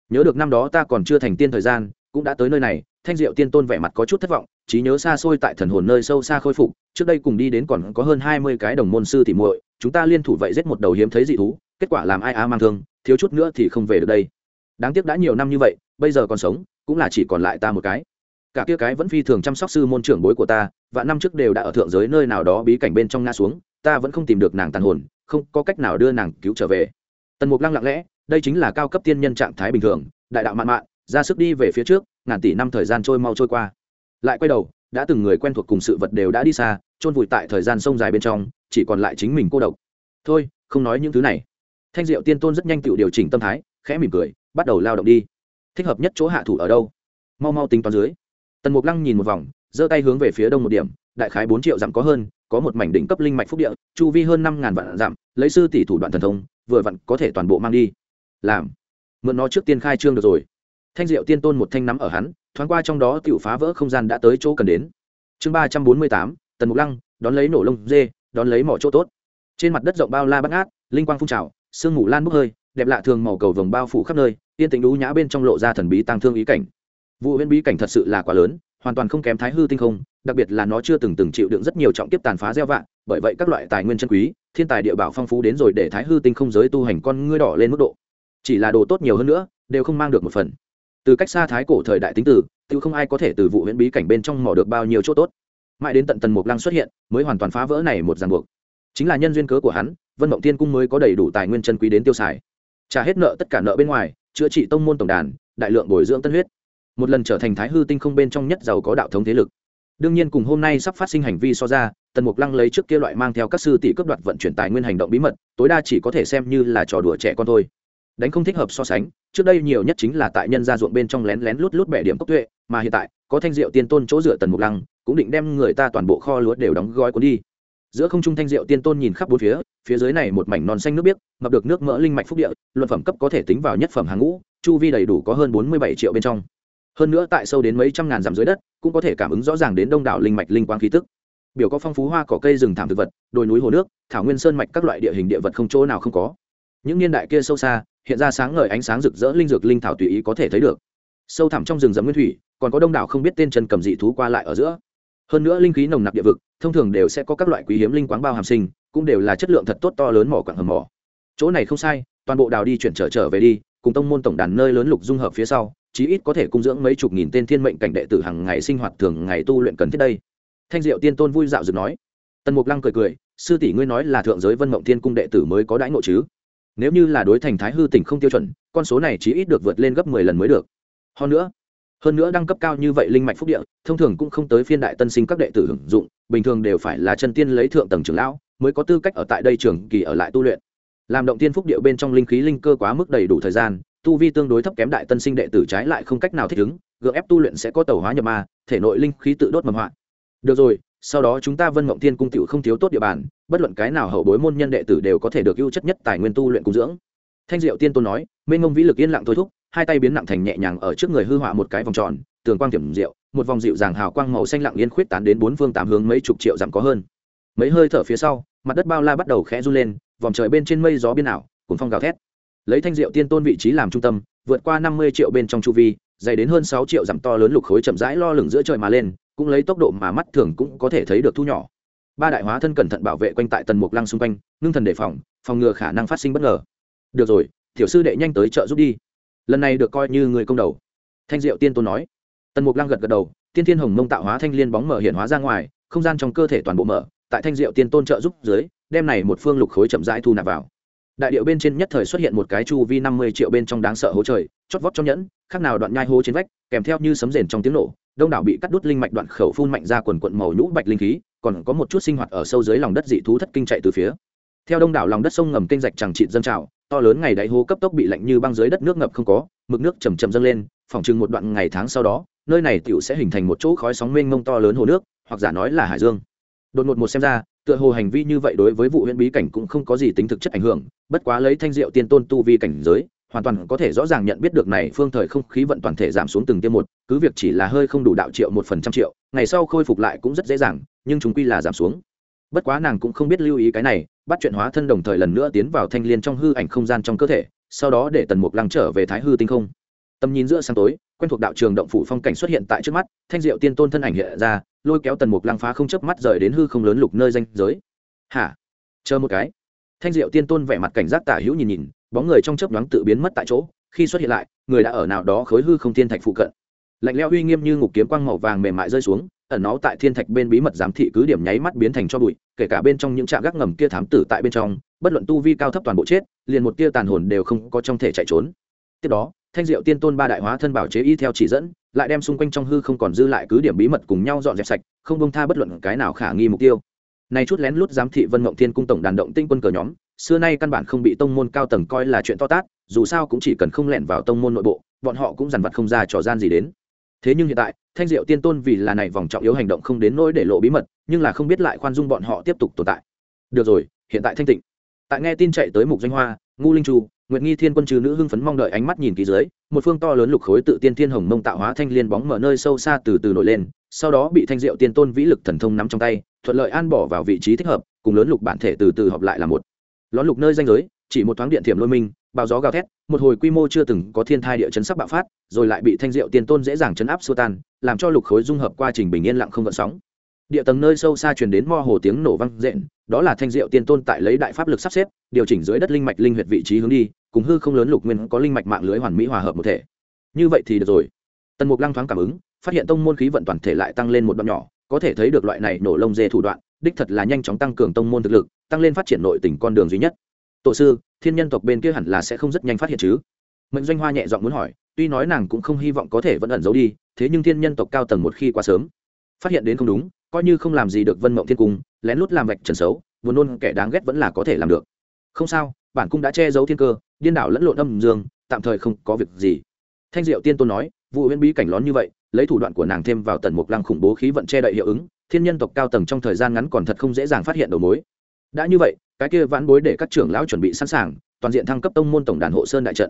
Nhớ được năm đó ta còn chưa thành tiên thời gian, cũng đã tới nơi này, thanh diệu tiên tôn vẻ mặt có chút thất vọng, trí nhớ xa xôi tại thần hồn nơi sâu xa khôi phục, trước đây cùng đi đến còn có hơn hai mươi cái đồng môn sư tỉ muội, chúng ta liên thủ vậy giết một đầu hiếm thấy dị thú, kết quả làm ai á mang thương, thiếu chút nữa thì không về được đây. Đáng tiếc đã nhiều năm như vậy, bây giờ còn sống, cũng là chỉ còn lại ta một cái. Cả kia cái vẫn phi thường chăm sóc sư môn trưởng bối của ta và năm trước đều đã ở thượng giới nơi nào đó bí cảnh bên trong ngã xuống, ta vẫn không tìm được nàng tàn hồn không có cách nào đưa nàng cứu trở về. Tần mục lăng lặng lẽ, đây chính là cao cấp tiên nhân trạng thái bình thường, đại đạo mạn mạn, ra sức đi về phía trước, ngàn tỷ năm thời gian trôi mau trôi qua. Lại quay đầu, đã từng người quen thuộc cùng sự vật đều đã đi xa, chôn vùi tại thời gian sông dài bên trong, chỉ còn lại chính mình cô độc. Thôi, không nói những thứ này. Thanh diệu tiên tôn rất nhanh tự điều chỉnh tâm thái, khẽ mỉm cười, bắt đầu lao động đi. Thích hợp nhất chỗ hạ thủ ở đâu? Mau mau tính toán dưới. Tần mục lăng nhìn một vòng, giơ tay hướng về phía đông một điểm, đại khái bốn triệu dặm có hơn có một mảnh đỉnh cấp linh mạch phúc địa, chu vi hơn năm ngàn vạn dặm, lấy sư tỷ thủ đoạn thần thông, vừa vặn có thể toàn bộ mang đi. Làm. Mượn nó trước tiên khai trương được rồi. Thanh diệu tiên tôn một thanh nắm ở hắn, thoáng qua trong đó tự phá vỡ không gian đã tới chỗ cần đến. Chương ba trăm bốn mươi tám, tần mục lăng, đón lấy nổ lông dê, đón lấy mỏ chỗ tốt. Trên mặt đất rộng bao la bắt ngát, linh quang phun trào, sương mù lan bốc hơi, đẹp lạ thường màu cầu vồng bao phủ khắp nơi, yên tĩnh đú nhã bên trong lộ ra thần bí tăng thương ý cảnh. Vụ huyễn bí cảnh thật sự là quá lớn hoàn toàn không kém thái hư tinh không, đặc biệt là nó chưa từng từng chịu đựng rất nhiều trọng tiếp tàn phá gieo vạn bởi vậy các loại tài nguyên chân quý, thiên tài địa bảo phong phú đến rồi để thái hư tinh không giới tu hành con ngươi đỏ lên mức độ. Chỉ là đồ tốt nhiều hơn nữa, đều không mang được một phần. Từ cách xa thái cổ thời đại tính từ tự không ai có thể từ vụ huyễn bí cảnh bên trong mỏ được bao nhiêu chỗ tốt. Mãi đến tận tần mục lăng xuất hiện, mới hoàn toàn phá vỡ này một ràng buộc. Chính là nhân duyên cớ của hắn, vân mộng tiên cung mới có đầy đủ tài nguyên chân quý đến tiêu xài. Trả hết nợ tất cả nợ bên ngoài, chữa trị tông môn tổng đàn, đại lượng bồi dưỡng tân huyết một lần trở thành thái hư tinh không bên trong nhất giàu có đạo thống thế lực. Đương nhiên cùng hôm nay sắp phát sinh hành vi so ra, tần mục lăng lấy trước kia loại mang theo các sư tỷ cấp đoạt vận chuyển tài nguyên hành động bí mật, tối đa chỉ có thể xem như là trò đùa trẻ con thôi. Đánh không thích hợp so sánh, trước đây nhiều nhất chính là tại nhân gia ruộng bên trong lén lén lút lút bẻ điểm cốc tuệ, mà hiện tại, có thanh diệu tiên tôn chỗ dựa tần mục lăng, cũng định đem người ta toàn bộ kho lúa đều đóng gói cuốn đi. Giữa không trung thanh diệu tiên tôn nhìn khắp bốn phía phía dưới này một mảnh non xanh nước biếc, ngập được nước mỡ linh mạch phúc địa, luận phẩm cấp có thể tính vào nhất phẩm hàng ngũ, chu vi đầy đủ có hơn bốn mươi bảy triệu bên trong hơn nữa tại sâu đến mấy trăm ngàn dặm dưới đất, cũng có thể cảm ứng rõ ràng đến đông đảo linh mạch linh quang khí tức. Biểu có phong phú hoa cỏ cây rừng thảm thực vật, đồi núi hồ nước, thảo nguyên sơn mạch các loại địa hình địa vật không chỗ nào không có. Những niên đại kia sâu xa, hiện ra sáng ngời ánh sáng rực rỡ linh dược linh thảo tùy ý có thể thấy được. Sâu thẳm trong rừng rậm nguyên thủy, còn có đông đảo không biết tên chân cầm dị thú qua lại ở giữa. Hơn nữa linh khí nồng nặc địa vực, thông thường đều sẽ có các loại quý hiếm linh quáng bao hàm sinh, cũng đều là chất lượng thật tốt to lớn mỏ quặng hầm mỏ. Chỗ này không sai, toàn bộ đào đi chuyển trở trở về đi, cùng tông môn tổng đàn nơi lớn lục dung hợp phía sau chí ít có thể cung dưỡng mấy chục nghìn tên thiên mệnh cảnh đệ tử hàng ngày sinh hoạt thường ngày tu luyện cần thiết đây. Thanh diệu tiên tôn vui dạo dựng nói. Tần mục lăng cười cười, sư tỷ ngươi nói là thượng giới vân mộng thiên cung đệ tử mới có đãi ngộ chứ? Nếu như là đối thành thái hư tỉnh không tiêu chuẩn, con số này chí ít được vượt lên gấp mười lần mới được. Hơn nữa hơn nữa đẳng cấp cao như vậy linh mạch phúc địa, thông thường cũng không tới phiên đại tân sinh các đệ tử hưởng dụng, bình thường đều phải là chân tiên lấy thượng tầng trưởng lão, mới có tư cách ở tại đây trường kỳ ở lại tu luyện. Làm động tiên phúc địa bên trong linh khí linh cơ quá mức đầy đủ thời gian tu vi tương đối thấp kém đại tân sinh đệ tử trái lại không cách nào thích ứng, gượng ép tu luyện sẽ có tàu hóa nhập ma, thể nội linh khí tự đốt mầm hoạn. Được rồi, sau đó chúng ta vân mộng thiên cung tiểu không thiếu tốt địa bàn, bất luận cái nào hậu bối môn nhân đệ tử đều có thể được ưu chất nhất tài nguyên tu luyện cung dưỡng. Thanh diệu tiên tôn nói, mênh ngông vĩ lực yên lặng thôi thúc, hai tay biến nặng thành nhẹ nhàng ở trước người hư họa một cái vòng tròn, tường quang tiềm diệu, một vòng dịu dàng hào quang màu xanh lặng yên khuyết tán đến bốn phương tám hướng mấy chục triệu dặm có hơn. Mấy hơi thở phía sau, mặt đất bao la bắt đầu khẽ run lên, vòng trời bên trên mây gió biên ảo cùng phong gào thét lấy thanh diệu tiên tôn vị trí làm trung tâm, vượt qua năm mươi triệu bên trong chu vi, dày đến hơn sáu triệu dặm to lớn lục khối chậm rãi lo lửng giữa trời mà lên, cũng lấy tốc độ mà mắt thường cũng có thể thấy được thu nhỏ. Ba đại hóa thân cẩn thận bảo vệ quanh tại tần mục lăng xung quanh, ngưng thần đề phòng phòng ngừa khả năng phát sinh bất ngờ. Được rồi, tiểu sư đệ nhanh tới chợ giúp đi. Lần này được coi như người công đầu. Thanh diệu tiên tôn nói. Tần mục lăng gật gật đầu, tiên thiên hồng mông tạo hóa thanh liên bóng mở hiện hóa ra ngoài, không gian trong cơ thể toàn bộ mở, tại thanh diệu tiên tôn trợ giúp dưới, đem này một phương lục khối chậm rãi thu nạp vào đại điệu bên trên nhất thời xuất hiện một cái chu vi năm mươi triệu bên trong đáng sợ hố trời, chót vót trong nhẫn, khác nào đoạn nhai hố trên vách, kèm theo như sấm rền trong tiếng nổ, đông đảo bị cắt đút linh mạch đoạn khẩu phun mạnh ra quần quận màu nhũ bạch linh khí, còn có một chút sinh hoạt ở sâu dưới lòng đất dị thú thất kinh chạy từ phía. Theo đông đảo lòng đất sông ngầm kinh rạch chẳng trị dân trào, to lớn ngày đáy hố cấp tốc bị lạnh như băng dưới đất nước ngập không có, mực nước chầm chầm dâng lên phòng chừng một đoạn ngày tháng sau đó, nơi này tựu sẽ hình thành một chỗ khói sóng mênh mông to lớn hồ nước, hoặc giả nói là hải dương. Đột ngột một xem ra tựa hồ hành vi như vậy đối với vụ huyễn bí cảnh cũng không có gì tính thực chất ảnh hưởng, bất quá lấy thanh diệu tiên tôn tu vi cảnh giới, hoàn toàn có thể rõ ràng nhận biết được này phương thời không khí vận toàn thể giảm xuống từng tiêm một, cứ việc chỉ là hơi không đủ đạo triệu một phần trăm triệu, ngày sau khôi phục lại cũng rất dễ dàng, nhưng chúng quy là giảm xuống. Bất quá nàng cũng không biết lưu ý cái này, bắt chuyện hóa thân đồng thời lần nữa tiến vào thanh liên trong hư ảnh không gian trong cơ thể, sau đó để tần mục lăng trở về thái hư tinh không. Tầm nhìn giữa sáng tối, quen thuộc đạo trường động phủ phong cảnh xuất hiện tại trước mắt, thanh diệu tiên tôn thân ảnh hiện ra lôi kéo tần mục lăng phá không chớp mắt rời đến hư không lớn lục nơi danh giới. Hả? Chờ một cái. Thanh diệu tiên tôn vẻ mặt cảnh giác tả hữu nhìn nhìn, bóng người trong chớp nhoáng tự biến mất tại chỗ, khi xuất hiện lại, người đã ở nào đó khối hư không thiên thạch phụ cận. Lạnh leo uy nghiêm như ngục kiếm quang màu vàng mềm mại rơi xuống, ẩn nó tại thiên thạch bên bí mật giám thị cứ điểm nháy mắt biến thành cho bụi, kể cả bên trong những trạm gác ngầm kia thám tử tại bên trong, bất luận tu vi cao thấp toàn bộ chết, liền một tia tàn hồn đều không có trong thể chạy trốn. Tiếp đó, thanh diệu tiên tôn ba đại hóa thân bảo chế y theo chỉ dẫn lại đem xung quanh trong hư không còn dư lại cứ điểm bí mật cùng nhau dọn dẹp sạch, không bông tha bất luận cái nào khả nghi mục tiêu. Này chút lén lút giám thị vân mộng thiên cung tổng đàn động tinh quân cờ nhóm, xưa nay căn bản không bị tông môn cao tầng coi là chuyện to tát, dù sao cũng chỉ cần không lẻn vào tông môn nội bộ, bọn họ cũng dằn vặt không ra trò gian gì đến. Thế nhưng hiện tại, thanh diệu tiên tôn vì là này vòng trọng yếu hành động không đến nỗi để lộ bí mật, nhưng là không biết lại khoan dung bọn họ tiếp tục tồn tại. Được rồi, hiện tại thanh tịnh. Tại nghe tin chạy tới mục danh hoa, ngu linh chu nguyệt nghi thiên quân trừ nữ hưng phấn mong đợi ánh mắt nhìn kỹ dưới, một phương to lớn lục khối tự tiên thiên hồng mông tạo hóa thanh liên bóng mở nơi sâu xa từ từ nổi lên, sau đó bị thanh diệu tiên tôn vĩ lực thần thông nắm trong tay, thuận lợi an bỏ vào vị trí thích hợp, cùng lớn lục bản thể từ từ hợp lại là một. Lón lục nơi danh giới, chỉ một thoáng điện thiểm lôi minh bao gió gào thét, một hồi quy mô chưa từng có thiên thai địa chấn sắp bạo phát, rồi lại bị thanh diệu tiên tôn dễ dàng chấn áp xua tan, làm cho lục khối dung hợp quá trình bình yên lặng không gợn sóng địa tầng nơi sâu xa truyền đến mo hồ tiếng nổ vang rện, đó là thanh diệu tiên tôn tại lấy đại pháp lực sắp xếp, điều chỉnh dưới đất linh mạch linh huyệt vị trí hướng đi, cùng hư không lớn lục nguyên có linh mạch mạng lưới hoàn mỹ hòa hợp một thể. Như vậy thì được rồi. Tần mục lăng thoáng cảm ứng, phát hiện tông môn khí vận toàn thể lại tăng lên một đoạn nhỏ, có thể thấy được loại này nổ lông dê thủ đoạn, đích thật là nhanh chóng tăng cường tông môn thực lực, tăng lên phát triển nội tỉnh con đường duy nhất. Tổ sư, thiên nhân tộc bên kia hẳn là sẽ không rất nhanh phát hiện chứ? Mệnh doanh hoa nhẹ giọng muốn hỏi, tuy nói nàng cũng không hy vọng có thể vẫn ẩn giấu đi, thế nhưng thiên nhân tộc cao tầng một khi quá sớm, phát hiện đến không đúng coi như không làm gì được vân mộng thiên cung, lén lút làm vạch trần xấu, buồn nôn kẻ đáng ghét vẫn là có thể làm được. Không sao, bản cung đã che giấu thiên cơ, điên đảo lẫn lộn âm dương, tạm thời không có việc gì. Thanh diệu tiên tôn nói, vụ huyễn bí cảnh lón như vậy, lấy thủ đoạn của nàng thêm vào tần mục lăng khủng bố khí vận che đậy hiệu ứng, thiên nhân tộc cao tầng trong thời gian ngắn còn thật không dễ dàng phát hiện đầu mối. Đã như vậy, cái kia vãn bối để các trưởng lão chuẩn bị sẵn sàng, toàn diện thăng cấp tông môn tổng đàn hộ sơn đại trận.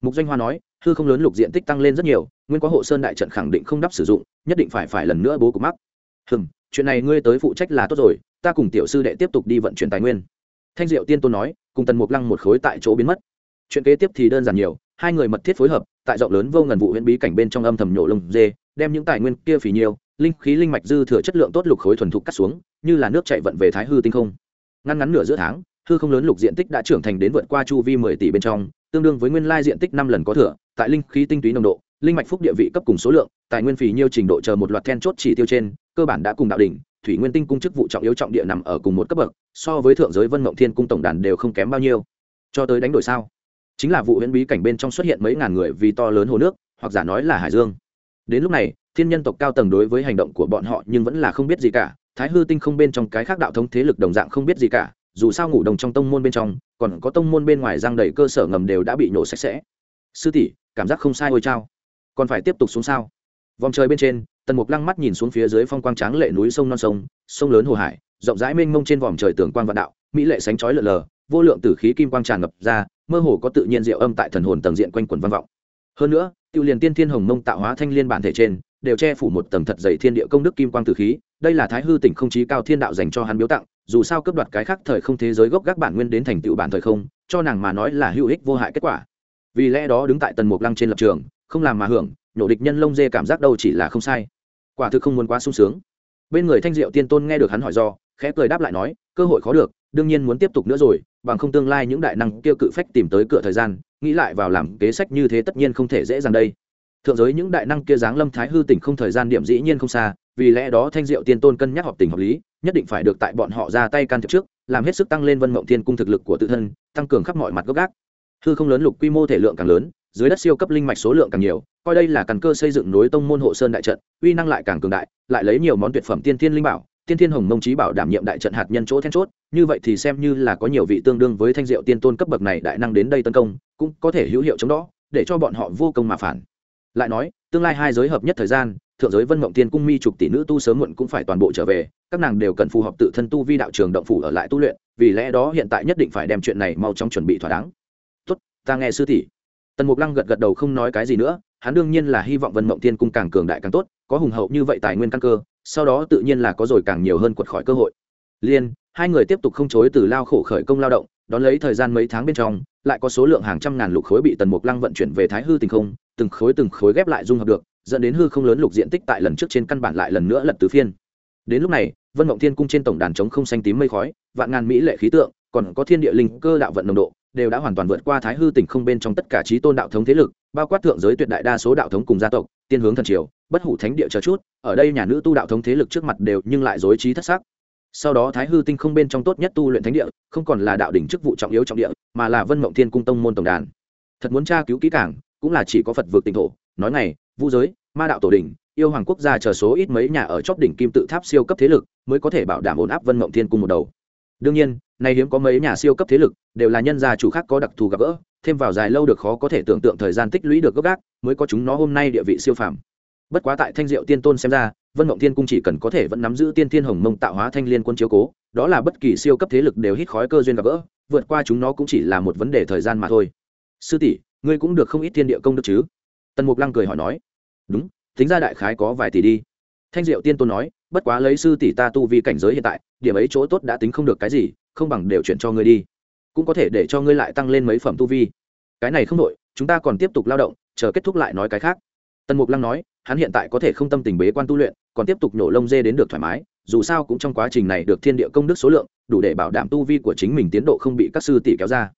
Mục doanh hoa nói, hư không lớn lục diện tích tăng lên rất nhiều, nguyên có hộ sơn đại trận khẳng định không đắp sử dụng, nhất định phải phải lần nữa bố cục mắc. Hừm chuyện này ngươi tới phụ trách là tốt rồi, ta cùng tiểu sư đệ tiếp tục đi vận chuyển tài nguyên. Thanh diệu tiên tôn nói, cùng tần mục lăng một khối tại chỗ biến mất. Chuyện kế tiếp thì đơn giản nhiều, hai người mật thiết phối hợp, tại rộng lớn vô ngần vụ huyện bí cảnh bên trong âm thầm nhổ lông dê, đem những tài nguyên kia phỉ nhiều, linh khí linh mạch dư thừa chất lượng tốt lục khối thuần thục cắt xuống, như là nước chạy vận về thái hư tinh không. Ngăn ngắn nửa giữa tháng, hư không lớn lục diện tích đã trưởng thành đến vượt qua chu vi mười tỷ bên trong, tương đương với nguyên lai diện tích năm lần có thừa, tại linh khí tinh túy nồng độ linh mạch phúc địa vị cấp cùng số lượng, tài nguyên phì nhiêu trình độ chờ một loạt then chốt chỉ tiêu trên, cơ bản đã cùng đạo đỉnh, thủy nguyên tinh cung chức vụ trọng yếu trọng địa nằm ở cùng một cấp bậc, so với thượng giới vân mộng thiên cung tổng đàn đều không kém bao nhiêu. Cho tới đánh đổi sao? Chính là vụ huyễn bí cảnh bên trong xuất hiện mấy ngàn người vì to lớn hồ nước, hoặc giả nói là hải dương. Đến lúc này, thiên nhân tộc cao tầng đối với hành động của bọn họ nhưng vẫn là không biết gì cả, thái hư tinh không bên trong cái khác đạo thống thế lực đồng dạng không biết gì cả, dù sao ngủ đồng trong tông môn bên trong, còn có tông môn bên ngoài giang đầy cơ sở ngầm đều đã bị nổ sạch sẽ. Sư tỷ, cảm giác không sai ôi trao còn phải tiếp tục xuống sao? Vòng trời bên trên, tần mục lăng mắt nhìn xuống phía dưới phong quang tráng lệ núi sông non sông sông lớn hồ hải, rộng rãi mênh mông trên vòm trời tường quang vạn đạo, mỹ lệ sánh chói lợn lờ, vô lượng tử khí kim quang tràn ngập ra, mơ hồ có tự nhiên diệu âm tại thần hồn tầng diện quanh quần văn vọng. Hơn nữa, tiêu liền tiên thiên hồng mông tạo hóa thanh liên bản thể trên, đều che phủ một tầng thật dày thiên địa công đức kim quang tử khí, đây là thái hư tỉnh không chí cao thiên đạo dành cho hắn biếu tặng, dù sao cấp đoạt cái khác thời không thế giới gốc gác bản nguyên đến thành tựu bản thời không, cho nàng mà nói là hữu ích vô hại kết quả. Vì lẽ đó đứng tại tần mục lăng trên lập trường không làm mà hưởng, nhổ địch nhân lông dê cảm giác đâu chỉ là không sai. Quả thực không muốn quá sung sướng. Bên người thanh diệu tiên tôn nghe được hắn hỏi do, khẽ cười đáp lại nói, cơ hội khó được, đương nhiên muốn tiếp tục nữa rồi, bằng không tương lai những đại năng kia cự phách tìm tới cửa thời gian, nghĩ lại vào làm kế sách như thế tất nhiên không thể dễ dàng đây. Thượng giới những đại năng kia giáng lâm thái hư tỉnh không thời gian điểm dĩ nhiên không xa, vì lẽ đó thanh diệu tiên tôn cân nhắc họp tình hợp lý, nhất định phải được tại bọn họ ra tay can thiệp trước, làm hết sức tăng lên vân mộng thiên cung thực lực của tự thân, tăng cường khắp mọi mặt gốc gác. Hư không lớn lục quy mô thể lượng càng lớn dưới đất siêu cấp linh mạch số lượng càng nhiều, coi đây là căn cơ xây dựng núi tông môn hộ sơn đại trận, uy năng lại càng cường đại, lại lấy nhiều món tuyệt phẩm tiên thiên linh bảo, tiên thiên hồng mông trí bảo đảm nhiệm đại trận hạt nhân chỗ then chốt, như vậy thì xem như là có nhiều vị tương đương với thanh diệu tiên tôn cấp bậc này đại năng đến đây tấn công, cũng có thể hữu hiệu chống đó để cho bọn họ vô công mà phản. Lại nói, tương lai hai giới hợp nhất thời gian, thượng giới vân mộng tiên cung mi chục tỷ nữ tu sớm muộn cũng phải toàn bộ trở về, các nàng đều cần phù hợp tự thân tu vi đạo trường động phủ ở lại tu luyện, vì lẽ đó hiện tại nhất định phải đem chuyện này mau chóng chuẩn bị thỏa đáng. Tốt, ta nghe sư tỷ tần mục lăng gật gật đầu không nói cái gì nữa, hắn đương nhiên là hy vọng vân mộng tiên cung càng cường đại càng tốt, có hùng hậu như vậy tài nguyên căn cơ, sau đó tự nhiên là có rồi càng nhiều hơn quật khỏi cơ hội. Liên, hai người tiếp tục không chối từ lao khổ khởi công lao động, đón lấy thời gian mấy tháng bên trong, lại có số lượng hàng trăm ngàn lục khối bị tần mục lăng vận chuyển về thái hư tình không, từng khối từng khối ghép lại dung hợp được, dẫn đến hư không lớn lục diện tích tại lần trước trên căn bản lại lần nữa lật tứ phiên. Đến lúc này, vân mộng thiên cung trên tổng đàn trống không xanh tím mây khói, vạn ngàn mỹ lệ khí tượng, còn có thiên địa linh cơ đạo vận nồng độ đều đã hoàn toàn vượt qua thái hư tỉnh không bên trong tất cả trí tôn đạo thống thế lực, bao quát thượng giới tuyệt đại đa số đạo thống cùng gia tộc, tiên hướng thần triều, bất hủ thánh địa chờ chút, ở đây nhà nữ tu đạo thống thế lực trước mặt đều nhưng lại dối trí thất sắc. Sau đó thái hư tinh không bên trong tốt nhất tu luyện thánh địa, không còn là đạo đỉnh chức vụ trọng yếu trọng địa, mà là vân mộng thiên cung tông môn tổng đàn. Thật muốn tra cứu kỹ cảng cũng là chỉ có phật vượt tỉnh thổ, nói này vũ giới, ma đạo tổ đỉnh, yêu hoàng quốc gia chờ số ít mấy nhà ở chóp đỉnh kim tự tháp siêu cấp thế lực, mới có thể bảo đảm ổn áp vân mộng thiên cung một đầu đương nhiên, nay hiếm có mấy nhà siêu cấp thế lực, đều là nhân gia chủ khác có đặc thù gặp gỡ, thêm vào dài lâu được khó có thể tưởng tượng thời gian tích lũy được gốc gác, mới có chúng nó hôm nay địa vị siêu phàm. Bất quá tại thanh diệu tiên tôn xem ra, vân mộng thiên cung chỉ cần có thể vẫn nắm giữ tiên thiên hồng mông tạo hóa thanh liên quân chiếu cố, đó là bất kỳ siêu cấp thế lực đều hít khói cơ duyên gặp gỡ, vượt qua chúng nó cũng chỉ là một vấn đề thời gian mà thôi. Sư tỷ, ngươi cũng được không ít thiên địa công đức chứ? Tần mục lăng cười hỏi nói. Đúng, tính ra đại khái có vài tỷ đi. Thanh diệu tiên tôn nói, bất quá lấy sư tỷ ta tu vi cảnh giới hiện tại điểm ấy chỗ tốt đã tính không được cái gì, không bằng đều chuyển cho ngươi đi. Cũng có thể để cho ngươi lại tăng lên mấy phẩm tu vi. Cái này không đội chúng ta còn tiếp tục lao động, chờ kết thúc lại nói cái khác. Tần mục lăng nói, hắn hiện tại có thể không tâm tình bế quan tu luyện, còn tiếp tục nổ lông dê đến được thoải mái, dù sao cũng trong quá trình này được thiên địa công đức số lượng, đủ để bảo đảm tu vi của chính mình tiến độ không bị các sư tỷ kéo ra.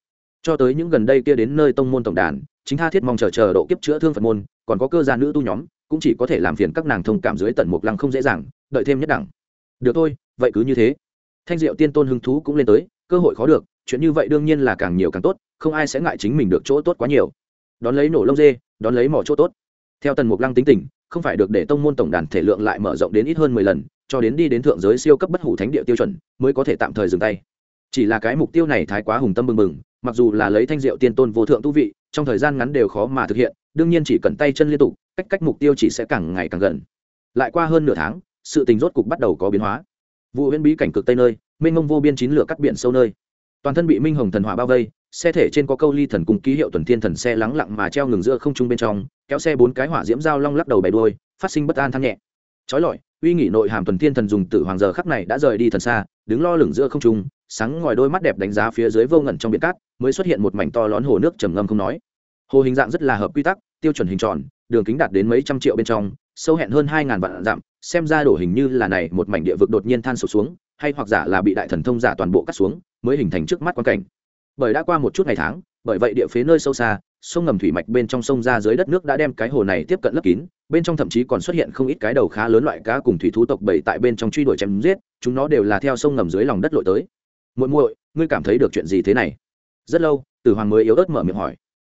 Cho tới những gần đây kia đến nơi tông môn tổng đàn, chính tha thiết mong chờ chờ độ kiếp chữa thương phật môn, còn có cơ gia nữ tu nhóm, cũng chỉ có thể làm phiền các nàng thông cảm dưới tận mục lăng không dễ dàng, đợi thêm nhất đẳng. Được thôi vậy cứ như thế. Thanh diệu tiên tôn hứng thú cũng lên tới, cơ hội khó được, chuyện như vậy đương nhiên là càng nhiều càng tốt, không ai sẽ ngại chính mình được chỗ tốt quá nhiều. Đón lấy nổ lông dê, đón lấy mỏ chỗ tốt. Theo tần mục lăng tính tình, không phải được để tông môn tổng đàn thể lượng lại mở rộng đến ít hơn mười lần, cho đến đi đến thượng giới siêu cấp bất hủ thánh địa tiêu chuẩn, mới có thể tạm thời dừng tay. Chỉ là cái mục tiêu này thái quá hùng tâm bừng bừng, mặc dù là lấy thanh diệu tiên tôn vô thượng tu vị, trong thời gian ngắn đều khó mà thực hiện, đương nhiên chỉ cần tay chân liên tục, cách cách mục tiêu chỉ sẽ càng ngày càng gần. Lại qua hơn nửa tháng, sự tình rốt cục bắt đầu có biến hóa vụ huyễn bí cảnh cực tây nơi mênh mông vô biên chín lửa cắt biển sâu nơi. Toàn thân bị minh hồng thần hỏa bao vây xe thể trên có câu ly thần cùng ký hiệu tuần thiên thần xe lắng lặng mà treo ngừng giữa không trung bên trong kéo xe bốn cái hỏa diễm dao long lắc đầu bày đuôi, phát sinh bất an thăng nhẹ. Trói lọi uy nghỉ nội hàm tuần thiên thần dùng tử hoàng giờ khắc này đã rời đi thần xa đứng lo lửng giữa không trung sáng ngòi đôi mắt đẹp đánh giá phía dưới vô ngẩn trong biển cát mới xuất hiện một mảnh to lón hồ nước trầm ngâm không nói. Hồ hình dạng rất là hợp quy tắc tiêu chuẩn hình tròn đường kính đạt đến mấy trăm triệu bên trong sâu hẹn hơn hai ngàn vạn dặm, xem ra đổ hình như là này, một mảnh địa vực đột nhiên than sụt xuống, hay hoặc giả là bị đại thần thông giả toàn bộ cắt xuống, mới hình thành trước mắt quan cảnh. Bởi đã qua một chút ngày tháng, bởi vậy địa phía nơi sâu xa, sông ngầm thủy mạch bên trong sông ra dưới đất nước đã đem cái hồ này tiếp cận lấp kín, bên trong thậm chí còn xuất hiện không ít cái đầu khá lớn loại cá cùng thủy thú tộc bảy tại bên trong truy đuổi chém giết, chúng nó đều là theo sông ngầm dưới lòng đất lội tới. Muội muội, ngươi cảm thấy được chuyện gì thế này? Rất lâu, tử hoàng mới yếu ớt mở miệng hỏi.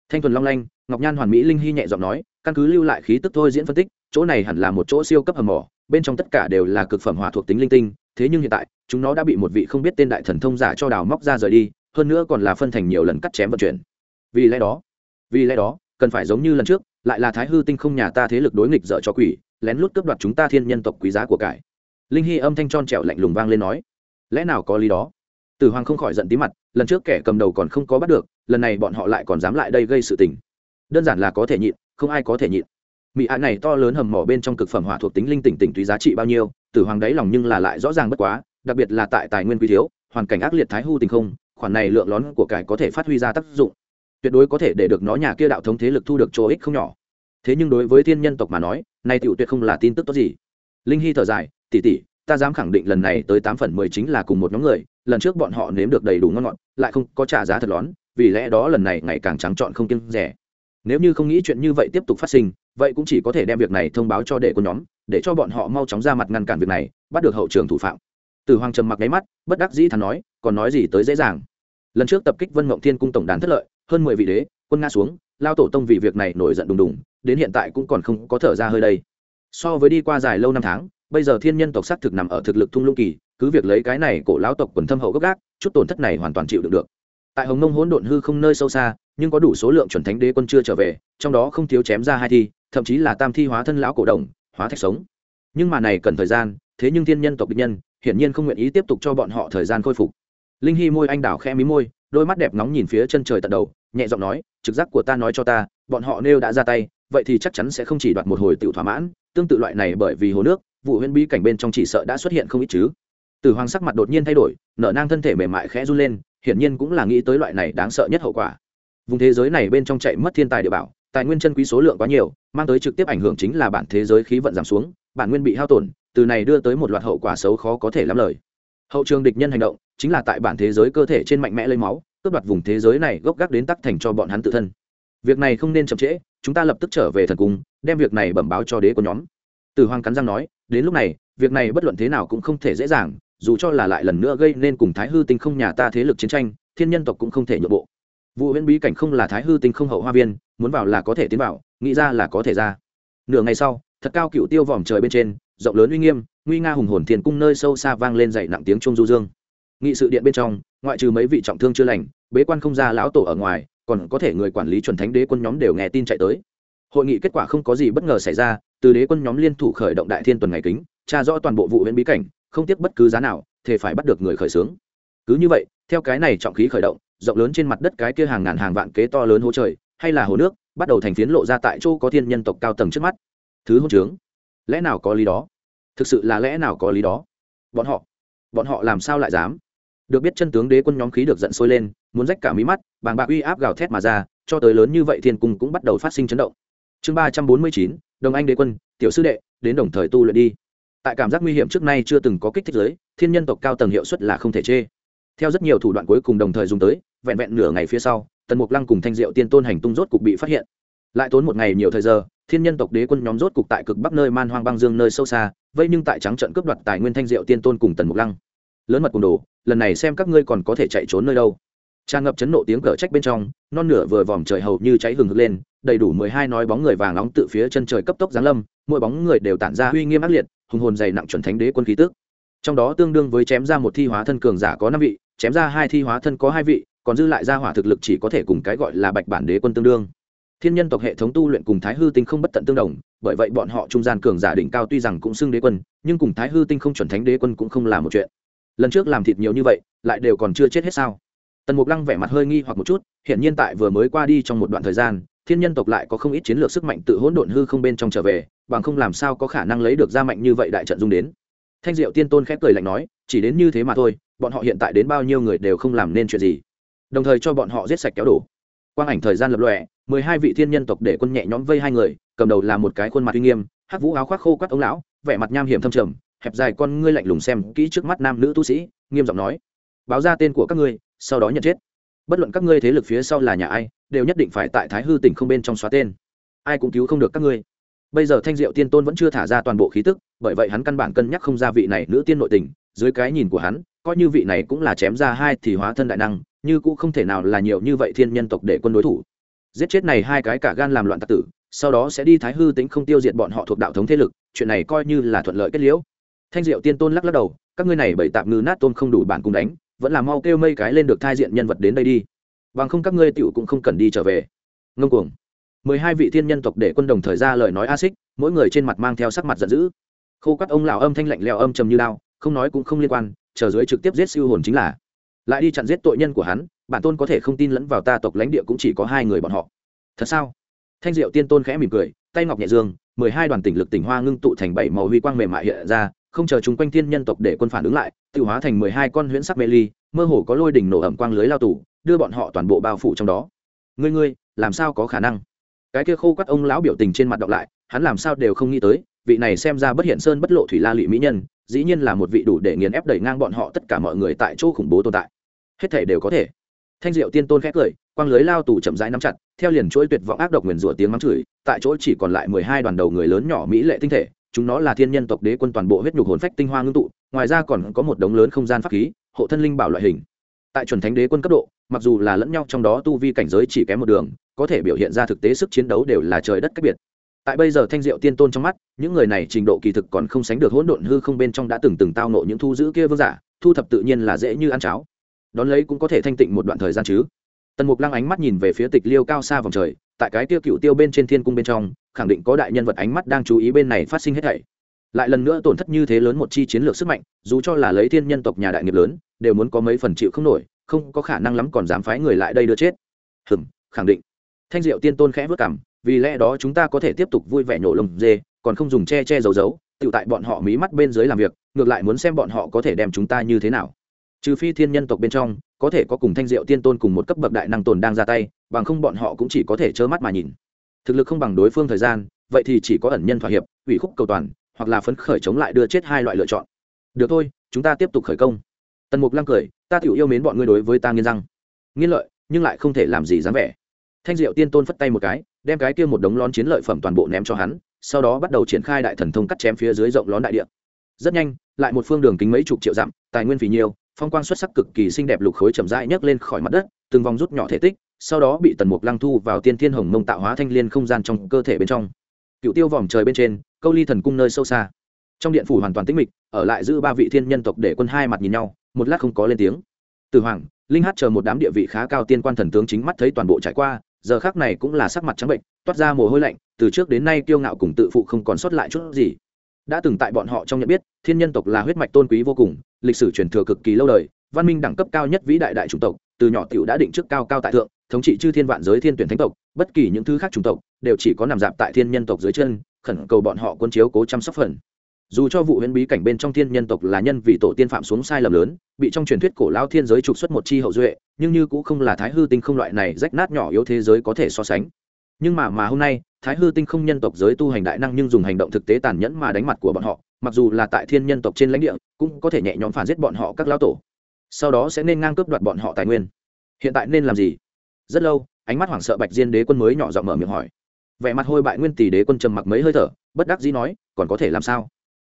Thanh thuần long lanh, ngọc nhan hoàn mỹ linh hy nhẹ giọng nói, căn cứ lưu lại khí tức thôi diễn phân tích chỗ này hẳn là một chỗ siêu cấp hầm mỏ, bên trong tất cả đều là cực phẩm hỏa thuộc tính linh tinh, thế nhưng hiện tại, chúng nó đã bị một vị không biết tên đại thần thông giả cho đào móc ra rời đi, hơn nữa còn là phân thành nhiều lần cắt chém vận chuyển. Vì lẽ đó, vì lẽ đó, cần phải giống như lần trước, lại là thái hư tinh không nhà ta thế lực đối nghịch dở cho quỷ, lén lút cướp đoạt chúng ta thiên nhân tộc quý giá của cải. Linh hy âm thanh tròn trẹo lạnh lùng vang lên nói, lẽ nào có lý đó? Tử hoàng không khỏi giận tí mặt, lần trước kẻ cầm đầu còn không có bắt được, lần này bọn họ lại còn dám lại đây gây sự tình. Đơn giản là có thể nhịn, không ai có thể nhịn mỹ ạ này to lớn hầm mỏ bên trong cực phẩm hỏa thuộc tính linh tỉnh tỉnh túy giá trị bao nhiêu, tử hoàng đáy lòng nhưng là lại rõ ràng bất quá, đặc biệt là tại tài nguyên quý thiếu, hoàn cảnh ác liệt thái hư tình không, khoản này lượng lón của cải có thể phát huy ra tác dụng. Tuyệt đối có thể để được nó nhà kia đạo thống thế lực thu được chỗ ích không nhỏ. Thế nhưng đối với thiên nhân tộc mà nói nay tiểu tuyệt không là tin tức tốt gì. Linh hy thở dài tỉ tỉ ta dám khẳng định lần này tới tám phần mười chính là cùng một nhóm người, lần trước bọn họ nếm được đầy đủ ngon ngọt, lại không có trả giá thật lón, vì lẽ đó lần này ngày càng trắng trọn không kiêng rẻ. Nếu như không nghĩ chuyện như vậy tiếp tục phát sinh vậy cũng chỉ có thể đem việc này thông báo cho đệ của nhóm, để cho bọn họ mau chóng ra mặt ngăn cản việc này, bắt được hậu trường thủ phạm. Từ hoàng trầm mặc đáy mắt, bất đắc dĩ thắn nói, còn nói gì tới dễ dàng. Lần trước tập kích vân mộng thiên cung tổng đàn thất lợi, hơn mười vị đế, quân nga xuống, lao tổ tông vì việc này nổi giận đùng đùng, đến hiện tại cũng còn không có thở ra hơi đây. So với đi qua dài lâu năm tháng, bây giờ thiên nhân tộc xác thực nằm ở thực lực thung lũng kỳ, cứ việc lấy cái này cổ lão tộc quần thâm hậu gốc gác, chút tổn thất này hoàn toàn chịu được được. Tại hồng nông hỗn độn hư không nơi sâu xa, nhưng có đủ số lượng chuẩn thánh đế quân chưa trở về, trong đó không thiếu chém ra hai thi thậm chí là tam thi hóa thân lão cổ đồng, hóa thạch sống. Nhưng mà này cần thời gian, thế nhưng thiên nhân tộc địch nhân, hiển nhiên không nguyện ý tiếp tục cho bọn họ thời gian khôi phục. Linh hy môi anh đảo khẽ mí môi, đôi mắt đẹp nóng nhìn phía chân trời tận đầu, nhẹ giọng nói, trực giác của ta nói cho ta, bọn họ nêu đã ra tay, vậy thì chắc chắn sẽ không chỉ đoạt một hồi tự thỏa mãn, tương tự loại này bởi vì hồ nước, vụ huyễn bí cảnh bên trong chỉ sợ đã xuất hiện không ít chứ. Từ hoàng sắc mặt đột nhiên thay đổi, nở nang thân thể mềm mại khẽ run lên, hiển nhiên cũng là nghĩ tới loại này đáng sợ nhất hậu quả. Vùng thế giới này bên trong chạy mất thiên tài địa bảo tài nguyên chân quý số lượng quá nhiều, mang tới trực tiếp ảnh hưởng chính là bản thế giới khí vận giảm xuống, bản nguyên bị hao tổn, từ này đưa tới một loạt hậu quả xấu khó có thể lắm lời. Hậu trường địch nhân hành động, chính là tại bản thế giới cơ thể trên mạnh mẽ lấy máu, cướp đoạt vùng thế giới này gốc gác đến tắc thành cho bọn hắn tự thân. Việc này không nên chậm trễ, chúng ta lập tức trở về thần cung, đem việc này bẩm báo cho đế của nhóm. Từ hoàng cắn răng nói, đến lúc này, việc này bất luận thế nào cũng không thể dễ dàng, dù cho là lại lần nữa gây nên cùng thái hư tinh không nhà ta thế lực chiến tranh, thiên nhân tộc cũng không thể nhượng bộ. Vụ huyễn bí cảnh không là thái hư tinh không hậu hoa viên muốn vào là có thể tiến vào, nghĩ ra là có thể ra. Nửa ngày sau, thật cao cựu tiêu vòm trời bên trên, rộng lớn uy nghiêm, nguy nga hùng hồn thiền cung nơi sâu xa vang lên dậy nặng tiếng trung du dương. Nghị sự điện bên trong, ngoại trừ mấy vị trọng thương chưa lành, bế quan không ra lão tổ ở ngoài, còn có thể người quản lý chuẩn thánh đế quân nhóm đều nghe tin chạy tới. Hội nghị kết quả không có gì bất ngờ xảy ra, từ đế quân nhóm liên thủ khởi động đại thiên tuần ngày kính, tra rõ toàn bộ vụ huyện bí cảnh, không tiếc bất cứ giá nào thể phải bắt được người khởi xướng. Cứ như vậy, theo cái này trọng khí khởi động, rộng lớn trên mặt đất cái kia hàng ngàn hàng vạn kế to lớn hỗ trời hay là hồ nước, bắt đầu thành phiến lộ ra tại chỗ có thiên nhân tộc cao tầng trước mắt. Thứ hôn trướng. Lẽ nào có lý đó? Thực sự là lẽ nào có lý đó? Bọn họ bọn họ làm sao lại dám? Được biết chân tướng đế quân nhóm khí được giận sôi lên, muốn rách cả mí mắt, bàng bạc uy áp gào thét mà ra, cho tới lớn như vậy thiên cung cũng bắt đầu phát sinh chấn động. Chương ba trăm bốn mươi chín đồng anh đế quân, tiểu sư đệ, đến đồng thời tu luyện đi. Tại cảm giác nguy hiểm trước nay chưa từng có kích thích giới, thiên nhân tộc cao tầng hiệu suất là không thể chê. Theo rất nhiều thủ đoạn cuối cùng đồng thời dùng tới, vẹn vẹn nửa ngày phía sau tần mục lăng cùng thanh diệu tiên tôn hành tung rốt cục bị phát hiện. Lại tốn một ngày nhiều thời giờ, thiên nhân tộc đế quân nhóm rốt cục tại cực bắc nơi man hoang băng dương nơi sâu xa, vây nhưng tại trắng trận cướp đoạt tài nguyên thanh diệu tiên tôn cùng tần mục lăng. Lớn mật cùng đồ, lần này xem các ngươi còn có thể chạy trốn nơi đâu. Tràn ngập chấn nộ tiếng cở trách bên trong, non nửa vừa vòm trời hầu như cháy hừng hực lên, đầy đủ mười hai nói bóng người vàng nóng tự phía chân trời cấp tốc giáng lâm, mỗi bóng người đều tản ra uy nghiêm ác liệt, hùng hồn dày nặng chuẩn thánh đế quân khí tức. Trong đó tương đương với chém ra một thi hóa thân cường giả có năm vị, chém ra hai thi hóa thân có hai vị còn dư lại ra hỏa thực lực chỉ có thể cùng cái gọi là bạch bản đế quân tương đương. Thiên nhân tộc hệ thống tu luyện cùng thái hư tinh không bất tận tương đồng, bởi vậy bọn họ trung gian cường giả đỉnh cao tuy rằng cũng xưng đế quân, nhưng cùng thái hư tinh không chuẩn thánh đế quân cũng không là một chuyện. Lần trước làm thịt nhiều như vậy, lại đều còn chưa chết hết sao? Tần mục lăng vẻ mặt hơi nghi hoặc một chút hiện nhiên tại vừa mới qua đi trong một đoạn thời gian, thiên nhân tộc lại có không ít chiến lược sức mạnh tự hỗn độn hư không bên trong trở về, bằng không làm sao có khả năng lấy được ra mạnh như vậy đại trận dung đến. Thanh diệu tiên tôn khép cười lạnh nói, chỉ đến như thế mà thôi, bọn họ hiện tại đến bao nhiêu người đều không làm nên chuyện gì đồng thời cho bọn họ giết sạch kéo đổ. Quang ảnh thời gian lập lòe, mười hai vị thiên nhân tộc để quân nhẹ nhõm vây hai người, cầm đầu là một cái khuôn mặt uy nghiêm, hắc vũ áo khoác khô quắt ống lão, vẻ mặt nham hiểm thâm trầm, hẹp dài con ngươi lạnh lùng xem kỹ trước mắt nam nữ tu sĩ, nghiêm giọng nói, báo ra tên của các ngươi, sau đó nhận chết. Bất luận các ngươi thế lực phía sau là nhà ai, đều nhất định phải tại thái hư tỉnh không bên trong xóa tên. Ai cũng cứu không được các ngươi. Bây giờ thanh diệu tiên tôn vẫn chưa thả ra toàn bộ khí tức, bởi vậy hắn căn bản cân nhắc không ra vị này nữ tiên nội tình, dưới cái nhìn của hắn, coi như vị này cũng là chém ra hai thì hóa thân đại năng như cũng không thể nào là nhiều như vậy thiên nhân tộc để quân đối thủ. Giết chết này hai cái cả gan làm loạn tạc tử, sau đó sẽ đi thái hư tính không tiêu diệt bọn họ thuộc đạo thống thế lực, chuyện này coi như là thuận lợi kết liễu. Thanh diệu tiên tôn lắc lắc đầu, các ngươi này bảy tạm ngư nát tôn không đủ bản cùng đánh, vẫn là mau kêu mây cái lên được thai diện nhân vật đến đây đi. Bằng không các ngươi tiểu cũng không cần đi trở về. Ngông cuồng. Mười hai vị thiên nhân tộc để quân đồng thời ra lời nói a xích, mỗi người trên mặt mang theo sắc mặt giận dữ. Khô các ông lão âm thanh lạnh leo âm trầm như lao không nói cũng không liên quan, chờ dưới trực tiếp giết siêu hồn chính là lại đi chặn giết tội nhân của hắn bản tôn có thể không tin lẫn vào ta tộc lãnh địa cũng chỉ có hai người bọn họ. Thật sao? Thanh diệu tiên tôn khẽ mỉm cười tay ngọc nhẹ dương mười hai đoàn tỉnh lực tỉnh hoa ngưng tụ thành bảy màu huy quang mềm mại hiện ra không chờ chúng quanh thiên nhân tộc để quân phản ứng lại tự hóa thành mười hai con huyễn sắc mê ly mơ hồ có lôi đỉnh nổ ẩm quang lưới lao tủ, đưa bọn họ toàn bộ bao phủ trong đó. Ngươi ngươi làm sao có khả năng? Cái kia khô quắt ông lão biểu tình trên mặt đọc lại hắn làm sao đều không nghĩ tới vị này xem ra bất hiện sơn bất lộ thủy la lụy mỹ nhân dĩ nhiên là một vị đủ để nghiền ép đẩy ngang bọn họ tất cả mọi người tại chỗ khủng bố tồn tại hết thể đều có thể. Thanh diệu tiên tôn khét cười, quang lưới lao tù chậm rãi nắm chặt, theo liền chuỗi tuyệt vọng ác độc nguyền rủa tiếng mắng chửi, tại chỗ chỉ còn lại mười hai đoàn đầu người lớn nhỏ mỹ lệ tinh thể, chúng nó là thiên nhân tộc đế quân toàn bộ huyết nhục hồn phách tinh hoa ngưng tụ, ngoài ra còn có một đống lớn không gian pháp khí, hộ thân linh bảo loại hình. Tại chuẩn thánh đế quân cấp độ, mặc dù là lẫn nhau trong đó tu vi cảnh giới chỉ kém một đường, có thể biểu hiện ra thực tế sức chiến đấu đều là trời đất cách biệt. Tại bây giờ thanh diệu tiên tôn trong mắt, những người này trình độ kỳ thực còn không sánh được hỗn độn hư không bên trong đã từng từng tao nộ những thu giữ kia vương giả, thu thập tự nhiên là dễ như ăn cháo đón lấy cũng có thể thanh tịnh một đoạn thời gian chứ. Tần mục lăng ánh mắt nhìn về phía tịch liêu cao xa vòng trời, tại cái tiêu cựu tiêu bên trên thiên cung bên trong, khẳng định có đại nhân vật ánh mắt đang chú ý bên này phát sinh hết thảy. Lại lần nữa tổn thất như thế lớn một chi chiến lược sức mạnh, dù cho là lấy thiên nhân tộc nhà đại nghiệp lớn, đều muốn có mấy phần chịu không nổi, không có khả năng lắm còn dám phái người lại đây đưa chết. Hừm, khẳng định. Thanh diệu tiên tôn khẽ vất cảm vì lẽ đó chúng ta có thể tiếp tục vui vẻ nhổ lồng dê, còn không dùng che che giấu giấu tự tại bọn họ mí mắt bên dưới làm việc, ngược lại muốn xem bọn họ có thể đem chúng ta như thế nào trừ phi thiên nhân tộc bên trong, có thể có cùng thanh diệu tiên tôn cùng một cấp bậc đại năng tồn đang ra tay, bằng không bọn họ cũng chỉ có thể trơ mắt mà nhìn. Thực lực không bằng đối phương thời gian, vậy thì chỉ có ẩn nhân thỏa hiệp, ủy khúc cầu toàn, hoặc là phấn khởi chống lại đưa chết hai loại lựa chọn. Được thôi, chúng ta tiếp tục khởi công. Tần mục lăng cười, ta tiểu yêu mến bọn ngươi đối với ta nghiên răng. Nghiên lợi, nhưng lại không thể làm gì dám vẻ. Thanh diệu tiên tôn phất tay một cái, đem cái kia một đống lón chiến lợi phẩm toàn bộ ném cho hắn, sau đó bắt đầu triển khai đại thần thông cắt chém phía dưới rộng lón đại địa. Rất nhanh, lại một phương đường kính mấy chục triệu dặm, tài nguyên phì nhiều phong quang xuất sắc cực kỳ xinh đẹp lục khối chậm rãi nhấc lên khỏi mặt đất, từng vòng rút nhỏ thể tích, sau đó bị tần mục lăng thu vào tiên thiên hồng mông tạo hóa thanh liên không gian trong cơ thể bên trong. Cựu tiêu vòm trời bên trên, câu ly thần cung nơi sâu xa. Trong điện phủ hoàn toàn tĩnh mịch, ở lại giữ ba vị thiên nhân tộc để quân hai mặt nhìn nhau, một lát không có lên tiếng. Từ hoàng, linh hát chờ một đám địa vị khá cao tiên quan thần tướng chính mắt thấy toàn bộ trải qua, giờ khác này cũng là sắc mặt trắng bệnh, toát ra mồ hôi lạnh, từ trước đến nay kiêu ngạo cùng tự phụ không còn sót lại chút gì. Đã từng tại bọn họ trong nhận biết, thiên nhân tộc là huyết mạch tôn quý vô cùng lịch sử truyền thừa cực kỳ lâu đời, văn minh đẳng cấp cao nhất vĩ đại đại chủng tộc, từ nhỏ tiểu đã định trước cao cao tại thượng, thống trị chư thiên vạn giới thiên tuyển thánh tộc, bất kỳ những thứ khác chủng tộc đều chỉ có nằm dạp tại thiên nhân tộc dưới chân, khẩn cầu bọn họ quân chiếu cố chăm sóc phần. Dù cho vụ huyễn bí cảnh bên trong thiên nhân tộc là nhân vì tổ tiên phạm xuống sai lầm lớn, bị trong truyền thuyết cổ lao thiên giới trục xuất một chi hậu duệ, nhưng như cũng không là thái hư tinh không loại này rách nát nhỏ yếu thế giới có thể so sánh. Nhưng mà mà hôm nay, thái hư tinh không nhân tộc giới tu hành đại năng nhưng dùng hành động thực tế tàn nhẫn mà đánh mặt của bọn họ mặc dù là tại thiên nhân tộc trên lãnh địa, cũng có thể nhẹ nhõm phản giết bọn họ các lao tổ. Sau đó sẽ nên ngang cướp đoạt bọn họ tài nguyên. Hiện tại nên làm gì? Rất lâu, ánh mắt hoảng sợ bạch diên đế quân mới nhỏ giọng mở miệng hỏi. Vẻ mặt hôi bại nguyên tỷ đế quân trầm mặc mấy hơi thở, bất đắc dĩ nói, còn có thể làm sao?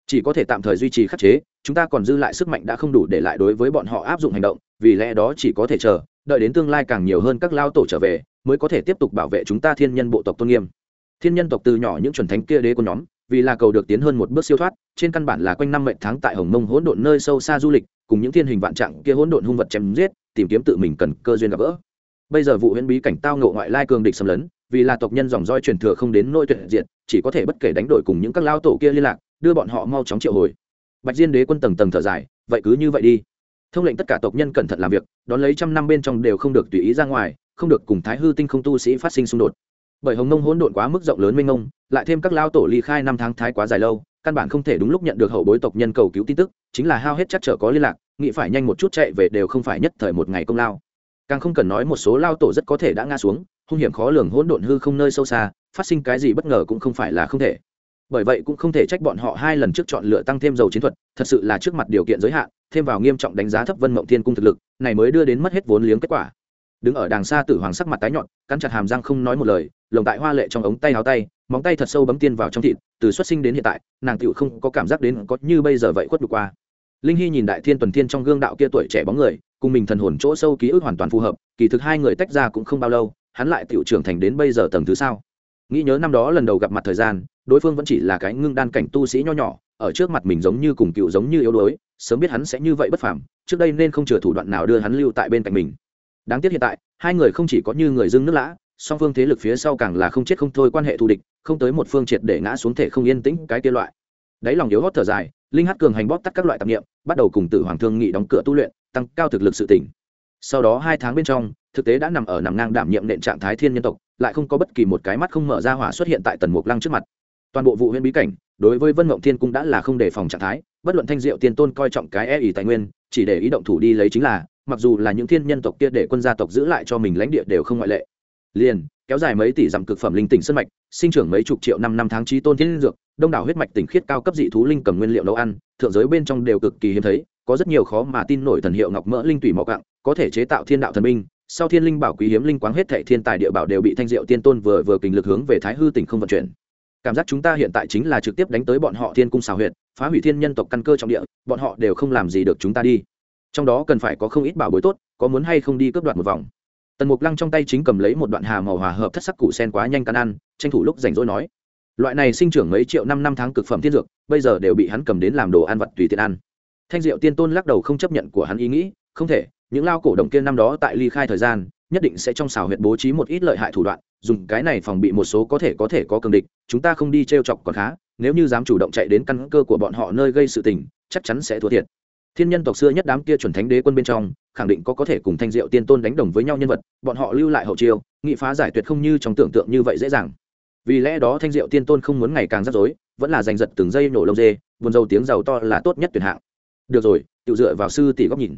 Chỉ có thể tạm thời duy trì khắc chế, chúng ta còn dư lại sức mạnh đã không đủ để lại đối với bọn họ áp dụng hành động, vì lẽ đó chỉ có thể chờ, đợi đến tương lai càng nhiều hơn các lao tổ trở về, mới có thể tiếp tục bảo vệ chúng ta thiên nhân bộ tộc tôn nghiêm. Thiên nhân tộc từ nhỏ những chuẩn thánh kia đế quân nhóm vì là cầu được tiến hơn một bước siêu thoát, trên căn bản là quanh năm mệnh tháng tại hồng mông hỗn độn nơi sâu xa du lịch, cùng những thiên hình vạn trạng kia hỗn độn hung vật chém giết, tìm kiếm tự mình cần cơ duyên gặp gỡ. Bây giờ vụ huyễn bí cảnh tao ngộ ngoại lai cường địch xâm lấn, vì là tộc nhân dòng roi truyền thừa không đến nỗi tuyệt diệt, chỉ có thể bất kể đánh đổi cùng những các lao tổ kia liên lạc, đưa bọn họ mau chóng triệu hồi. Bạch diên đế quân tầng tầng thở dài, vậy cứ như vậy đi. Thông lệnh tất cả tộc nhân cẩn thận làm việc, đón lấy trăm năm bên trong đều không được tùy ý ra ngoài, không được cùng thái hư tinh không tu sĩ phát sinh xung đột bởi hồng nông hỗn độn quá mức rộng lớn mênh mông, lại thêm các lao tổ ly khai năm tháng thái quá dài lâu, căn bản không thể đúng lúc nhận được hậu bối tộc nhân cầu cứu tin tức, chính là hao hết chắc trở có liên lạc, nghĩ phải nhanh một chút chạy về đều không phải nhất thời một ngày công lao. Càng không cần nói một số lao tổ rất có thể đã ngã xuống, hung hiểm khó lường hỗn độn hư không nơi sâu xa, phát sinh cái gì bất ngờ cũng không phải là không thể. Bởi vậy cũng không thể trách bọn họ hai lần trước chọn lựa tăng thêm dầu chiến thuật, thật sự là trước mặt điều kiện giới hạn, thêm vào nghiêm trọng đánh giá thấp vân mộng thiên cung thực lực, này mới đưa đến mất hết vốn liếng kết quả đứng ở đàng xa tử hoàng sắc mặt tái nhọn, cắn chặt hàm răng không nói một lời, lồng tại hoa lệ trong ống tay áo tay, móng tay thật sâu bấm tiên vào trong thịt, từ xuất sinh đến hiện tại, nàng tựu không có cảm giác đến có như bây giờ vậy khuất được qua. Linh hy nhìn đại thiên tuần thiên trong gương đạo kia tuổi trẻ bóng người, cùng mình thần hồn chỗ sâu ký ức hoàn toàn phù hợp, kỳ thực hai người tách ra cũng không bao lâu, hắn lại tựu trưởng thành đến bây giờ tầng thứ sao. Nghĩ nhớ năm đó lần đầu gặp mặt thời gian, đối phương vẫn chỉ là cái ngưng đan cảnh tu sĩ nho nhỏ, ở trước mặt mình giống như cùng cựu giống như yếu đuối, sớm biết hắn sẽ như vậy bất phàm, trước đây nên không chừa thủ đoạn nào đưa hắn lưu tại bên cạnh mình đáng tiếc hiện tại, hai người không chỉ có như người dưng nước lã, song phương thế lực phía sau càng là không chết không thôi quan hệ thù địch, không tới một phương triệt để ngã xuống thể không yên tĩnh cái kia loại. Đáy lòng yếu hót thở dài, linh hát cường hành bóp tắt các loại tạp nghiệm bắt đầu cùng tử hoàng thương nghị đóng cửa tu luyện, tăng cao thực lực sự tỉnh. Sau đó hai tháng bên trong, thực tế đã nằm ở nằm ngang đảm nhiệm nện trạng thái thiên nhân tộc, lại không có bất kỳ một cái mắt không mở ra hỏa xuất hiện tại tần mục lăng trước mặt. Toàn bộ vụ huyện bí cảnh, đối với vân mộng thiên cung đã là không đề phòng trạng thái, bất luận thanh diệu tiên tôn coi trọng cái e ý tài nguyên, chỉ để ý động thủ đi lấy chính là mặc dù là những thiên nhân tộc kia để quân gia tộc giữ lại cho mình lãnh địa đều không ngoại lệ. Liền, kéo dài mấy tỷ dặm cực phẩm linh tỉnh sân mạch, sinh trưởng mấy chục triệu năm năm tháng trí tôn thiên dược, đông đảo huyết mạch tỉnh khiết cao cấp dị thú linh cầm nguyên liệu nấu ăn, thượng giới bên trong đều cực kỳ hiếm thấy, có rất nhiều khó mà tin nổi thần hiệu ngọc mỡ linh tủy mọc cặng có thể chế tạo thiên đạo thần minh sau thiên linh bảo quý hiếm linh quáng hết thệ thiên tài địa bảo đều bị thanh diệu tiên tôn vừa vừa kình lực hướng về thái hư tỉnh không vận chuyển. Cảm giác chúng ta hiện tại chính là trực tiếp đánh tới bọn họ thiên cung xào huyệt, phá hủy thiên nhân tộc căn cơ trong địa, bọn họ đều không làm gì được chúng ta đi trong đó cần phải có không ít bảo bối tốt, có muốn hay không đi cướp đoạt một vòng. Tần mục lăng trong tay chính cầm lấy một đoạn hà màu hòa hợp thất sắc củ sen quá nhanh căn ăn, tranh thủ lúc rảnh rỗi nói, loại này sinh trưởng mấy triệu năm năm tháng cực phẩm thiên dược, bây giờ đều bị hắn cầm đến làm đồ ăn vặt tùy tiện ăn. Thanh diệu tiên tôn lắc đầu không chấp nhận của hắn ý nghĩ, không thể, những lao cổ động kia năm đó tại ly khai thời gian, nhất định sẽ trong xào huyện bố trí một ít lợi hại thủ đoạn, dùng cái này phòng bị một số có thể có thể có cường địch, chúng ta không đi t r e o chọc còn khá, nếu như dám chủ động chạy đến căn cơ của bọn họ nơi gây sự tình, chắc chắn sẽ thua thiệt thiên nhân tộc xưa nhất đám kia chuẩn thánh đế quân bên trong, khẳng định có có thể cùng thanh diệu tiên tôn đánh đồng với nhau nhân vật, bọn họ lưu lại hậu chiêu, nghị phá giải tuyệt không như trong tưởng tượng như vậy dễ dàng. Vì lẽ đó thanh diệu tiên tôn không muốn ngày càng rắc rối, vẫn là giành giật từng giây nổ lông dê, buồn dầu tiếng giàu to là tốt nhất tuyệt hạng. Được rồi tự dựa vào sư tỷ góc nhìn.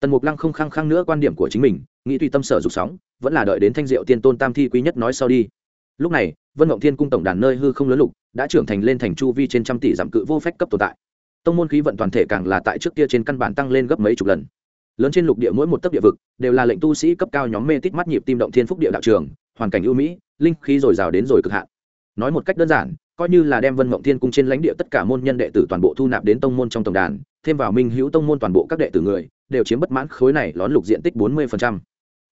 Tần mục lăng không khăng khăng nữa quan điểm của chính mình, nghĩ tùy tâm sở dục sóng, vẫn là đợi đến thanh diệu tiên tôn tam thi quý nhất nói sau đi. Lúc này, vân mộng thiên cung tổng đàn nơi hư không lớn lục, đã trưởng thành lên thành chu vi trên trăm tỷ giảm cự vô phách cấp tồn tại tông môn khí vận toàn thể càng là tại trước kia trên căn bản tăng lên gấp mấy chục lần. Lớn trên lục địa mỗi một tấc địa vực đều là lệnh tu sĩ cấp cao nhóm mê tít mắt nhịp tim động thiên phúc địa đạo trường, hoàn cảnh ưu mỹ, linh khí dồi dào đến rồi cực hạn. Nói một cách đơn giản, coi như là đem vân mộng thiên cung trên lãnh địa tất cả môn nhân đệ tử toàn bộ thu nạp đến tông môn trong tổng đàn, thêm vào minh hữu tông môn toàn bộ các đệ tử người, đều chiếm bất mãn khối này lón lục diện tích bốn mươi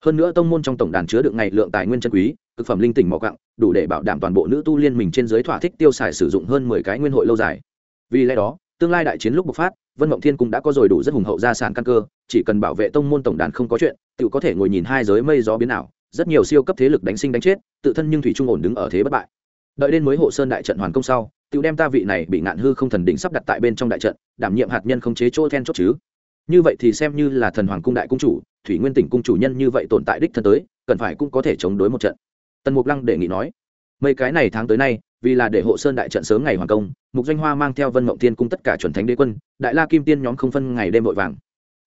hơn nữa tông môn trong tổng đàn chứa được ngày lượng tài nguyên chân quý thực phẩm linh tỉnh mỏ cặng đủ để bảo đảm toàn bộ nữ tu liên mình trên giới thỏa thích tiêu xài sử dụng hơn mười cái nguyên hội lâu dài. Vì lẽ đó tương lai đại chiến lúc bộc phát, vân mộng thiên cũng đã có rồi đủ rất hùng hậu gia sản căn cơ, chỉ cần bảo vệ tông môn tổng đàn không có chuyện, tự có thể ngồi nhìn hai giới mây gió biến ảo, rất nhiều siêu cấp thế lực đánh sinh đánh chết, tự thân nhưng thủy trung ổn đứng ở thế bất bại. Đợi đến mới hộ sơn đại trận hoàn công sau, tự đem ta vị này bị ngạn hư không thần đỉnh sắp đặt tại bên trong đại trận, đảm nhiệm hạt nhân không chế chỗ then chốt chứ. Như vậy thì xem như là thần hoàng cung đại cung chủ, thủy nguyên tỉnh cung chủ nhân như vậy tồn tại đích thân tới, cần phải cũng có thể chống đối một trận. Tần mục lăng đề nghị nói, mấy cái này tháng tới nay vì là để hộ sơn đại trận sớm ngày hoàng công, mục doanh hoa mang theo vân mộng tiên cung tất cả chuẩn thánh đế quân, đại la kim tiên nhóm không phân ngày đêm vội vàng.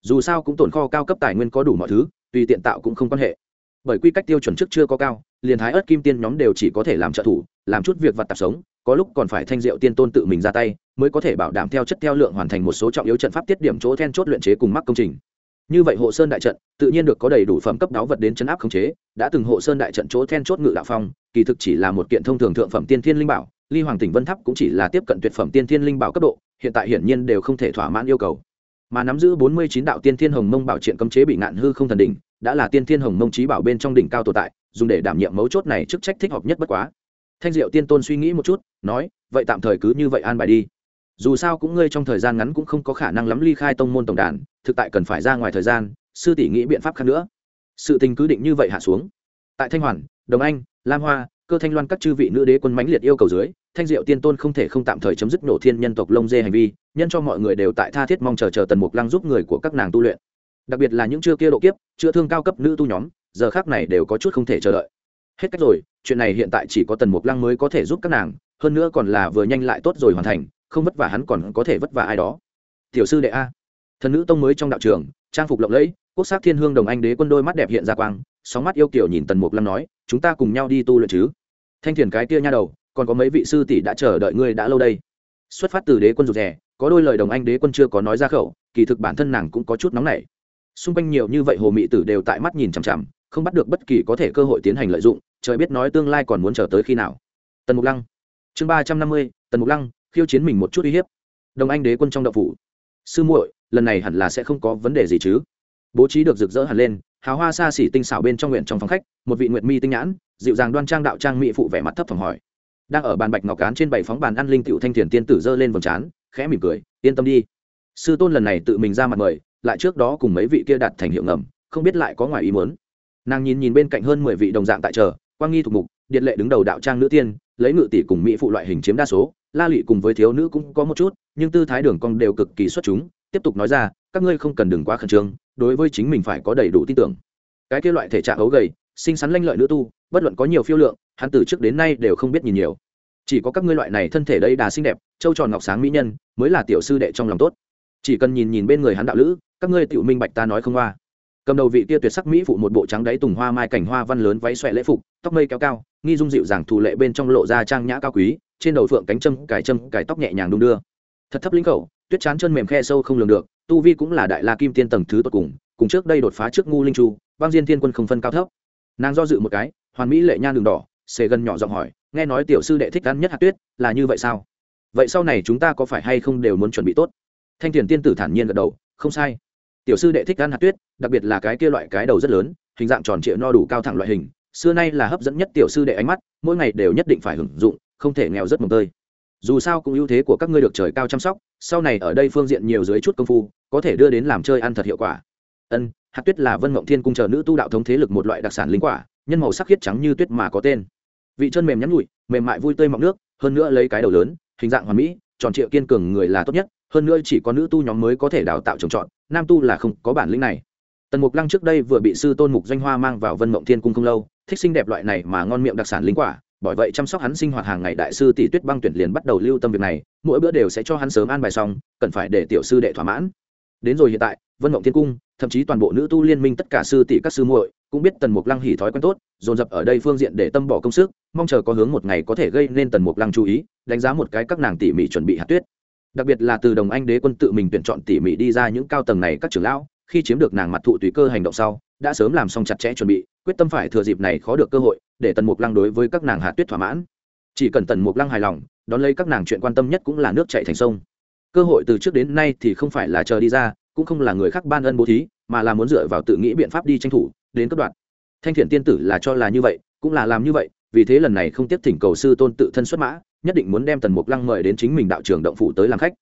Dù sao cũng tồn kho cao cấp tài nguyên có đủ mọi thứ, tùy tiện tạo cũng không quan hệ. Bởi quy cách tiêu chuẩn trước chưa có cao, liền thái ớt kim tiên nhóm đều chỉ có thể làm trợ thủ, làm chút việc vặt tạp sống, có lúc còn phải thanh diệu tiên tôn tự mình ra tay, mới có thể bảo đảm theo chất theo lượng hoàn thành một số trọng yếu trận pháp tiết điểm chỗ then chốt luyện chế cùng mắc công trình. Như vậy hộ sơn đại trận, tự nhiên được có đầy đủ phẩm cấp đáo vật đến chấn áp khống chế, đã từng hộ sơn đại trận chỗ then chốt ngự đạo phong kỳ thực chỉ là một kiện thông thường thượng phẩm tiên thiên linh bảo, ly hoàng tỉnh vân tháp cũng chỉ là tiếp cận tuyệt phẩm tiên thiên linh bảo cấp độ, hiện tại hiển nhiên đều không thể thỏa mãn yêu cầu. Mà nắm giữ bốn mươi chín đạo tiên thiên hồng mông bảo triện cấm chế bị ngạn hư không thần đỉnh, đã là tiên thiên hồng mông trí bảo bên trong đỉnh cao tồn tại, dùng để đảm nhiệm mấu chốt này chức trách thích hợp nhất bất quá. Thanh diệu tiên tôn suy nghĩ một chút, nói, vậy tạm thời cứ như vậy an bài đi. Dù sao cũng ngươi trong thời gian ngắn cũng không có khả năng lắm ly khai tông môn tổng đàn, thực tại cần phải ra ngoài thời gian, sư tỷ nghĩ biện pháp khác nữa. Sự tình cứ định như vậy hạ xuống. Tại thanh hoàn, đồng anh lam hoa, cơ thanh loan các chư vị nữ đế quân mãnh liệt yêu cầu dưới, thanh diệu tiên tôn không thể không tạm thời chấm dứt nổ thiên nhân tộc lông dê hành vi, nhân cho mọi người đều tại tha thiết mong chờ chờ tần mục lăng giúp người của các nàng tu luyện. Đặc biệt là những chưa kia độ kiếp chữa thương cao cấp nữ tu nhóm, giờ khác này đều có chút không thể chờ đợi. Hết cách rồi, chuyện này hiện tại chỉ có tần mục lăng mới có thể giúp các nàng, hơn nữa còn là vừa nhanh lại tốt rồi hoàn thành, không vất vả hắn còn có thể vất vả ai đó. Tiểu sư đệ a, thần nữ tông mới trong đạo trường, trang phục lộng lẫy quốc sắc thiên hương đồng anh đế quân đôi mắt đẹp hiện ra quang, sóng mắt yêu kiểu nhìn tần mục lăng nói, chúng ta cùng nhau đi tu luyện chứ? Thanh thiền cái kia nha đầu, còn có mấy vị sư tỷ đã chờ đợi ngươi đã lâu đây. Xuất phát từ đế quân rụt rè, có đôi lời đồng anh đế quân chưa có nói ra khẩu, kỳ thực bản thân nàng cũng có chút nóng nảy. Xung quanh nhiều như vậy hồ mị tử đều tại mắt nhìn chằm chằm, không bắt được bất kỳ có thể cơ hội tiến hành lợi dụng, trời biết nói tương lai còn muốn chờ tới khi nào. Tần mục lăng. Chương ba trăm năm mươi, tần mục lăng, khiêu chiến mình một chút uy hiếp. Đồng anh đế quân trong đậu phủ. Sư muội, lần này hẳn là sẽ không có vấn đề gì chứ? Bố trí được rực rỡ hẳn lên, hào hoa xa xỉ tinh xảo bên trong nguyện trong phòng khách, một vị nguyện mi tinh nhãn, dịu dàng đoan trang đạo trang mỹ phụ vẻ mặt thấp phòng hỏi. Đang ở bàn bạch ngọc cán trên bảy phóng bàn ăn linh cựu thanh thiền tiên tử dơ lên vầng trán, khẽ mỉm cười, yên tâm đi. Sư tôn lần này tự mình ra mặt mời, lại trước đó cùng mấy vị kia đặt thành hiệu ngầm, không biết lại có ngoài ý muốn. Nàng nhìn nhìn bên cạnh hơn mười vị đồng dạng tại chờ, quang nghi thuộc mục, điện lệ đứng đầu đạo trang nữ tiên, lấy ngự tỷ cùng mỹ phụ loại hình chiếm đa số, la lụy cùng với thiếu nữ cũng có một chút, nhưng tư thái đường cong đều cực kỳ xuất chúng, tiếp tục nói ra các ngươi không cần đừng quá khẩn trương, đối với chính mình phải có đầy đủ tin tưởng. Cái kia loại thể trạng ấu gầy, xinh xắn lanh lợi nữ tu, bất luận có nhiều phiêu lượng, hắn từ trước đến nay đều không biết nhìn nhiều. Chỉ có các ngươi loại này thân thể đây đà xinh đẹp, châu tròn ngọc sáng mỹ nhân, mới là tiểu sư đệ trong lòng tốt. Chỉ cần nhìn nhìn bên người hắn đạo lữ, các ngươi tiểu minh bạch ta nói không hoa cầm đầu vị kia tuyệt sắc mỹ phụ một bộ trắng đáy tùng hoa mai cảnh hoa văn lớn váy xòe lễ phục, tóc mây kéo cao, nghi dung dịu dàng thù lệ bên trong lộ ra trang nhã cao quý, trên đầu phượng cánh châm, cài châm, cài tóc nhẹ nhàng đung đưa. Thật thấp lĩnh khẩu, tuyết chán chân mềm khe sâu không lường được tu vi cũng là đại la kim tiên tầng thứ tột cùng cùng trước đây đột phá trước ngu linh chu băng diên thiên quân không phân cao thấp. Nàng do dự một cái, hoàn mỹ lệ nhan đường đỏ, xề gần nhỏ giọng hỏi, nghe nói tiểu sư đệ thích ăn nhất hạt tuyết, là như vậy sao? Vậy sau này chúng ta có phải hay không đều muốn chuẩn bị tốt? Thanh thiền tiên tử thản nhiên gật đầu, không sai. Tiểu sư đệ thích ăn hạt tuyết, đặc biệt là cái kia loại cái đầu rất lớn, hình dạng tròn trịa no đủ cao thẳng loại hình, xưa nay là hấp dẫn nhất tiểu sư đệ ánh mắt, mỗi ngày đều nhất định phải hưởng dụng, không thể nghèo rất mồm tơi dù sao cũng ưu thế của các ngươi được trời cao chăm sóc, sau này ở đây phương diện nhiều dưới chút công phu, có thể đưa đến làm chơi ăn thật hiệu quả. Ân, hạt tuyết là vân mộng thiên cung chờ nữ tu đạo thống thế lực một loại đặc sản linh quả, nhân màu sắc khiết trắng như tuyết mà có tên. Vị chân mềm nhắn nhụi, mềm mại vui tươi mọng nước, hơn nữa lấy cái đầu lớn, hình dạng hoàn mỹ, tròn trịa kiên cường người là tốt nhất, hơn nữa chỉ có nữ tu nhóm mới có thể đào tạo trồng trọt, nam tu là không có bản lĩnh này. Tần mục lăng trước đây vừa bị sư tôn mục doanh hoa mang vào vân mộng thiên cung không lâu, thích xinh đẹp loại này mà ngon miệng đặc sản linh quả bởi vậy chăm sóc hắn sinh hoạt hàng ngày đại sư tỷ tuyết băng tuyển liền bắt đầu lưu tâm việc này, mỗi bữa đều sẽ cho hắn sớm an bài xong, cần phải để tiểu sư đệ thỏa mãn. Đến rồi hiện tại, vân mộng thiên cung, thậm chí toàn bộ nữ tu liên minh tất cả sư tỷ các sư muội cũng biết tần mục lăng hỉ thói quen tốt, dồn dập ở đây phương diện để tâm bỏ công sức, mong chờ có hướng một ngày có thể gây nên tần mục lăng chú ý, đánh giá một cái các nàng tỉ mỉ chuẩn bị hạt tuyết. Đặc biệt là từ đồng anh đế quân tự mình tuyển chọn tỉ mỉ đi ra những cao tầng này các trưởng lão khi chiếm được nàng mặt thụ tùy cơ hành động sau, đã sớm làm xong chặt chẽ chuẩn bị, quyết tâm phải thừa dịp này khó được cơ hội, để tần mục lăng đối với các nàng hạt tuyết thỏa mãn. Chỉ cần tần mục lăng hài lòng, đón lấy các nàng chuyện quan tâm nhất cũng là nước chạy thành sông. Cơ hội từ trước đến nay thì không phải là chờ đi ra, cũng không là người khác ban ân bố thí, mà là muốn dựa vào tự nghĩ biện pháp đi tranh thủ, đến cấp đoạn. Thanh thiện tiên tử là cho là như vậy, cũng là làm như vậy, vì thế lần này không tiếp thỉnh cầu sư tôn tự thân xuất mã, nhất định muốn đem tần mục lăng mời đến chính mình đạo trường động phủ tới làm khách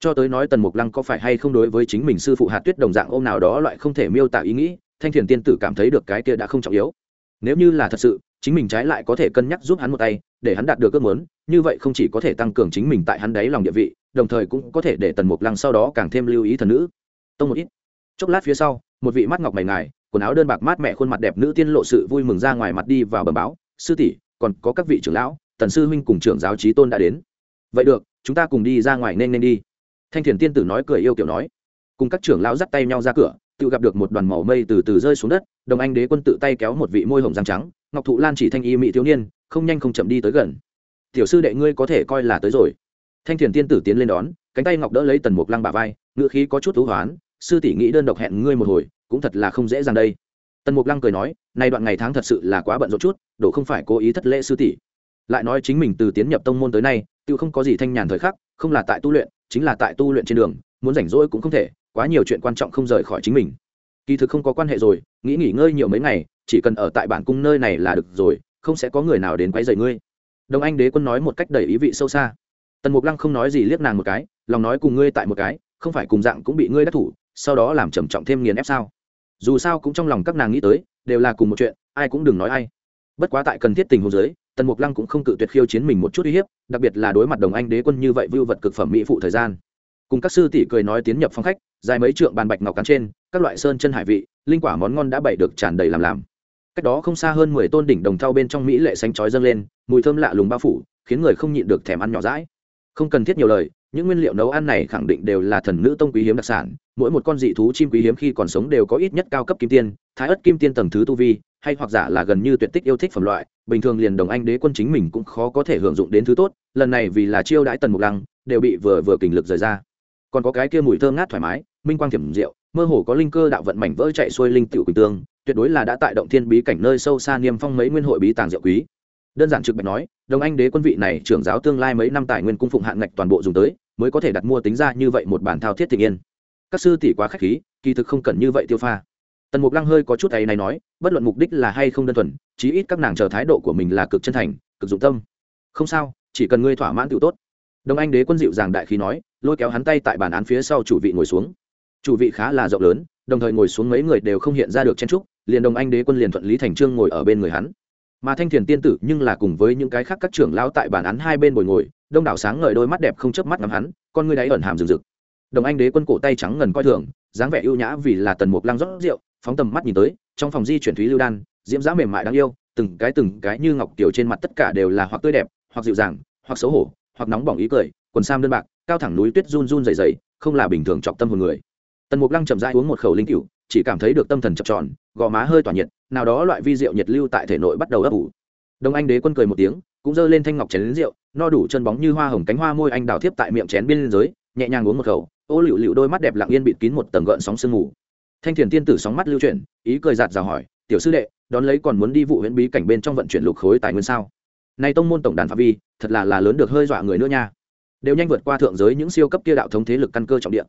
cho tới nói tần mục lăng có phải hay không đối với chính mình sư phụ hạt tuyết đồng dạng ôm nào đó loại không thể miêu tả ý nghĩ, thanh thiền tiên tử cảm thấy được cái kia đã không trọng yếu. Nếu như là thật sự, chính mình trái lại có thể cân nhắc giúp hắn một tay, để hắn đạt được ước muốn, như vậy không chỉ có thể tăng cường chính mình tại hắn đáy lòng địa vị, đồng thời cũng có thể để tần mục lăng sau đó càng thêm lưu ý thần nữ. Tông một ít. Chốc lát phía sau, một vị mắt ngọc mày ngài, quần áo đơn bạc mát mẹ khuôn mặt đẹp nữ tiên lộ sự vui mừng ra ngoài mặt đi vào bờ báo, sư tỷ, còn có các vị trưởng lão, tần sư huynh cùng trưởng giáo trí tôn đã đến. Vậy được, chúng ta cùng đi ra ngoài nên nên đi thanh thiền tiên tử nói cười yêu kiểu nói. Cùng các trưởng lão dắt tay nhau ra cửa, tự gặp được một đoàn màu mây từ từ rơi xuống đất, đồng anh đế quân tự tay kéo một vị môi hồng răng trắng, ngọc thụ lan chỉ thanh y mỹ thiếu niên, không nhanh không chậm đi tới gần. Tiểu sư đệ ngươi có thể coi là tới rồi. Thanh thiền tiên tử tiến lên đón, cánh tay ngọc đỡ lấy tần mục lăng bà vai ngựa khí có chút thú hoán, sư tỷ nghĩ đơn độc hẹn ngươi một hồi, cũng thật là không dễ dàng đây. Tần mục lăng cười nói, nay đoạn ngày tháng thật sự là quá bận rộn chút đổ không phải cố ý thất lễ sư tỷ. Lại nói chính mình từ tiến nhập tông môn tới nay, tự không có gì thanh nhàn thời khắc, không là tại tu luyện chính là tại tu luyện trên đường, muốn rảnh rỗi cũng không thể, quá nhiều chuyện quan trọng không rời khỏi chính mình. Kỳ thực không có quan hệ rồi, nghĩ nghỉ ngơi nhiều mấy ngày, chỉ cần ở tại bản cung nơi này là được rồi, không sẽ có người nào đến quấy rầy ngươi. Đồng anh đế quân nói một cách đầy ý vị sâu xa. Tần mục lăng không nói gì liếc nàng một cái, lòng nói cùng ngươi tại một cái, không phải cùng dạng cũng bị ngươi đắc thủ, sau đó làm trầm trọng thêm nghiền ép sao? Dù sao cũng trong lòng các nàng nghĩ tới, đều là cùng một chuyện, ai cũng đừng nói ai. Bất quá tại cần thiết tình huống giới tần mục lăng cũng không cự tuyệt khiêu chiến mình một chút uy hiếp, đặc biệt là đối mặt đồng anh đế quân như vậy vưu vật cực phẩm mỹ phụ thời gian. Cùng các sư tỷ cười nói tiến nhập phong khách, dài mấy trượng bàn bạch ngọc cắn trên, các loại sơn chân hải vị, linh quả món ngon đã bày được tràn đầy làm làm. Cách đó không xa hơn mười tôn đỉnh đồng thau bên trong mỹ lệ xanh chói dâng lên, mùi thơm lạ lùng bao phủ, khiến người không nhịn được thèm ăn nhỏ rãi không cần thiết nhiều lời, những nguyên liệu nấu ăn này khẳng định đều là thần nữ tông quý hiếm đặc sản, mỗi một con dị thú chim quý hiếm khi còn sống đều có ít nhất cao cấp kim tiên, thái ớt kim tiên tầng thứ tu vi, hay hoặc giả là gần như tuyệt tích yêu thích phẩm loại, bình thường liền đồng anh đế quân chính mình cũng khó có thể hưởng dụng đến thứ tốt, lần này vì là chiêu đãi tần mục lăng, đều bị vừa vừa kình lực rời ra. Còn có cái kia mùi thơm ngát thoải mái, minh quang thiểm rượu mơ hồ có linh cơ đạo vận mảnh vỡ chạy xuôi linh tiểu quỳnh tương, tuyệt đối là đã tại động thiên bí cảnh nơi sâu xa niêm phong mấy nguyên hội bí tàng rượu quý đơn giản trực bạch nói, đồng anh đế quân vị này trưởng giáo tương lai mấy năm tài nguyên cung phụng hạn ngạch toàn bộ dùng tới, mới có thể đặt mua tính ra như vậy một bản thao thiết thịnh yên. Các sư tỷ quá khách khí, kỳ thực không cần như vậy tiêu pha. Tần mục lăng hơi có chút ấy này nói, bất luận mục đích là hay không đơn thuần, chí ít các nàng chờ thái độ của mình là cực chân thành, cực dụng tâm. Không sao, chỉ cần ngươi thỏa mãn tự tốt. Đồng anh đế quân dịu dàng đại khí nói, lôi kéo hắn tay tại bàn án phía sau chủ vị ngồi xuống. Chủ vị khá là rộng lớn, đồng thời ngồi xuống mấy người đều không hiện ra được chen trúc liền đồng anh đế quân liền thuận lý thành trương ngồi ở bên người hắn mà thanh thiền tiên tử nhưng là cùng với những cái khác các trưởng lão tại bàn án hai bên bồi ngồi, đông đảo sáng ngời đôi mắt đẹp không chớp mắt ngắm hắn, con ngươi đáy ẩn hàm rừng rực. Đồng anh đế quân cổ tay trắng ngần coi thường, dáng vẻ ưu nhã vì là tần mục lăng rót rượu, phóng tầm mắt nhìn tới, trong phòng di chuyển thúy lưu đan, diễm giá mềm mại đáng yêu, từng cái từng cái như ngọc tiểu trên mặt tất cả đều là hoặc tươi đẹp, hoặc dịu dàng, hoặc xấu hổ, hoặc nóng bỏng ý cười, quần sam đơn bạc, cao thẳng núi tuyết run run dày dày không là bình thường trọng tâm hồn người. Tần mục lăng chậm rãi uống một khẩu linh cựu chỉ cảm thấy được tâm thần chập tròn gò má hơi tỏa nhiệt, nào đó loại vi rượu nhiệt lưu tại thể nội bắt đầu ấp ủ. Đông anh đế quân cười một tiếng, cũng giơ lên thanh ngọc chén lính rượu, no đủ chân bóng như hoa hồng cánh hoa môi anh đào thiếp tại miệng chén biên giới nhẹ nhàng uống một khẩu, ô lựu lựu đôi mắt đẹp lặng yên bịt kín một tầng gợn sóng sương mù. Thanh thiền tiên tử sóng mắt lưu chuyển, ý cười giạt rào hỏi, tiểu sư đệ, đón lấy còn muốn đi vụ huyện bí cảnh bên trong vận chuyển lục khối tài nguyên sao? Nay tông môn tổng đàn phạm vi, thật là là lớn được hơi dọa người nữa nha. Đều nhanh vượt qua thượng giới những siêu cấp kia đạo thống thế lực căn cơ trọng địa.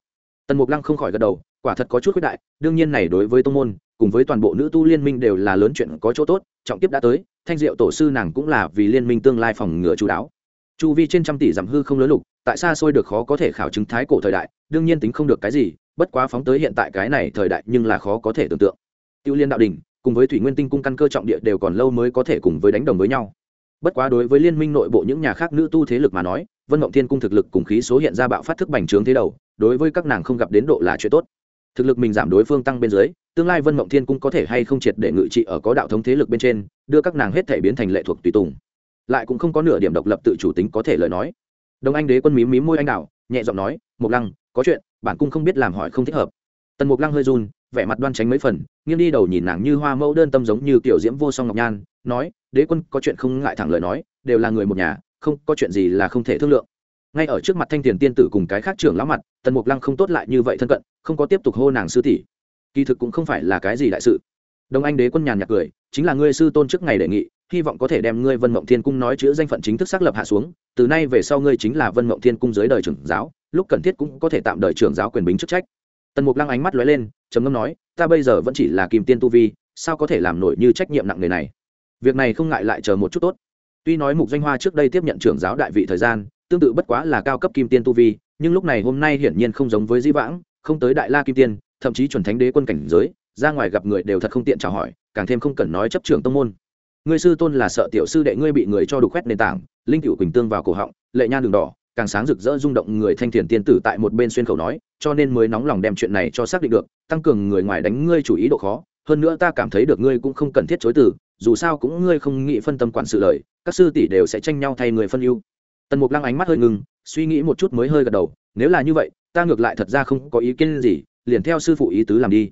Tần mục lăng không khỏi gật đầu, quả thật có chút khuyết đại, đương nhiên này đối với tông môn cùng với toàn bộ nữ tu liên minh đều là lớn chuyện có chỗ tốt, trọng tiếp đã tới, thanh diệu tổ sư nàng cũng là vì liên minh tương lai phòng ngừa chú đáo. Chu vi trên trăm tỷ giảm hư không lớn lục, tại xa xôi được khó có thể khảo chứng thái cổ thời đại, đương nhiên tính không được cái gì, bất quá phóng tới hiện tại cái này thời đại nhưng là khó có thể tưởng tượng. Tiêu liên đạo đình, cùng với thủy nguyên tinh cung căn cơ trọng địa đều còn lâu mới có thể cùng với đánh đồng với nhau. Bất quá đối với liên minh nội bộ những nhà khác nữ tu thế lực mà nói, vân mộng thiên cung thực lực cùng khí số hiện ra bạo phát thức bành trướng thế đầu, đối với các nàng không gặp đến độ là chuyện tốt thực lực mình giảm đối phương tăng bên dưới, tương lai vân mộng thiên cung có thể hay không triệt để ngự trị ở có đạo thống thế lực bên trên, đưa các nàng hết thể biến thành lệ thuộc tùy tùng. Lại cũng không có nửa điểm độc lập tự chủ tính có thể lời nói. Đồng anh đế quân mím mím môi anh đào nhẹ giọng nói mục lăng, có chuyện, bản cung không biết làm hỏi không thích hợp. Tần mục lăng hơi run, vẻ mặt đoan tránh mấy phần, nghiêng đi đầu nhìn nàng như hoa mẫu đơn tâm giống như kiểu diễm vô song ngọc nhan, nói, đế quân có chuyện không ngại thẳng lời nói, đều là người một nhà, không có chuyện gì là không thể thương lượng ngay ở trước mặt thanh tiền tiên tử cùng cái khác trưởng lão mặt, tần mục lăng không tốt lại như vậy thân cận, không có tiếp tục hô nàng sư tỷ. Kỳ thực cũng không phải là cái gì đại sự. Đồng anh đế quân nhàn nhạc cười, chính là ngươi sư tôn trước ngày đề nghị, hy vọng có thể đem ngươi vân mộng thiên cung nói chữ danh phận chính thức xác lập hạ xuống, từ nay về sau ngươi chính là vân mộng thiên cung dưới đời trưởng giáo, lúc cần thiết cũng có thể tạm đời trưởng giáo quyền bính chức trách. Tần mục lăng ánh mắt lóe lên, trầm ngâm nói, ta bây giờ vẫn chỉ là kim tiên tu vi, sao có thể làm nổi như trách nhiệm nặng người này? Việc này không ngại lại chờ một chút tốt. Tuy nói mục danh hoa trước đây tiếp nhận trưởng giáo đại vị thời gian tương tự bất quá là cao cấp kim tiên tu vi, nhưng lúc này hôm nay hiển nhiên không giống với di vãng, không tới đại la kim tiên, thậm chí chuẩn thánh đế quân cảnh giới, ra ngoài gặp người đều thật không tiện chào hỏi, càng thêm không cần nói chấp trưởng tông môn. Ngươi sư tôn là sợ tiểu sư đệ ngươi bị người cho đục khoét nền tảng, linh cựu quỳnh tương vào cổ họng, lệ nhan đường đỏ, càng sáng rực rỡ rung động người thanh thiền tiên tử tại một bên xuyên khẩu nói, cho nên mới nóng lòng đem chuyện này cho xác định được, tăng cường người ngoài đánh ngươi chủ ý độ khó, hơn nữa ta cảm thấy được ngươi cũng không cần thiết chối từ, dù sao cũng ngươi không nghĩ phân tâm quản sự lời, các sư tỷ đều sẽ tranh nhau thay người phân ưu tần mục lăng ánh mắt hơi ngừng suy nghĩ một chút mới hơi gật đầu, nếu là như vậy, ta ngược lại thật ra không có ý kiến gì, liền theo sư phụ ý tứ làm đi.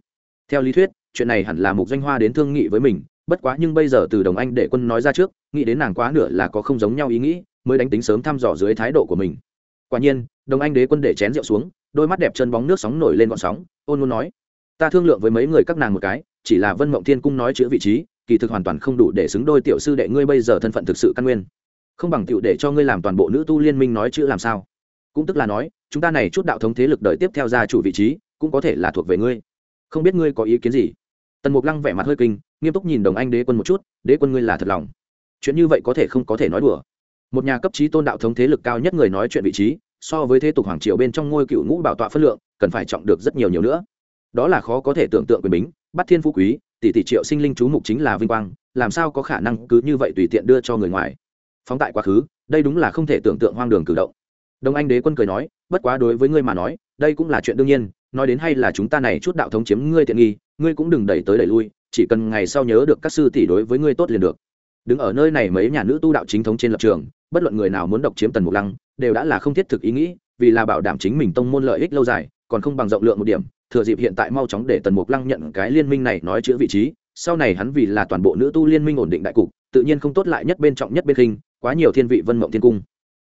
Theo lý thuyết, chuyện này hẳn là mục danh hoa đến thương nghị với mình, bất quá nhưng bây giờ từ đồng anh để quân nói ra trước, nghĩ đến nàng quá nửa là có không giống nhau ý nghĩ, mới đánh tính sớm thăm dò dưới thái độ của mình. Quả nhiên, đồng anh đế quân để chén rượu xuống, đôi mắt đẹp chân bóng nước sóng nổi lên gọn sóng, ôn muốn nói, ta thương lượng với mấy người các nàng một cái, chỉ là vân mộng thiên cung nói chữ vị trí, kỳ thực hoàn toàn không đủ để xứng đôi tiểu sư đệ ngươi bây giờ thân phận thực sự căn nguyên không bằng tựu để cho ngươi làm toàn bộ nữ tu liên minh nói chữ làm sao? Cũng tức là nói, chúng ta này chút đạo thống thế lực đợi tiếp theo gia chủ vị trí, cũng có thể là thuộc về ngươi. Không biết ngươi có ý kiến gì? Tần mục lăng vẻ mặt hơi kinh, nghiêm túc nhìn đồng anh đế quân một chút, đế quân ngươi là thật lòng. Chuyện như vậy có thể không có thể nói đùa. Một nhà cấp trí tôn đạo thống thế lực cao nhất người nói chuyện vị trí, so với thế tục hoàng triều bên trong ngôi cựu ngũ bảo tọa phân lượng, cần phải trọng được rất nhiều nhiều nữa. Đó là khó có thể tưởng tượng quyền bính, bắt thiên phú quý, tỷ tỷ triệu sinh linh chú mục chính là vinh quang, làm sao có khả năng cứ như vậy tùy tiện đưa cho người ngoài? Phóng tại quá khứ, đây đúng là không thể tưởng tượng hoang đường cử động. Đông anh đế quân cười nói, bất quá đối với ngươi mà nói, đây cũng là chuyện đương nhiên, nói đến hay là chúng ta này chút đạo thống chiếm ngươi tiện nghi, ngươi cũng đừng đẩy tới đẩy lui, chỉ cần ngày sau nhớ được các sư tỷ đối với ngươi tốt liền được. Đứng ở nơi này mấy nhà nữ tu đạo chính thống trên lập trường, bất luận người nào muốn độc chiếm tần mục lăng, đều đã là không thiết thực ý nghĩ, vì là bảo đảm chính mình tông môn lợi ích lâu dài, còn không bằng rộng lượng một điểm, thừa dịp hiện tại mau chóng để tần mục lăng nhận cái liên minh này nói chữ vị trí, sau này hắn vì là toàn bộ nữ tu liên minh ổn định đại cục, tự nhiên không tốt lại nhất bên trọng nhất bên khinh quá nhiều thiên vị vân mộng thiên cung.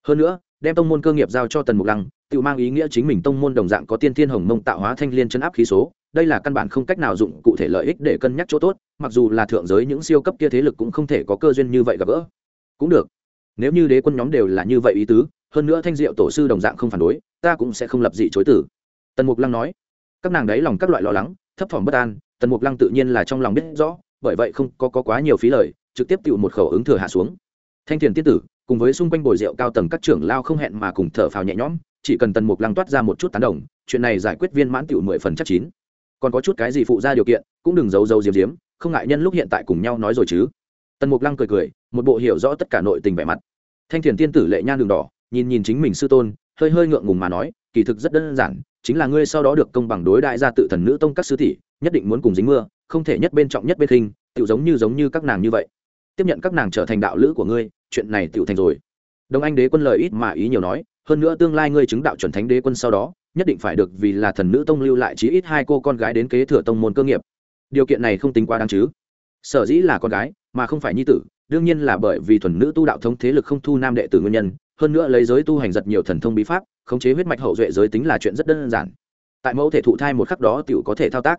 Hơn nữa đem tông môn cơ nghiệp giao cho tần mục lăng tự mang ý nghĩa chính mình tông môn đồng dạng có tiên thiên hồng mông tạo hóa thanh liên chân áp khí số đây là căn bản không cách nào dụng cụ thể lợi ích để cân nhắc chỗ tốt mặc dù là thượng giới những siêu cấp kia thế lực cũng không thể có cơ duyên như vậy gặp gỡ. Cũng được. Nếu như đế quân nhóm đều là như vậy ý tứ hơn nữa thanh diệu tổ sư đồng dạng không phản đối ta cũng sẽ không lập dị chối tử. Tần mục lăng nói. Các nàng đấy lòng các loại lo lắng thấp thỏm bất an tần mục lăng tự nhiên là trong lòng biết rõ bởi vậy không có, có quá nhiều phí lời trực tiếp tự một khẩu ứng thừa hạ xuống thanh thiền Tiên tử, cùng với xung quanh bồi rượu cao tầng các trưởng lao không hẹn mà cùng thở phào nhẹ nhõm, chỉ cần tần mục lăng toát ra một chút tán đồng, chuyện này giải quyết viên mãn tiểu mười phần chắc chín. Còn có chút cái gì phụ ra điều kiện, cũng đừng giấu giấu diếm diếm không ngại nhân lúc hiện tại cùng nhau nói rồi chứ. Tần mục lăng cười cười, một bộ hiểu rõ tất cả nội tình vẻ mặt. Thanh thiền tiên tử lệ nhan đường đỏ, nhìn nhìn chính mình sư tôn, hơi hơi ngượng ngùng mà nói, kỳ thực rất đơn giản, chính là ngươi sau đó được công bằng đối đại gia tự thần nữ tông các sư thị nhất định muốn cùng dính mưa, không thể nhất bên trọng nhất bên khinh tự giống như giống như các nàng như vậy. Tiếp nhận các nàng trở thành đạo lữ của ngươi chuyện này tự thành rồi. Đông anh đế quân lời ít mà ý nhiều nói, hơn nữa tương lai ngươi chứng đạo chuẩn thánh đế quân sau đó, nhất định phải được vì là thần nữ tông lưu lại chí ít hai cô con gái đến kế thừa tông môn cơ nghiệp. Điều kiện này không tính quá đáng chứ. Sở dĩ là con gái, mà không phải nhi tử, đương nhiên là bởi vì thuần nữ tu đạo thống thế lực không thu nam đệ tử nguyên nhân, hơn nữa lấy giới tu hành giật nhiều thần thông bí pháp, khống chế huyết mạch hậu duệ giới tính là chuyện rất đơn giản. Tại mẫu thể thụ thai một khắc đó tiểu có thể thao tác.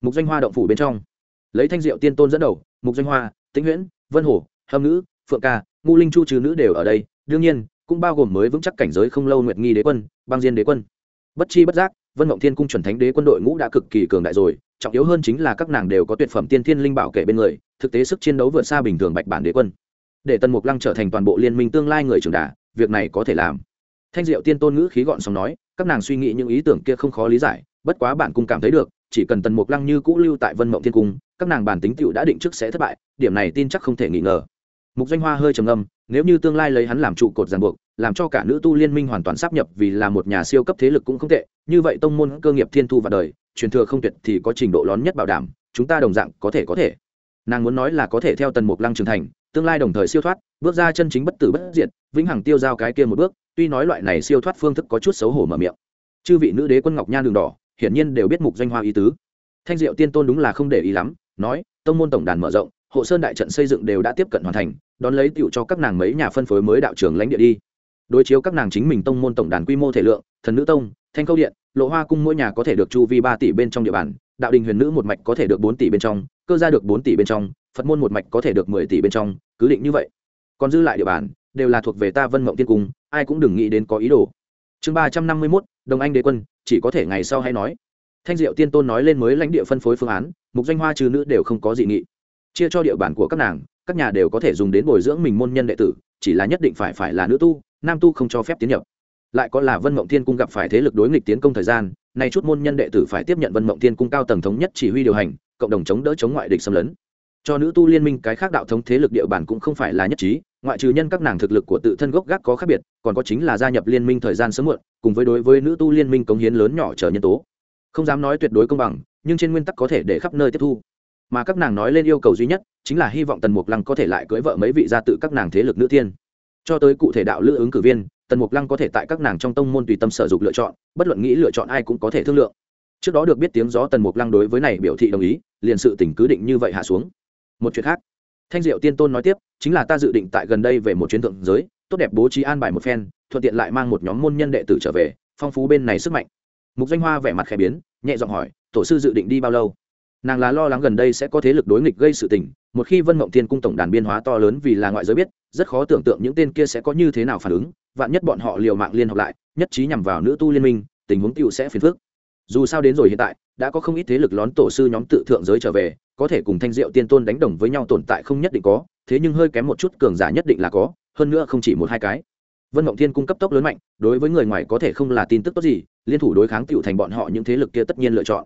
Mục Doanh hoa động phủ bên trong. Lấy thanh diệu tiên tôn dẫn đầu, mục Doanh hoa, tĩnh huyễn, vân hồ, hâm nữ phượng ca ngu linh chu trừ nữ đều ở đây, đương nhiên, cũng bao gồm mới vững chắc cảnh giới không lâu nguyệt nghi đế quân, băng diên đế quân. Bất chi bất giác, vân mộng thiên cung chuẩn thánh đế quân đội ngũ đã cực kỳ cường đại rồi, trọng yếu hơn chính là các nàng đều có tuyệt phẩm tiên thiên linh bảo kể bên người, thực tế sức chiến đấu vượt xa bình thường bạch bản đế quân. Để tần mục lăng trở thành toàn bộ liên minh tương lai người trưởng đà việc này có thể làm. Thanh diệu tiên tôn ngữ khí gọn xong nói, các nàng suy nghĩ những ý tưởng kia không khó lý giải, bất quá bản cung cảm thấy được, chỉ cần tần mục lăng như cũ lưu tại vân mộng thiên cung, các nàng bản tính tựu đã định trước sẽ thất bại, điểm này tin chắc không thể nghi ngờ mục danh hoa hơi trầm ngâm, nếu như tương lai lấy hắn làm trụ cột ràng buộc, làm cho cả nữ tu liên minh hoàn toàn sắp nhập vì là một nhà siêu cấp thế lực cũng không tệ, như vậy tông môn cơ nghiệp thiên thu và đời, truyền thừa không tuyệt thì có trình độ lớn nhất bảo đảm, chúng ta đồng dạng có thể có thể. Nàng muốn nói là có thể theo tần mục lăng trưởng thành, tương lai đồng thời siêu thoát, bước ra chân chính bất tử bất diệt, vĩnh hằng tiêu giao cái kia một bước, tuy nói loại này siêu thoát phương thức có chút xấu hổ mở miệng. Chư vị nữ đế quân ngọc nhan đường đỏ, hiển nhiên đều biết mục danh hoa ý tứ. Thanh diệu tiên tôn đúng là không để ý lắm, nói, tông môn tổng đàn mở rộng hộ sơn đại trận xây dựng đều đã tiếp cận hoàn thành, đón lấy tựu cho các nàng mấy nhà phân phối mới đạo trưởng lãnh địa đi. Đối chiếu các nàng chính mình tông môn tổng đàn quy mô thể lượng, thần nữ tông, thanh câu điện, lộ hoa cung mỗi nhà có thể được chu vi ba tỷ bên trong địa bàn, đạo đình huyền nữ một mạch có thể được bốn tỷ bên trong, cơ gia được bốn tỷ bên trong, phật môn một mạch có thể được mười tỷ bên trong, cứ định như vậy. Còn dư lại địa bàn, đều là thuộc về ta vân mộng tiên cung, ai cũng đừng nghĩ đến có ý đồ. Chương ba trăm năm mươi mốt, đồng anh đế quân, chỉ có thể ngày sau hay nói. Thanh diệu tiên tôn nói lên mới lãnh địa phân phối phương án, mục danh hoa trừ nữ đều không có dị nghị chia cho địa bàn của các nàng, các nhà đều có thể dùng đến bồi dưỡng mình môn nhân đệ tử, chỉ là nhất định phải phải là nữ tu, nam tu không cho phép tiến nhập. Lại có là vân mộng thiên cung gặp phải thế lực đối nghịch tiến công thời gian, nay chút môn nhân đệ tử phải tiếp nhận vân mộng thiên cung cao tầng thống nhất chỉ huy điều hành, cộng đồng chống đỡ chống ngoại địch xâm lấn. Cho nữ tu liên minh cái khác đạo thống thế lực địa bàn cũng không phải là nhất trí, ngoại trừ nhân các nàng thực lực của tự thân gốc gác có khác biệt, còn có chính là gia nhập liên minh thời gian sớm muộn, cùng với đối với nữ tu liên minh cống hiến lớn nhỏ chờ nhân tố. Không dám nói tuyệt đối công bằng, nhưng trên nguyên tắc có thể để khắp nơi tiếp thu mà các nàng nói lên yêu cầu duy nhất chính là hy vọng tần mục lăng có thể lại cưới vợ mấy vị gia tự các nàng thế lực nữ tiên. Cho tới cụ thể đạo lữ ứng cử viên, tần mục lăng có thể tại các nàng trong tông môn tùy tâm sở dục lựa chọn, bất luận nghĩ lựa chọn ai cũng có thể thương lượng. Trước đó được biết tiếng gió tần mục lăng đối với này biểu thị đồng ý, liền sự tỉnh cứ định như vậy hạ xuống. Một chuyện khác, thanh diệu tiên tôn nói tiếp, chính là ta dự định tại gần đây về một chuyến thượng giới, tốt đẹp bố trí an bài một phen, thuận tiện lại mang một nhóm môn nhân đệ tử trở về, phong phú bên này sức mạnh. Mục danh hoa vẻ mặt khẽ biến, nhẹ giọng hỏi, tổ sư dự định đi bao lâu? Nàng là lo lắng gần đây sẽ có thế lực đối nghịch gây sự tình, một khi vân mộng thiên cung tổng đàn biên hóa to lớn vì là ngoại giới biết, rất khó tưởng tượng những tên kia sẽ có như thế nào phản ứng, vạn nhất bọn họ liều mạng liên hợp lại, nhất trí nhằm vào nữ tu liên minh, tình huống tựu sẽ phiền phức. Dù sao đến rồi hiện tại, đã có không ít thế lực lón tổ sư nhóm tự thượng giới trở về, có thể cùng thanh diệu tiên tôn đánh đồng với nhau tồn tại không nhất định có, thế nhưng hơi kém một chút cường giả nhất định là có, hơn nữa không chỉ một hai cái. Vân mộng thiên cung cấp tốc lớn mạnh, đối với người ngoài có thể không là tin tức tốt gì, liên thủ đối kháng tựu thành bọn họ những thế lực kia tất nhiên lựa chọn.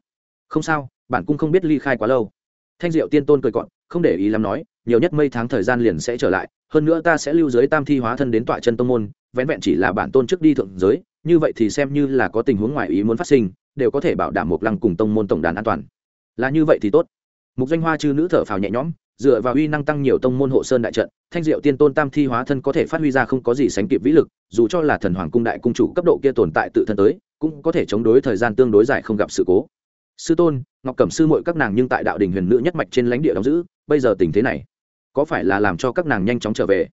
Không sao bản cung không biết ly khai quá lâu. Thanh diệu tiên tôn cười cọn không để ý lắm nói, nhiều nhất mấy tháng thời gian liền sẽ trở lại, hơn nữa ta sẽ lưu giới tam thi hóa thân đến tọa chân tông môn vén vẹn chỉ là bản tôn trước đi thượng giới, như vậy thì xem như là có tình huống ngoài ý muốn phát sinh, đều có thể bảo đảm một lăng cùng tông môn tổng đàn an toàn. Là như vậy thì tốt. Mục danh hoa chư nữ thở phào nhẹ nhõm, dựa vào uy năng tăng nhiều tông môn hộ sơn đại trận, thanh diệu tiên tôn tam thi hóa thân có thể phát huy ra không có gì sánh kịp vĩ lực, dù cho là thần hoàng cung đại cung chủ cấp độ kia tồn tại tự thân tới, cũng có thể chống đối thời gian tương đối dài không gặp sự cố sư tôn, ngọc cẩm sư mội các nàng nhưng tại đạo đình huyền nữ nhất mạch trên lãnh địa đóng giữ, bây giờ tình thế này, có phải là làm cho các nàng nhanh chóng trở về?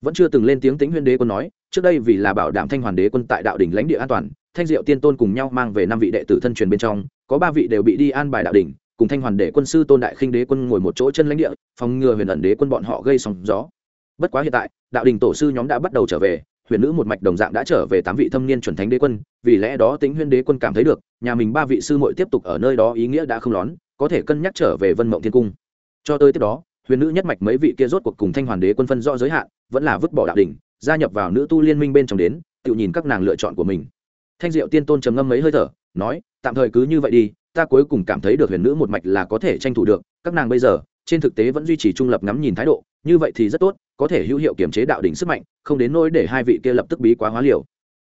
Vẫn chưa từng lên tiếng tính huyền đế quân nói, trước đây vì là bảo đảm thanh hoàn đế quân tại đạo đình lãnh địa an toàn, thanh diệu tiên tôn cùng nhau mang về năm vị đệ tử thân truyền bên trong, có ba vị đều bị đi an bài đạo đình, cùng thanh hoàn đế quân sư tôn đại khinh đế quân ngồi một chỗ chân lãnh địa, phòng ngừa huyền ẩn đế quân bọn họ gây sóng gió. Bất quá hiện tại, đạo đình tổ sư nhóm đã bắt đầu trở về huyền nữ một mạch đồng dạng đã trở về tám vị thâm niên chuẩn thánh đế quân, vì lẽ đó tính huyên đế quân cảm thấy được, nhà mình ba vị sư muội tiếp tục ở nơi đó ý nghĩa đã không lón, có thể cân nhắc trở về vân mộng thiên cung. Cho tới tiếp đó, huyền nữ nhất mạch mấy vị kia rốt cuộc cùng thanh hoàn đế quân phân rõ giới hạn, vẫn là vứt bỏ đạo đỉnh, gia nhập vào nữ tu liên minh bên trong đến, tự nhìn các nàng lựa chọn của mình. Thanh diệu tiên tôn trầm ngâm mấy hơi thở, nói, tạm thời cứ như vậy đi, ta cuối cùng cảm thấy được huyền nữ một mạch là có thể tranh thủ được, các nàng bây giờ, trên thực tế vẫn duy trì trung lập ngắm nhìn thái độ, như vậy thì rất tốt có thể hữu hiệu kiểm chế đạo đỉnh sức mạnh, không đến nỗi để hai vị kia lập tức bí quá hóa liều.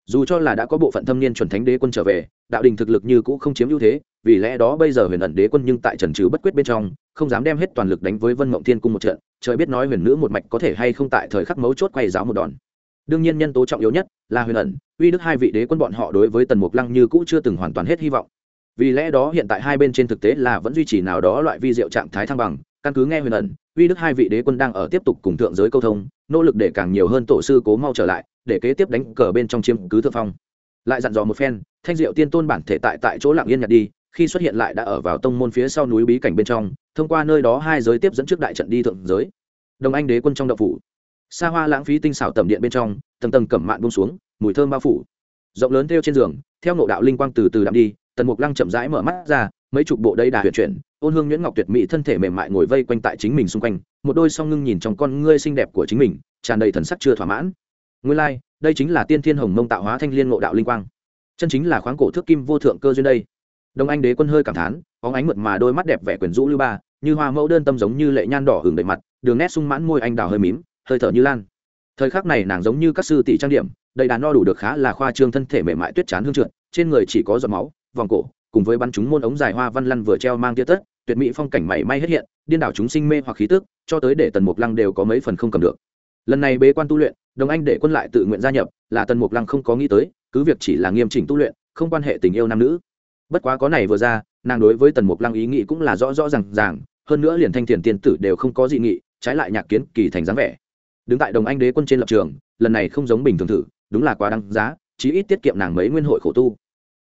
Dù cho là đã có bộ phận thâm niên chuẩn thánh đế quân trở về, đạo đình thực lực như cũ không chiếm ưu thế, vì lẽ đó bây giờ huyền ẩn đế quân nhưng tại trần trừ bất quyết bên trong, không dám đem hết toàn lực đánh với vân mộng thiên cung một trận, trời biết nói huyền nữ một mạch có thể hay không tại thời khắc mấu chốt quay giáo một đòn. Đương nhiên nhân tố trọng yếu nhất là huyền ẩn, uy đức hai vị đế quân bọn họ đối với tần mục lăng như cũ chưa từng hoàn toàn hết hy vọng. Vì lẽ đó hiện tại hai bên trên thực tế là vẫn duy trì nào đó loại vi diệu trạng thái thăng bằng, căn cứ nghe huyền ẩn uy đức hai vị đế quân đang ở tiếp tục cùng thượng giới câu thông, nỗ lực để càng nhiều hơn tổ sư cố mau trở lại, để kế tiếp đánh cờ bên trong chiếm cứ thượng phong. Lại dặn dò một phen, thanh diệu tiên tôn bản thể tại tại chỗ lạng yên nhặt đi, khi xuất hiện lại đã ở vào tông môn phía sau núi bí cảnh bên trong, thông qua nơi đó hai giới tiếp dẫn trước đại trận đi thượng giới. Đồng anh đế quân trong đậu phủ. Xa hoa lãng phí tinh xảo tầm điện bên trong, tầng tầng cẩm mạn bông xuống, mùi thơm bao phủ. Rộng lớn theo trên giường, theo nộ đạo linh quang từ từ đạm đi, tần mục lăng chậm rãi mở mắt ra mấy chục bộ đây đà huyền chuyển ôn hương nhuyễn ngọc tuyệt mỹ thân thể mềm mại ngồi vây quanh tại chính mình xung quanh một đôi song ngưng nhìn trong con ngươi xinh đẹp của chính mình tràn đầy thần sắc chưa thỏa mãn. Nguyên lai、like, đây chính là tiên thiên hồng mông tạo hóa thanh liên ngộ đạo linh quang. Chân chính là khoáng cổ thước kim vô thượng cơ duyên đây. Đông anh đế quân hơi cảm thán có ánh mượt mà đôi mắt đẹp vẻ quyển rũ lưu ba như hoa mẫu đơn tâm giống như lệ nhan đỏ hừng đầy mặt đường nét sung mãn môi anh đào hơi mím hơi thở như lan. Thời khắc này nàng giống như các sư tỷ trang điểm đầy đàn no đủ được khá là khoa trương thân thể mềm mại tuyết chán hương trượt trên người chỉ có giọt máu vòng cổ cùng với bắn chúng môn ống dài hoa văn lăn vừa treo mang tia tất, tuyệt mỹ phong cảnh mảy may hết hiện, điên đảo chúng sinh mê hoặc khí tức, cho tới để tần mục lăng đều có mấy phần không cầm được. Lần này bế quan tu luyện, đồng anh để quân lại tự nguyện gia nhập, là tần mục lăng không có nghĩ tới, cứ việc chỉ là nghiêm chỉnh tu luyện, không quan hệ tình yêu nam nữ. Bất quá có này vừa ra, nàng đối với tần mục lăng ý nghĩ cũng là rõ rõ r à n g ràng, hơn nữa liền thanh thiền tiên tử đều không có dị nghị, trái lại nhạc kiến kỳ thành dáng vẻ. Đứng tại đồng anh đế quân trên lập trường, lần này không giống bình thường thử, đúng là quá đăng giá, chí ít tiết kiệm nàng mấy nguyên hội khổ tu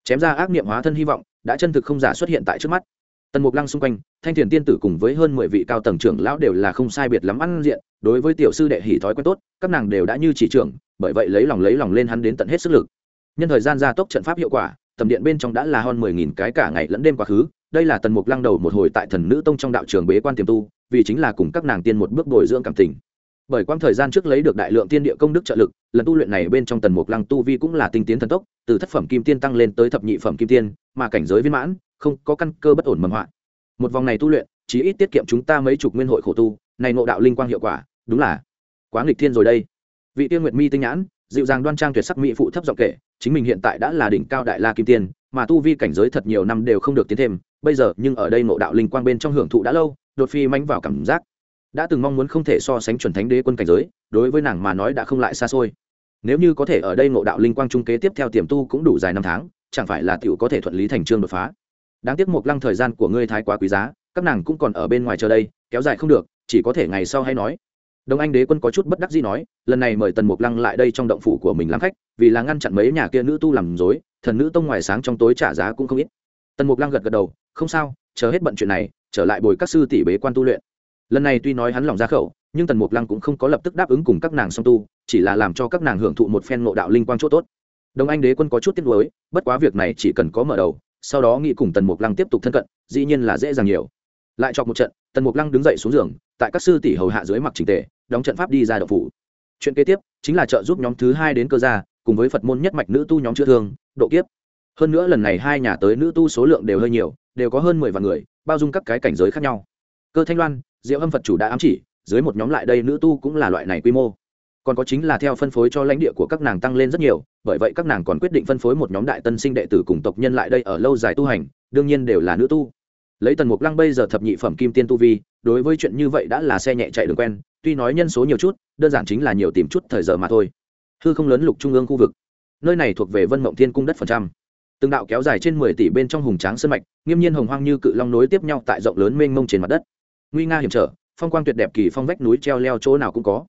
chém ra ác niệm hóa thân hy vọng, đã chân thực không giả xuất hiện tại trước mắt. Tần mục lăng xung quanh, thanh thiền tiên tử cùng với hơn mười vị cao tầng trưởng lão đều là không sai biệt lắm ăn diện, đối với tiểu sư đệ hỉ thói quen tốt, các nàng đều đã như chỉ trưởng, bởi vậy lấy lòng lấy lòng lên hắn đến tận hết sức lực. Nhân thời gian gia tốc trận pháp hiệu quả, tầm điện bên trong đã là hơn mười nghìn cái cả ngày lẫn đêm quá khứ, đây là tần mục lăng đầu một hồi tại thần nữ tông trong đạo trường bế quan tiềm tu, vì chính là cùng các nàng tiên một bước bồi dưỡng cảm tình bởi quang thời gian trước lấy được đại lượng tiên địa công đức trợ lực, lần tu luyện này bên trong tần mục lăng tu vi cũng là tinh tiến thần tốc, từ thất phẩm kim tiên tăng lên tới thập nhị phẩm kim tiên, mà cảnh giới viên mãn, không có căn cơ bất ổn mầm hoạn. Một vòng này tu luyện chỉ ít tiết kiệm chúng ta mấy chục nguyên hội khổ tu, này ngộ đạo linh quang hiệu quả, đúng là quá nghịch thiên rồi đây. Vị tiên nguyệt mi tinh nhãn, dịu dàng đoan trang tuyệt sắc mỹ phụ thấp giọng kể, chính mình hiện tại đã là đỉnh cao đại la kim tiên, mà tu vi cảnh giới thật nhiều năm đều không được tiến thêm, bây giờ nhưng ở đây ngộ đạo linh quang bên trong hưởng thụ đã lâu, đột phi mánh vào cảm giác đã từng mong muốn không thể so sánh chuẩn thánh đế quân cảnh giới, đối với nàng mà nói đã không lại xa xôi. Nếu như có thể ở đây ngộ đạo linh quang trung kế tiếp theo tiềm tu cũng đủ dài năm tháng, chẳng phải là tiểu có thể thuận lý thành trương đột phá. Đáng tiếc một lăng thời gian của ngươi thái quá quý giá, các nàng cũng còn ở bên ngoài chờ đây, kéo dài không được, chỉ có thể ngày sau hay nói. Đông anh đế quân có chút bất đắc gì nói, lần này mời tần mục lăng lại đây trong động phủ của mình làm khách, vì là ngăn chặn mấy nhà kia nữ tu làm dối thần nữ tông ngoài sáng trong tối trả giá cũng không ít. Tần mục lăng gật gật đầu, không sao, chờ hết bận chuyện này, trở lại bồi các sư tỷ bế quan tu luyện lần này tuy nói hắn lòng ra khẩu, nhưng tần mục lăng cũng không có lập tức đáp ứng cùng các nàng song tu, chỉ là làm cho các nàng hưởng thụ một phen ngộ đạo linh quang chỗ tốt. Đông anh đế quân có chút tiếc nuối, bất quá việc này chỉ cần có mở đầu, sau đó nghĩ cùng tần mục lăng tiếp tục thân cận, dĩ nhiên là dễ dàng nhiều. Lại chọc một trận, tần mục lăng đứng dậy xuống giường, tại các sư tỷ hầu hạ dưới mặc trình tề, đóng trận pháp đi ra đậu phủ. Chuyện kế tiếp chính là trợ giúp nhóm thứ hai đến cơ gia, cùng với phật môn nhất mạch nữ tu nhóm chữa thương, độ kiếp. Hơn nữa lần này hai nhà tới nữ tu số lượng đều hơi nhiều, đều có hơn mười vạn người, bao dung các cái cảnh giới khác nhau. Cơ thanh loan diệu âm phật chủ đã ám chỉ, dưới một nhóm lại đây nữ tu cũng là loại này quy mô. Còn có chính là theo phân phối cho lãnh địa của các nàng tăng lên rất nhiều, bởi vậy các nàng còn quyết định phân phối một nhóm đại tân sinh đệ tử cùng tộc nhân lại đây ở lâu dài tu hành, đương nhiên đều là nữ tu. Lấy tần mục lăng bây giờ thập nhị phẩm kim tiên tu vi, đối với chuyện như vậy đã là xe nhẹ chạy đường quen, tuy nói nhân số nhiều chút, đơn giản chính là nhiều tìm chút thời giờ mà thôi. Hư không lớn lục trung ương khu vực. Nơi này thuộc về vân mộng thiên cung đất phần trăm. Từng đạo kéo dài trên mười tỷ bên trong hùng tráng sân mạch, nghiêm nhiên hồng hoang như cự long nối tiếp nhau tại rộng lớn mênh mông trên mặt đất nguy nga hiểm trở, phong quang tuyệt đẹp kỳ phong vách núi treo leo chỗ nào cũng có.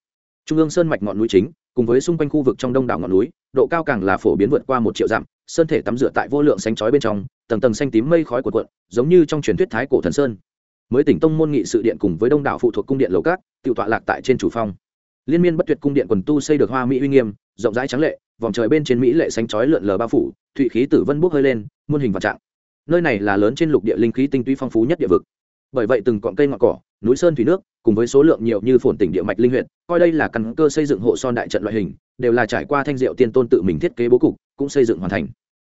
Trung ương sơn mạch ngọn núi chính, cùng với xung quanh khu vực trong đông đảo ngọn núi, độ cao càng là phổ biến vượt qua một triệu dặm, sơn thể tắm rửa tại vô lượng xanh chói bên trong, tầng tầng xanh tím mây khói của cuộn, giống như trong truyền thuyết thái cổ thần sơn. Mới tỉnh tông môn nghị sự điện cùng với đông đảo phụ thuộc cung điện lầu cát tự tọa lạc tại trên chủ phong. Liên miên bất tuyệt cung điện quần tu xây được hoa mỹ uy nghiêm, rộng rãi trắng lệ, vòng trời bên trên mỹ lệ xanh chói lượn lờ bao phủ, thụy khí tử vân bốc hơi lên, muôn hình vạn trạng. Nơi này là lớn trên lục địa linh khí tinh túy phong phú nhất địa vực bởi vậy từng cọn cây ngọn cỏ, núi sơn thủy nước, cùng với số lượng nhiều như phồn tỉnh địa mạch linh huyện coi đây là căn cơ xây dựng hộ son đại trận loại hình, đều là trải qua thanh diệu tiên tôn tự mình thiết kế bố cục, cũng xây dựng hoàn thành.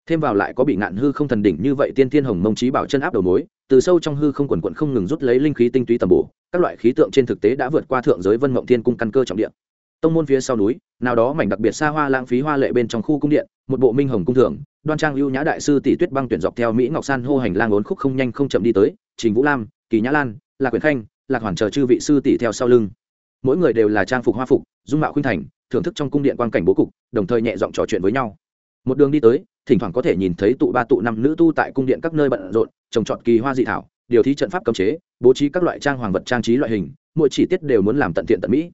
Thêm vào lại có bị ngạn hư không thần đỉnh như vậy tiên thiên hồng mông trí bảo chân áp đầu mối, từ sâu trong hư không quần quận không ngừng rút lấy linh khí tinh túy tầm bổ, các loại khí tượng trên thực tế đã vượt qua thượng giới vân mộng thiên cung căn cơ trọng điện tông môn phía sau núi, nào đó mảnh đặc biệt xa hoa lãng phí hoa lệ bên trong khu cung điện, một bộ minh hồng cung thượng đoan trang ưu nhã đại sư tỷ tuyết băng tuyển dọc theo mỹ ngọc san hô hành lang ốn khúc không nhanh không chậm đi tới, trình vũ lam kỳ nhã lan, lạc quyền khanh, lạc hoàn chờ chư vị sư tỷ theo sau lưng. Mỗi người đều là trang phục hoa phục, dung mạo khuynh thành, thưởng thức trong cung điện quan cảnh bố cục, đồng thời nhẹ giọng trò chuyện với nhau. Một đường đi tới, thỉnh thoảng có thể nhìn thấy tụ ba tụ năm nữ tu tại cung điện các nơi bận rộn, trồng trọt kỳ hoa dị thảo, điều thi trận pháp cấm chế, bố trí các loại trang hoàng vật trang trí loại hình, mỗi chi tiết đều muốn làm tận thiện tận mỹ.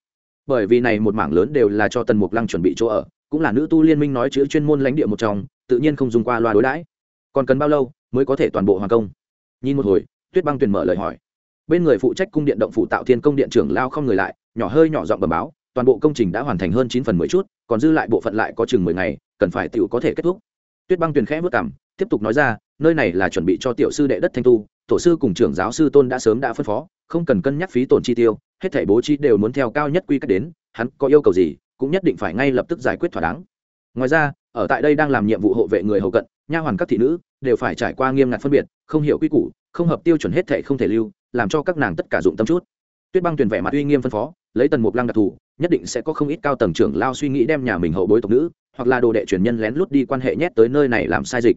Bởi vì này một mảng lớn đều là cho tần mục lăng chuẩn bị chỗ ở, cũng là nữ tu liên minh nói chữ chuyên môn lãnh địa một trong, tự nhiên không dùng qua loa đối đãi. Còn cần bao lâu mới có thể toàn bộ hoàn công? Nhìn một hồi tuyết băng tuyền mở lời hỏi. Bên người phụ trách cung điện động phủ tạo thiên công điện trưởng lao không người lại, nhỏ hơi nhỏ giọng bầm báo, toàn bộ công trình đã hoàn thành hơn chín phần mười chút, còn dư lại bộ phận lại có chừng mười ngày, cần phải tựu có thể kết thúc. Tuyết băng tuyền khẽ vất cảm tiếp tục nói ra, nơi này là chuẩn bị cho tiểu sư đệ đất thanh tu, tổ sư cùng trưởng giáo sư tôn đã sớm đã phân phó, không cần cân nhắc phí tổn chi tiêu, hết thảy bố trí đều muốn theo cao nhất quy cách đến, hắn có yêu cầu gì, cũng nhất định phải ngay lập tức giải quyết thỏa đáng. Ngoài ra, ở tại đây đang làm nhiệm vụ hộ vệ người hầu cận, nha hoàn các thị nữ đều phải trải qua nghiêm ngặt phân biệt, không hiểu quy củ, không hợp tiêu chuẩn hết thảy không thể lưu, làm cho các nàng tất cả dụng tâm chút. Tuyết băng tuyền vẻ mặt uy nghiêm phân phó, lấy tần mục lăng đặc thù, nhất định sẽ có không ít cao tầng trưởng lao suy nghĩ đem nhà mình hậu bối tộc nữ, hoặc là đồ đệ truyền nhân lén lút đi quan hệ nhét tới nơi này làm sai dịch.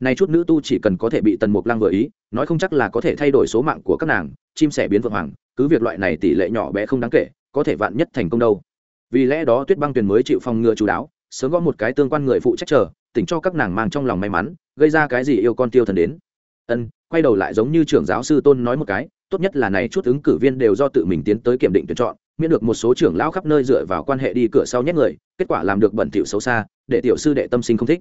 Này chút nữ tu chỉ cần có thể bị tần mục lăng vừa ý, nói không chắc là có thể thay đổi số mạng của các nàng, chim sẻ biến vượng hoàng, cứ việc loại này tỷ lệ nhỏ bé không đáng kể, có thể vạn nhất thành công đâu. Vì lẽ đó tuyết băng tuyền mới chịu phòng ngừa chú đáo, sớm gom một cái tương quan người phụ trách chờ tỉnh cho các nàng mang trong lòng may mắn, gây ra cái gì yêu con tiêu thần đến. Ân, quay đầu lại giống như trưởng giáo sư tôn nói một cái, tốt nhất là này chút ứng cử viên đều do tự mình tiến tới kiểm định tuyển chọn, miễn được một số trưởng lão khắp nơi dựa vào quan hệ đi cửa sau nhét người, kết quả làm được bẩn tiểu xấu xa, để tiểu sư đệ tâm sinh không thích.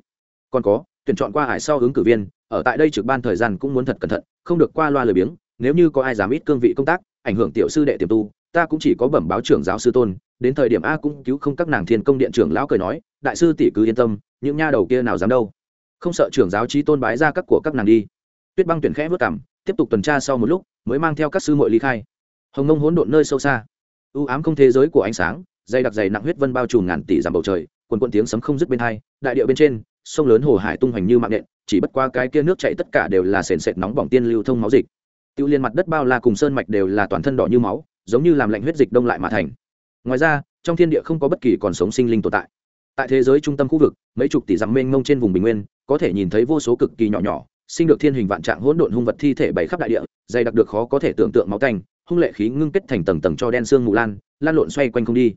Còn có, tuyển chọn qua hải sau ứng cử viên, ở tại đây trực ban thời gian cũng muốn thật cẩn thận, không được qua loa lười biếng, nếu như có ai dám ít cương vị công tác, ảnh hưởng tiểu sư đệ tiềm tu, ta cũng chỉ có bẩm báo trưởng giáo sư tôn, đến thời điểm a cũng cứu không các nàng thiên công điện trưởng lão cười nói, đại sư tỷ cứ yên tâm những nha đầu kia nào dám đâu? Không sợ trưởng giáo trí tôn bái ra các của các nàng đi. Tuyết băng tuyển khẽ vất cảm tiếp tục tuần tra sau một lúc, mới mang theo các sư muội ly khai. Hồng nông hỗn độn nơi sâu xa. Ưu ám không thế giới của ánh sáng, dày đặc dày nặng huyết vân bao trùm ngàn tỷ dặm bầu trời, quần quận tiếng sấm không dứt bên hai, đại địa bên trên, sông lớn hồ hải tung hoành như mạng nện, chỉ bất qua cái kia nước chảy tất cả đều là sền sệt nóng bỏng tiên lưu thông máu dịch. Tiêu liên mặt đất bao la cùng sơn mạch đều là toàn thân đỏ như máu, giống như làm lạnh huyết dịch đông lại mà thành. Ngoài ra, trong thiên địa không có bất kỳ còn sống sinh linh tồn tại tại thế giới trung tâm khu vực, mấy chục tỷ dặm mênh mông trên vùng bình nguyên, có thể nhìn thấy vô số cực kỳ nhỏ nhỏ, sinh được thiên hình vạn trạng hỗn độn hung vật thi thể bày khắp đại địa, dày đặc được khó có thể tưởng tượng máu tanh, hung lệ khí ngưng kết thành tầng tầng cho đen xương mù lan lan lộn xoay quanh không đi.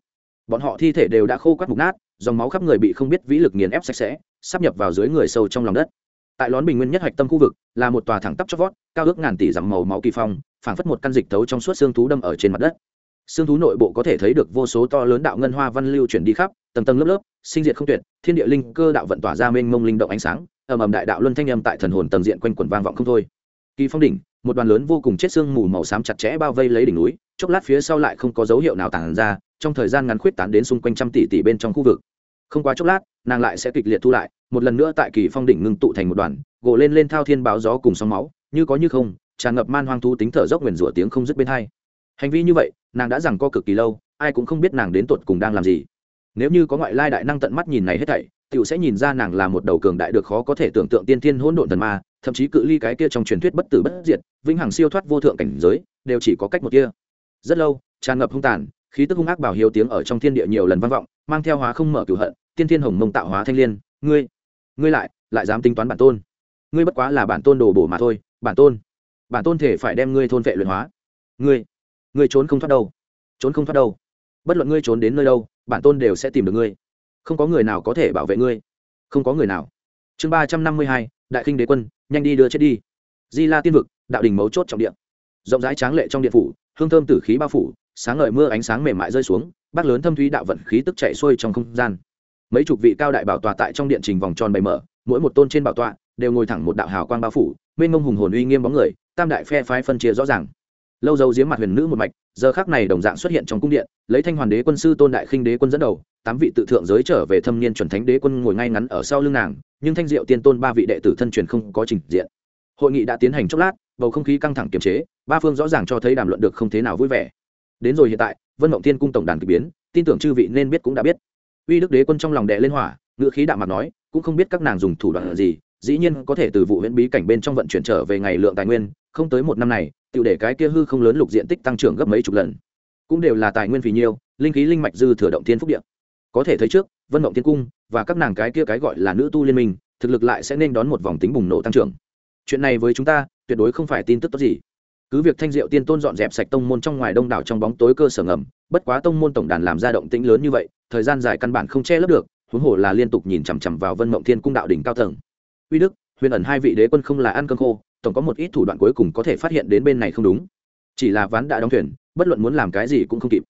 Bọn họ thi thể đều đã khô quắt mục nát, dòng máu khắp người bị không biết vĩ lực nghiền ép sạch sẽ, sắp nhập vào dưới người sâu trong lòng đất. Tại lón bình nguyên nhất hạch tâm khu vực, là một tòa thẳng tắp chót vót, cao ước ngàn tỷ dặm màu máu kỳ phong, phảng phất một căn dịch tấu trong suốt xương thú đâm ở trên mặt đất xương thú nội bộ có thể thấy được vô số to lớn đạo ngân hoa văn lưu chuyển đi khắp, tầng tầng lớp lớp, sinh diệt không tuyệt, thiên địa linh cơ đạo vận tỏa ra mênh mông linh động ánh sáng, ầm ầm đại đạo luân thanh âm tại thần hồn tầng diện quanh quẩn vang vọng không thôi. Kỳ phong đỉnh, một đoàn lớn vô cùng chết xương mù màu xám chặt chẽ bao vây lấy đỉnh núi, chốc lát phía sau lại không có dấu hiệu nào tàn ra, trong thời gian ngắn khuyết tán đến xung quanh trăm tỷ tỷ bên trong khu vực. Không quá chốc lát, nàng lại sẽ kịch liệt thu lại, một lần nữa tại kỳ phong đỉnh ngưng tụ thành một đoàn gỗ lên lên thao thiên báo gió cùng sóng máu, như có như không, tràn ngập man hoang thú tính thở dốc nguyền rủa tiếng không dứt bên hai hành vi như vậy, nàng đã rằng co cực kỳ lâu, ai cũng không biết nàng đến tột cùng đang làm gì. Nếu như có ngoại lai đại năng tận mắt nhìn này hết thảy, tiểu sẽ nhìn ra nàng là một đầu cường đại được khó có thể tưởng tượng tiên thiên hỗn độn thần ma, thậm chí cự ly cái kia trong truyền thuyết bất tử bất diệt, vĩnh hằng siêu thoát vô thượng cảnh giới, đều chỉ có cách một kia. Rất lâu, tràn ngập hung tàn, khí tức hung ác bảo hiếu tiếng ở trong thiên địa nhiều lần vang vọng, mang theo hóa không mở cửu hận, tiên thiên hồng mông tạo hóa thanh liên, ngươi ngươi lại lại dám tính toán bản tôn. Ngươi bất quá là bản tôn đồ bổ mà thôi, bản tôn bản tôn thể phải đem ngươi thôn vệ luyện hóa. Ngươi ngươi trốn không thoát đâu. Trốn không thoát đâu. Bất luận ngươi trốn đến nơi đâu, bản tôn đều sẽ tìm được ngươi. Không có người nào có thể bảo vệ ngươi. Không có người nào. Chương ba trăm năm mươi hai, đại kinh đế quân, nhanh đi đưa chết đi. Di la tiên vực, đạo đình mấu chốt trọng điện rộng rãi tráng lệ trong điện phủ, hương thơm tử khí bao phủ, sáng ngời mưa ánh sáng mềm mại rơi xuống, bác lớn thâm thúy đạo vận khí tức chạy xuôi trong không gian. Mấy chục vị cao đại bảo tọa tại trong điện trình vòng tròn bày mở, mỗi một tôn trên bảo tọa đều ngồi thẳng một đạo hào quang bao phủ, mênh mông hùng hồn uy nghiêm bóng người, tam đại phe phái phân chia rõ ràng lâu dâu giếm mặt huyền nữ một mạch, giờ khác này đồng dạng xuất hiện trong cung điện, lấy thanh hoàn đế quân sư tôn đại khinh đế quân dẫn đầu, tám vị tự thượng giới trở về thâm niên chuẩn thánh đế quân ngồi ngay ngắn ở sau lưng nàng, nhưng thanh diệu tiên tôn ba vị đệ tử thân truyền không có trình diện. Hội nghị đã tiến hành chốc lát, bầu không khí căng thẳng kiềm chế, ba phương rõ ràng cho thấy đàm luận được không thế nào vui vẻ. Đến rồi hiện tại, vân mộng tiên cung tổng đàn k ỳ biến, tin tưởng chư vị nên biết cũng đã biết. Uy đức đế quân trong lòng đệ lên hỏa, ngữ khí đạm mặt nói, cũng không biết các nàng dùng thủ đoạn gì, dĩ nhiên có thể từ vụ huyễn bí cảnh bên trong vận chuyển trở về ngày lượng tài nguyên, không tới một năm này tự để cái kia hư không lớn lục diện tích tăng trưởng gấp mấy chục lần. Cũng đều là tài nguyên vì nhiêu, linh khí linh mạch dư thừa động thiên phúc điện có thể thấy trước, vân mộng thiên cung và các nàng cái kia cái gọi là nữ tu liên minh, thực lực lại sẽ nên đón một vòng tính bùng nổ tăng trưởng. Chuyện này với chúng ta, tuyệt đối không phải tin tức tốt gì. Cứ việc thanh diệu tiên tôn dọn dẹp sạch tông môn trong ngoài đông đảo trong bóng tối cơ sở ngầm, bất quá tông môn tổng đàn làm ra động tĩnh lớn như vậy, thời gian dài căn bản không che lấp được, huống hồ là liên tục nhìn chằm chằm vào vân mộng thiên cung đạo đỉnh cao tầng. Uy đức, huyền ẩn hai vị đế quân không là ăn cơm khô tổng có một ít thủ đoạn cuối cùng có thể phát hiện đến bên này không đúng. Chỉ là ván đã đóng thuyền, bất luận muốn làm cái gì cũng không kịp.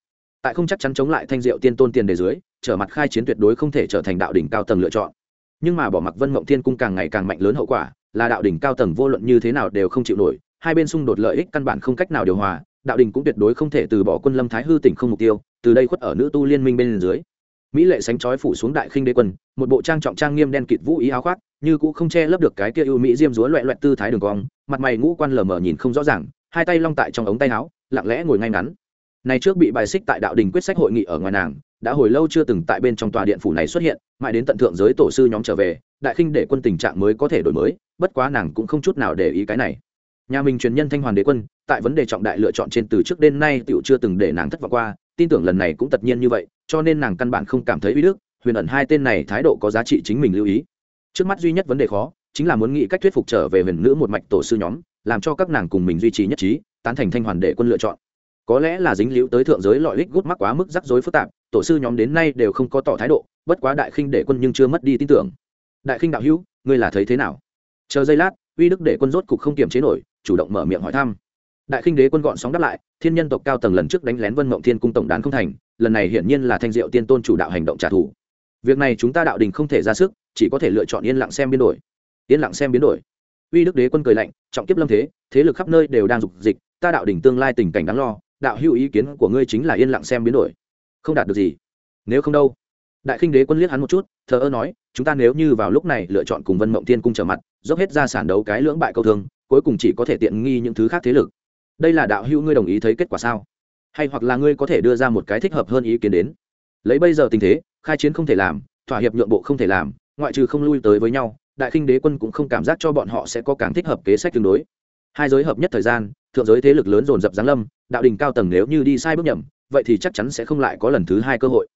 Tại không chắc chắn chống lại thanh diệu tiên tôn tiền đề dưới, trở mặt khai chiến tuyệt đối không thể trở thành đạo đỉnh cao tầng lựa chọn. Nhưng mà bỏ mặc vân mộng thiên cung càng ngày càng mạnh lớn hậu quả, là đạo đỉnh cao tầng vô luận như thế nào đều không chịu nổi, hai bên xung đột lợi ích căn bản không cách nào điều hòa, đạo đình cũng tuyệt đối không thể từ bỏ quân lâm thái hư tỉnh không mục tiêu, từ đây khuất ở nữ tu liên minh bên dưới mỹ lệ sánh chói phủ xuống đại khinh đế quân, một bộ trang trọng trang nghiêm đen kịt vũ ý áo khoác, như cũ không che lấp được cái kia ưu mỹ diêm dúa loẹ loẹt tư thái đường cong, mặt mày ngũ quan lờ mờ nhìn không rõ ràng, hai tay long tại trong ống tay áo, lặng lẽ ngồi ngay ngắn. Này trước bị bài xích tại đạo đình quyết sách hội nghị ở ngoài nàng, đã hồi lâu chưa từng tại bên trong tòa điện phủ này xuất hiện, mãi đến tận thượng giới tổ sư nhóm trở về, đại khinh để quân tình trạng mới có thể đổi mới, bất quá nàng cũng không chút nào để ý cái này. Nhà mình truyền nhân thanh hoàn đế quân, tại vấn đề trọng đại lựa chọn trên từ trước đến nay tựu chưa từng để nàng thất vọng qua, tin tưởng lần này cũng tất nhiên như vậy cho nên nàng căn bản không cảm thấy uy đức, huyền ẩn hai tên này thái độ có giá trị chính mình lưu ý. Trước mắt duy nhất vấn đề khó, chính là muốn nghĩ cách thuyết phục trở về huyền nữ một mạch tổ sư nhóm, làm cho các nàng cùng mình duy trì nhất trí, tán thành thanh hoàn đệ quân lựa chọn. Có lẽ là dính liễu tới thượng giới lọi lích gút mắc quá mức rắc rối phức tạp, tổ sư nhóm đến nay đều không có tỏ thái độ, bất quá đại khinh đệ quân nhưng chưa mất đi tin tưởng. Đại khinh đạo hữu, ngươi là thấy thế nào? Chờ giây lát, uy đức đệ quân rốt cục không kiềm chế nổi, chủ động mở miệng hỏi thăm đại khinh đế quân gọn sóng đáp lại, thiên nhân tộc cao tầng lần trước đánh lén vân mộng thiên cung tổng đán không thành, lần này hiển nhiên là thanh diệu tiên tôn chủ đạo hành động trả thù. Việc này chúng ta đạo đình không thể ra sức, chỉ có thể lựa chọn yên lặng xem biến đổi. Yên lặng xem biến đổi. Uy đức đế quân cười lạnh, trọng kiếp lâm thế thế lực khắp nơi đều đang dục dịch, ta đạo đình tương lai tình cảnh đáng lo, đạo hữu ý kiến của ngươi chính là yên lặng xem biến đổi. Không đạt được gì. Nếu không đâu? Đại khinh đế quân liếc hắn một chút, thờ ơ nói, chúng ta nếu như vào lúc này lựa chọn cùng vân mộng tiên cung trở mặt, dốc hết ra sản đấu cái lưỡng bại câu thương, cuối cùng chỉ có thể tiện nghi những thứ khác thế lực đây là đạo hữu ngươi đồng ý thấy kết quả sao? Hay hoặc là ngươi có thể đưa ra một cái thích hợp hơn ý kiến đến? Lấy bây giờ tình thế, khai chiến không thể làm, thỏa hiệp nhượng bộ không thể làm, ngoại trừ không lui tới với nhau, đại khinh đế quân cũng không cảm giác cho bọn họ sẽ có càng thích hợp kế sách tương đối. Hai giới hợp nhất thời gian, thượng giới thế lực lớn dồn dập giáng lâm, đạo đình cao tầng nếu như đi sai bước nhầm, vậy thì chắc chắn sẽ không lại có lần thứ hai cơ hội.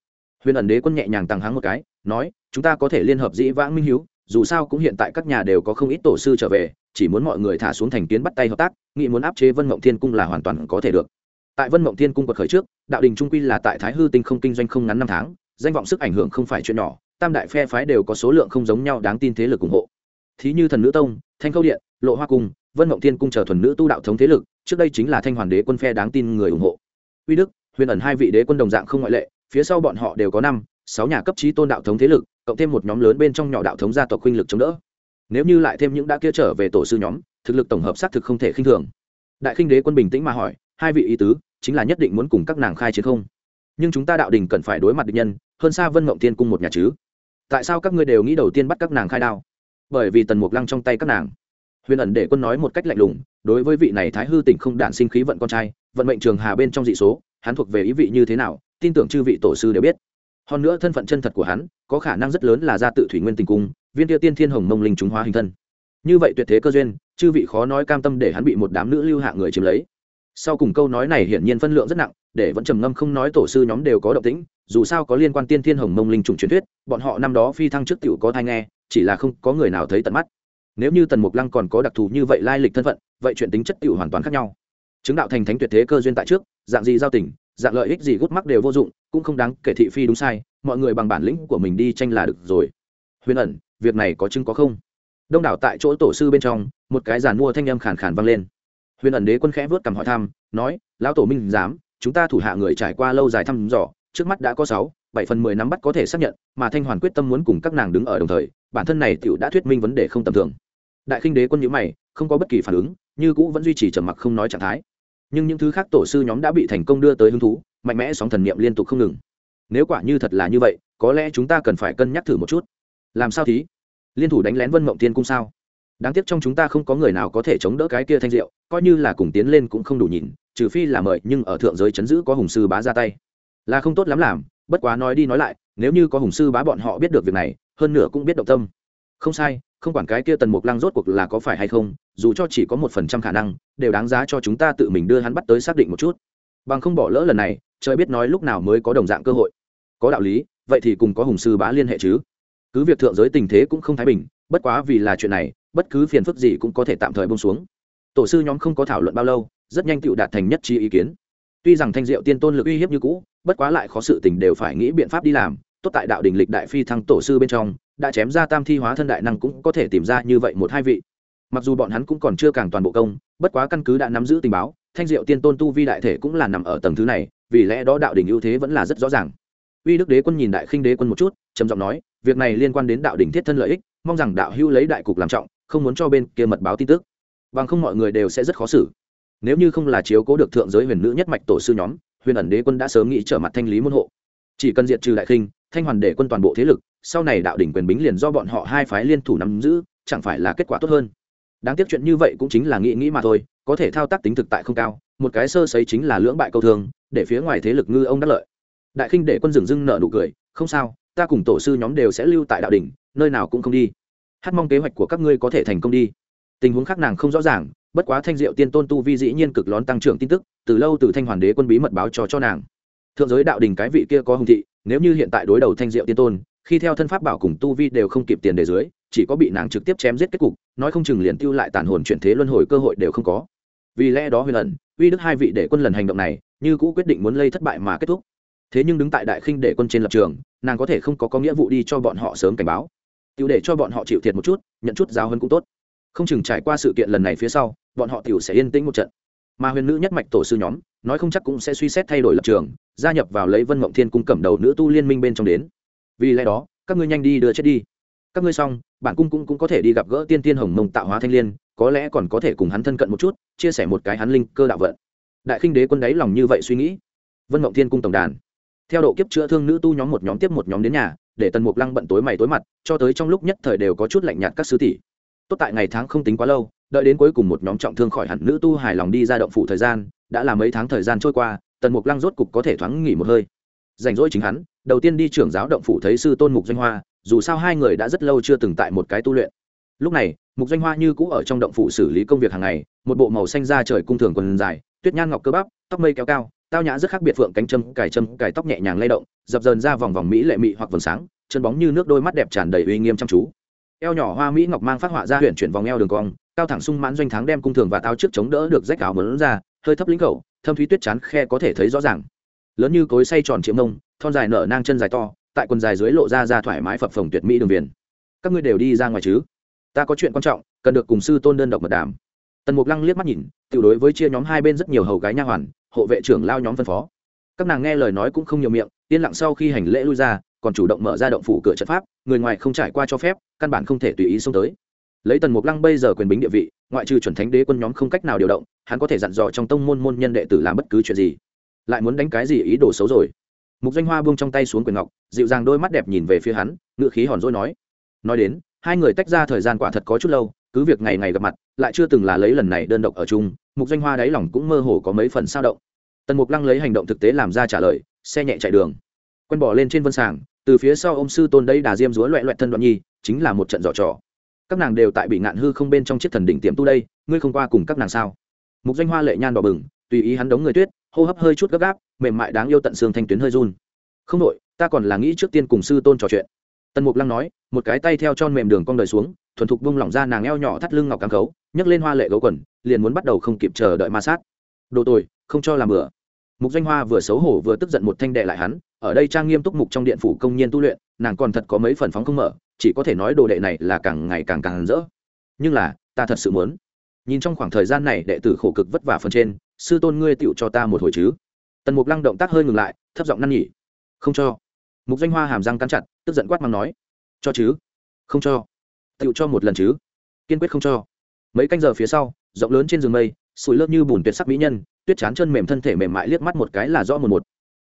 Huyền ẩn đế quân nhẹ nhàng tăng háng một cái, nói, chúng ta có thể liên hợp dĩ vãng minh hiếu, dù sao cũng hiện tại các nhà đều có không ít tổ sư trở về chỉ muốn mọi người thả xuống thành kiến bắt tay hợp tác, nghĩ muốn áp chế vân mộng thiên cung là hoàn toàn có thể được. Tại vân mộng thiên cung quật khởi trước, đạo đình trung quy là tại thái hư tinh không kinh doanh không ngắn năm tháng, danh vọng sức ảnh hưởng không phải chuyện nhỏ, tam đại phe phái đều có số lượng không giống nhau đáng tin thế lực ủng hộ. Thí như thần nữ tông, thanh khâu điện, lộ hoa cung, vân mộng thiên cung chờ thuần nữ tu đạo thống thế lực, trước đây chính là thanh hoàn đế quân phe đáng tin người ủng hộ. Uy đức, huyền ẩn hai vị đế quân đồng dạng không ngoại lệ, phía sau bọn họ đều có năm, sáu nhà cấp trí tôn đạo thống thế lực, cộng thêm một nhóm lớn bên trong nhỏ đạo thống gia tộc khuynh lực chống đỡ nếu như lại thêm những đã kia trở về tổ sư nhóm, thực lực tổng hợp xác thực không thể khinh thường. Đại khinh đế quân bình tĩnh mà hỏi, hai vị ý tứ, chính là nhất định muốn cùng các nàng khai chiến không? Nhưng chúng ta đạo đình cần phải đối mặt địch nhân, hơn xa vân mộng tiên cung một nhà chứ? Tại sao các ngươi đều nghĩ đầu tiên bắt các nàng khai đao? Bởi vì tần mục lăng trong tay các nàng. Huyền ẩn để quân nói một cách lạnh lùng, đối với vị này thái hư tỉnh không đản sinh khí vận con trai, vận mệnh trường hà bên trong dị số, hắn thuộc về ý vị như thế nào, tin tưởng chư vị tổ sư đều biết. Hơn nữa thân phận chân thật của hắn, có khả năng rất lớn là ra tự thủy nguyên tình cung viên tiêu tiên thiên hồng mông linh chúng hóa hình thân. Như vậy tuyệt thế cơ duyên, chư vị khó nói cam tâm để hắn bị một đám nữ lưu hạ người chiếm lấy. Sau cùng câu nói này hiển nhiên phân lượng rất nặng, để vẫn trầm ngâm không nói tổ sư nhóm đều có động tĩnh, dù sao có liên quan tiên thiên hồng mông linh trùng truyền thuyết, bọn họ năm đó phi thăng trước tiểu có thai nghe, chỉ là không có người nào thấy tận mắt. Nếu như tần mục lăng còn có đặc thù như vậy lai lịch thân phận, vậy chuyện tính chất tiểu hoàn toàn khác nhau. Chứng đạo thành thánh tuyệt thế cơ duyên tại trước, dạng gì giao tình, dạng lợi ích gì gút mắc đều vô dụng, cũng không đáng kể thị phi đúng sai, mọi người bằng bản lĩnh của mình đi tranh là được rồi huyền ẩn, việc này có chứng có không? Đông đảo tại chỗ tổ sư bên trong, một cái giàn mua thanh âm khàn khàn vang lên. Huyền ẩn đế quân khẽ vớt cầm hỏi thăm, nói, lão tổ minh dám chúng ta thủ hạ người trải qua lâu dài thăm dò, trước mắt đã có sáu, bảy phần mười nắm bắt có thể xác nhận, mà thanh hoàn quyết tâm muốn cùng các nàng đứng ở đồng thời, bản thân này tiểu đã thuyết minh vấn đề không tầm thường. Đại khinh đế quân nhữ mày, không có bất kỳ phản ứng, như cũ vẫn duy trì trầm mặc không nói trạng thái. Nhưng những thứ khác tổ sư nhóm đã bị thành công đưa tới hứng thú, mạnh mẽ sóng thần niệm liên tục không ngừng. Nếu quả như thật là như vậy, có lẽ chúng ta cần phải cân nhắc thử một chút làm sao thí? Liên thủ đánh lén vân mộng tiên cung sao? Đáng tiếc trong chúng ta không có người nào có thể chống đỡ cái kia thanh diệu, coi như là cùng tiến lên cũng không đủ nhìn, trừ phi là mời, nhưng ở thượng giới chấn giữ có hùng sư bá ra tay. Là không tốt lắm làm, bất quá nói đi nói lại, nếu như có hùng sư bá bọn họ biết được việc này, hơn nữa cũng biết động tâm. Không sai, không quản cái kia tần mục lăng rốt cuộc là có phải hay không, dù cho chỉ có một phần trăm khả năng, đều đáng giá cho chúng ta tự mình đưa hắn bắt tới xác định một chút. Bằng không bỏ lỡ lần này, trời biết nói lúc nào mới có đồng dạng cơ hội. Có đạo lý, vậy thì cùng có hùng sư bá liên hệ chứ? Cứ việc thượng giới tình thế cũng không thái bình, bất quá vì là chuyện này, bất cứ phiền phức gì cũng có thể tạm thời bông xuống. Tổ sư nhóm không có thảo luận bao lâu, rất nhanh tựu đạt thành nhất trí ý kiến. Tuy rằng thanh diệu tiên tôn lực uy hiếp như cũ, bất quá lại khó sự tình đều phải nghĩ biện pháp đi làm, tốt tại đạo đình lịch đại phi thăng tổ sư bên trong, đã chém ra tam thi hóa thân đại năng cũng có thể tìm ra như vậy một hai vị. Mặc dù bọn hắn cũng còn chưa càng toàn bộ công, bất quá căn cứ đã nắm giữ tình báo, thanh diệu tiên tôn tu vi đại thể cũng là nằm ở tầng thứ này, vì lẽ đó đạo đình ưu thế vẫn là rất rõ ràng. Uy đức đế quân nhìn đại khinh đế quân một chút, trầm giọng nói việc này liên quan đến đạo đỉnh thiết thân lợi ích, mong rằng đạo hưu lấy đại cục làm trọng, không muốn cho bên kia mật báo tin tức. Bằng không mọi người đều sẽ rất khó xử. Nếu như không là chiếu cố được thượng giới huyền nữ nhất mạch tổ sư nhóm, huyền ẩn đế quân đã sớm nghĩ trở mặt thanh lý môn hộ. Chỉ cần diệt trừ đại khinh, thanh hoàn để quân toàn bộ thế lực, sau này đạo đỉnh quyền bính liền do bọn họ hai phái liên thủ nắm giữ, chẳng phải là kết quả tốt hơn? Đáng tiếc chuyện như vậy cũng chính là nghĩ nghĩ mà thôi, có thể thao tác tính thực tại không cao, một cái sơ sấy chính là lưỡng bại câu thương, để phía ngoài thế lực ngư ông đắc lợi. Đại khinh để quân dừng dưng nợ nụ cười, không sao ta cùng tổ sư nhóm đều sẽ lưu tại đạo đỉnh, nơi nào cũng không đi. Hát mong kế hoạch của các ngươi có thể thành công đi. Tình huống khác nàng không rõ ràng, bất quá thanh diệu tiên tôn tu vi dĩ nhiên cực lón tăng trưởng tin tức, từ lâu từ thanh hoàn đế quân bí mật báo cho cho nàng. Thượng giới đạo đình cái vị kia có hung thị, nếu như hiện tại đối đầu thanh diệu tiên tôn, khi theo thân pháp bảo cùng tu vi đều không kịp tiền đề dưới, chỉ có bị nàng trực tiếp chém giết kết cục, nói không chừng liền tiêu lại tàn hồn chuyển thế luân hồi cơ hội đều không có. Vì lẽ đó huyền ẩn, uy đức hai vị để quân lần hành động này, như cũ quyết định muốn lây thất bại mà kết thúc thế nhưng đứng tại đại khinh để quân trên lập trường nàng có thể không có có nghĩa vụ đi cho bọn họ sớm cảnh báo. Tiêu để cho bọn họ chịu thiệt một chút nhận chút giáo hơn cũng tốt. Không chừng trải qua sự kiện lần này phía sau bọn họ tiểu sẽ yên tĩnh một trận. Mà huyền nữ nhất mạch tổ sư nhóm nói không chắc cũng sẽ suy xét thay đổi lập trường gia nhập vào lấy vân mộng thiên cung cẩm đầu nữ tu liên minh bên trong đến. Vì lẽ đó các ngươi nhanh đi đưa chết đi. Các ngươi xong bản cung cũng, cũng có thể đi gặp gỡ tiên tiên hồng mông tạo hóa thanh liên có lẽ còn có thể cùng hắn thân cận một chút chia sẻ một cái hắn linh cơ đạo vận. Đại khinh đế quân đáy lòng như vậy suy nghĩ. Vân mộng thiên cung tổng đàn theo độ kiếp chữa thương nữ tu nhóm một nhóm tiếp một nhóm đến nhà, để tần mục lăng bận tối mày tối mặt, cho tới trong lúc nhất thời đều có chút lạnh nhạt các sư tỷ. Tốt tại ngày tháng không tính quá lâu, đợi đến cuối cùng một nhóm trọng thương khỏi hẳn nữ tu hài lòng đi ra động phủ thời gian, đã là mấy tháng thời gian trôi qua, tần mục lăng rốt cục có thể thoáng nghỉ một hơi. Rảnh rỗi chính hắn, đầu tiên đi trưởng giáo động phủ thấy sư tôn mục doanh hoa, dù sao hai người đã rất lâu chưa từng tại một cái tu luyện. Lúc này, mục doanh hoa như cũ ở trong động phủ xử lý công việc hàng ngày, một bộ màu xanh da trời cung thường quần dài, tuyết nhan ngọc cơ bắp, tóc mây kéo cao tao nhã rất khác biệt phượng cánh châm, cài châm, cài tóc nhẹ nhàng lay động, dập dờn ra vòng vòng mỹ lệ mị hoặc vầng sáng, chân bóng như nước đôi mắt đẹp tràn đầy uy nghiêm chăm chú. Eo nhỏ hoa mỹ ngọc mang phát họa ra huyện chuyển vòng eo đường cong, cao thẳng sung mãn doanh thắng đem cung thường và tao trước chống đỡ được rách áo mớn ra, hơi thấp lính khẩu thâm thúy tuyết chán khe có thể thấy rõ ràng. Lớn như cối say tròn chiếm mông thon dài nở nang chân dài to, tại quần dài dưới lộ ra ra thoải mái phập phồng tuyệt mỹ đường viền. Các ngươi đều đi ra ngoài chứ? Ta có chuyện quan trọng, cần được cùng sư tôn đơn độc mật đàm tần mục lăng liếc mắt nhìn tự đối với chia nhóm hai bên rất nhiều hầu gái nha hoàn, hộ vệ trưởng lao nhóm phân phó. Các nàng nghe lời nói cũng không nhiều miệng, yên lặng sau khi hành lễ lui ra, còn chủ động mở ra động phủ cửa trận pháp, người ngoài không trải qua cho phép, căn bản không thể tùy ý xông tới. Lấy tần mục lăng bây giờ quyền bính địa vị, ngoại trừ chuẩn thánh đế quân nhóm không cách nào điều động, hắn có thể dặn dò trong tông môn môn nhân đệ tử làm bất cứ chuyện gì. Lại muốn đánh cái gì ý đồ xấu rồi. Mục danh hoa buông trong tay xuống quyền ngọc, dịu dàng đôi mắt đẹp nhìn về phía hắn ngựa khí hòn rỗi nói. Nói đến, hai người tách ra thời gian quả thật có chút lâu cứ việc ngày ngày gặp mặt, lại chưa từng là lấy lần này đơn độc ở chung, mục danh hoa đáy lòng cũng mơ hồ có mấy phần sao động. Tần mục lăng lấy hành động thực tế làm ra trả lời, xe nhẹ chạy đường. Quen bỏ lên trên vân sàng, từ phía sau ông sư tôn đây đà diêm dúa loẹ loẹt thân đoạn nhi, chính là một trận giỏ trò. Các nàng đều tại bị ngạn hư không bên trong chiếc thần đỉnh tiệm tu đây, ngươi không qua cùng các nàng sao? Mục danh hoa lệ nhan đỏ bừng, tùy ý hắn đống người tuyết, hô hấp hơi chút gấp gáp, mềm mại đáng yêu tận xương thanh tuyến hơi run. Không đội ta còn là nghĩ trước tiên cùng sư tôn trò chuyện. Tần mục lăng nói, một cái tay theo tròn mềm đường cong đời xuống thuần thục bung lỏng ra nàng eo nhỏ thắt lưng ngọc cám khấu, nhấc lên hoa lệ gấu quần, liền muốn bắt đầu không kịp chờ đợi ma sát. Đồ tồi, không cho làm bừa. Mục danh hoa vừa xấu hổ vừa tức giận một thanh đệ lại hắn, ở đây trang nghiêm túc mục trong điện phủ công nhân tu luyện, nàng còn thật có mấy phần phóng không mở, chỉ có thể nói đồ đệ này là càng ngày càng càng rỡ. Nhưng là, ta thật sự muốn. Nhìn trong khoảng thời gian này đệ tử khổ cực vất vả phần trên, sư tôn ngươi tựu cho ta một hồi chứ. Tần mục lăng động tác hơi ngừng lại, thấp giọng năn nhỉ. Không cho. Mục danh hoa hàm răng cắn chặt, tức giận quát mắng nói. Cho chứ. Không cho tựu cho một lần chứ? Kiên quyết không cho. Mấy canh giờ phía sau, rộng lớn trên giường mây, sủi lớp như bùn tuyệt sắc mỹ nhân, tuyết chán chân mềm thân thể mềm mại liếc mắt một cái là rõ một một.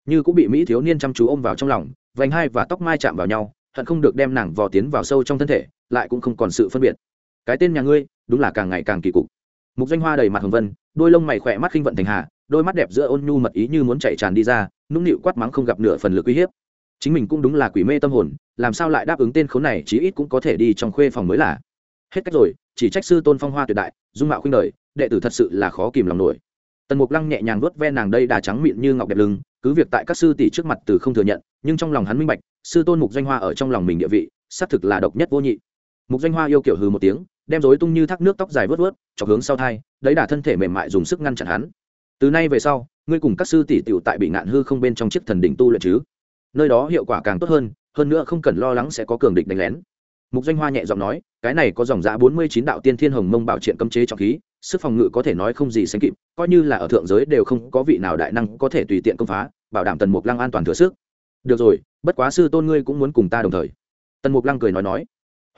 Như cũng bị mỹ thiếu niên chăm chú ôm vào trong lòng, vành hai và tóc mai chạm vào nhau, hận không được đem nàng vò tiến vào sâu trong thân thể, lại cũng không còn sự phân biệt. Cái tên nhà ngươi, đúng là càng ngày càng kỳ cục. Mục danh hoa đầy mặt hồng vân, đôi lông mày khỏe mắt khinh vận thành hà đôi mắt đẹp giữa ôn nhu mật ý như muốn chạy tràn đi ra, nũng nịu quát mắng không gặp nửa phần lực uy hiếp. Chính mình cũng đúng là quỷ mê tâm hồn làm sao lại đáp ứng tên khốn này, chí ít cũng có thể đi trong khuê phòng mới là. Hết cách rồi, chỉ trách sư tôn phong hoa tuyệt đại, dung mạo khuynh đời, đệ tử thật sự là khó kìm lòng nổi. Tần mục lăng nhẹ nhàng vớt ve nàng đây đà trắng mịn như ngọc đẹp lưng, cứ việc tại các sư tỷ trước mặt từ không thừa nhận, nhưng trong lòng hắn minh bạch, sư tôn mục danh hoa ở trong lòng mình địa vị, xác thực là độc nhất vô nhị. Mục danh hoa yêu kiểu hừ một tiếng, đem rối tung như thác nước tóc dài vớt vớt chọc hướng sau thai, đấy đà thân thể mềm mại dùng sức ngăn chặn hắn. Từ nay về sau, ngươi cùng các sư tỷ tiểu tại bị ngạn hư không bên trong chiếc thần đỉnh tu luyện chứ? Nơi đó hiệu quả càng tốt hơn hơn nữa không cần lo lắng sẽ có cường địch đánh lén. Mục doanh hoa nhẹ giọng nói, cái này có dòng giã bốn mươi chín đạo tiên thiên hồng mông bảo triện cấm chế trọng khí, sức phòng ngự có thể nói không gì sánh kịp, coi như là ở thượng giới đều không có vị nào đại năng có thể tùy tiện công phá, bảo đảm tần mục lăng an toàn thừa sức. Được rồi, bất quá sư tôn ngươi cũng muốn cùng ta đồng thời. Tần mục lăng cười nói nói,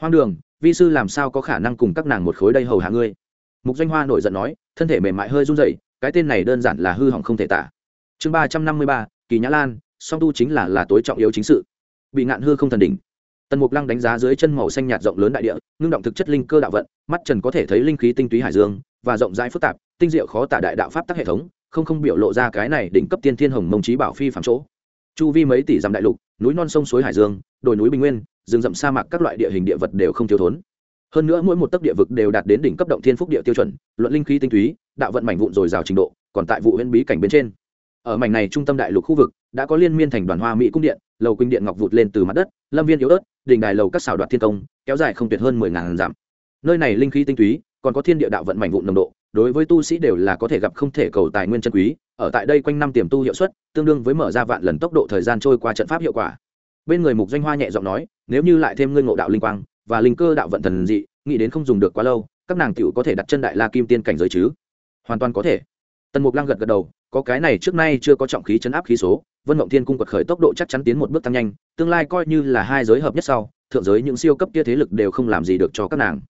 hoang đường, vi sư làm sao có khả năng cùng các nàng một khối đây hầu hạ ngươi? Mục doanh hoa nổi giận nói, thân thể mềm mại hơi run dậy cái tên này đơn giản là hư hỏng không thể tả. Chương ba trăm năm mươi ba, kỳ nhã lan, song tu chính là là tối trọng yếu chính sự bị ngạn hư không thần đỉnh. Tần mục lăng đánh giá dưới chân màu xanh nhạt rộng lớn đại địa, ngưng động thực chất linh cơ đạo vận, mắt trần có thể thấy linh khí tinh túy hải dương, và rộng rãi phức tạp, tinh diệu khó tả đại đạo pháp tắc hệ thống, không không biểu lộ ra cái này đỉnh cấp tiên thiên hồng mông trí bảo phi phạm chỗ. Chu vi mấy tỷ dặm đại lục, núi non sông suối hải dương, đồi núi bình nguyên, rừng rậm sa mạc các loại địa hình địa vật đều không thiếu thốn. Hơn nữa mỗi một tấc địa vực đều đạt đến đỉnh cấp động thiên phúc địa tiêu chuẩn, luận linh khí tinh túy, đạo vận mảnh vụn dồi dào trình độ, còn tại vụ huyễn bí cảnh bên trên. Ở mảnh này trung tâm đại lục khu vực, đã có liên miên thành đoàn hoa mỹ cung điện lầu quỳnh điện ngọc vụt lên từ mặt đất, lâm viên yếu ớt, đỉnh đài lầu các xảo đoạt thiên công, kéo dài không tuyệt hơn mười ngàn dặm. Nơi này linh khí tinh túy, còn có thiên địa đạo vận mảnh vụn nồng độ, đối với tu sĩ đều là có thể gặp không thể cầu tài nguyên chân quý, ở tại đây quanh năm tiềm tu hiệu suất, tương đương với mở ra vạn lần tốc độ thời gian trôi qua trận pháp hiệu quả. Bên người mục doanh hoa nhẹ giọng nói, nếu như lại thêm ngươi ngộ đạo linh quang và linh cơ đạo vận thần dị, nghĩ đến không dùng được quá lâu, các nàng tiểu có thể đặt chân đại la kim tiên cảnh giới chứ? Hoàn toàn có thể. Tần mục lăng gật gật đầu, có cái này trước nay chưa có trọng khí chấn áp khí số vân mộng thiên cung quật khởi tốc độ chắc chắn tiến một bước tăng nhanh, tương lai coi như là hai giới hợp nhất sau, thượng giới những siêu cấp kia thế lực đều không làm gì được cho các nàng.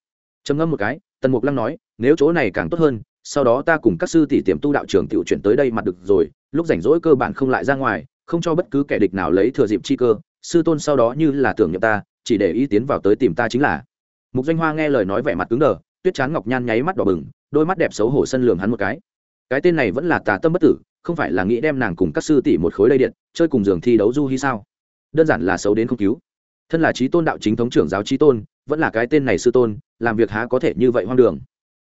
Trầm ngâm một cái, tần mục lăng nói, nếu chỗ này càng tốt hơn, sau đó ta cùng các sư tỷ tiềm tu đạo trường tiểu chuyển tới đây mặt được rồi, lúc rảnh rỗi cơ bản không lại ra ngoài, không cho bất cứ kẻ địch nào lấy thừa dịp chi cơ, sư tôn sau đó như là tưởng nhậm ta, chỉ để ý tiến vào tới tìm ta chính là. Mục danh hoa nghe lời nói vẻ mặt cứng đờ, tuyết chán ngọc nhan nháy mắt đỏ bừng, đôi mắt đẹp xấu hổ sân lường hắn một cái. Cái tên này vẫn là tà tâm bất tử không phải là nghĩ đem nàng cùng các sư tỷ một khối lây điện, chơi cùng giường thi đấu du hi sao? Đơn giản là xấu đến không cứu. Thân là trí tôn đạo chính thống trưởng giáo trí tôn, vẫn là cái tên này sư tôn, làm việc há có thể như vậy hoang đường.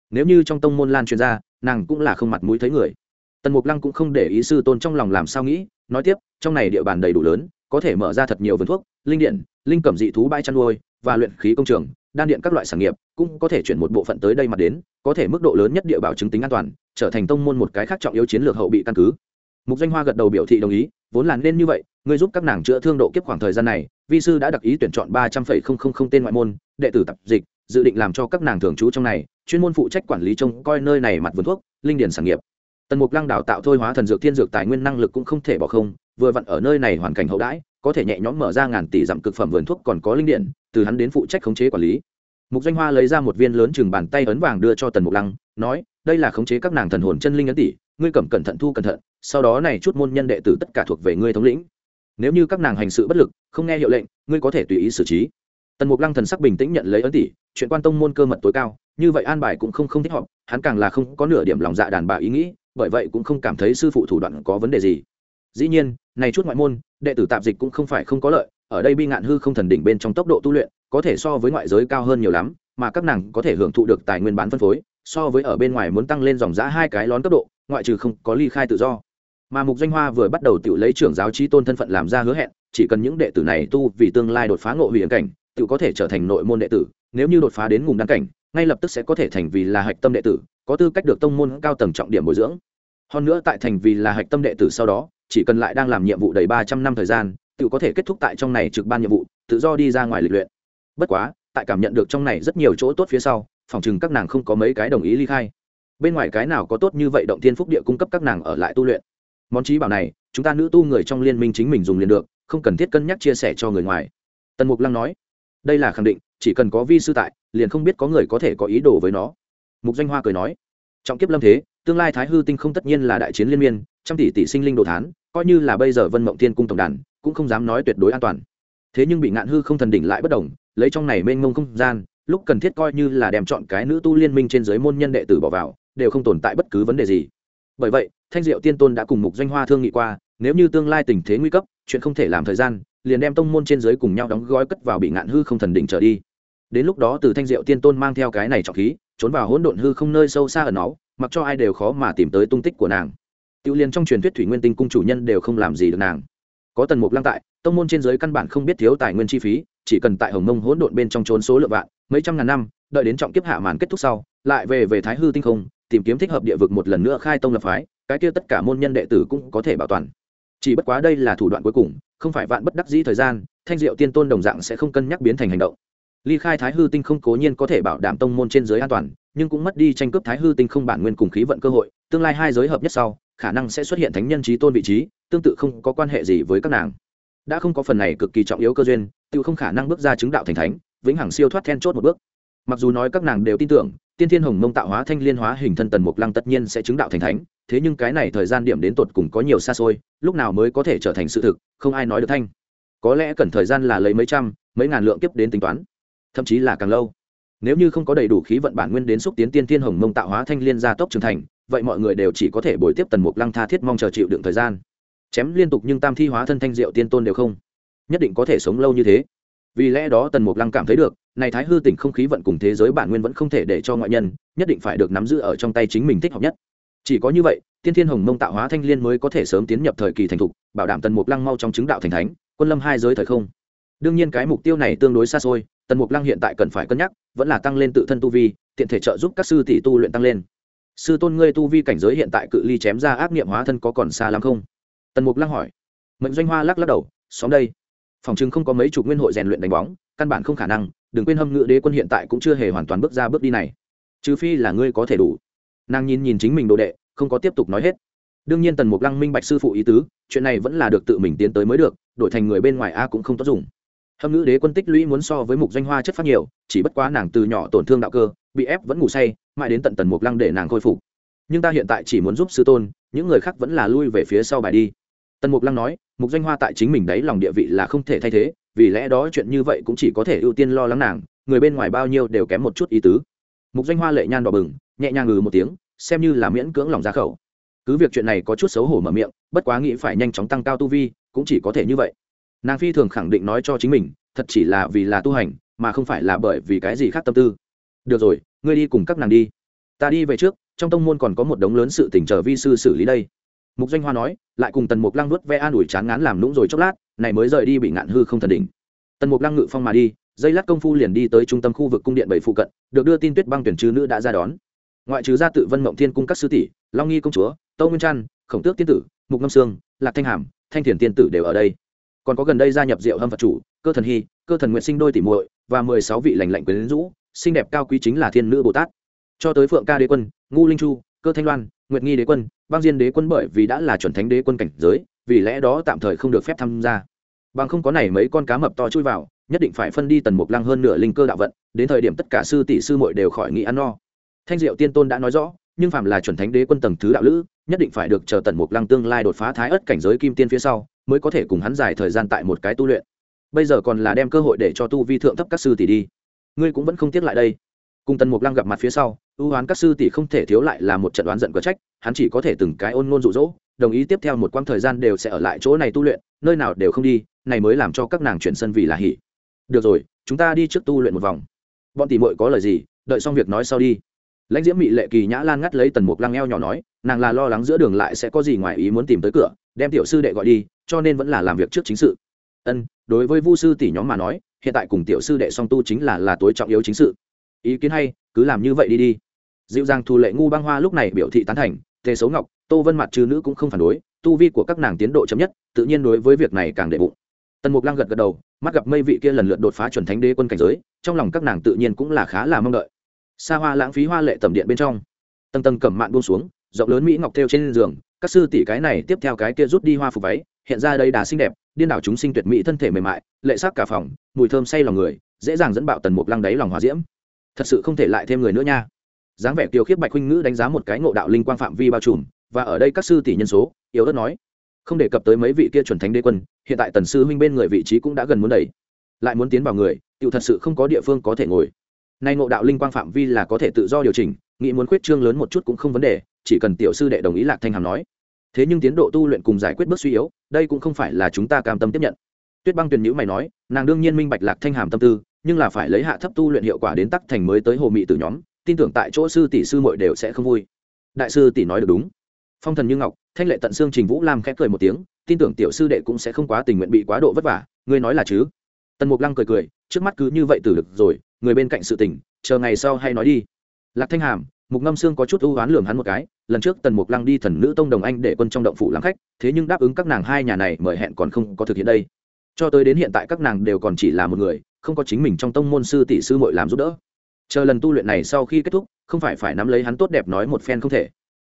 Nếu như trong tông môn lan truyền ra, nàng cũng là không mặt mũi thấy người. Tần mục lăng cũng không để ý sư tôn trong lòng làm sao nghĩ, nói tiếp, trong này địa bàn đầy đủ lớn, có thể mở ra thật nhiều vườn thuốc, linh điện, linh cẩm dị thú bãi chăn nuôi, và luyện khí công trường, đan điện các loại sản nghiệp, cũng có thể chuyển một bộ phận tới đây mà đến, có thể mức độ lớn nhất địa bảo chứng tính an toàn trở thành tông môn một cái khác trọng yếu chiến lược hậu bị căn cứ. Mục danh hoa gật đầu biểu thị đồng ý, vốn là nên như vậy, ngươi giúp các nàng chữa thương độ kiếp khoảng thời gian này, vi sư đã đặc ý tuyển chọn ba trăm phẩy không không không tên ngoại môn, đệ tử tập dịch, dự định làm cho các nàng thường trú trong này, chuyên môn phụ trách quản lý trông coi nơi này mặt vườn thuốc, linh điển sản nghiệp. Tần mục lăng đào tạo thôi hóa thần dược thiên dược tài nguyên năng lực cũng không thể bỏ không, vừa vặn ở nơi này hoàn cảnh hậu đãi, có thể nhẹ nhõm mở ra ngàn tỷ dặm cực phẩm vườn thuốc còn có linh điện từ hắn đến phụ trách khống chế quản lý. Mục danh hoa lấy ra một viên lớn chừng bàn tay ấn vàng đưa cho tần mục lăng, nói đây là khống chế các nàng thần hồn chân linh ấn tỷ, ngươi cầm cẩn thận thu cẩn thận, sau đó này chút môn nhân đệ tử tất cả thuộc về ngươi thống lĩnh. Nếu như các nàng hành sự bất lực, không nghe hiệu lệnh, ngươi có thể tùy ý xử trí. Tần mục lăng thần sắc bình tĩnh nhận lấy ấn tỷ, chuyện quan tông môn cơ mật tối cao, như vậy an bài cũng không không thích hợp, hắn càng là không có nửa điểm lòng dạ đàn bà ý nghĩ, bởi vậy cũng không cảm thấy sư phụ thủ đoạn có vấn đề gì. Dĩ nhiên, này chút ngoại môn, đệ tử tạp dịch cũng không phải không có lợi, ở đây bi ngạn hư không thần đỉnh bên trong tốc độ tu luyện, có thể so với ngoại giới cao hơn nhiều lắm, mà các nàng có thể hưởng thụ được tài nguyên bán phân phối so với ở bên ngoài muốn tăng lên dòng giá hai cái lón cấp độ, ngoại trừ không có ly khai tự do. Mà mục danh hoa vừa bắt đầu tự lấy trưởng giáo trí tôn thân phận làm ra hứa hẹn, chỉ cần những đệ tử này tu vì tương lai đột phá ngộ hủy cảnh, tự có thể trở thành nội môn đệ tử, nếu như đột phá đến ngùng đăng cảnh, ngay lập tức sẽ có thể thành vì là hạch tâm đệ tử, có tư cách được tông môn cao tầng trọng điểm bồi dưỡng. Hơn nữa tại thành vì là hạch tâm đệ tử sau đó, chỉ cần lại đang làm nhiệm vụ đầy ba trăm năm thời gian, tự có thể kết thúc tại trong này trực ban nhiệm vụ, tự do đi ra ngoài lịch luyện. Bất quá, tại cảm nhận được trong này rất nhiều chỗ tốt phía sau phòng chừng các nàng không có mấy cái đồng ý ly khai. Bên ngoài cái nào có tốt như vậy động thiên phúc địa cung cấp các nàng ở lại tu luyện? Món trí bảo này, chúng ta nữ tu người trong liên minh chính mình dùng liền được, không cần thiết cân nhắc chia sẻ cho người ngoài. Tần mục lăng nói. Đây là khẳng định, chỉ cần có vi sư tại, liền không biết có người có thể có ý đồ với nó. Mục danh hoa cười nói. Trọng kiếp lâm thế, tương lai thái hư tinh không tất nhiên là đại chiến liên miên, trăm tỷ tỷ sinh linh đồ thán, coi như là bây giờ vân mộng thiên cung tổng đàn, cũng không dám nói tuyệt đối an toàn. Thế nhưng bị ngạn hư không thần đỉnh lại bất đồng, lấy trong này mênh mông không gian lúc cần thiết coi như là đem chọn cái nữ tu liên minh trên giới môn nhân đệ tử bỏ vào, đều không tồn tại bất cứ vấn đề gì. Bởi vậy, thanh diệu tiên tôn đã cùng mục doanh hoa thương nghị qua, nếu như tương lai tình thế nguy cấp, chuyện không thể làm thời gian, liền đem tông môn trên giới cùng nhau đóng gói cất vào bị ngạn hư không thần đỉnh trở đi. Đến lúc đó từ thanh diệu tiên tôn mang theo cái này trọng khí, trốn vào hỗn độn hư không nơi sâu xa ở nó mặc cho ai đều khó mà tìm tới tung tích của nàng. Tiêu liên trong truyền thuyết thủy nguyên tinh cung chủ nhân đều không làm gì được nàng. Có tần mục lăng tại, tông môn trên giới căn bản không biết thiếu tài nguyên chi phí, chỉ cần tại hồng mông hỗn độn bên trong trốn số lượng vạn mấy trăm ngàn năm, đợi đến trọng kiếp hạ màn kết thúc sau, lại về về thái hư tinh không, tìm kiếm thích hợp địa vực một lần nữa khai tông lập phái, cái kia tất cả môn nhân đệ tử cũng có thể bảo toàn. Chỉ bất quá đây là thủ đoạn cuối cùng, không phải vạn bất đắc dĩ thời gian, thanh diệu tiên tôn đồng dạng sẽ không cân nhắc biến thành hành động. Ly khai thái hư tinh không cố nhiên có thể bảo đảm tông môn trên giới an toàn, nhưng cũng mất đi tranh cướp thái hư tinh không bản nguyên cùng khí vận cơ hội, tương lai hai giới hợp nhất sau, khả năng sẽ xuất hiện thánh nhân trí tôn vị trí, tương tự không có quan hệ gì với các nàng. Đã không có phần này cực kỳ trọng yếu cơ duyên, tự không khả năng bước ra chứng đạo thành thánh vĩnh hằng siêu thoát then chốt một bước. Mặc dù nói các nàng đều tin tưởng, tiên thiên hồng mông tạo hóa thanh liên hóa hình thân tần mục lăng tất nhiên sẽ chứng đạo thành thánh, thế nhưng cái này thời gian điểm đến tột cùng có nhiều xa xôi, lúc nào mới có thể trở thành sự thực, không ai nói được thanh. Có lẽ cần thời gian là lấy mấy trăm, mấy ngàn lượng kiếp đến tính toán. Thậm chí là càng lâu. Nếu như không có đầy đủ khí vận bản nguyên đến xúc tiến tiên thiên hồng mông tạo hóa thanh liên gia tốc trưởng thành, vậy mọi người đều chỉ có thể bồi tiếp tần mục lăng tha thiết mong chờ chịu đựng thời gian. Chém liên tục nhưng tam thi hóa thân thanh diệu tiên tôn đều không. Nhất định có thể sống lâu như thế vì lẽ đó tần mục lăng cảm thấy được, này thái hư tỉnh không khí vận cùng thế giới bản nguyên vẫn không thể để cho ngoại nhân, nhất định phải được nắm giữ ở trong tay chính mình thích hợp nhất. Chỉ có như vậy, tiên thiên hồng mông tạo hóa thanh liên mới có thể sớm tiến nhập thời kỳ thành thục, bảo đảm tần mục lăng mau trong chứng đạo thành thánh, quân lâm hai giới thời không. Đương nhiên cái mục tiêu này tương đối xa xôi, tần mục lăng hiện tại cần phải cân nhắc, vẫn là tăng lên tự thân tu vi, tiện thể trợ giúp các sư tỷ tu luyện tăng lên. Sư tôn ngươi tu vi cảnh giới hiện tại cự ly chém ra ác nghiệm hóa thân có còn xa lắm không? Tần mục lăng hỏi. Mệnh doanh hoa lắc lắc đầu, xóm đây phòng chừng không có mấy chục nguyên hội rèn luyện đánh bóng, căn bản không khả năng, đừng quên hâm ngự đế quân hiện tại cũng chưa hề hoàn toàn bước ra bước đi này. Trừ phi là ngươi có thể đủ. Nàng nhìn nhìn chính mình đồ đệ, không có tiếp tục nói hết. Đương nhiên tần mục lăng minh bạch sư phụ ý tứ, chuyện này vẫn là được tự mình tiến tới mới được, đổi thành người bên ngoài a cũng không tốt dùng. Hâm ngữ đế quân tích lũy muốn so với mục doanh hoa chất phát nhiều, chỉ bất quá nàng từ nhỏ tổn thương đạo cơ, bị ép vẫn ngủ say, mãi đến tận tần mục lăng để nàng khôi phục. Nhưng ta hiện tại chỉ muốn giúp sư tôn, những người khác vẫn là lui về phía sau bài đi tần mục lăng nói, mục doanh hoa tại chính mình đấy lòng địa vị là không thể thay thế, vì lẽ đó chuyện như vậy cũng chỉ có thể ưu tiên lo lắng nàng, người bên ngoài bao nhiêu đều kém một chút ý tứ. Mục doanh hoa lệ nhan đỏ bừng, nhẹ nhàng ngừ một tiếng, xem như là miễn cưỡng lòng ra khẩu. Cứ việc chuyện này có chút xấu hổ mở miệng, bất quá nghĩ phải nhanh chóng tăng cao tu vi, cũng chỉ có thể như vậy. Nàng phi thường khẳng định nói cho chính mình, thật chỉ là vì là tu hành, mà không phải là bởi vì cái gì khác tâm tư. Được rồi, ngươi đi cùng các nàng đi. Ta đi về trước, trong tông môn còn có một đống lớn sự tỉnh chờ vi sư xử lý đây mục doanh hoa nói, lại cùng tần mục lăng nuốt ve an ủi chán ngán làm lũng rồi chốc lát, này mới rời đi bị ngạn hư không thần đỉnh. Tần mục lăng ngự phong mà đi, dây lát công phu liền đi tới trung tâm khu vực cung điện bảy phụ cận, được đưa tin tuyết băng tuyển trừ nữ đã ra đón. Ngoại trừ gia tự vân mộng thiên cung các sư tỷ, long nghi công chúa tâu nguyên trăn, khổng tước tiên tử, mục ngâm sương, lạc thanh hàm, thanh thiền tiên tử đều ở đây. Còn có gần đây gia nhập diệu hâm phật chủ, cơ thần hy, cơ thần nguyện sinh đôi tỷ muội và mười sáu vị lành lạnh quyến rũ, xinh đẹp cao quý chính là thiên nữ bồ tát. Cho tới phượng ca đế quân, ngu linh chu cơ thanh loan, nguyệt nghi đế quân, băng diên đế quân bởi vì đã là chuẩn thánh đế quân cảnh giới, vì lẽ đó tạm thời không được phép tham gia. Bằng không có này mấy con cá mập to chui vào, nhất định phải phân đi tần mục lăng hơn nửa linh cơ đạo vận, đến thời điểm tất cả sư tỷ sư muội đều khỏi nghĩ ăn no. Thanh diệu tiên tôn đã nói rõ, nhưng phạm là chuẩn thánh đế quân tầng thứ đạo lữ, nhất định phải được chờ tần mục lăng tương lai đột phá thái ất cảnh giới kim tiên phía sau, mới có thể cùng hắn dài thời gian tại một cái tu luyện. Bây giờ còn là đem cơ hội để cho tu vi thượng thấp các sư tỷ đi. Ngươi cũng vẫn không tiếc lại đây cùng tần mục lăng gặp mặt phía sau, ưu hoán các sư tỷ không thể thiếu lại là một trận đoán giận có trách, hắn chỉ có thể từng cái ôn ngôn rụ rỗ đồng ý tiếp theo một quãng thời gian đều sẽ ở lại chỗ này tu luyện, nơi nào đều không đi, này mới làm cho các nàng chuyển sân vì là hỉ. Được rồi, chúng ta đi trước tu luyện một vòng. Bọn tỷ muội có lời gì, đợi xong việc nói sau đi. Lãnh diễm mị lệ kỳ nhã lan ngắt lấy tần mục lăng eo nhỏ nói, nàng là lo lắng giữa đường lại sẽ có gì ngoài ý muốn tìm tới cửa, đem tiểu sư đệ gọi đi, cho nên vẫn là làm việc trước chính sự. Ân, đối với vu sư tỷ nhóm mà nói, hiện tại cùng tiểu sư đệ song tu chính là là tối trọng yếu chính sự ý kiến hay, cứ làm như vậy đi đi. Dịu dàng thù lệ ngu băng hoa lúc này biểu thị tán thành, tề xấu ngọc, tô vân mặt trừ nữ cũng không phản đối, tu vi của các nàng tiến độ chậm nhất, tự nhiên đối với việc này càng đệ bụng. Tần mục lăng gật gật đầu, mắt gặp mây vị kia lần lượt đột phá chuẩn thánh đế quân cảnh giới, trong lòng các nàng tự nhiên cũng là khá là mong đợi. Xa hoa lãng phí hoa lệ tầm điện bên trong, tầng tầng cẩm mạn buông xuống, rộng lớn mỹ ngọc theo trên giường, các sư tỷ cái này tiếp theo cái kia rút đi hoa phục váy, hiện ra đây đà xinh đẹp, điên đảo chúng sinh tuyệt mỹ thân thể mềm mại, lệ sắc cả phòng, mùi thơm say lòng người, dễ dàng dẫn bạo tần mục lăng đáy lòng hòa diễm thật sự không thể lại thêm người nữa nha. Dáng vẻ kiều khiếp bạch huynh ngữ đánh giá một cái ngộ đạo linh quang phạm vi bao trùm, và ở đây các sư tỷ nhân số, yếu ớt nói, không đề cập tới mấy vị kia chuẩn thánh đế quân, hiện tại tần sư huynh bên người vị trí cũng đã gần muốn đầy. Lại muốn tiến vào người tự thật sự không có địa phương có thể ngồi. Nay ngộ đạo linh quang phạm vi là có thể tự do điều chỉnh, nghĩ muốn khuyết trương lớn một chút cũng không vấn đề, chỉ cần tiểu sư đệ đồng ý lạc thanh hàm nói. Thế nhưng tiến độ tu luyện cùng giải quyết bước suy yếu, đây cũng không phải là chúng ta cam tâm tiếp nhận. Tuyết băng tuyền nhữ mày nói, nàng đương nhiên minh bạch lạc thanh hàm tâm tư nhưng là phải lấy hạ thấp tu luyện hiệu quả đến tắc thành mới tới hồ mị từ nhóm, tin tưởng tại chỗ sư tỷ sư muội đều sẽ không vui. Đại sư tỷ nói được đúng. Phong thần như ngọc, thanh lệ tận xương trình vũ lam khẽ cười một tiếng, tin tưởng tiểu sư đệ cũng sẽ không quá tình nguyện bị quá độ vất vả, ngươi nói là chứ? Tần mục lăng cười cười, trước mắt cứ như vậy từ được rồi, người bên cạnh sự tình, chờ ngày sau hay nói đi. Lạc thanh hàm, mục ngâm sương có chút ưu oán lường hắn một cái, lần trước tần mục lăng đi thần nữ tông đồng anh để quân trong động phủ làm khách, thế nhưng đáp ứng các nàng hai nhà này mời hẹn còn không có thực hiện đây. Cho tới đến hiện tại các nàng đều còn chỉ là một người không có chính mình trong tông môn sư tỷ sư muội làm giúp đỡ. Chờ lần tu luyện này sau khi kết thúc, không phải phải nắm lấy hắn tốt đẹp nói một phen không thể,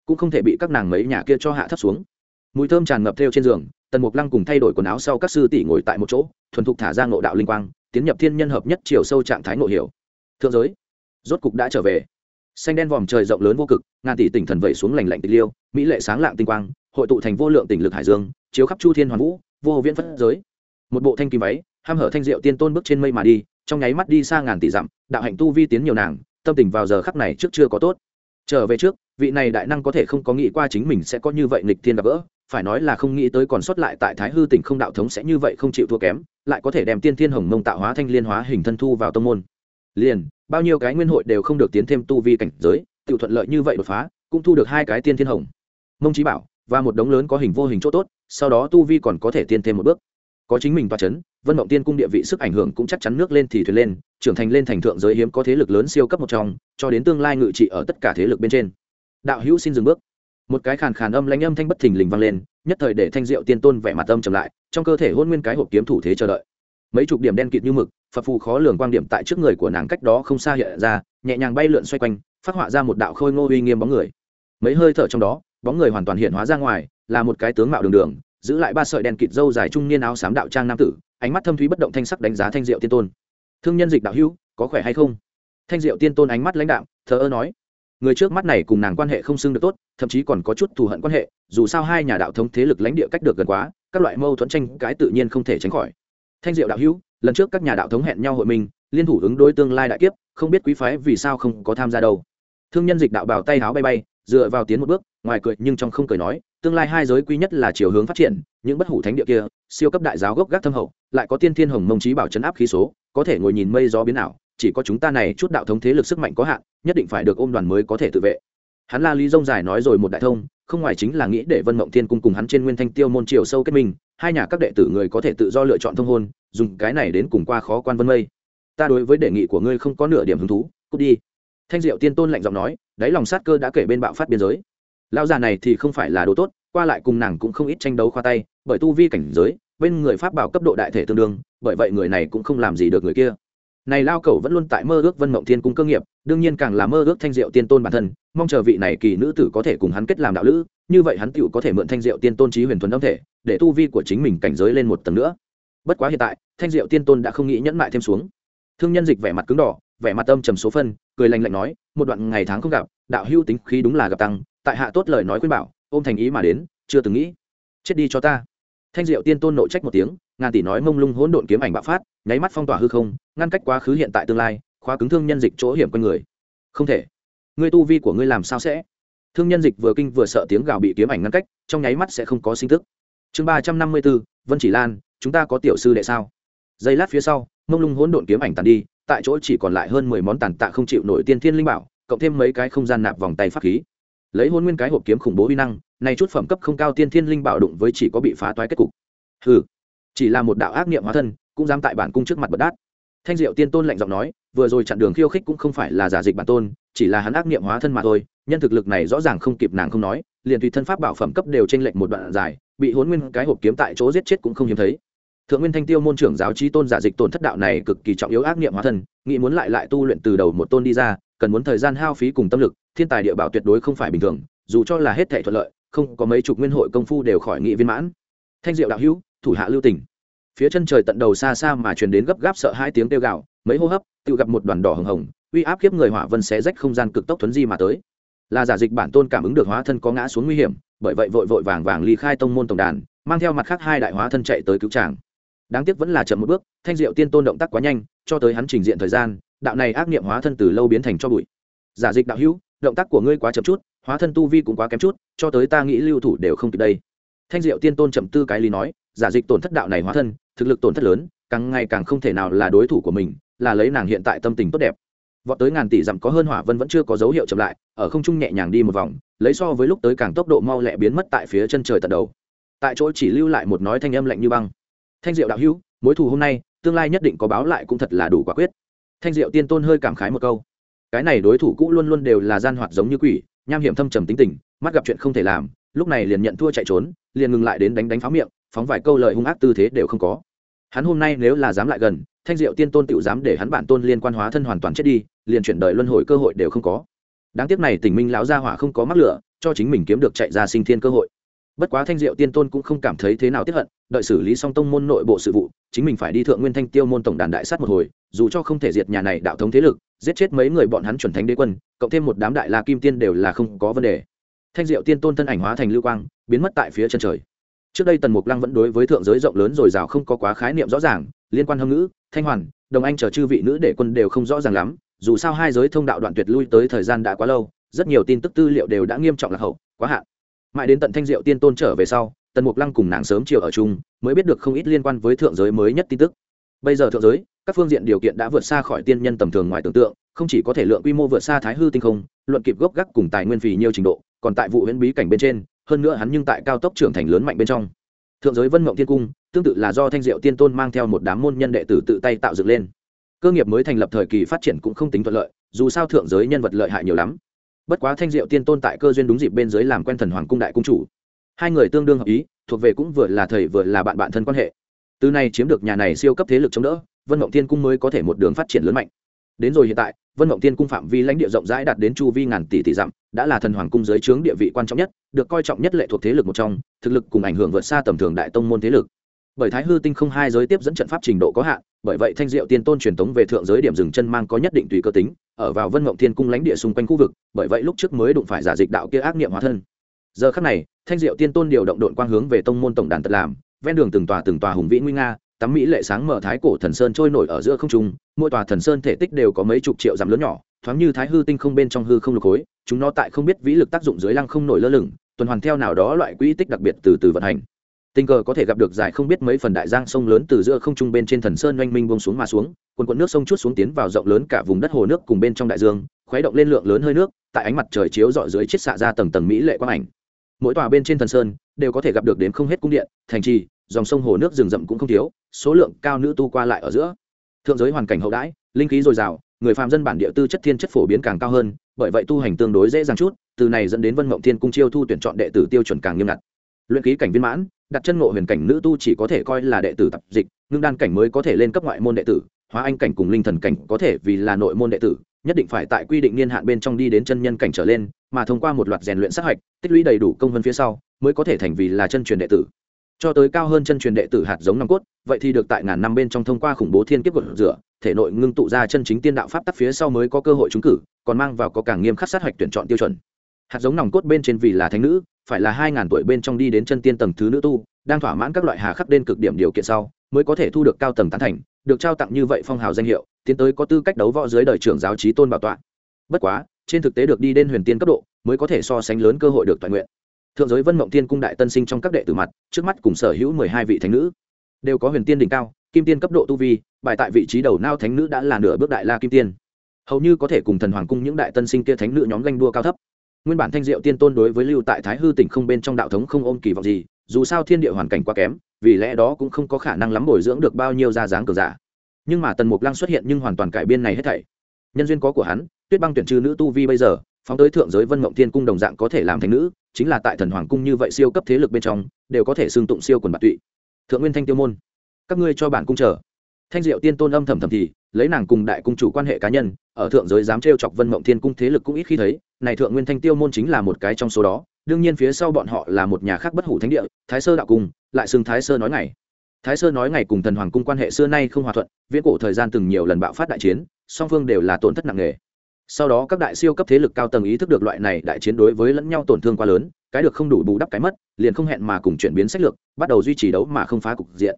cũng không thể bị các nàng mấy nhà kia cho hạ thấp xuống. Mùi thơm tràn ngập theo trên giường, tần mục lăng cùng thay đổi quần áo sau các sư tỷ ngồi tại một chỗ, thuần thục thả ra ngộ đạo linh quang, tiến nhập thiên nhân hợp nhất chiều sâu trạng thái ngộ hiểu. Thượng giới, rốt cục đã trở về. Xanh đen vòm trời rộng lớn vô cực, ngàn tỷ tỉnh thần vẩy xuống lành lạnh tịch liêu, mỹ lệ sáng lạng tinh quang, hội tụ thành vô lượng tỉnh lực hải dương, chiếu khắp chu thiên hoàn vũ, vô viễn phất giới. Một bộ thanh kim váy ham hở thanh diệu tiên tôn bước trên mây mà đi, trong nháy mắt đi xa ngàn tỷ dặm, đạo hạnh tu vi tiến nhiều nàng, tâm tình vào giờ khắc này trước chưa có tốt. Trở về trước, vị này đại năng có thể không có nghĩ qua chính mình sẽ có như vậy nghịch thiên gặp gỡ, phải nói là không nghĩ tới còn sót lại tại thái hư tỉnh không đạo thống sẽ như vậy không chịu thua kém, lại có thể đem tiên thiên hồng mông tạo hóa thanh liên hóa hình thân thu vào tông môn. Liền, bao nhiêu cái nguyên hội đều không được tiến thêm tu vi cảnh giới tự thuận lợi như vậy đột phá, cũng thu được hai cái tiên thiên hồng. Mông trí bảo và một đống lớn có hình vô hình chỗ tốt, sau đó tu vi còn có thể tiên thêm một bước có chính mình toa chấn, vân mộng tiên cung địa vị sức ảnh hưởng cũng chắc chắn nước lên thì thuyền lên trưởng thành lên thành thượng giới hiếm có thế lực lớn siêu cấp một trong cho đến tương lai ngự trị ở tất cả thế lực bên trên. Đạo hữu xin dừng bước. Một cái khàn khàn âm lãnh âm thanh bất thình lình vang lên nhất thời để thanh diệu tiên tôn vẻ mặt âm chậm lại trong cơ thể hôn nguyên cái hộp kiếm thủ thế chờ đợi. Mấy chục điểm đen kịt như mực phật phù khó lường quan điểm tại trước người của nàng cách đó không xa hiện ra nhẹ nhàng bay lượn xoay quanh phát họa ra một đạo khôi ngô uy nghiêm bóng người. Mấy hơi thở trong đó bóng người hoàn toàn hiện hóa ra ngoài là một cái tướng mạo đường đường giữ lại ba sợi đèn kịt râu dài trung niên áo xám đạo trang nam tử, ánh mắt thâm thúy bất động thanh sắc đánh giá thanh diệu tiên tôn. Thương nhân dịch đạo hữu, có khỏe hay không? Thanh diệu tiên tôn ánh mắt lãnh đạo thờ ơ nói. Người trước mắt này cùng nàng quan hệ không xưng được tốt, thậm chí còn có chút thù hận quan hệ, dù sao hai nhà đạo thống thế lực lãnh địa cách được gần quá, các loại mâu thuẫn tranh cái tự nhiên không thể tránh khỏi. Thanh diệu đạo hữu, lần trước các nhà đạo thống hẹn nhau hội mình, liên thủ ứng đối tương lai đại kiếp, không biết quý phái vì sao không có tham gia đâu. Thương nhân dịch đạo bảo tay áo bay bay, dựa vào tiến một bước, ngoài cười nhưng trong không cười nói tương lai hai giới quy nhất là chiều hướng phát triển, những bất hủ thánh địa kia, siêu cấp đại giáo gốc gác thâm hậu, lại có tiên thiên hồng mông trí bảo chấn áp khí số, có thể ngồi nhìn mây gió biến ảo, chỉ có chúng ta này chút đạo thống thế lực sức mạnh có hạn, nhất định phải được ôm đoàn mới có thể tự vệ. Hắn la lý dông dài nói rồi một đại thông, không ngoài chính là nghĩ để vân mộng thiên cung cùng hắn trên nguyên thanh tiêu môn triều sâu kết minh, hai nhà các đệ tử người có thể tự do lựa chọn thông hôn, dùng cái này đến cùng qua khó quan vân mây. Ta đối với đề nghị của ngươi không có nửa điểm hứng thú, cút đi. Thanh diệu tiên tôn lạnh giọng nói, đáy lòng sát cơ đã kể bên bạo phát biên giới lão già này thì không phải là đồ tốt, qua lại cùng nàng cũng không ít tranh đấu khoa tay, bởi tu vi cảnh giới, bên người pháp bảo cấp độ đại thể tương đương, bởi vậy người này cũng không làm gì được người kia. Này lao Cẩu vẫn luôn tại mơ ước vân mộng thiên cung cơ nghiệp, đương nhiên càng là mơ ước thanh diệu tiên tôn bản thân, mong chờ vị này kỳ nữ tử có thể cùng hắn kết làm đạo lữ, như vậy hắn tựu có thể mượn thanh diệu tiên tôn trí huyền thuần âm thể, để tu vi của chính mình cảnh giới lên một tầng nữa. Bất quá hiện tại, thanh diệu tiên tôn đã không nghĩ nhẫn mại thêm xuống. Thương nhân dịch vẻ mặt cứng đỏ, vẻ mặt âm trầm số phân, cười lành lạnh nói, một đoạn ngày tháng không gặp, đạo hưu tính khí đúng là gặp tăng tại hạ tốt lời nói khuyên bảo, ôm thành ý mà đến, chưa từng nghĩ. Chết đi cho ta. Thanh diệu tiên tôn nội trách một tiếng, ngàn tỷ nói mông lung hỗn độn kiếm ảnh bạo phát, nháy mắt phong tỏa hư không, ngăn cách quá khứ hiện tại tương lai, khóa cứng thương nhân dịch chỗ hiểm con người. Không thể. Ngươi tu vi của ngươi làm sao sẽ? Thương nhân dịch vừa kinh vừa sợ tiếng gào bị kiếm ảnh ngăn cách, trong nháy mắt sẽ không có sinh tức. Chương ba trăm năm mươi b ố vân chỉ lan, chúng ta có tiểu sư đệ sao? Giây lát phía sau, mông lung hỗn độn kiếm ảnh tàn đi, tại chỗ chỉ còn lại hơn mười món tàn tạ không chịu nổi tiên thiên linh bảo, cộng thêm mấy cái không gian nạp vòng tay pháp khí lấy hôn nguyên cái hộp kiếm khủng bố uy năng, này chút phẩm cấp không cao tiên thiên linh bảo đụng với chỉ có bị phá toái kết cục. Hừ, chỉ là một đạo ác niệm hóa thân, cũng dám tại bản cung trước mặt bật đát. Thanh diệu tiên tôn lạnh giọng nói, vừa rồi chặn đường khiêu khích cũng không phải là giả dịch bản tôn, chỉ là hắn ác niệm hóa thân mà thôi, nhân thực lực này rõ ràng không kịp nàng không nói, liền tùy thân pháp bảo phẩm cấp đều trên lệnh một đoạn dài, bị hôn nguyên cái hộp kiếm tại chỗ giết chết cũng không hiếm thấy thượng nguyên thanh tiêu môn trưởng giáo trí tôn giả dịch tổn thất đạo này cực kỳ trọng yếu ác niệm hóa thân, nghĩ muốn lại lại tu luyện từ đầu một tôn đi ra, cần muốn thời gian hao phí cùng tâm lực, thiên tài địa bảo tuyệt đối không phải bình thường, dù cho là hết thể thuận lợi, không có mấy chục nguyên hội công phu đều khỏi nghị viên mãn. Thanh diệu đạo hữu, thủ hạ lưu tỉnh phía chân trời tận đầu xa xa mà truyền đến gấp gáp sợ hai tiếng kêu gạo mấy hô hấp, tự gặp một đoàn đỏ hồng hồng, uy áp kiếp người hỏa vân xé rách không gian cực tốc thuấn di mà tới. Là giả dịch bản tôn cảm ứng được hóa thân có ngã xuống nguy hiểm, bởi vậy vội vội vàng vàng ly khai tông môn tổng đàn, mang theo mặt khác hai đại hóa thân chạy tới cứu tràng đáng tiếc vẫn là chậm một bước, thanh diệu tiên tôn động tác quá nhanh, cho tới hắn trình diện thời gian, đạo này ác niệm hóa thân từ lâu biến thành cho bụi. Giả dịch đạo hữu, động tác của ngươi quá chậm chút, hóa thân tu vi cũng quá kém chút, cho tới ta nghĩ lưu thủ đều không kịp đây. Thanh diệu tiên tôn chậm tư cái lý nói, giả dịch tổn thất đạo này hóa thân, thực lực tổn thất lớn, càng ngày càng không thể nào là đối thủ của mình, là lấy nàng hiện tại tâm tình tốt đẹp. Vọt tới ngàn tỷ dặm có hơn hỏa vân vẫn chưa có dấu hiệu chậm lại, ở không trung nhẹ nhàng đi một vòng, lấy so với lúc tới càng tốc độ mau lẹ biến mất tại phía chân trời tận đầu. Tại chỗ chỉ lưu lại một nói thanh âm lạnh như băng thanh diệu đạo hữu, mối thù hôm nay, tương lai nhất định có báo lại cũng thật là đủ quả quyết. Thanh diệu tiên tôn hơi cảm khái một câu. Cái này đối thủ cũ luôn luôn đều là gian hoạt giống như quỷ, nham hiểm thâm trầm tính tình, mắt gặp chuyện không thể làm, lúc này liền nhận thua chạy trốn, liền ngừng lại đến đánh đánh pháo miệng, phóng vài câu lời hung ác tư thế đều không có. Hắn hôm nay nếu là dám lại gần, thanh diệu tiên tôn tự dám để hắn bản tôn liên quan hóa thân hoàn toàn chết đi, liền chuyển đời luân hồi cơ hội đều không có. Đáng tiếc này tình minh lão gia hỏa không có mắc lửa, cho chính mình kiếm được chạy ra sinh thiên cơ hội bất quá thanh diệu tiên tôn cũng không cảm thấy thế nào tiếp hận, đợi xử lý xong tông môn nội bộ sự vụ, chính mình phải đi thượng nguyên thanh tiêu môn tổng đàn đại sát một hồi, dù cho không thể diệt nhà này đạo thống thế lực, giết chết mấy người bọn hắn chuẩn thánh đế quân, cộng thêm một đám đại la kim tiên đều là không có vấn đề. Thanh diệu tiên tôn thân ảnh hóa thành lưu quang, biến mất tại phía chân trời. Trước đây tần mục lăng vẫn đối với thượng giới rộng lớn rồi rào không có quá khái niệm rõ ràng, liên quan hâm ngữ, thanh hoàn, đồng anh chờ chư vị nữ để quân đều không rõ ràng lắm, dù sao hai giới thông đạo đoạn tuyệt lui tới thời gian đã quá lâu, rất nhiều tin tức tư liệu đều đã nghiêm trọng lạc hậu, quá hạn mãi đến tận thanh diệu tiên tôn trở về sau, tần mục lăng cùng nàng sớm chiều ở chung, mới biết được không ít liên quan với thượng giới mới nhất tin tức. Bây giờ thượng giới, các phương diện điều kiện đã vượt xa khỏi tiên nhân tầm thường ngoài tưởng tượng, không chỉ có thể lượng quy mô vượt xa thái hư tinh không, luận kịp gốc gác cùng tài nguyên phì nhiều trình độ, còn tại vụ huyễn bí cảnh bên trên, hơn nữa hắn nhưng tại cao tốc trưởng thành lớn mạnh bên trong. Thượng giới vân mộng thiên cung, tương tự là do thanh diệu tiên tôn mang theo một đám môn nhân đệ tử tự tay tạo dựng lên. Cơ nghiệp mới thành lập thời kỳ phát triển cũng không tính thuận lợi, dù sao thượng giới nhân vật lợi hại nhiều lắm bất quá thanh diệu tiên tôn tại cơ duyên đúng dịp bên dưới làm quen thần hoàng cung đại cung chủ. Hai người tương đương hợp ý, thuộc về cũng vừa là thầy vừa là bạn bạn thân quan hệ. Từ này chiếm được nhà này siêu cấp thế lực chống đỡ, vân mộng tiên cung mới có thể một đường phát triển lớn mạnh. Đến rồi hiện tại, vân mộng tiên cung phạm vi lãnh địa rộng rãi đạt đến chu vi ngàn tỷ tỷ dặm, đã là thần hoàng cung dưới trướng địa vị quan trọng nhất, được coi trọng nhất lệ thuộc thế lực một trong, thực lực cùng ảnh hưởng vượt xa tầm thường đại tông môn thế lực. Bởi thái hư tinh không hai giới tiếp dẫn trận pháp trình độ có hạn bởi vậy thanh diệu tiên tôn truyền tống về thượng giới điểm dừng chân mang có nhất định tùy cơ tính, ở vào vân mộng thiên cung lãnh địa xung quanh khu vực, bởi vậy lúc trước mới đụng phải giả dịch đạo kia ác niệm hóa thân. Giờ khắc này, thanh diệu tiên tôn điều động đội quang hướng về tông môn tổng đàn tật làm, ven đường từng tòa từng tòa hùng vĩ nguy nga, tắm mỹ lệ sáng mở thái cổ thần sơn trôi nổi ở giữa không trung, mỗi tòa thần sơn thể tích đều có mấy chục triệu dặm lớn nhỏ, thoáng như thái hư tinh không bên trong hư không lục khối, chúng nó tại không biết vĩ lực tác dụng dưới lăng không nổi lơ lửng, tuần hoàn theo nào đó loại quỹ tích đặc biệt từ từ vận hành tình cờ có thể gặp được giải không biết mấy phần đại giang sông lớn từ giữa không trung bên trên thần sơn oanh minh bông xuống mà xuống, quần quận nước sông chút xuống tiến vào rộng lớn cả vùng đất hồ nước cùng bên trong đại dương, khuấy động lên lượng lớn hơi nước, tại ánh mặt trời chiếu rọi dưới chiết xạ ra tầng tầng mỹ lệ quang ảnh. Mỗi tòa bên trên thần sơn đều có thể gặp được đến không hết cung điện, thành trì, dòng sông hồ nước rừng rậm cũng không thiếu, số lượng cao nữ tu qua lại ở giữa. Thượng giới hoàn cảnh hậu đãi, linh khí dồi dào, người phàm dân bản địa tư chất thiên chất phổ biến càng cao hơn, bởi vậy tu hành tương đối dễ dàng chút, từ này dẫn đến vân mộng thiên cung chiêu thu tuyển chọn đệ tử tiêu chuẩn càng nghiêm ngặt. Luyện ký cảnh viên mãn đặt chân ngộ huyền cảnh nữ tu chỉ có thể coi là đệ tử tập dịch, ngưng đan cảnh mới có thể lên cấp ngoại môn đệ tử, hóa anh cảnh cùng linh thần cảnh có thể vì là nội môn đệ tử, nhất định phải tại quy định niên hạn bên trong đi đến chân nhân cảnh trở lên, mà thông qua một loạt rèn luyện sát hạch, tích lũy đầy đủ công vân phía sau, mới có thể thành vì là chân truyền đệ tử. Cho tới cao hơn chân truyền đệ tử hạt giống nòng cốt, vậy thì được tại ngàn năm bên trong thông qua khủng bố thiên kiếp gột rửa, thể nội ngưng tụ ra chân chính tiên đạo pháp tắc phía sau mới có cơ hội trúng cử, còn mang vào có càng nghiêm khắc sát hạch tuyển chọn tiêu chuẩn. Hạt giống nòng cốt bên trên vì là thánh nữ phải là hai ngàn tuổi bên trong đi đến chân tiên tầng thứ nữ tu, đang thỏa mãn các loại hà khắc đến cực điểm điều kiện sau, mới có thể thu được cao tầng tán thành, được trao tặng như vậy phong hào danh hiệu, tiến tới có tư cách đấu võ dưới đời trưởng giáo trí tôn bảo tọa. Bất quá, trên thực tế được đi đến huyền tiên cấp độ, mới có thể so sánh lớn cơ hội được toàn nguyện. Thượng giới vân mộng tiên cung đại tân sinh trong các đệ tử mặt, trước mắt cùng sở hữu mười hai vị thánh nữ, đều có huyền tiên đỉnh cao, kim tiên cấp độ tu vi, bài tại vị trí đầu nao thánh nữ đã là nửa bước đại la kim tiên. Hầu như có thể cùng thần hoàng cung những đại tân sinh kia thánh nữ nhóm ganh đua cao thấp nguyên bản thanh diệu tiên tôn đối với lưu tại thái hư tỉnh không bên trong đạo thống không ôm kỳ vọng gì, dù sao thiên địa hoàn cảnh quá kém, vì lẽ đó cũng không có khả năng lắm bồi dưỡng được bao nhiêu ra dáng cờ giả. Nhưng mà tần mục lăng xuất hiện nhưng hoàn toàn cải biên này hết thảy. Nhân duyên có của hắn, tuyết băng tuyển trừ nữ tu vi bây giờ, phóng tới thượng giới vân mộng thiên cung đồng dạng có thể làm thành nữ, chính là tại thần hoàng cung như vậy siêu cấp thế lực bên trong, đều có thể xương tụng siêu quần bạc tụy. Thượng nguyên thanh tiêu môn, các ngươi cho bản cung chờ. Thanh diệu tiên tôn âm thầm thầm thì, lấy nàng cùng đại cung chủ quan hệ cá nhân, ở thượng giới dám trêu chọc vân mộng thiên cung thế lực cũng ít khi thấy này thượng nguyên thanh tiêu môn chính là một cái trong số đó, đương nhiên phía sau bọn họ là một nhà khác bất hủ thánh địa, thái sơ đạo cung, lại xưng thái sơ nói ngày. Thái sơ nói ngày cùng thần hoàng cung quan hệ xưa nay không hòa thuận, viễn cổ thời gian từng nhiều lần bạo phát đại chiến, song phương đều là tổn thất nặng nề. Sau đó các đại siêu cấp thế lực cao tầng ý thức được loại này đại chiến đối với lẫn nhau tổn thương quá lớn, cái được không đủ bù đắp cái mất, liền không hẹn mà cùng chuyển biến sách lược, bắt đầu duy trì đấu mà không phá cục diện.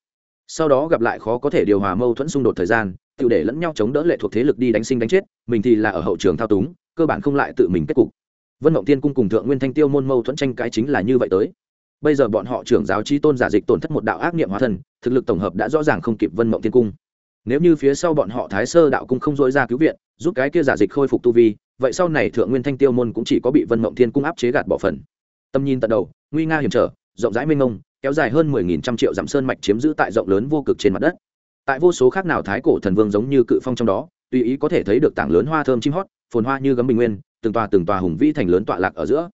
Sau đó gặp lại khó có thể điều hòa mâu thuẫn xung đột thời gian tự để lẫn nhau chống đỡ lệ thuộc thế lực đi đánh sinh đánh chết, mình thì là ở hậu trường thao túng, cơ bản không lại tự mình kết cục. Vân mộng tiên cung cùng thượng nguyên thanh tiêu môn mâu thuẫn tranh cãi chính là như vậy tới. Bây giờ bọn họ trưởng giáo trí tôn giả dịch tổn thất một đạo ác niệm hóa thần thực lực tổng hợp đã rõ ràng không kịp vân mộng tiên cung. Nếu như phía sau bọn họ thái sơ đạo cung không dối ra cứu viện, giúp cái kia giả dịch khôi phục tu vi, vậy sau này thượng nguyên thanh tiêu môn cũng chỉ có bị vân mộng thiên cung áp chế gạt bỏ phần. Tầm nhìn tận đầu, nguy nga hiểm trở, rộng rãi mênh mông, kéo dài hơn mười nghìn trăm triệu dặm sơn mạch chiếm giữ tại rộng lớn vô cực trên mặt đất tại vô số khác nào thái cổ thần vương giống như cự phong trong đó, tùy ý có thể thấy được tảng lớn hoa thơm chim hót, phồn hoa như gấm bình nguyên, từng tòa từng tòa hùng vĩ thành lớn tọa lạc ở giữa.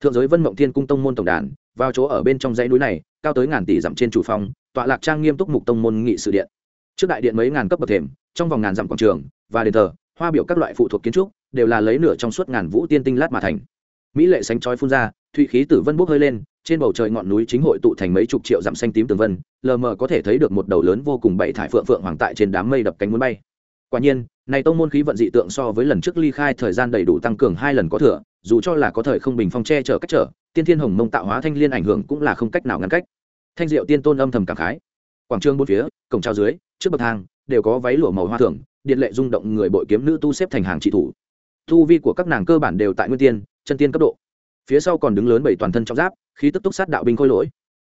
Thượng giới vân mộng thiên cung tông môn tổng đàn, vào chỗ ở bên trong dãy núi này, cao tới ngàn tỷ dặm trên chủ phong, tọa lạc trang nghiêm túc mục tông môn nghị sự điện. Trước đại điện mấy ngàn cấp bậc thềm, trong vòng ngàn dặm quảng trường, và đền thờ, hoa biểu các loại phụ thuộc kiến trúc, đều là lấy nửa trong suốt ngàn vũ tiên tinh lát mà thành. Mỹ lệ sánh chói phun ra, thụy khí tử vân bốc hơi lên trên bầu trời ngọn núi chính hội tụ thành mấy chục triệu dặm xanh tím tường vân, lờ mờ có thể thấy được một đầu lớn vô cùng bảy thải phượng phượng hoàng tại trên đám mây đập cánh muốn bay. Quả nhiên, này tông môn khí vận dị tượng so với lần trước ly khai thời gian đầy đủ tăng cường hai lần có thừa, dù cho là có thời không bình phong che chở cách trở, tiên thiên hồng mông tạo hóa thanh liên ảnh hưởng cũng là không cách nào ngăn cách. Thanh diệu tiên tôn âm thầm cảm khái. Quảng trường bốn phía, cổng trao dưới, trước bậc thang, đều có váy lụa màu hoa thường điện lệ rung động người bội kiếm nữ tu xếp thành hàng trị thủ. Tu vi của các nàng cơ bản đều tại nguyên tiên, chân tiên cấp độ phía sau còn đứng lớn bảy toàn thân trong giáp, khí tức túc sát đạo binh khôi lỗi.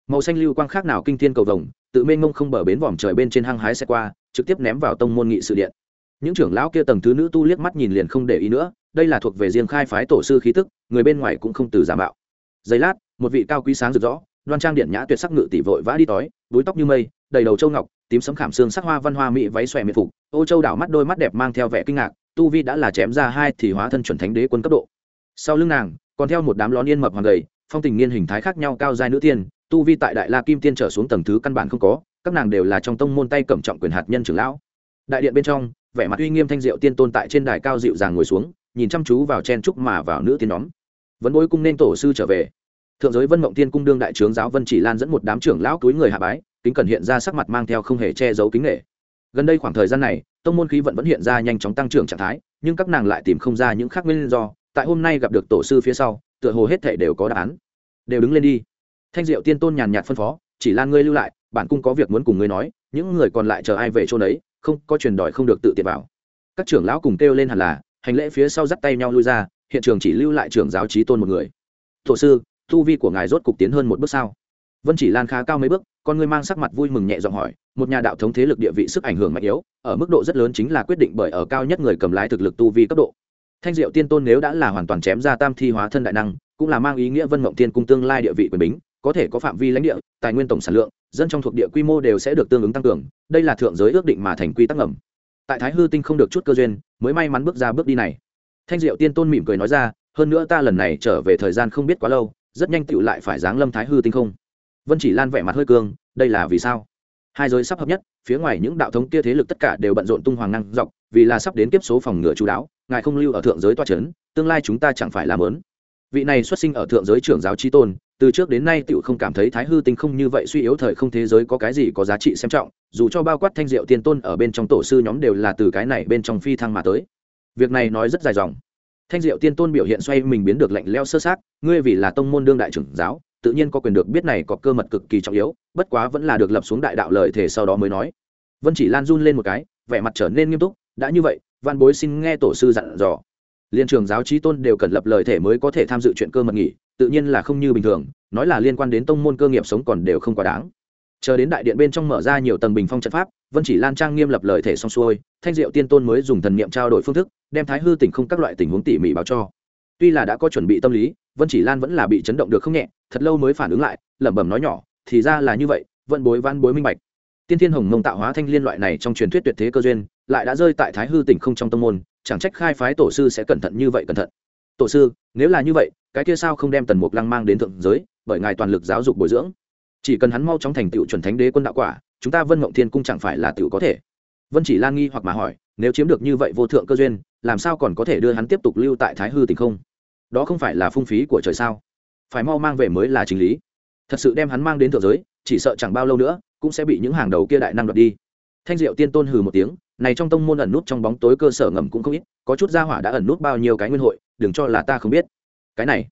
Màu xanh lưu quang khác nào kinh thiên cầu vồng, tự mênh mông không bờ bến vòm trời bên trên hang hái xe qua, trực tiếp ném vào tông môn nghị sự điện. Những trưởng lão kia tầng thứ nữ tu liếc mắt nhìn liền không để ý nữa, đây là thuộc về riêng khai phái tổ sư khí tức, người bên ngoài cũng không từ giả mạo. Giây lát, một vị cao quý sáng rực rõ, đoan trang điện nhã tuyệt sắc ngự tỷ vội vã đi tối đuối tóc như mây, đầy đầu châu ngọc, tím sấm khảm xương sắc hoa văn hoa mỹ váy xòe miệt phục, ô châu đảo mắt đôi mắt đẹp mang theo vẻ kinh ngạc, tu vi đã là chém ra hai thì hóa thân chuẩn thánh đế quân cấp độ. Sau lưng nàng còn theo một đám lón yên mập hoàng gầy, phong tình niên hình thái khác nhau cao giai nữ tiên, tu vi tại đại la kim tiên trở xuống tầng thứ căn bản không có, các nàng đều là trong tông môn tay cẩm trọng quyền hạt nhân trưởng lão. Đại điện bên trong, vẻ mặt uy nghiêm thanh diệu tiên tôn tại trên đài cao dịu dàng ngồi xuống, nhìn chăm chú vào chen trúc mà vào nữ tiên nhóm. Vẫn bối cung nên tổ sư trở về. Thượng giới vân mộng tiên cung đương đại trướng giáo vân chỉ lan dẫn một đám trưởng lão túi người hạ bái, kính cẩn hiện ra sắc mặt mang theo không hề che giấu kính nghệ gần đây khoảng thời gian này, tông môn khí vận vẫn hiện ra nhanh chóng tăng trưởng trạng thái, nhưng các nàng lại tìm không ra những khác nguyên do tại hôm nay gặp được tổ sư phía sau, tựa hồ hết thể đều có đáp án. Đều đứng lên đi. Thanh diệu tiên tôn nhàn nhạt phân phó, chỉ lan ngươi lưu lại, bản cung có việc muốn cùng ngươi nói, những người còn lại chờ ai về chỗ đấy không, có truyền đòi không được tự tiện vào. Các trưởng lão cùng kêu lên hẳn là, hành lễ phía sau dắt tay nhau lui ra, hiện trường chỉ lưu lại trưởng giáo trí tôn một người. Tổ sư thu vi của ngài rốt cục tiến hơn một bước sao? Vân chỉ lan khá cao mấy bước, con ngươi mang sắc mặt vui mừng nhẹ giọng hỏi, một nhà đạo thống thế lực địa vị sức ảnh hưởng mạnh yếu, ở mức độ rất lớn chính là quyết định bởi ở cao nhất người cầm lái thực lực tu vi cấp độ thanh diệu tiên tôn nếu đã là hoàn toàn chém ra tam thi hóa thân đại năng, cũng là mang ý nghĩa vân mộng tiên cung tương lai địa vị quyền bính, có thể có phạm vi lãnh địa, tài nguyên tổng sản lượng, dân trong thuộc địa quy mô đều sẽ được tương ứng tăng cường, đây là thượng giới ước định mà thành quy tắc ngầm. Tại thái hư tinh không được chút cơ duyên, mới may mắn bước ra bước đi này. Thanh diệu tiên tôn mỉm cười nói ra, hơn nữa ta lần này trở về thời gian không biết quá lâu, rất nhanh tựu lại phải giáng lâm thái hư tinh không. Vân chỉ lan vẻ mặt hơi cương, đây là vì sao? Hai giới sắp hợp nhất, phía ngoài những đạo thống kia thế lực tất cả đều bận rộn tung hoàng năng dọc vì là sắp đến kiếp số phòng ngừa chú đáo, ngài không lưu ở thượng giới toa c h ấ n tương lai chúng ta chẳng phải làm lớn. Vị này xuất sinh ở thượng giới trưởng giáo trí tôn, từ trước đến nay tựu không cảm thấy thái hư tinh không như vậy suy yếu thời không thế giới có cái gì có giá trị xem trọng, dù cho bao quát thanh diệu tiên tôn ở bên trong tổ sư nhóm đều là từ cái này bên trong phi thăng mà tới. Việc này nói rất dài dòng. Thanh diệu tiên tôn biểu hiện xoay mình biến được lạnh leo sơ sát ngươi vì là tông môn đương đại trưởng giáo, tự nhiên có quyền được biết này có cơ mật cực kỳ trọng yếu, bất quá vẫn là được lập xuống đại đạo lời thể sau đó mới nói. Vân chỉ lan run lên một cái, vẻ mặt trở nên nghiêm túc đã như vậy, văn bối xin nghe tổ sư dặn dò. Liên trường giáo trí tôn đều cần lập lời thể mới có thể tham dự chuyện cơ mật nghỉ, tự nhiên là không như bình thường, nói là liên quan đến tông môn cơ nghiệp sống còn đều không quá đáng. Chờ đến đại điện bên trong mở ra nhiều tầng bình phong trận pháp, vân chỉ lan trang nghiêm lập lời thể xong xuôi, thanh diệu tiên tôn mới dùng thần niệm trao đổi phương thức, đem thái hư tỉnh không các loại tình huống tỉ mỉ báo cho. Tuy là đã có chuẩn bị tâm lý, vân chỉ lan vẫn là bị chấn động được không nhẹ, thật lâu mới phản ứng lại, lẩm bẩm nói nhỏ, thì ra là như vậy vận bối văn bối minh bạch. Tiên thiên hồng mông tạo hóa thanh liên loại này trong truyền thuyết tuyệt thế cơ duyên lại đã rơi tại thái hư tỉnh không trong tâm môn, chẳng trách khai phái tổ sư sẽ cẩn thận như vậy cẩn thận. Tổ sư, nếu là như vậy, cái kia sao không đem tần mục lăng mang đến thượng giới, bởi ngài toàn lực giáo dục bồi dưỡng. Chỉ cần hắn mau chóng thành tựu chuẩn thánh đế quân đạo quả, chúng ta vân mộng thiên cung chẳng phải là tựu có thể. Vân chỉ lan nghi hoặc mà hỏi, nếu chiếm được như vậy vô thượng cơ duyên, làm sao còn có thể đưa hắn tiếp tục lưu tại thái hư tỉnh không? Đó không phải là phung phí của trời sao? Phải mau mang về mới là chính lý. Thật sự đem hắn mang đến thượng giới, chỉ sợ chẳng bao lâu nữa, cũng sẽ bị những hàng đầu kia đại năng đoạt đi. Thanh diệu tiên tôn hừ một tiếng này trong tông môn ẩn nút trong bóng tối cơ sở ngầm cũng không ít, có chút gia hỏa đã ẩn nút bao nhiêu cái nguyên hội, đừng cho là ta không biết. Cái này,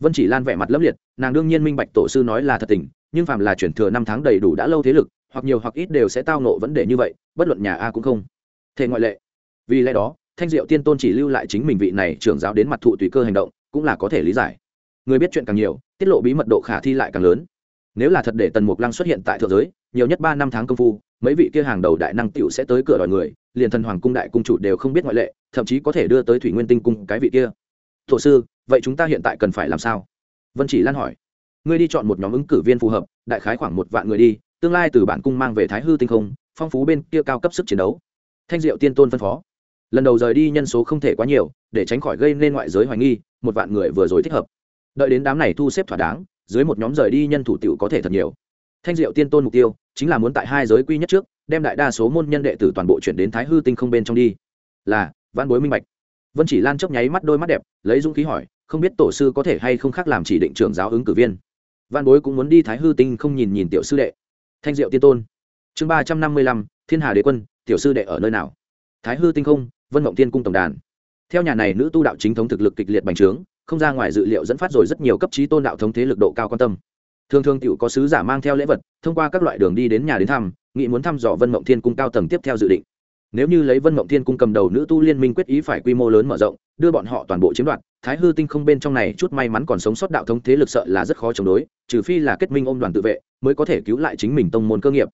vân chỉ lan vẻ mặt lấp liệt, nàng đương nhiên minh bạch tổ sư nói là thật tình, nhưng phàm là chuyển thừa năm tháng đầy đủ đã lâu thế lực, hoặc nhiều hoặc ít đều sẽ tao nộ vấn đề như vậy, bất luận nhà a cũng không thế ngoại lệ. Vì lẽ đó, thanh diệu tiên tôn chỉ lưu lại chính mình vị này trưởng giáo đến mặt thụ tùy cơ hành động, cũng là có thể lý giải. Người biết chuyện càng nhiều, tiết lộ bí mật độ khả thi lại càng lớn. Nếu là thật để tần mục lăng xuất hiện tại thượng giới, nhiều nhất ba năm tháng công phu mấy vị kia hàng đầu đại năng tiểu sẽ tới cửa đòi người, liền thần hoàng cung đại cung chủ đều không biết ngoại lệ, thậm chí có thể đưa tới thủy nguyên tinh cung cái vị kia. Thổ sư, vậy chúng ta hiện tại cần phải làm sao? Vân chỉ lan hỏi. Ngươi đi chọn một nhóm ứng cử viên phù hợp, đại khái khoảng một vạn người đi, tương lai từ bản cung mang về thái hư tinh không, phong phú bên kia cao cấp sức chiến đấu. Thanh diệu tiên tôn phân phó. Lần đầu rời đi nhân số không thể quá nhiều, để tránh khỏi gây nên ngoại giới hoài nghi, một vạn người vừa rồi thích hợp. Đợi đến đám này thu xếp thỏa đáng, dưới một nhóm rời đi nhân thủ tiểu có thể thật nhiều. Thanh diệu tiên tôn mục tiêu chính là muốn tại hai giới quy nhất trước, đem đại đa số môn nhân đệ tử toàn bộ chuyển đến thái hư tinh không bên trong đi. Là văn bối minh bạch. Vân chỉ lan chớp nháy mắt đôi mắt đẹp, lấy dũng khí hỏi, không biết tổ sư có thể hay không khác làm chỉ định trưởng giáo ứng cử viên. Văn bối cũng muốn đi thái hư tinh không nhìn nhìn tiểu sư đệ. Thanh diệu tiên tôn. Chương ba trăm năm mươi lăm, thiên hà đế quân, tiểu sư đệ ở nơi nào? Thái hư tinh không, vân mộng tiên cung tổng đàn. Theo nhà này nữ tu đạo chính thống thực lực kịch liệt bành trướng, không ra ngoài dự liệu dẫn phát rồi rất nhiều cấp trí tôn đạo thống thế lực độ cao quan tâm thường thường tiểu có sứ giả mang theo lễ vật, thông qua các loại đường đi đến nhà đến thăm, nghĩ muốn thăm dò vân mộng thiên cung cao tầng tiếp theo dự định. Nếu như lấy vân mộng thiên cung cầm đầu nữ tu liên minh quyết ý phải quy mô lớn mở rộng, đưa bọn họ toàn bộ chiếm đoạt, thái hư tinh không bên trong này chút may mắn còn sống sót đạo thống thế lực sợ là rất khó chống đối, trừ phi là kết minh ôm đoàn tự vệ, mới có thể cứu lại chính mình tông môn cơ nghiệp.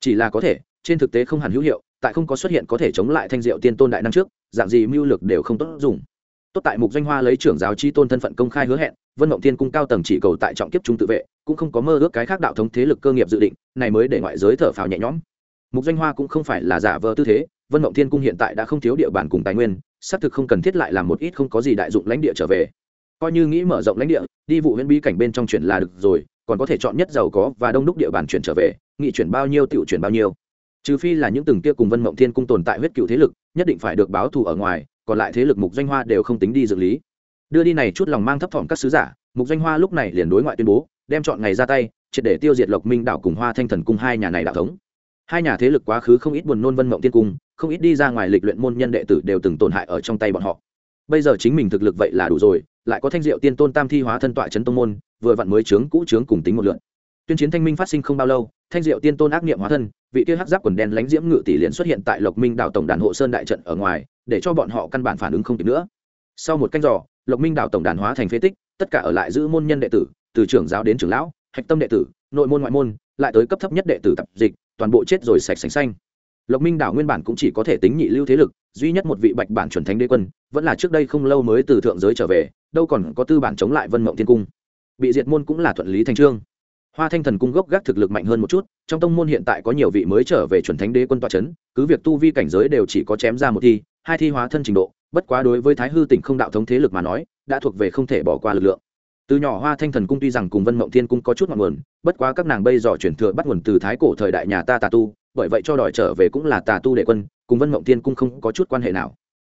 Chỉ là có thể, trên thực tế không hẳn hữu hiệu, tại không có xuất hiện có thể chống lại thanh diệu tiên tôn đại năng trước, dạng gì mưu lực đều không tốt dùng tốt tại mục doanh hoa lấy trưởng giáo chi tôn thân phận công khai hứa hẹn, vân mộng tiên cung cao tầng chỉ cầu tại trọng kiếp trung tự vệ, cũng không có mơ ước cái khác đạo thống thế lực cơ nghiệp dự định, này mới để ngoại giới thở phào nhẹ nhõm. Mục doanh hoa cũng không phải là giả vờ tư thế, vân mộng thiên cung hiện tại đã không thiếu địa bàn cùng tài nguyên, xác thực không cần thiết lại làm một ít không có gì đại dụng lãnh địa trở về. Coi như nghĩ mở rộng lãnh địa, đi vụ huyễn bí cảnh bên trong chuyển là được rồi, còn có thể chọn nhất giàu có và đông đúc địa bàn chuyển trở về, nghị chuyển bao nhiêu tiểu chuyển bao nhiêu. Trừ phi là những từng kia cùng vân mộng thiên cung tồn tại huyết cựu thế lực, nhất định phải được báo thù ở ngoài còn lại thế lực mục doanh hoa đều không tính đi dự lý. Đưa đi này chút lòng mang thấp thỏm các sứ giả, mục doanh hoa lúc này liền đối ngoại tuyên bố, đem chọn ngày ra tay, triệt để tiêu diệt lộc minh đảo cùng hoa thanh thần cung hai nhà này đạo thống. Hai nhà thế lực quá khứ không ít buồn nôn vân mộng tiên cung, không ít đi ra ngoài lịch luyện môn nhân đệ tử đều từng tổn hại ở trong tay bọn họ. Bây giờ chính mình thực lực vậy là đủ rồi, lại có thanh diệu tiên tôn tam thi hóa thân tọa chấn tông môn, vừa vặn mới chướng cũ chướng cùng tính một lượn tuyên chiến thanh minh phát sinh không bao lâu, thanh diệu tiên tôn ác niệm hóa thân, vị kia hắc giáp quần đen lánh diễm ngự tỷ liền xuất hiện tại lộc minh đảo tổng đàn hộ sơn đại trận ở ngoài để cho bọn họ căn bản phản ứng không kịp nữa. Sau một canh giỏ lộc minh đảo tổng đàn hóa thành phế tích, tất cả ở lại giữ môn nhân đệ tử, từ trưởng giáo đến trưởng lão, hạch tâm đệ tử, nội môn ngoại môn, lại tới cấp thấp nhất đệ tử tập dịch, toàn bộ chết rồi sạch sành xanh. Lộc minh đảo nguyên bản cũng chỉ có thể tính nhị lưu thế lực, duy nhất một vị bạch bản chuẩn thánh đế quân, vẫn là trước đây không lâu mới từ thượng giới trở về, đâu còn có tư bản chống lại vân mộng thiên cung. Bị diệt môn cũng là thuận lý thành trương. Hoa thanh thần cung gốc gác thực lực mạnh hơn một chút, trong tông môn hiện tại có nhiều vị mới trở về chuẩn thánh đế quân tọa c h ấ n cứ việc tu vi cảnh giới đều chỉ có chém ra một thi hai thi hóa thân trình độ, bất quá đối với thái hư tỉnh không đạo thống thế lực mà nói, đã thuộc về không thể bỏ qua lực lượng. Từ nhỏ hoa thanh thần cung tuy rằng cùng vân mộng thiên cung có chút ngọn nguồn, bất quá các nàng bây giờ chuyển thừa bắt nguồn từ thái cổ thời đại nhà ta tà tu, bởi vậy cho đòi trở về cũng là tà tu đệ quân, cùng vân mộng thiên cung không có chút quan hệ nào.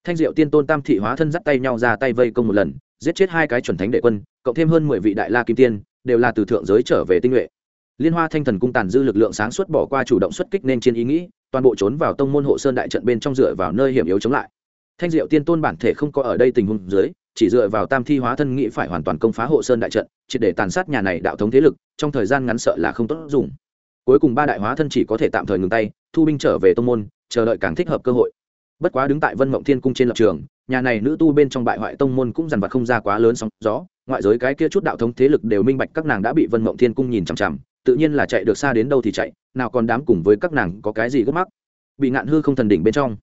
Thanh diệu tiên tôn tam thị hóa thân dắt tay nhau ra tay vây công một lần, giết chết hai cái chuẩn thánh đệ quân, cộng thêm hơn mười vị đại la kim tiên, đều là từ thượng giới trở về tinh nhuệ. Liên hoa thanh thần cung tàn dư lực lượng sáng suốt bỏ qua chủ động xuất kích nên trên ý nghĩ toàn bộ trốn vào tông môn hộ sơn đại trận bên trong dựa vào nơi hiểm yếu chống lại. Thanh diệu tiên tôn bản thể không có ở đây tình huống dưới, chỉ dựa vào tam thi hóa thân nghĩ phải hoàn toàn công phá hộ sơn đại trận, chỉ để tàn sát nhà này đạo thống thế lực, trong thời gian ngắn sợ là không tốt dùng. Cuối cùng ba đại hóa thân chỉ có thể tạm thời ngừng tay, thu binh trở về tông môn, chờ đợi càng thích hợp cơ hội. Bất quá đứng tại vân mộng thiên cung trên lập trường, nhà này nữ tu bên trong bại hoại tông môn cũng dằn vặt không ra quá lớn sóng gió, ngoại giới cái kia chút đạo thống thế lực đều minh bạch các nàng đã bị vân mộng thiên cung nhìn chằm chằm tự nhiên là chạy được xa đến đâu thì chạy, nào còn đám cùng với các nàng có cái gì gấp mắc. Bị ngạn hư không thần đỉnh bên trong.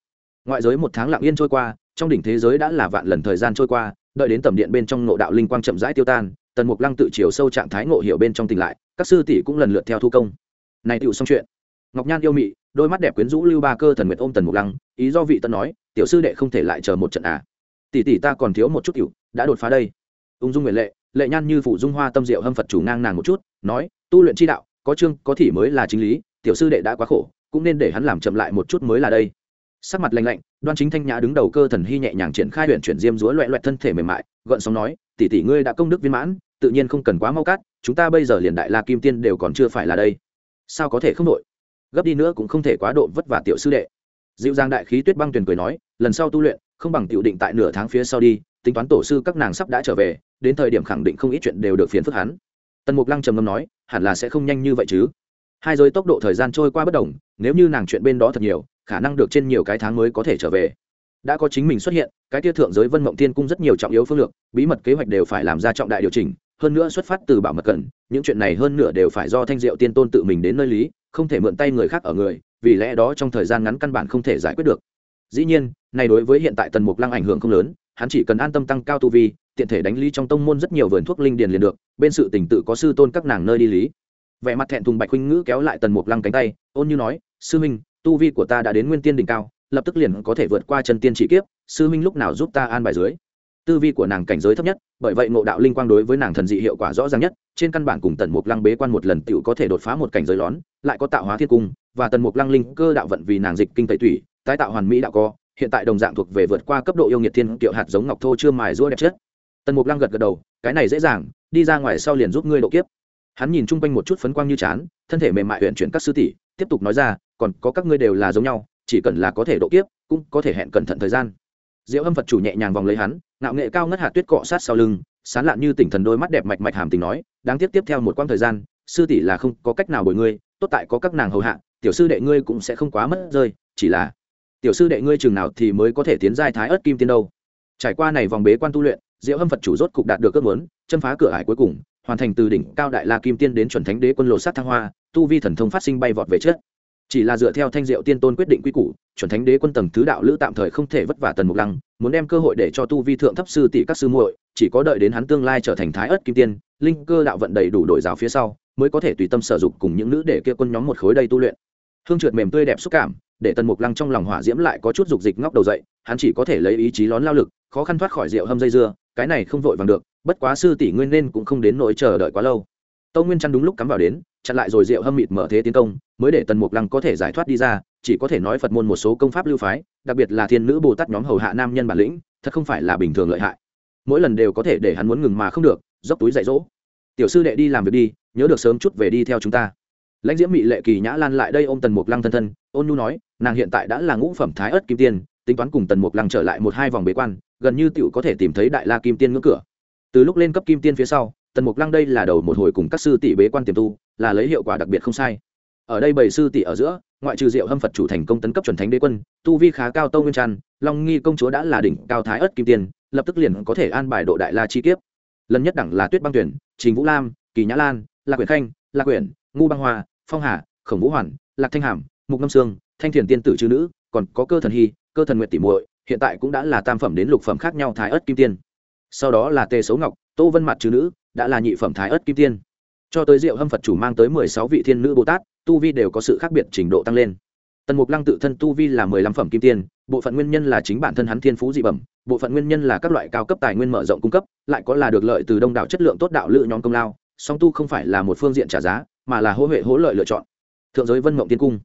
Ngoại giới một tháng lặng yên trôi qua, trong đỉnh thế giới đã là vạn lần thời gian trôi qua, đợi đến tầm điện bên trong ngộ đạo linh quang chậm rãi tiêu tan, tần mục lăng tự chiều sâu trạng thái ngộ hiểu bên trong tỉnh lại, các sư tỷ cũng lần lượt theo thu công. Này tựu xong chuyện. Ngọc nhan yêu mị, đôi mắt đẹp quyến rũ lưu ba cơ thần nguyện ôm tần mục lăng, ý do vị tân nói, tiểu sư đệ không thể lại chờ một trận à. Tỷ tỷ ta còn thiếu một chút cựu đã đột phá đây. Ung dung nguyện lệ lệ nhan như phụ dung hoa tâm diệu hâm phật chủ ngang nàng một chút, nói tu luyện chi đạo, có chương, có thị mới là chính lý, tiểu sư đệ đã quá khổ, cũng nên để hắn làm chậm lại một chút mới là đây. Sắc mặt lạnh lạnh, đoan chính thanh nhã đứng đầu cơ thần hy nhẹ nhàng triển khai huyện chuyển diêm rúa loẹ loẹt thân thể mềm mại gợn sóng nói, tỷ tỷ ngươi đã công đức viên mãn, tự nhiên không cần quá mau cát chúng ta bây giờ liền đại la kim tiên đều còn chưa phải là đây. Sao có thể không đội? Gấp đi nữa cũng không thể quá độ vất vả tiểu sư đệ. Dịu dàng đại khí tuyết băng tuyền cười nói, lần sau tu luyện, không bằng tiểu định tại nửa tháng phía sau đi, tính toán tổ sư các nàng sắp đã trở về, đến thời điểm khẳng định không ít chuyện đều được phiền phức hắn tần mục lăng trầm ngâm nói, hẳn là sẽ không nhanh như vậy chứ. Hai giới tốc độ thời gian trôi qua bất đồng, nếu như nàng chuyện bên đó thật nhiều, khả năng được trên nhiều cái tháng mới có thể trở về. Đã có chính mình xuất hiện, cái tia thượng giới vân mộng tiên cung rất nhiều trọng yếu phương lược, bí mật kế hoạch đều phải làm ra trọng đại điều chỉnh, hơn nữa xuất phát từ bảo mật cần những chuyện này hơn nữa đều phải do thanh diệu tiên tôn tự mình đến nơi lý, không thể mượn tay người khác ở người, vì lẽ đó trong thời gian ngắn căn bản không thể giải quyết được. Dĩ nhiên, này đối với hiện tại tần mục lăng ảnh hưởng không lớn hắn chỉ cần an tâm tăng cao tu vi, tiện thể đánh lý trong tông môn rất nhiều vườn thuốc linh điền liền được, bên sự tình tự có sư tôn các nàng nơi đi lý. Vẻ mặt thẹn thùng bạch huynh ngữ kéo lại tần mục lăng cánh tay, ôn như nói, sư minh tu vi của ta đã đến nguyên tiên đỉnh cao, lập tức liền có thể vượt qua chân tiên chỉ kiếp, sư minh lúc nào giúp ta an bài dưới? Tư vi của nàng cảnh giới thấp nhất, bởi vậy ngộ đạo linh quang đối với nàng thần dị hiệu quả rõ ràng nhất, trên căn bản cùng tần mục lăng bế quan một lần tiểu có thể đột phá một cảnh giới lón, lại có tạo hóa thiên cung, và tần mục lăng linh cơ đạo vận vì nàng dịch kinh tẩy thủy tái tạo hoàn mỹ đạo co hiện tại đồng dạng thuộc về vượt qua cấp độ yêu nghiệt thiên kiệu hạt giống ngọc thô chưa mài rũa đẹp chất tần mục lăng gật gật đầu, cái này dễ dàng, đi ra ngoài sau liền giúp ngươi độ kiếp. Hắn nhìn chung quanh một chút phấn quang như chán, thân thể mềm mại huyện chuyển các sư tỷ, tiếp tục nói ra, còn có các ngươi đều là giống nhau, chỉ cần là có thể độ kiếp, cũng có thể hẹn cẩn thận thời gian. Diệu âm phật chủ nhẹ nhàng vòng lấy hắn, ngạo nghệ cao ngất hạt tuyết cọ sát sau lưng, sán lạn như tỉnh thần đôi mắt đẹp mạch mạch hàm tình nói, đáng tiếc tiếp theo một quãng thời gian, sư tỷ là không có cách nào bồi ngươi, tốt tại có các nàng hầu hạ, tiểu sư đệ ngươi cũng sẽ không quá mất rơi, chỉ là tiểu sư đệ ngươi chừng nào thì mới có thể tiến giai thái ớt kim tiên đâu. Trải qua này vòng bế quan tu luyện, diệu hâm phật chủ rốt cục đạt được ước muốn, châm phá cửa ải cuối cùng, hoàn thành từ đỉnh cao đại la kim tiên đến chuẩn thánh đế quân lộ sát thăng hoa, tu vi thần thông phát sinh bay vọt về trước. Chỉ là dựa theo thanh diệu tiên tôn quyết định quy củ, chuẩn thánh đế quân tầng thứ đạo lữ tạm thời không thể vất vả tần mục lăng, muốn đem cơ hội để cho tu vi thượng thấp sư tỷ các sư muội, chỉ có đợi đến hắn tương lai trở thành thái ớt kim tiên, linh cơ đạo vận đầy đủ đổi rào phía sau, mới có thể tùy tâm sở dục cùng những nữ để kia quân nhóm một khối đây tu luyện. Hương trượt mềm tươi đẹp xúc cảm để tần mục lăng trong lòng hỏa diễm lại có chút dục dịch ngóc đầu dậy, hắn chỉ có thể lấy ý chí lón lao lực, khó khăn thoát khỏi rượu hâm dây dưa, cái này không vội vàng được, bất quá sư tỷ nguyên nên cũng không đến nỗi chờ đợi quá lâu. Tâu nguyên chăn đúng lúc cắm vào đến, chặn lại rồi rượu hâm mịt mở thế tiến công, mới để tần mục lăng có thể giải thoát đi ra, chỉ có thể nói phật môn một số công pháp lưu phái, đặc biệt là thiên nữ bồ tát nhóm hầu hạ nam nhân bản lĩnh, thật không phải là bình thường lợi hại. Mỗi lần đều có thể để hắn muốn ngừng mà không được, dốc túi dạy dỗ. Tiểu sư đệ đi làm việc đi, nhớ được sớm chút về đi theo chúng ta lãnh diễm mị lệ kỳ nhã lan lại đây ôm tần mục lăng thân thân, ôn nhu nói, nàng hiện tại đã là ngũ phẩm thái ớt kim tiên, tính toán cùng tần mục lăng trở lại một hai vòng bế quan, gần như tựu có thể tìm thấy đại la kim tiên ngưỡng cửa. Từ lúc lên cấp kim tiên phía sau, tần mục lăng đây là đầu một hồi cùng các sư tỷ bế quan tiềm tu, là lấy hiệu quả đặc biệt không sai. Ở đây bảy sư tỷ ở giữa, ngoại trừ diệu hâm phật chủ thành công tấn cấp chuẩn thánh đế quân, tu vi khá cao tâu nguyên trăn, long nghi công chúa đã là đỉnh cao thái ớt kim tiên, lập tức liền có thể an bài độ đại la chi kiếp. Lần nhất đẳng là tuyết băng tuyển, trình vũ lam, kỳ nhã lan, lạc quyển khanh, lạc quyển ngu băng hoa, phong hà, khổng vũ hoàn, lạc thanh hàm, mục ngâm sương, thanh thiền tiên tử chư nữ, còn có cơ thần hy, cơ thần nguyện tỷ muội, hiện tại cũng đã là tam phẩm đến lục phẩm khác nhau thái ớt kim tiên. Sau đó là tề xấu ngọc, tô vân mặt chư nữ, đã là nhị phẩm thái ớt kim tiên. Cho tới diệu hâm phật chủ mang tới mười sáu vị thiên nữ bồ tát, tu vi đều có sự khác biệt trình độ tăng lên. Tần mục lăng tự thân tu vi là mười lăm phẩm kim tiên, bộ phận nguyên nhân là chính bản thân hắn thiên phú dị bẩm, bộ phận nguyên nhân là các loại cao cấp tài nguyên mở rộng cung cấp, lại có là được lợi từ đông đảo chất lượng tốt đạo lự nhóm công lao, song tu không phải là một phương diện trả giá mà là hỗ huệ hỗ lợi lựa chọn. Thượng giới vân mộng tiên cung.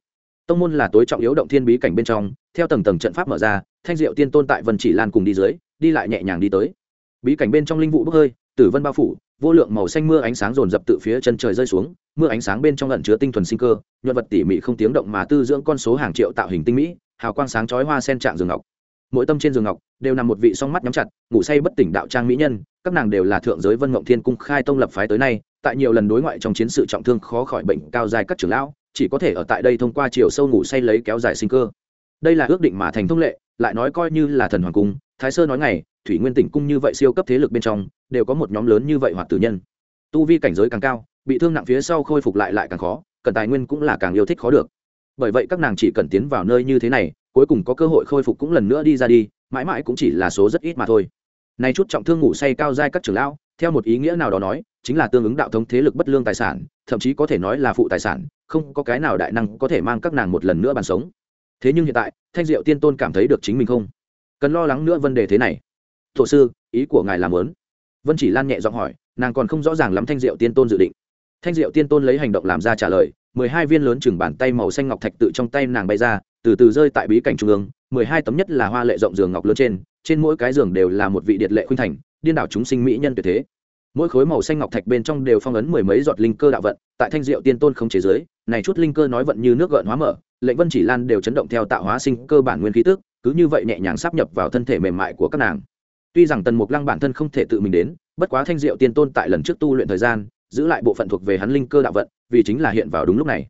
Tông môn là tối trọng yếu động thiên bí cảnh bên trong, theo tầng tầng trận pháp mở ra, thanh diệu tiên tôn tại vân chỉ lan cùng đi dưới, đi lại nhẹ nhàng đi tới. Bí cảnh bên trong linh vụ bốc hơi, tử vân bao phủ, vô lượng màu xanh mưa ánh sáng rồn rập từ phía chân trời rơi xuống, mưa ánh sáng bên trong lẩn chứa tinh thuần sinh cơ, nhuận vật tỉ mỉ không tiếng động mà tư dưỡng con số hàng triệu tạo hình tinh mỹ, hào quang sáng chói hoa sen trạng giường ngọc. Mỗi tâm trên giường ngọc đều nằm một vị song mắt nhắm chặt, ngủ say bất tỉnh đạo trang mỹ nhân, các nàng đều là thượng giới vân mộng thiên cung khai tông lập phái tới nay tại nhiều lần đối ngoại trong chiến sự trọng thương khó khỏi bệnh cao dài các trưởng lão, chỉ có thể ở tại đây thông qua chiều sâu ngủ say lấy kéo dài sinh cơ. Đây là ước định mà thành thông lệ, lại nói coi như là thần hoàng cung, thái sơ nói ngày, thủy nguyên tỉnh cung như vậy siêu cấp thế lực bên trong, đều có một nhóm lớn như vậy hoặc tử nhân. Tu vi cảnh giới càng cao, bị thương nặng phía sau khôi phục lại lại càng khó, cần tài nguyên cũng là càng yêu thích khó được. Bởi vậy các nàng chỉ cần tiến vào nơi như thế này, cuối cùng có cơ hội khôi phục cũng lần nữa đi ra đi, mãi mãi cũng chỉ là số rất ít mà thôi. Nay chút trọng thương ngủ say cao dai các trưởng lão, theo một ý nghĩa nào đó nói chính là tương ứng đạo thống thế lực bất lương tài sản, thậm chí có thể nói là phụ tài sản, không có cái nào đại năng có thể mang các nàng một lần nữa bàn sống. Thế nhưng hiện tại, thanh diệu tiên tôn cảm thấy được chính mình không? Cần lo lắng nữa vấn đề thế này. Thổ sư, ý của ngài làm lớn vân chỉ lan nhẹ giọng hỏi, nàng còn không rõ ràng lắm thanh diệu tiên tôn dự định. Thanh diệu tiên tôn lấy hành động làm ra trả lời, mười hai viên lớn chừng bàn tay màu xanh ngọc thạch tự trong tay nàng bay ra, từ từ rơi tại bí cảnh trung ương, mười hai tấm nhất là hoa lệ rộng giường ngọc lớn trên trên mỗi cái giường đều là một vị điệt lệ khuynh thành, điên đảo chúng sinh mỹ nhân tuyệt thế mỗi khối màu xanh ngọc thạch bên trong đều phong ấn mười mấy giọt linh cơ đạo vận, tại thanh diệu tiên tôn không chế giới này chút linh cơ nói vận như nước gợn hóa mở, lệnh vân chỉ lan đều chấn động theo tạo hóa sinh cơ bản nguyên khí tức, cứ như vậy nhẹ nhàng sắp nhập vào thân thể mềm mại của các nàng. Tuy rằng tần mục lăng bản thân không thể tự mình đến, bất quá thanh diệu tiên tôn tại lần trước tu luyện thời gian, giữ lại bộ phận thuộc về hắn linh cơ đạo vận, vì chính là hiện vào đúng lúc này.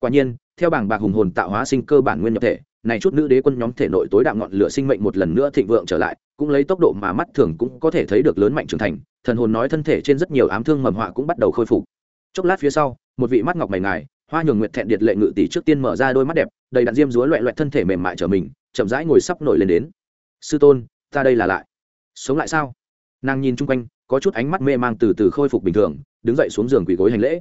Quả nhiên, theo bảng bạc hùng hồn tạo hóa sinh cơ bản nguyên nhập thể, này chút nữ đế quân nhóm thể nội tối đạo ngọn lửa sinh mệnh một lần nữa thịnh vượng trở lại cũng lấy tốc độ mà mắt thường cũng có thể thấy được lớn mạnh trưởng thành, thần hồn nói thân thể trên rất nhiều ám thương mầm họa cũng bắt đầu khôi phục. Chốc lát phía sau, một vị mắt ngọc mày ngài, hoa nhường nguyệt thẹn điệt lệ ngự tỷ trước tiên mở ra đôi mắt đẹp, đầy đạn diêm rúa loẹ loẹt thân thể mềm mại trở mình, chậm rãi ngồi sắp nổi lên đến. Sư tôn, ta đây là lại. Sống lại sao? Nàng nhìn chung quanh, có chút ánh mắt mê mang từ từ khôi phục bình thường, đứng dậy xuống giường quỳ gối hành lễ.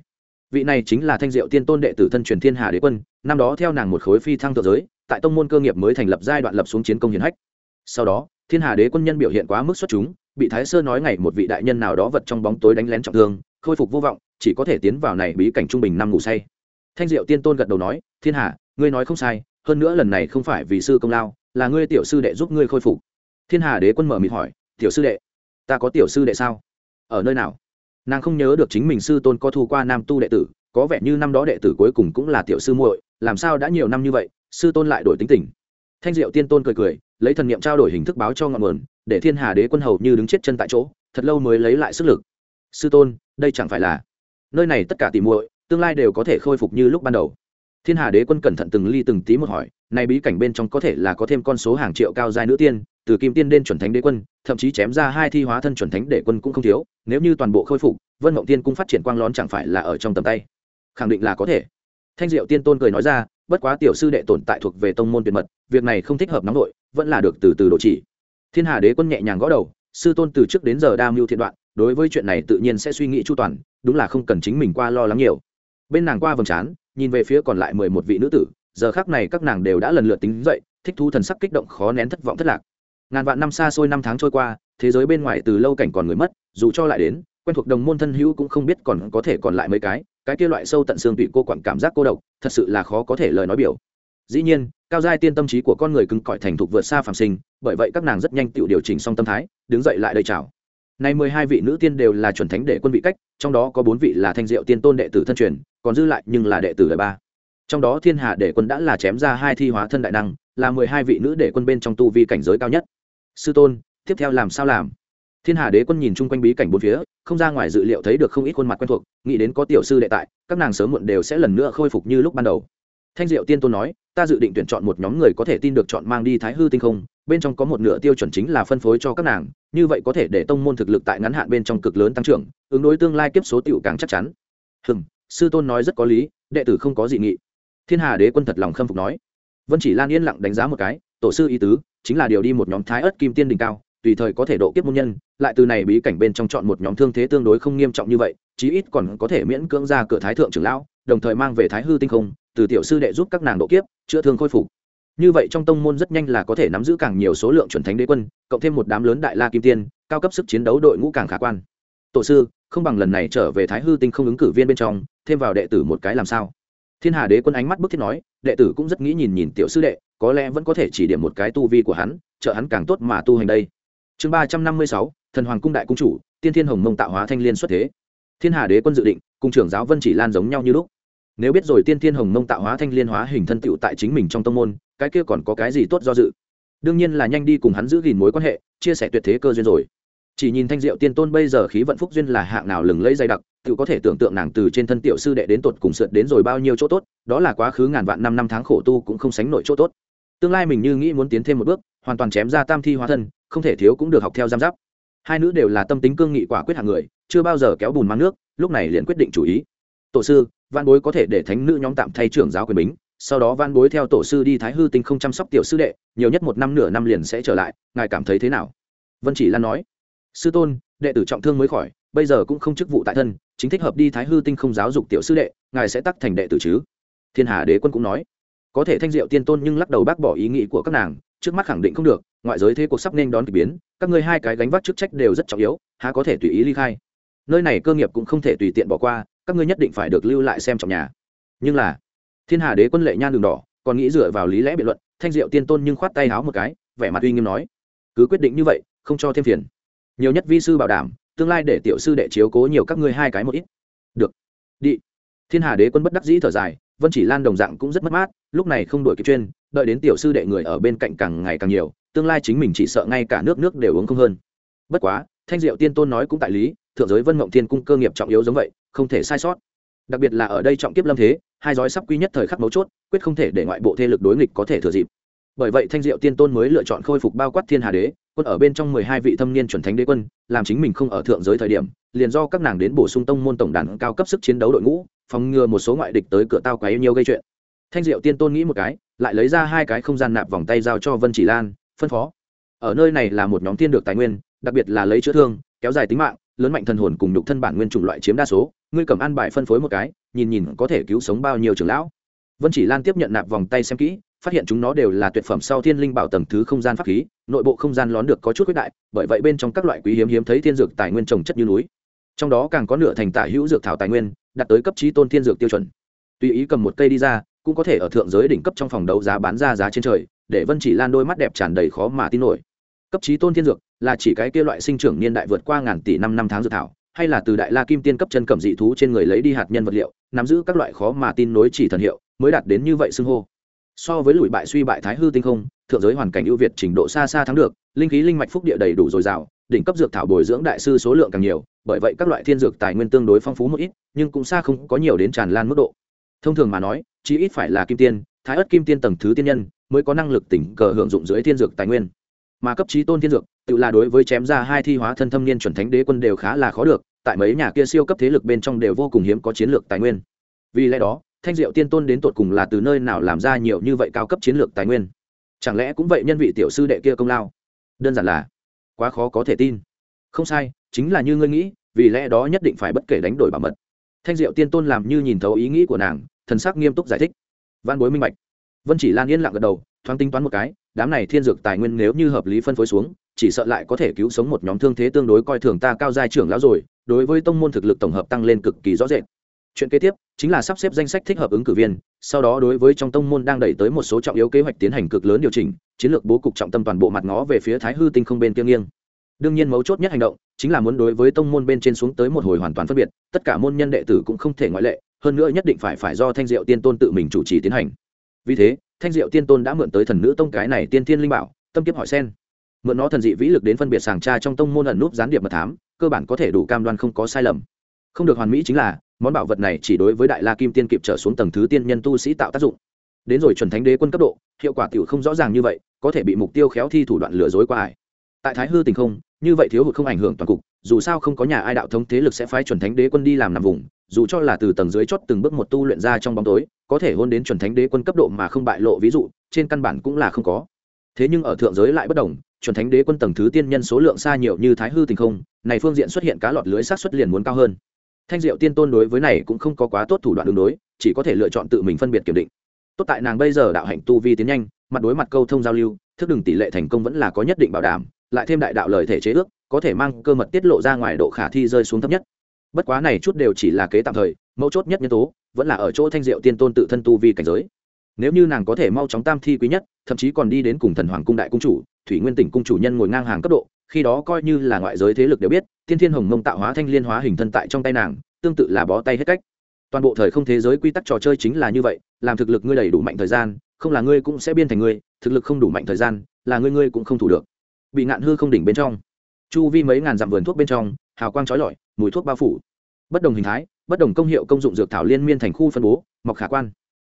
Vị này chính là thanh diệu tiên tôn đệ tử thân truyền thiên hà đế quân, năm đó theo nàng một khối phi thăng thượng giới, tại tông môn cơ nghiệp mới thành lập giai đoạn lập xuống chiến công hiển hách. Sau đó thiên hà đế quân nhân biểu hiện quá mức xuất chúng, bị thái sơ nói ngày một vị đại nhân nào đó vật trong bóng tối đánh lén trọng thương, khôi phục vô vọng, chỉ có thể tiến vào này bí cảnh trung bình năm ngủ say. Thanh diệu tiên tôn gật đầu nói, thiên hà, ngươi nói không sai, hơn nữa lần này không phải vì sư công lao, là ngươi tiểu sư đệ giúp ngươi khôi phục. Thiên hà đế quân mở mịt hỏi, tiểu sư đệ, ta có tiểu sư đệ sao? Ở nơi nào? Nàng không nhớ được chính mình sư tôn có thu qua nam tu đệ tử, có vẻ như năm đó đệ tử cuối cùng cũng là tiểu sư muội, làm sao đã nhiều năm như vậy, sư tôn lại đổi tính tình thanh diệu tiên tôn cười cười, lấy thần niệm trao đổi hình thức báo cho ngọn nguồn, để thiên hà đế quân hầu như đứng chết chân tại chỗ, thật lâu mới lấy lại sức lực. Sư tôn, đây chẳng phải là nơi này tất cả tỉ muội, tương lai đều có thể khôi phục như lúc ban đầu. Thiên hà đế quân cẩn thận từng ly từng tí một hỏi này bí cảnh bên trong có thể là có thêm con số hàng triệu cao giai nữ tiên, từ kim tiên đến chuẩn thánh đế quân, thậm chí chém ra hai thi hóa thân chuẩn thánh đế quân cũng không thiếu, nếu như toàn bộ khôi phục, vân mộng tiên cung phát triển quang lón chẳng phải là ở trong tầm tay. Khẳng định là có thể. Thanh diệu tiên tôn cười nói ra bất quá tiểu sư đệ tồn tại thuộc về tông môn tuyệt mật, việc này không thích hợp nóng nội, vẫn là được từ từ độ chỉ. Thiên hà đế quân nhẹ nhàng gõ đầu, sư tôn từ trước đến giờ đa mưu thiện đoạn, đối với chuyện này tự nhiên sẽ suy nghĩ chu toàn, đúng là không cần chính mình qua lo lắng nhiều. Bên nàng qua vầng trán, nhìn về phía còn lại mười một vị nữ tử, giờ khác này các nàng đều đã lần lượt tính dậy, thích thú thần sắc kích động khó nén thất vọng thất lạc. Ngàn vạn năm xa xôi năm tháng trôi qua, thế giới bên ngoài từ lâu cảnh còn người mất, dù cho lại đến quen thuộc đồng môn thân hữu cũng không biết còn có thể còn lại mấy cái cái kia loại sâu tận xương tụy cô quặn cảm giác cô độc, thật sự là khó có thể lời nói biểu. Dĩ nhiên, cao giai tiên tâm trí của con người cứng cỏi thành thục vượt xa phàm sinh, bởi vậy các nàng rất nhanh tự điều chỉnh xong tâm thái, đứng dậy lại đây chào. Nay mười hai vị nữ tiên đều là chuẩn thánh đệ quân vị cách, trong đó có bốn vị là thanh diệu tiên tôn đệ tử thân truyền, còn dư lại nhưng là đệ tử đời ba. Trong đó thiên hà đệ quân đã là chém ra hai thi hóa thân đại năng, là mười hai vị nữ đệ quân bên trong tu vi cảnh giới cao nhất. Sư tôn, tiếp theo làm sao làm? Thiên hà đế quân nhìn chung quanh bí cảnh bốn phía, không ra ngoài dự liệu thấy được không ít khuôn mặt quen thuộc, nghĩ đến có tiểu sư đệ tại, các nàng sớm muộn đều sẽ lần nữa khôi phục như lúc ban đầu. Thanh diệu tiên tôn nói, ta dự định tuyển chọn một nhóm người có thể tin được chọn mang đi thái hư tinh không, bên trong có một nửa tiêu chuẩn chính là phân phối cho các nàng, như vậy có thể để tông môn thực lực tại ngắn hạn bên trong cực lớn tăng trưởng, ứng đối tương lai kiếp số tiểu càng chắc chắn. Hừm, sư tôn nói rất có lý, đệ tử không có dị nghị. Thiên hà đế quân thật lòng khâm phục nói. Vân chỉ lan yên lặng đánh giá một cái, tổ sư ý tứ, chính là điều đi một nhóm thái ớt kim tiên đỉnh cao tùy thời có thể độ kiếp môn nhân, lại từ này bí cảnh bên trong chọn một nhóm thương thế tương đối không nghiêm trọng như vậy, chí ít còn có thể miễn cưỡng ra cửa thái thượng trưởng lão, đồng thời mang về thái hư tinh không, từ tiểu sư đệ giúp các nàng độ kiếp, chữa thương khôi phục. Như vậy trong tông môn rất nhanh là có thể nắm giữ càng nhiều số lượng chuẩn thánh đế quân, cộng thêm một đám lớn đại la kim tiên, cao cấp sức chiến đấu đội ngũ càng khả quan. Tổ sư, không bằng lần này trở về thái hư tinh không ứng cử viên bên trong, thêm vào đệ tử một cái làm sao? Thiên hà đế quân ánh mắt bức thiết nói, đệ tử cũng rất nghĩ nhìn nhìn tiểu sư đệ, có lẽ vẫn có thể chỉ điểm một cái tu vi của hắn, trợ hắn càng tốt mà tu hành đây chương ba trăm năm mươi sáu, thần hoàng cung đại cung chủ, tiên thiên hồng mông tạo hóa thanh liên xuất thế. Thiên hà đế quân dự định, cùng trưởng giáo vân chỉ lan giống nhau như lúc. Nếu biết rồi tiên thiên hồng mông tạo hóa thanh liên hóa hình thân tựu tại chính mình trong tông môn, cái kia còn có cái gì tốt do dự? Đương nhiên là nhanh đi cùng hắn giữ gìn mối quan hệ, chia sẻ tuyệt thế cơ duyên rồi. Chỉ nhìn thanh diệu tiên tôn bây giờ khí vận phúc duyên là hạng nào lừng lẫy dày đặc tự có thể tưởng tượng nàng từ trên thân tiểu sư đệ đến tột cùng sượt đến rồi bao nhiêu chỗ tốt, đó là quá khứ ngàn vạn năm năm tháng khổ tu cũng không sánh nổi chỗ tốt. Tương lai mình như nghĩ muốn tiến thêm một bước, hoàn toàn chém ra tam thi hóa thân không thể thiếu cũng được học theo giam giáp. Hai nữ đều là tâm tính cương nghị quả quyết hạng người, chưa bao giờ kéo bùn mang nước, lúc này liền quyết định chủ ý. Tổ sư văn bối có thể để thánh nữ nhóm tạm thay trưởng giáo quyền bính, sau đó văn bối theo tổ sư đi thái hư tinh không chăm sóc tiểu sư đệ, nhiều nhất một năm nửa năm liền sẽ trở lại, ngài cảm thấy thế nào? Vân chỉ lan nói. Sư tôn, đệ tử trọng thương mới khỏi, bây giờ cũng không chức vụ tại thân, chính thích hợp đi thái hư tinh không giáo dục tiểu sư đệ, ngài sẽ tắc thành đệ tử chứ? Thiên hà đế quân cũng nói. Có thể thanh diệu tiên tôn nhưng lắc đầu bác bỏ ý nghĩ của các nàng trước mắt khẳng định không được, ngoại giới thế cuộc sắp nên đón k ỳ biến, các ngươi hai cái gánh vác chức trách đều rất trọng yếu, há có thể tùy ý ly khai. Nơi này cơ nghiệp cũng không thể tùy tiện bỏ qua, các ngươi nhất định phải được lưu lại xem trọng nhà. Nhưng là, thiên hà đế quân lệ nhan đường đỏ, còn nghĩ dựa vào lý lẽ biện luận, thanh diệu tiên tôn nhưng khoát tay háo một cái, vẻ mặt uy nghiêm nói, cứ quyết định như vậy, không cho thêm phiền. Nhiều nhất vi sư bảo đảm, tương lai để tiểu sư đệ chiếu cố nhiều các ngươi hai cái một ít. Được, đi. Thiên hà đế quân bất đắc dĩ thở dài, vân chỉ lan đồng dạng cũng rất mất mát, lúc này không đổi kịp chuyên đợi đến tiểu sư đệ người ở bên cạnh càng ngày càng nhiều, tương lai chính mình chỉ sợ ngay cả nước nước đều uống không hơn. Bất quá, thanh diệu tiên tôn nói cũng tại lý, thượng giới vân mộng thiên cung cơ nghiệp trọng yếu giống vậy, không thể sai sót. Đặc biệt là ở đây trọng kiếp lâm thế, hai dõi sắp quy nhất thời khắc mấu chốt, quyết không thể để ngoại bộ thế lực đối nghịch có thể thừa dịp. Bởi vậy thanh diệu tiên tôn mới lựa chọn khôi phục bao quát thiên hà đế, quân ở bên trong mười hai vị thâm niên chuẩn thánh đế quân, làm chính mình không ở thượng giới thời điểm, liền do các nàng đến bổ sung tông môn tổng đàn cao cấp sức chiến đấu đội ngũ, phòng ngừa một số ngoại địch tới cửa tao quá yêu nhiều gây chuyện thanh diệu tiên tôn nghĩ một cái, lại lấy ra hai cái không gian nạp vòng tay giao cho vân chỉ lan, phân phó. Ở nơi này là một nhóm tiên được tài nguyên, đặc biệt là lấy chữa thương, kéo dài tính mạng, lớn mạnh thần hồn cùng nhục thân bản nguyên chủng loại chiếm đa số. Ngươi cầm ăn bài phân phối một cái, nhìn nhìn có thể cứu sống bao nhiêu trưởng lão. Vân chỉ lan tiếp nhận nạp vòng tay xem kỹ, phát hiện chúng nó đều là tuyệt phẩm sau thiên linh bảo tầng thứ không gian pháp khí, nội bộ không gian lón được có chút quyết đại, bởi vậy bên trong các loại quý hiếm hiếm thấy thiên dược tài nguyên trồng chất như núi. Trong đó càng có nửa thành tả hữu dược thảo tài nguyên, đạt tới cấp trí tôn thiên dược tiêu chuẩn. Tùy ý cầm một cây đi ra cũng có thể ở thượng giới đỉnh cấp trong phòng đấu giá bán ra giá trên trời, để vân chỉ lan đôi mắt đẹp tràn đầy khó mà tin nổi. Cấp trí tôn thiên dược là chỉ cái kia loại sinh trưởng niên đại vượt qua ngàn tỷ năm năm tháng dược thảo, hay là từ đại la kim tiên cấp chân cẩm dị thú trên người lấy đi hạt nhân vật liệu, nắm giữ các loại khó mà tin nối chỉ thần hiệu, mới đạt đến như vậy xưng hô. So với lùi bại suy bại thái hư tinh không, thượng giới hoàn cảnh ưu việt trình độ xa xa thắng được, linh khí linh mạch phúc địa đầy đủ dồi dào, đỉnh cấp dược thảo bồi dưỡng đại sư số lượng càng nhiều, bởi vậy các loại thiên dược tài nguyên tương đối phong phú một ít, nhưng cũng xa không có nhiều đến tràn lan mức độ thông thường mà nói, chí ít phải là kim tiên, thái ất kim tiên tầng thứ tiên nhân mới có năng lực tỉnh cờ hưởng dụng dưới thiên dược tài nguyên. Mà cấp trí tôn thiên dược, tự là đối với chém ra hai thi hóa thân thâm niên chuẩn thánh đế quân đều khá là khó được, tại mấy nhà kia siêu cấp thế lực bên trong đều vô cùng hiếm có chiến lược tài nguyên. Vì lẽ đó, thanh diệu tiên tôn đến tột cùng là từ nơi nào làm ra nhiều như vậy cao cấp chiến lược tài nguyên? Chẳng lẽ cũng vậy nhân vị tiểu sư đệ kia công lao? Đơn giản là, quá khó có thể tin. Không sai, chính là như ngươi nghĩ, vì lẽ đó nhất định phải bất kể đánh đổi bảo mật. Thanh diệu tiên tôn làm như nhìn thấu ý nghĩ của nàng thần sắc nghiêm túc giải thích. Văn bối minh bạch. Vân chỉ lan yên lặng gật đầu, thoáng tính toán một cái, đám này thiên dược tài nguyên nếu như hợp lý phân phối xuống, chỉ sợ lại có thể cứu sống một nhóm thương thế tương đối coi thường ta cao giai trưởng lão rồi, đối với tông môn thực lực tổng hợp tăng lên cực kỳ rõ rệt. Chuyện kế tiếp chính là sắp xếp danh sách thích hợp ứng cử viên, sau đó đối với trong tông môn đang đẩy tới một số trọng yếu kế hoạch tiến hành cực lớn điều chỉnh, chiến lược bố cục trọng tâm toàn bộ mặt ngó về phía thái hư tinh không bên kia nghiêng. Đương nhiên mấu chốt nhất hành động chính là muốn đối với tông môn bên trên xuống tới một hồi hoàn toàn phân biệt, tất cả môn nhân đệ tử cũng không thể ngoại lệ hơn nữa nhất định phải phải do thanh diệu tiên tôn tự mình chủ trì tiến hành. Vì thế, thanh diệu tiên tôn đã mượn tới thần nữ tông cái này tiên thiên linh bảo, tâm kiếp hỏi sen. Mượn nó thần dị vĩ lực đến phân biệt sàng tra trong tông môn ẩn núp gián điệp mật thám, cơ bản có thể đủ cam đoan không có sai lầm. Không được hoàn mỹ chính là, món bảo vật này chỉ đối với đại la kim tiên kịp trở xuống tầng thứ tiên nhân tu sĩ tạo tác dụng. Đến rồi chuẩn thánh đế quân cấp độ, hiệu quả tiểu không rõ ràng như vậy, có thể bị mục tiêu khéo thi thủ đoạn lừa dối qua ải tại thái hư tình không như vậy thiếu hụt không ảnh hưởng toàn cục, dù sao không có nhà ai đạo thống thế lực sẽ phái chuẩn thánh đế quân đi làm nằm vùng, dù cho là từ tầng dưới chót từng bước một tu luyện ra trong bóng tối, có thể hôn đến chuẩn thánh đế quân cấp độ mà không bại lộ ví dụ, trên căn bản cũng là không có. Thế nhưng ở thượng giới lại bất đồng, chuẩn thánh đế quân tầng thứ tiên nhân số lượng xa nhiều như thái hư tình không, này phương diện xuất hiện cá lọt lưới sát xuất liền muốn cao hơn. Thanh diệu tiên tôn đối với này cũng không có quá tốt thủ đoạn đường đối, chỉ có thể lựa chọn tự mình phân biệt kiểm định. Tốt tại nàng bây giờ đạo hạnh tu vi tiến nhanh, mặt đối mặt câu thông giao lưu, thức đừng tỷ lệ thành công vẫn là có nhất định bảo đảm lại thêm đại đạo lời thể chế ước, có thể mang cơ mật tiết lộ ra ngoài độ khả thi rơi xuống thấp nhất. Bất quá này chút đều chỉ là kế tạm thời, mấu chốt nhất nhân tố, vẫn là ở chỗ thanh diệu tiên tôn tự thân tu vi cảnh giới. Nếu như nàng có thể mau chóng tam thi quý nhất, thậm chí còn đi đến cùng thần hoàng cung đại cung chủ, thủy nguyên tỉnh cung chủ nhân ngồi ngang hàng cấp độ, khi đó coi như là ngoại giới thế lực đều biết, thiên thiên hồng mông tạo hóa thanh liên hóa hình thân tại trong tay nàng, tương tự là bó tay hết cách. Toàn bộ thời không thế giới quy tắc trò chơi chính là như vậy, làm thực lực ngươi đầy đủ mạnh thời gian, không là ngươi cũng sẽ biên thành ngươi, thực lực không đủ mạnh thời gian, là ngươi ngươi cũng không thủ được bị ngạn hư không đỉnh bên trong. Chu vi mấy ngàn dặm vườn thuốc bên trong, hào quang trói lọi, mùi thuốc bao phủ. Bất đồng hình thái, bất đồng công hiệu công dụng dược thảo liên miên thành khu phân bố, mọc khả quan.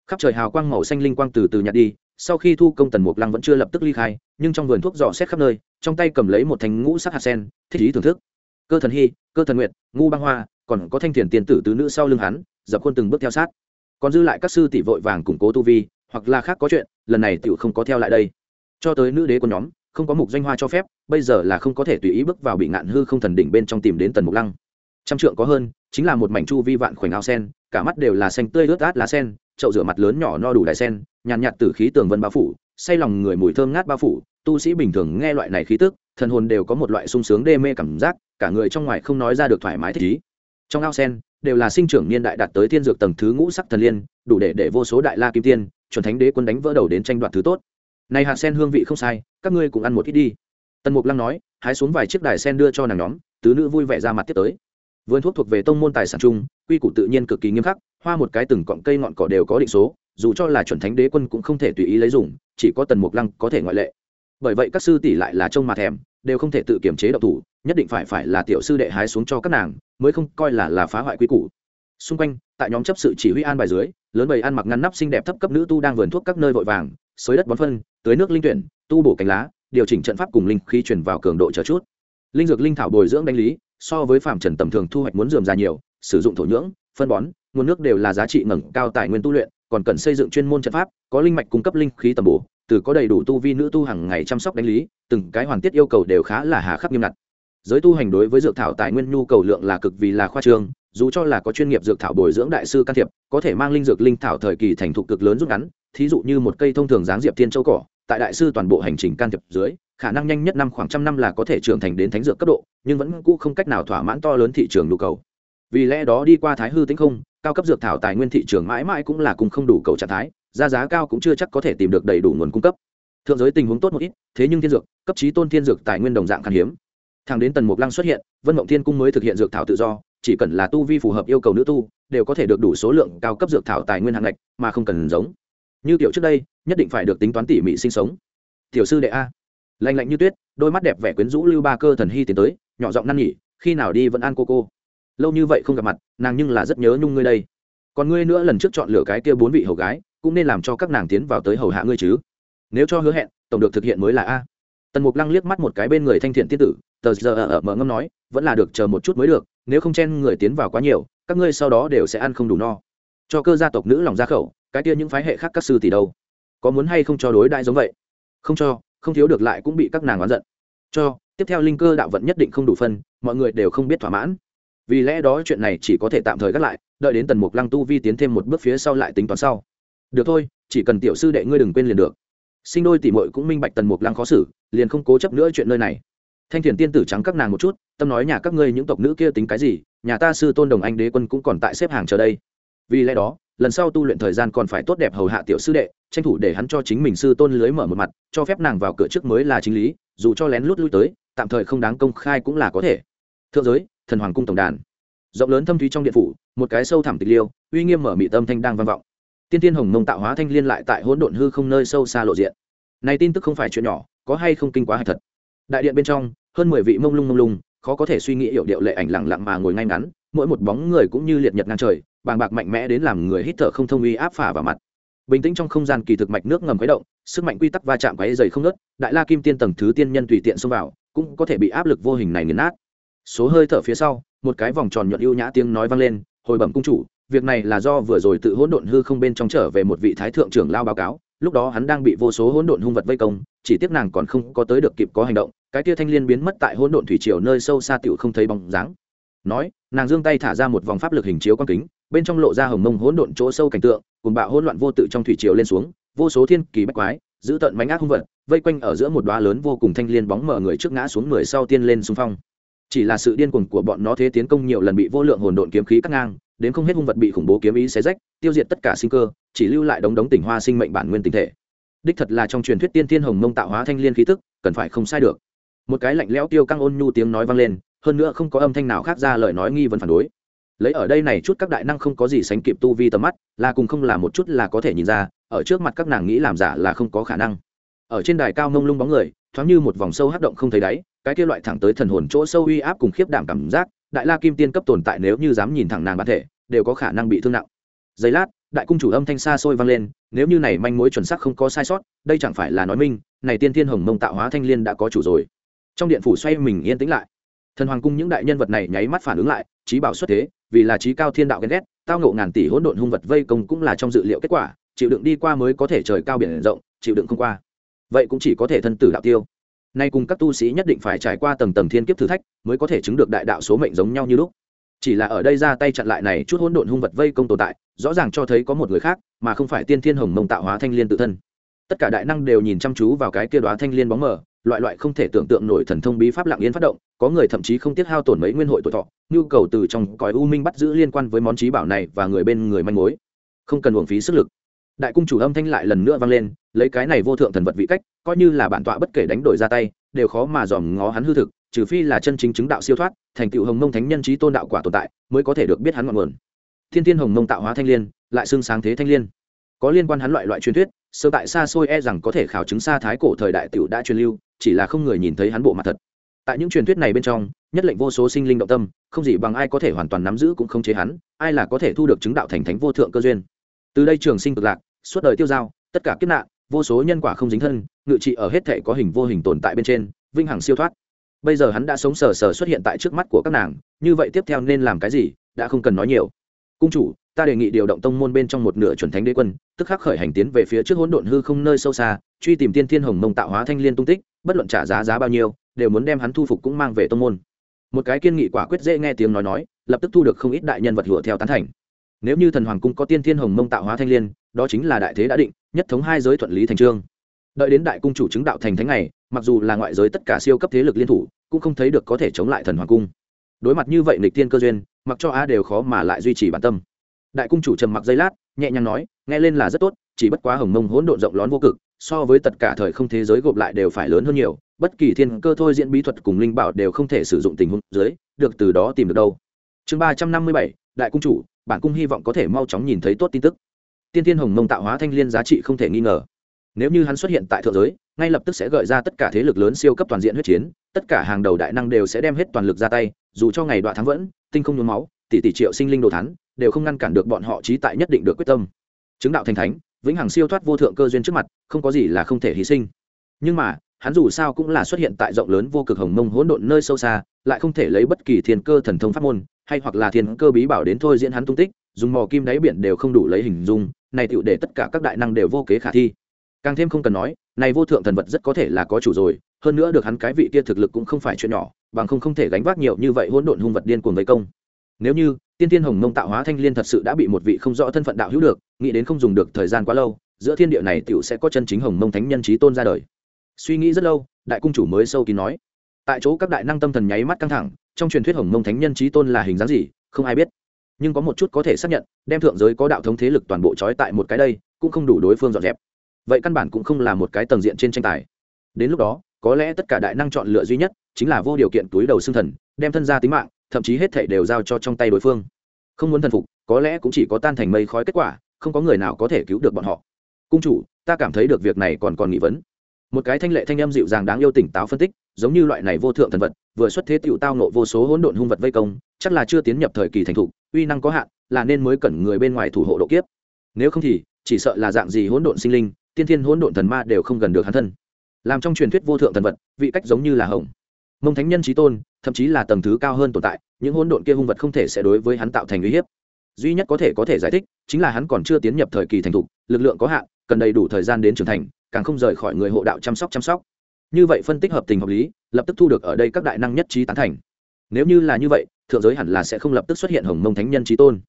Khắp trời hào quang màu xanh linh quang từ từ nhạt đi, sau khi thu công tần mục lăng vẫn chưa lập tức ly khai, nhưng trong vườn thuốc dò xét khắp nơi, trong tay cầm lấy một thành ngũ sắc hạt sen thích ý thưởng thức. Cơ thần hy, cơ thần nguyệt, ngu băng hoa, còn có thanh thiền tiền tử tứ nữ sau lưng hắn, dập khuôn từng bước theo sát. Còn dư lại các sư tỷ vội vàng củng cố tu vi, hoặc là khác có chuyện, lần này tựu không có theo lại đây. Cho tới nữ đế của nhóm không có mục danh hoa cho phép, bây giờ là không có thể tùy ý bước vào bị ngạn hư không thần đỉnh bên trong tìm đến tần mục lăng. Trăm trượng có hơn, chính là một mảnh chu vi vạn khoảnh ao sen, cả mắt đều là xanh tươi ướt át lá sen, chậu rửa mặt lớn nhỏ no đủ đại sen, nhàn nhạt từ khí tường vân bao phủ, say lòng người mùi thơm ngát bao phủ, tu sĩ bình thường nghe loại này khí tức, thần hồn đều có một loại sung sướng đê mê cảm giác, cả người trong ngoài không nói ra được thoải mái thích ý. Trong ao sen, đều là sinh trưởng niên đại đạt tới thiên dược tầng thứ ngũ sắc thần liên, đủ để để vô số đại la kim tiên, chuẩn thánh đế quân đánh vỡ đầu đến tranh đoạt thứ tốt. Này hạt sen hương vị không sai các ngươi cùng ăn một ít đi. Tần mục lăng nói, hái xuống vài chiếc đài sen đưa cho nàng nhóm, tứ nữ vui vẻ ra mặt tiếp tới. Vườn thuốc thuộc về tông môn tài sản chung, quy củ tự nhiên cực kỳ nghiêm khắc, hoa một cái từng cọng cây ngọn cỏ đều có định số, dù cho là chuẩn thánh đế quân cũng không thể tùy ý lấy dùng, chỉ có tần mục lăng có thể ngoại lệ. Bởi vậy các sư tỷ lại là trông mà thèm, đều không thể tự kiểm chế độc thủ, nhất định phải phải là tiểu sư đệ hái xuống cho các nàng, mới không coi là là phá hoại quy củ. Xung quanh, tại nhóm chấp sự chỉ huy an bài dưới, lớn bầy ăn mặc ngăn nắp xinh đẹp thấp cấp nữ tu đang vườn thuốc các nơi vội vàng, xới đất bón phân tưới nước linh tuyển, tu bổ cánh lá, điều chỉnh trận pháp cùng linh khí chuyển vào cường độ chờ chút. Linh dược linh thảo bồi dưỡng đánh lý, so với phạm trần tầm thường thu hoạch muốn dườm ra nhiều, sử dụng thổ nhưỡng, phân bón, nguồn nước đều là giá trị ngẩng cao tài nguyên tu luyện, còn cần xây dựng chuyên môn trận pháp, có linh mạch cung cấp linh khí tầm bổ, từ có đầy đủ tu vi nữ tu hàng ngày chăm sóc đánh lý, từng cái hoàn tiết yêu cầu đều khá là hà khắc nghiêm ngặt. Giới tu hành đối với dược thảo tài nguyên nhu cầu lượng là cực vì là khoa trương, dù cho là có chuyên nghiệp dược thảo bồi dưỡng đại sư can thiệp, có thể mang linh dược linh thảo thời kỳ thành thục cực lớn rút ngắn thí dụ như một cây thông thường dáng diệp thiên châu cỏ, tại đại sư toàn bộ hành trình can thiệp dưới, khả năng nhanh nhất năm khoảng trăm năm là có thể trưởng thành đến thánh dược cấp độ, nhưng vẫn cũ không cách nào thỏa mãn to lớn thị trường nhu cầu. Vì lẽ đó đi qua thái hư tính không, cao cấp dược thảo tài nguyên thị trường mãi mãi cũng là cùng không đủ cầu trạng thái, giá giá cao cũng chưa chắc có thể tìm được đầy đủ nguồn cung cấp. Thượng giới tình huống tốt một ít, thế nhưng thiên dược, cấp trí tôn thiên dược tài nguyên đồng dạng khan hiếm. Thằng đến tần mục lăng xuất hiện, vân mộng thiên cung mới thực hiện dược thảo tự do, chỉ cần là tu vi phù hợp yêu cầu nữ tu, đều có thể được đủ số lượng cao cấp dược thảo tài nguyên hạng ngạch, mà không cần giống như tiểu trước đây, nhất định phải được tính toán tỉ mỉ sinh sống. Tiểu sư đệ a. Lạnh lạnh như tuyết, đôi mắt đẹp vẻ quyến rũ lưu ba cơ thần hy tiến tới, nhỏ giọng năn nhỉ khi nào đi vẫn ăn cô cô. Lâu như vậy không gặp mặt, nàng nhưng là rất nhớ nhung ngươi đây. Còn ngươi nữa lần trước chọn lựa cái kia bốn vị hầu gái, cũng nên làm cho các nàng tiến vào tới hầu hạ ngươi chứ. Nếu cho hứa hẹn, tổng được thực hiện mới là a. Tần mục lăng liếc mắt một cái bên người thanh thiện tiết tử, tờ giờ ở mở ngâm nói, vẫn là được chờ một chút mới được, nếu không chen người tiến vào quá nhiều, các ngươi sau đó đều sẽ ăn không đủ no. Cho cơ gia tộc nữ lòng ra khẩu cái kia những phái hệ khác các sư tỷ đâu? Có muốn hay không cho đối đại giống vậy? Không cho, không thiếu được lại cũng bị các nàng oán giận. Cho, tiếp theo linh cơ đạo vận nhất định không đủ phân, mọi người đều không biết thỏa mãn. Vì lẽ đó chuyện này chỉ có thể tạm thời gác lại, đợi đến tần mục lăng tu vi tiến thêm một bước phía sau lại tính toán sau. Được thôi, chỉ cần tiểu sư đệ ngươi đừng quên liền được. Sinh đôi tỷ muội cũng minh bạch tần mục lăng khó xử, liền không cố chấp nữa chuyện nơi này. Thanh thiền tiên tử trắng các nàng một chút, tâm nói nhà các ngươi những tộc nữ kia tính cái gì, nhà ta sư tôn đồng anh đế quân cũng còn tại xếp hàng chờ đây. Vì lẽ đó lần sau tu luyện thời gian còn phải tốt đẹp hầu hạ tiểu sư đệ, tranh thủ để hắn cho chính mình sư tôn lưới mở một mặt, cho phép nàng vào cửa trước mới là chính lý, dù cho lén lút lui tới, tạm thời không đáng công khai cũng là có thể. Thượng giới, thần hoàng cung tổng đàn. Rộng lớn thâm thúy trong điện phủ, một cái sâu thẳm tịch liêu, uy nghiêm mở mị tâm thanh đang vang vọng. Tiên tiên hồng mông tạo hóa thanh liên lại tại hỗn độn hư không nơi sâu xa lộ diện. Này tin tức không phải chuyện nhỏ, có hay không kinh quá hay thật. Đại điện bên trong, hơn mười vị mông lung mông lung, khó có thể suy nghĩ hiểu điệu lệ ảnh lặng lặng mà ngồi ngay ngắn, mỗi một bóng người cũng như liệt nhật ngang trời bàng bạc mạnh mẽ đến làm người hít thở không thông uy áp phả vào mặt. Bình tĩnh trong không gian kỳ thực mạch nước ngầm khuấy động, sức mạnh quy tắc va chạm quáy dày không nớt đại la kim tiên tầng thứ tiên nhân tùy tiện xông vào, cũng có thể bị áp lực vô hình này nghiền nát. Số hơi thở phía sau, một cái vòng tròn nhuận ưu nhã tiếng nói vang lên, hồi bẩm cung chủ, việc này là do vừa rồi tự hỗn độn hư không bên trong trở về một vị thái thượng trưởng lao báo cáo, lúc đó hắn đang bị vô số hỗn độn hung vật vây công, chỉ tiếc nàng còn không có tới được kịp có hành động, cái tia thanh liên biến mất tại hỗn độn thủy triều nơi sâu xa tiểu không thấy bóng dáng nói, nàng giương tay thả ra một vòng pháp lực hình chiếu quang kính, bên trong lộ ra hồng mông hỗn độn chỗ sâu cảnh tượng, cùng bạo hỗn loạn vô tự trong thủy triều lên xuống, vô số thiên kỳ bách quái, giữ tận mánh ác hung vật, vây quanh ở giữa một đoá lớn vô cùng thanh liên bóng mở người trước ngã xuống người sau tiên lên xung phong. Chỉ là sự điên cuồng của bọn nó thế tiến công nhiều lần bị vô lượng hồn độn kiếm khí cắt ngang, đến không hết hung vật bị khủng bố kiếm ý xé rách, tiêu diệt tất cả sinh cơ, chỉ lưu lại đống đống tỉnh hoa sinh mệnh bản nguyên tinh thể. Đích thật là trong truyền thuyết tiên thiên hồng mông tạo hóa thanh liên khí tức, cần phải không sai được. Một cái lạnh lẽo tiêu căng ôn nhu tiếng nói vang lên hơn nữa không có âm thanh nào khác ra lời nói nghi vấn phản đối. Lấy ở đây này chút các đại năng không có gì sánh kịp tu vi tầm mắt, là cùng không là một chút là có thể nhìn ra, ở trước mặt các nàng nghĩ làm giả là không có khả năng. Ở trên đài cao mông lung bóng người, thoáng như một vòng sâu hấp động không thấy đáy, cái kia loại thẳng tới thần hồn chỗ sâu uy áp cùng khiếp đảm cảm giác, đại la kim tiên cấp tồn tại nếu như dám nhìn thẳng nàng bản thể, đều có khả năng bị thương nặng. Giây lát, đại cung chủ âm thanh xa xôi vang lên, nếu như này manh mối chuẩn xác không có sai sót, đây chẳng phải là nói minh, này tiên thiên hồng mông tạo hóa thanh liên đã có chủ rồi. Trong điện phủ xoay mình yên tĩnh lại thần hoàng cung những đại nhân vật này nháy mắt phản ứng lại, trí bảo xuất thế, vì là trí cao thiên đạo ghen ghét, tao ngộ ngàn tỷ hỗn độn hung vật vây công cũng là trong dự liệu kết quả, chịu đựng đi qua mới có thể trời cao biển rộng, chịu đựng không qua. Vậy cũng chỉ có thể thân tử đạo tiêu. Nay cùng các tu sĩ nhất định phải trải qua tầng tầng thiên kiếp thử thách, mới có thể chứng được đại đạo số mệnh giống nhau như lúc. Chỉ là ở đây ra tay chặn lại này chút hỗn độn hung vật vây công tồn tại, rõ ràng cho thấy có một người khác, mà không phải tiên thiên hồng mông tạo hóa thanh liên tự thân. Tất cả đại năng đều nhìn chăm chú vào cái kia đoá thanh liên bóng mờ loại loại không thể tưởng tượng nổi thần thông bí pháp lặng yên phát động, có người thậm chí không tiếc hao tổn mấy nguyên hội tuổi thọ, nhu cầu từ trong cõi u minh bắt giữ liên quan với món trí bảo này và người bên người manh mối. Không cần uổng phí sức lực. Đại cung chủ âm thanh lại lần nữa vang lên, lấy cái này vô thượng thần vật vị cách, coi như là bản tọa bất kể đánh đổi ra tay, đều khó mà dòm ngó hắn hư thực, trừ phi là chân chính chứng đạo siêu thoát, thành tựu hồng mông thánh nhân trí tôn đạo quả tồn tại, mới có thể được biết hắn ngọn nguồn. Thiên thiên hồng mông tạo hóa thanh liên, lại xương sáng thế thanh liên. Có liên quan hắn loại loại truyền thuyết, sơ tại xa xôi e rằng có thể khảo chứng xa thái cổ thời đại tiểu đã truyền lưu chỉ là không người nhìn thấy hắn bộ mặt thật. Tại những truyền thuyết này bên trong, nhất lệnh vô số sinh linh động tâm, không gì bằng ai có thể hoàn toàn nắm giữ cũng không chế hắn, ai là có thể thu được chứng đạo thành thánh vô thượng cơ duyên. Từ đây trường sinh cực lạc, suốt đời tiêu giao tất cả kiếp nạn, vô số nhân quả không dính thân, ngự trị ở hết thể có hình vô hình tồn tại bên trên, vinh hằng siêu thoát. Bây giờ hắn đã sống sờ sờ xuất hiện tại trước mắt của các nàng, như vậy tiếp theo nên làm cái gì, đã không cần nói nhiều. Cung chủ, ta đề nghị điều động tông môn bên trong một nửa chuẩn thánh đế quân, tức khắc khởi hành tiến về phía trước hỗn độn hư không nơi sâu xa, truy tìm tiên thiên hồng mông tạo hóa thanh liên tung tích bất luận trả giá giá bao nhiêu, đều muốn đem hắn thu phục cũng mang về tông môn. Một cái kiên nghị quả quyết dễ nghe tiếng nói nói, lập tức thu được không ít đại nhân vật lụa theo tán thành. Nếu như thần hoàng cung có tiên thiên hồng mông tạo hóa thanh liên, đó chính là đại thế đã định, nhất thống hai giới thuận lý thành trương. Đợi đến đại cung chủ chứng đạo thành thánh này, mặc dù là ngoại giới tất cả siêu cấp thế lực liên thủ, cũng không thấy được có thể chống lại thần hoàng cung. Đối mặt như vậy nịch tiên cơ duyên, mặc cho a đều khó mà lại duy trì bản tâm. Đại cung chủ trầm mặc giây lát, nhẹ nhàng nói, nghe lên là rất tốt, chỉ bất quá hồng mông hỗn độn rộng lón vô cực so với tất cả thời không thế giới gộp lại đều phải lớn hơn nhiều, bất kỳ thiên cơ thôi diễn bí thuật cùng linh bảo đều không thể sử dụng tình huống dưới, được từ đó tìm được đâu. Chương ba trăm năm mươi bảy, đại cung chủ, bản cung hy vọng có thể mau chóng nhìn thấy tốt tin tức. Tiên thiên hồng mông tạo hóa thanh liên giá trị không thể nghi ngờ. Nếu như hắn xuất hiện tại thượng giới, ngay lập tức sẽ gợi ra tất cả thế lực lớn siêu cấp toàn diện huyết chiến, tất cả hàng đầu đại năng đều sẽ đem hết toàn lực ra tay, dù cho ngày đoạn thắng vẫn, tinh không nhuốm máu, tỷ tỷ triệu sinh linh đồ thắn đều không ngăn cản được bọn họ trí tại nhất định được quyết tâm. Chứng đạo thành thánh vĩnh hằng siêu thoát vô thượng cơ duyên trước mặt, không có gì là không thể hy sinh. Nhưng mà, hắn dù sao cũng là xuất hiện tại rộng lớn vô cực hồng mông hỗn độn nơi sâu xa, lại không thể lấy bất kỳ thiên cơ thần thông pháp môn, hay hoặc là thiên cơ bí bảo đến thôi diễn hắn tung tích, dùng mò kim đáy biển đều không đủ lấy hình dung, này tựu để tất cả các đại năng đều vô kế khả thi. Càng thêm không cần nói, này vô thượng thần vật rất có thể là có chủ rồi, hơn nữa được hắn cái vị kia thực lực cũng không phải chuyện nhỏ, bằng không không thể gánh vác nhiều như vậy hỗn độn hung vật điên cuồng vây công nếu như, tiên tiên hồng mông tạo hóa thanh liên thật sự đã bị một vị không rõ thân phận đạo hữu được, nghĩ đến không dùng được thời gian quá lâu, giữa thiên địa này tiểu sẽ có chân chính hồng mông thánh nhân trí tôn ra đời. Suy nghĩ rất lâu, đại cung chủ mới sâu kín nói. Tại chỗ các đại năng tâm thần nháy mắt căng thẳng, trong truyền thuyết hồng mông thánh nhân trí tôn là hình dáng gì, không ai biết. Nhưng có một chút có thể xác nhận, đem thượng giới có đạo thống thế lực toàn bộ trói tại một cái đây, cũng không đủ đối phương dọn dẹp. Vậy căn bản cũng không là một cái tầng diện trên tranh tài. Đến lúc đó, có lẽ tất cả đại năng chọn lựa duy nhất, chính là vô điều kiện túi đầu xương thần, đem thân ra tính mạng thậm chí hết thảy đều giao cho trong tay đối phương. Không muốn thần phục, có lẽ cũng chỉ có tan thành mây khói kết quả, không có người nào có thể cứu được bọn họ. Cung chủ, ta cảm thấy được việc này còn còn nghị vấn. Một cái thanh lệ thanh âm dịu dàng đáng yêu tỉnh táo phân tích, giống như loại này vô thượng thần vật, vừa xuất thế tựu tao nộ vô số hỗn độn hung vật vây công, chắc là chưa tiến nhập thời kỳ thành thục, uy năng có hạn, là nên mới cần người bên ngoài thủ hộ độ kiếp. Nếu không thì, chỉ sợ là dạng gì hỗn độn sinh linh, tiên thiên hỗn độn thần ma đều không gần được hắn thân. Làm trong truyền thuyết vô thượng thần vật, vị cách giống như là hồng mông thánh nhân trí tôn, thậm chí là tầng thứ cao hơn tồn tại, những hỗn độn kia hung vật không thể sẽ đối với hắn tạo thành uy hiếp. Duy nhất có thể có thể giải thích, chính là hắn còn chưa tiến nhập thời kỳ thành thục, lực lượng có hạn, cần đầy đủ thời gian đến trưởng thành, càng không rời khỏi người hộ đạo chăm sóc chăm sóc. Như vậy phân tích hợp tình hợp lý, lập tức thu được ở đây các đại năng nhất trí tán thành. Nếu như là như vậy, thượng giới hẳn là sẽ không lập tức xuất hiện hồng mông thánh nhân trí tôn.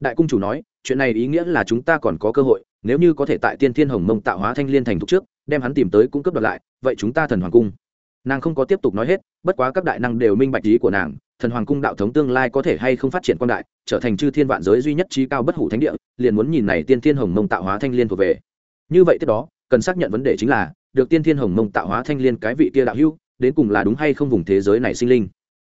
Đại cung chủ nói, chuyện này ý nghĩa là chúng ta còn có cơ hội, nếu như có thể tại tiên thiên hồng mông tạo hóa thanh liên thành thục trước, đem hắn tìm tới cung cấp đoạt lại, vậy chúng ta thần hoàng cung nàng không có tiếp tục nói hết, bất quá các đại năng đều minh bạch ý của nàng, thần hoàng cung đạo thống tương lai có thể hay không phát triển quan đại, trở thành chư thiên vạn giới duy nhất trí cao bất hủ thánh địa, liền muốn nhìn này tiên thiên hồng mông tạo hóa thanh liên thuộc về. Như vậy tiếp đó, cần xác nhận vấn đề chính là, được tiên thiên hồng mông tạo hóa thanh liên cái vị kia đạo hưu đến cùng là đúng hay không vùng thế giới này sinh linh?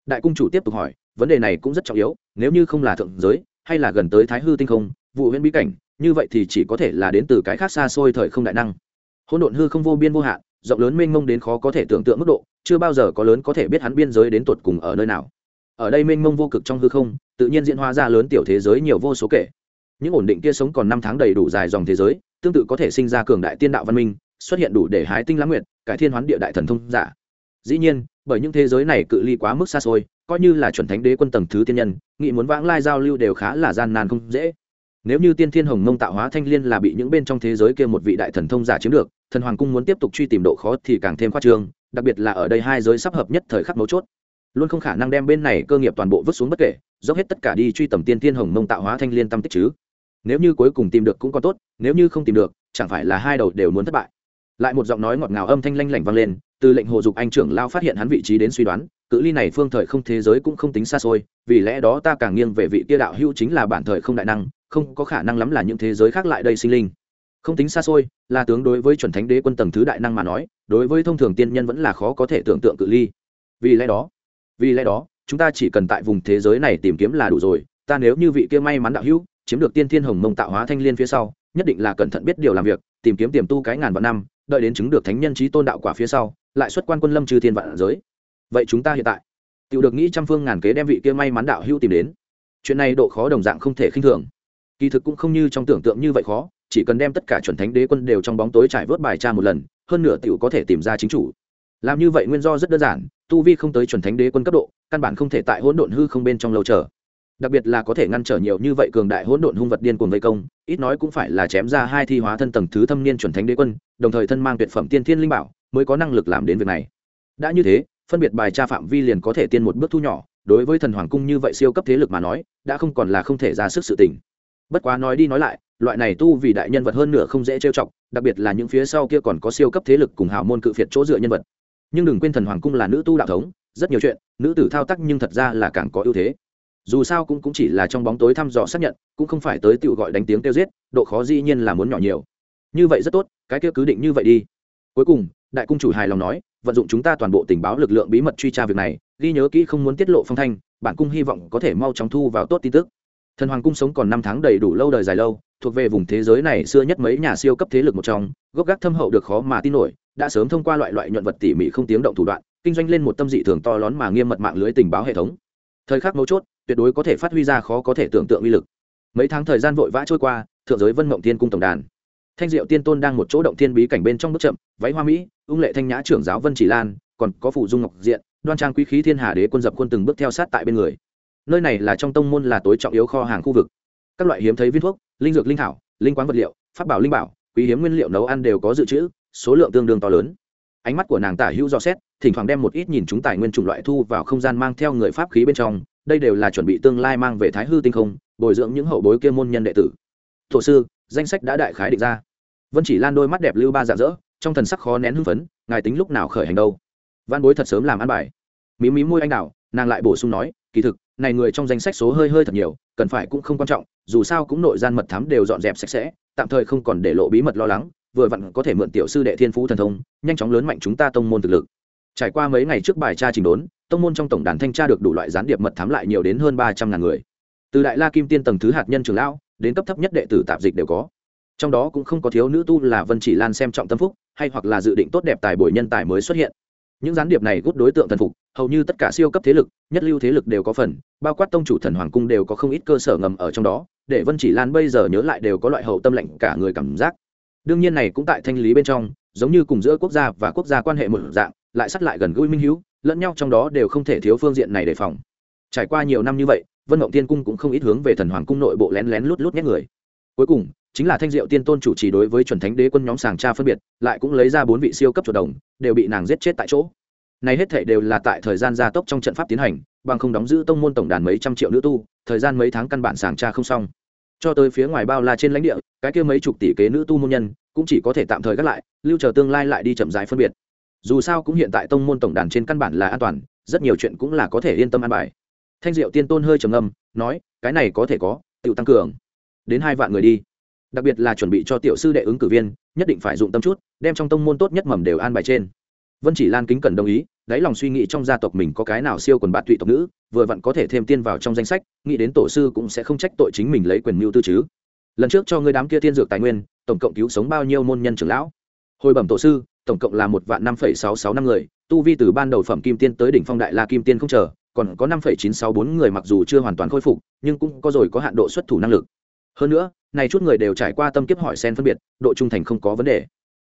Đại cung chủ tiếp tục hỏi, vấn đề này cũng rất trọng yếu, nếu như không là thượng giới, hay là gần tới thái hư tinh không, vụ huyễn bí cảnh, như vậy thì chỉ có thể là đến từ cái khác xa xôi thời không đại năng hỗn độn hư không vô biên vô hạn, rộng lớn mênh mông đến khó có thể tưởng tượng mức độ, chưa bao giờ có lớn có thể biết hắn biên giới đến tột cùng ở nơi nào. Ở đây mênh mông vô cực trong hư không, tự nhiên diễn hóa ra lớn tiểu thế giới nhiều vô số kể. Những ổn định kia sống còn năm tháng đầy đủ dài dòng thế giới, tương tự có thể sinh ra cường đại tiên đạo văn minh, xuất hiện đủ để hái tinh lãng nguyện cải thiên hoán địa đại thần thông giả. Dĩ nhiên, bởi những thế giới này cự ly quá mức xa xôi, coi như là chuẩn thánh đế quân tầng thứ tiên nhân, nghị muốn vãng lai giao lưu đều khá là gian nan không dễ nếu như tiên thiên hồng mông tạo hóa thanh liên là bị những bên trong thế giới kia một vị đại thần thông giả chiếm được, thần hoàng cung muốn tiếp tục truy tìm độ khó thì càng thêm khoa trương, đặc biệt là ở đây hai giới sắp hợp nhất thời khắc mấu chốt. Luôn không khả năng đem bên này cơ nghiệp toàn bộ vứt xuống bất kể, dốc hết tất cả đi truy tầm tiên thiên hồng mông tạo hóa thanh liên tâm tích chứ. Nếu như cuối cùng tìm được cũng còn tốt, nếu như không tìm được, chẳng phải là hai đầu đều muốn thất bại. Lại một giọng nói ngọt ngào âm thanh lanh lảnh vang lên, từ lệnh hồ dục anh trưởng lao phát hiện hắn vị trí đến suy đoán, cự ly này phương thời không thế giới cũng không tính xa xôi, vì lẽ đó ta càng nghiêng về vị kia đạo hữu chính là bản thời không đại năng không có khả năng lắm là những thế giới khác lại đây sinh linh. Không tính xa xôi, là tướng đối với chuẩn thánh đế quân tầng thứ đại năng mà nói, đối với thông thường tiên nhân vẫn là khó có thể tưởng tượng cự ly. Vì lẽ đó, vì lẽ đó, chúng ta chỉ cần tại vùng thế giới này tìm kiếm là đủ rồi, ta nếu như vị kia may mắn đạo hữu, chiếm được tiên thiên hồng mông tạo hóa thanh liên phía sau, nhất định là cẩn thận biết điều làm việc, tìm kiếm tiềm tu cái ngàn vạn năm, đợi đến chứng được thánh nhân trí tôn đạo quả phía sau, lại xuất quan quân lâm trừ thiên vạn giới. Vậy chúng ta hiện tại tự được nghĩ trăm phương ngàn kế đem vị kia may mắn đạo hữu tìm đến. Chuyện này độ khó đồng dạng không thể khinh thường kỳ thực cũng không như trong tưởng tượng như vậy khó, chỉ cần đem tất cả chuẩn thánh đế quân đều trong bóng tối trải vớt bài tra một lần, hơn nửa tiểu có thể tìm ra chính chủ. Làm như vậy nguyên do rất đơn giản, tu vi không tới chuẩn thánh đế quân cấp độ, căn bản không thể tại hỗn độn hư không bên trong lâu chờ. Đặc biệt là có thể ngăn trở nhiều như vậy cường đại hỗn độn hung vật điên cuồng vây công, ít nói cũng phải là chém ra hai thi hóa thân tầng thứ thâm niên chuẩn thánh đế quân, đồng thời thân mang tuyệt phẩm tiên thiên linh bảo, mới có năng lực làm đến việc này. Đã như thế, phân biệt bài tra phạm vi liền có thể tiên một bước thu nhỏ, đối với thần hoàng cung như vậy siêu cấp thế lực mà nói, đã không còn là không thể ra sức sự tình bất quá nói đi nói lại loại này tu vì đại nhân vật hơn nửa không dễ trêu chọc đặc biệt là những phía sau kia còn có siêu cấp thế lực cùng hào môn cự phiệt chỗ dựa nhân vật. Nhưng đừng quên thần hoàng cung là nữ tu đạo thống rất nhiều chuyện nữ tử thao tác nhưng thật ra là càng có ưu thế. Dù sao cũng, cũng chỉ là trong bóng tối thăm dò xác nhận cũng không phải tới tự gọi đánh tiếng kêu giết độ khó dĩ nhiên là muốn nhỏ nhiều. Như vậy rất tốt cái kia cứ định như vậy đi. Cuối cùng đại cung chủ hài lòng nói vận dụng chúng ta toàn bộ tình báo lực lượng bí mật truy tra việc này ghi nhớ kỹ không muốn tiết lộ phong thanh bản cung hy vọng có thể mau chóng thu vào tốt tin tức thần hoàng cung sống còn năm tháng đầy đủ lâu đời dài lâu, thuộc về vùng thế giới này xưa nhất mấy nhà siêu cấp thế lực một trong, gốc gác thâm hậu được khó mà tin nổi, đã sớm thông qua loại loại nhuận vật tỉ mỉ không tiếng động thủ đoạn, kinh doanh lên một tâm dị thường to lớn mà nghiêm mật mạng lưới tình báo hệ thống. Thời khắc mấu chốt, tuyệt đối có thể phát huy ra khó có thể tưởng tượng uy lực. Mấy tháng thời gian vội vã trôi qua, thượng giới vân mộng tiên cung tổng đàn. Thanh diệu tiên tôn đang một chỗ động thiên bí cảnh bên trong bước chậm, váy hoa mỹ, ung lệ thanh nhã trưởng giáo vân chỉ lan, còn có phụ dung ngọc diện, đoan trang quý khí thiên hà đế quân dập quân từng bước theo sát tại bên người nơi này là trong tông môn là tối trọng yếu kho hàng khu vực. Các loại hiếm thấy viên thuốc, linh dược linh thảo, linh quán vật liệu, pháp bảo linh bảo, quý hiếm nguyên liệu nấu ăn đều có dự trữ, số lượng tương đương to lớn. Ánh mắt của nàng tả hữu do xét, thỉnh thoảng đem một ít nhìn chúng tài nguyên chủng loại thu vào không gian mang theo người pháp khí bên trong, đây đều là chuẩn bị tương lai mang về thái hư tinh không, bồi dưỡng những hậu bối kia môn nhân đệ tử. Thổ sư, danh sách đã đại khái định ra. Vân chỉ lan đôi mắt đẹp lưu ba dạ dỡ trong thần sắc khó nén hưng phấn, ngài tính lúc nào khởi hành đâu? Văn bối thật sớm làm ăn bài. Mí mí môi anh đạo nàng lại bổ sung nói, kỳ thực này người trong danh sách số hơi hơi thật nhiều, cần phải cũng không quan trọng, dù sao cũng nội gian mật thám đều dọn dẹp sạch sẽ, tạm thời không còn để lộ bí mật lo lắng, vừa vặn có thể mượn tiểu sư đệ thiên phú thần thông, nhanh chóng lớn mạnh chúng ta tông môn thực lực. Trải qua mấy ngày trước bài tra trình đốn, tông môn trong tổng đàn thanh tra được đủ loại gián điệp mật thám lại nhiều đến hơn ba trăm ngàn người. Từ đại la kim tiên tầng thứ hạt nhân trường lão, đến cấp thấp nhất đệ tử tạp dịch đều có. Trong đó cũng không có thiếu nữ tu là vân chỉ lan xem trọng tâm phúc, hay hoặc là dự định tốt đẹp tài bồi nhân tài mới xuất hiện những gián điệp này gút đối tượng thần phục, hầu như tất cả siêu cấp thế lực, nhất lưu thế lực đều có phần, bao quát tông chủ thần hoàng cung đều có không ít cơ sở ngầm ở trong đó, để vân chỉ lan bây giờ nhớ lại đều có loại hậu tâm lệnh cả người cảm giác. Đương nhiên này cũng tại thanh lý bên trong, giống như cùng giữa quốc gia và quốc gia quan hệ một dạng, lại sắt lại gần gũi minh hữu lẫn nhau trong đó đều không thể thiếu phương diện này đề phòng. Trải qua nhiều năm như vậy, vân mộng tiên cung cũng không ít hướng về thần hoàng cung nội bộ lén lén lút lút nhét người. Cuối cùng chính là thanh diệu tiên tôn chủ trì đối với chuẩn thánh đế quân nhóm sàng tra phân biệt, lại cũng lấy ra bốn vị siêu cấp chuột đồng, đều bị nàng giết chết tại chỗ. Này hết thể đều là tại thời gian gia tốc trong trận pháp tiến hành, bằng không đóng giữ tông môn tổng đàn mấy trăm triệu nữ tu, thời gian mấy tháng căn bản sàng tra không xong. Cho tới phía ngoài bao la trên lãnh địa, cái kia mấy chục tỷ kế nữ tu môn nhân, cũng chỉ có thể tạm thời gác lại, lưu chờ tương lai lại đi chậm rãi phân biệt. Dù sao cũng hiện tại tông môn tổng đàn trên căn bản là an toàn, rất nhiều chuyện cũng là có thể yên tâm an bài. Thanh diệu tiên tôn hơi trầm ngâm, nói, cái này có thể có tự tăng cường. Đến hai vạn người đi đặc biệt là chuẩn bị cho tiểu sư đệ ứng cử viên, nhất định phải dụng tâm chút, đem trong tông môn tốt nhất mầm đều an bài trên. Vân chỉ lan kính cần đồng ý, đáy lòng suy nghĩ trong gia tộc mình có cái nào siêu quần bạn tụy tộc nữ, vừa vặn có thể thêm tiên vào trong danh sách, nghĩ đến tổ sư cũng sẽ không trách tội chính mình lấy quyền mưu tư chứ. Lần trước cho ngươi đám kia tiên dược tài nguyên, tổng cộng cứu sống bao nhiêu môn nhân trưởng lão? Hồi bẩm tổ sư, tổng cộng là một vạn năm phẩy sáu sáu năm người, tu vi từ ban đầu phẩm kim tiên tới đỉnh phong đại la kim tiên không chờ, còn có năm phẩy chín sáu bốn người mặc dù chưa hoàn toàn khôi phục, nhưng cũng có rồi có hạn độ xuất thủ năng lực. Hơn nữa này chút người đều trải qua tâm kiếp hỏi sen phân biệt, độ trung thành không có vấn đề.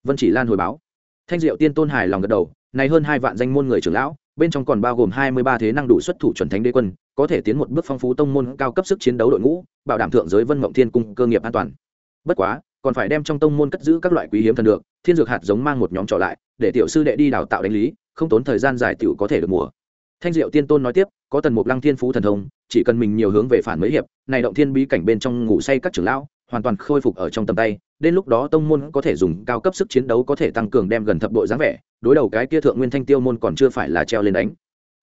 Vân chỉ lan hồi báo. Thanh diệu tiên tôn hài lòng gật đầu, này hơn hai vạn danh môn người trưởng lão, bên trong còn bao gồm hai mươi ba thế năng đủ xuất thủ chuẩn thánh đế quân, có thể tiến một bước phong phú tông môn cao cấp sức chiến đấu đội ngũ, bảo đảm thượng giới vân mộng thiên cung cơ nghiệp an toàn. Bất quá, còn phải đem trong tông môn cất giữ các loại quý hiếm thần được, thiên dược hạt giống mang một nhóm trọ lại, để tiểu sư đệ đi đào tạo đánh lý, không tốn thời gian dài tiểu có thể được mùa thanh diệu tiên tôn nói tiếp, có tần mục lăng thiên phú thần thông, chỉ cần mình nhiều hướng về phản mấy hiệp, này động thiên bí cảnh bên trong ngủ say các trưởng lão, hoàn toàn khôi phục ở trong tầm tay, đến lúc đó tông môn có thể dùng cao cấp sức chiến đấu có thể tăng cường đem gần thập đội dáng vẻ, đối đầu cái kia thượng nguyên thanh tiêu môn còn chưa phải là treo lên đánh.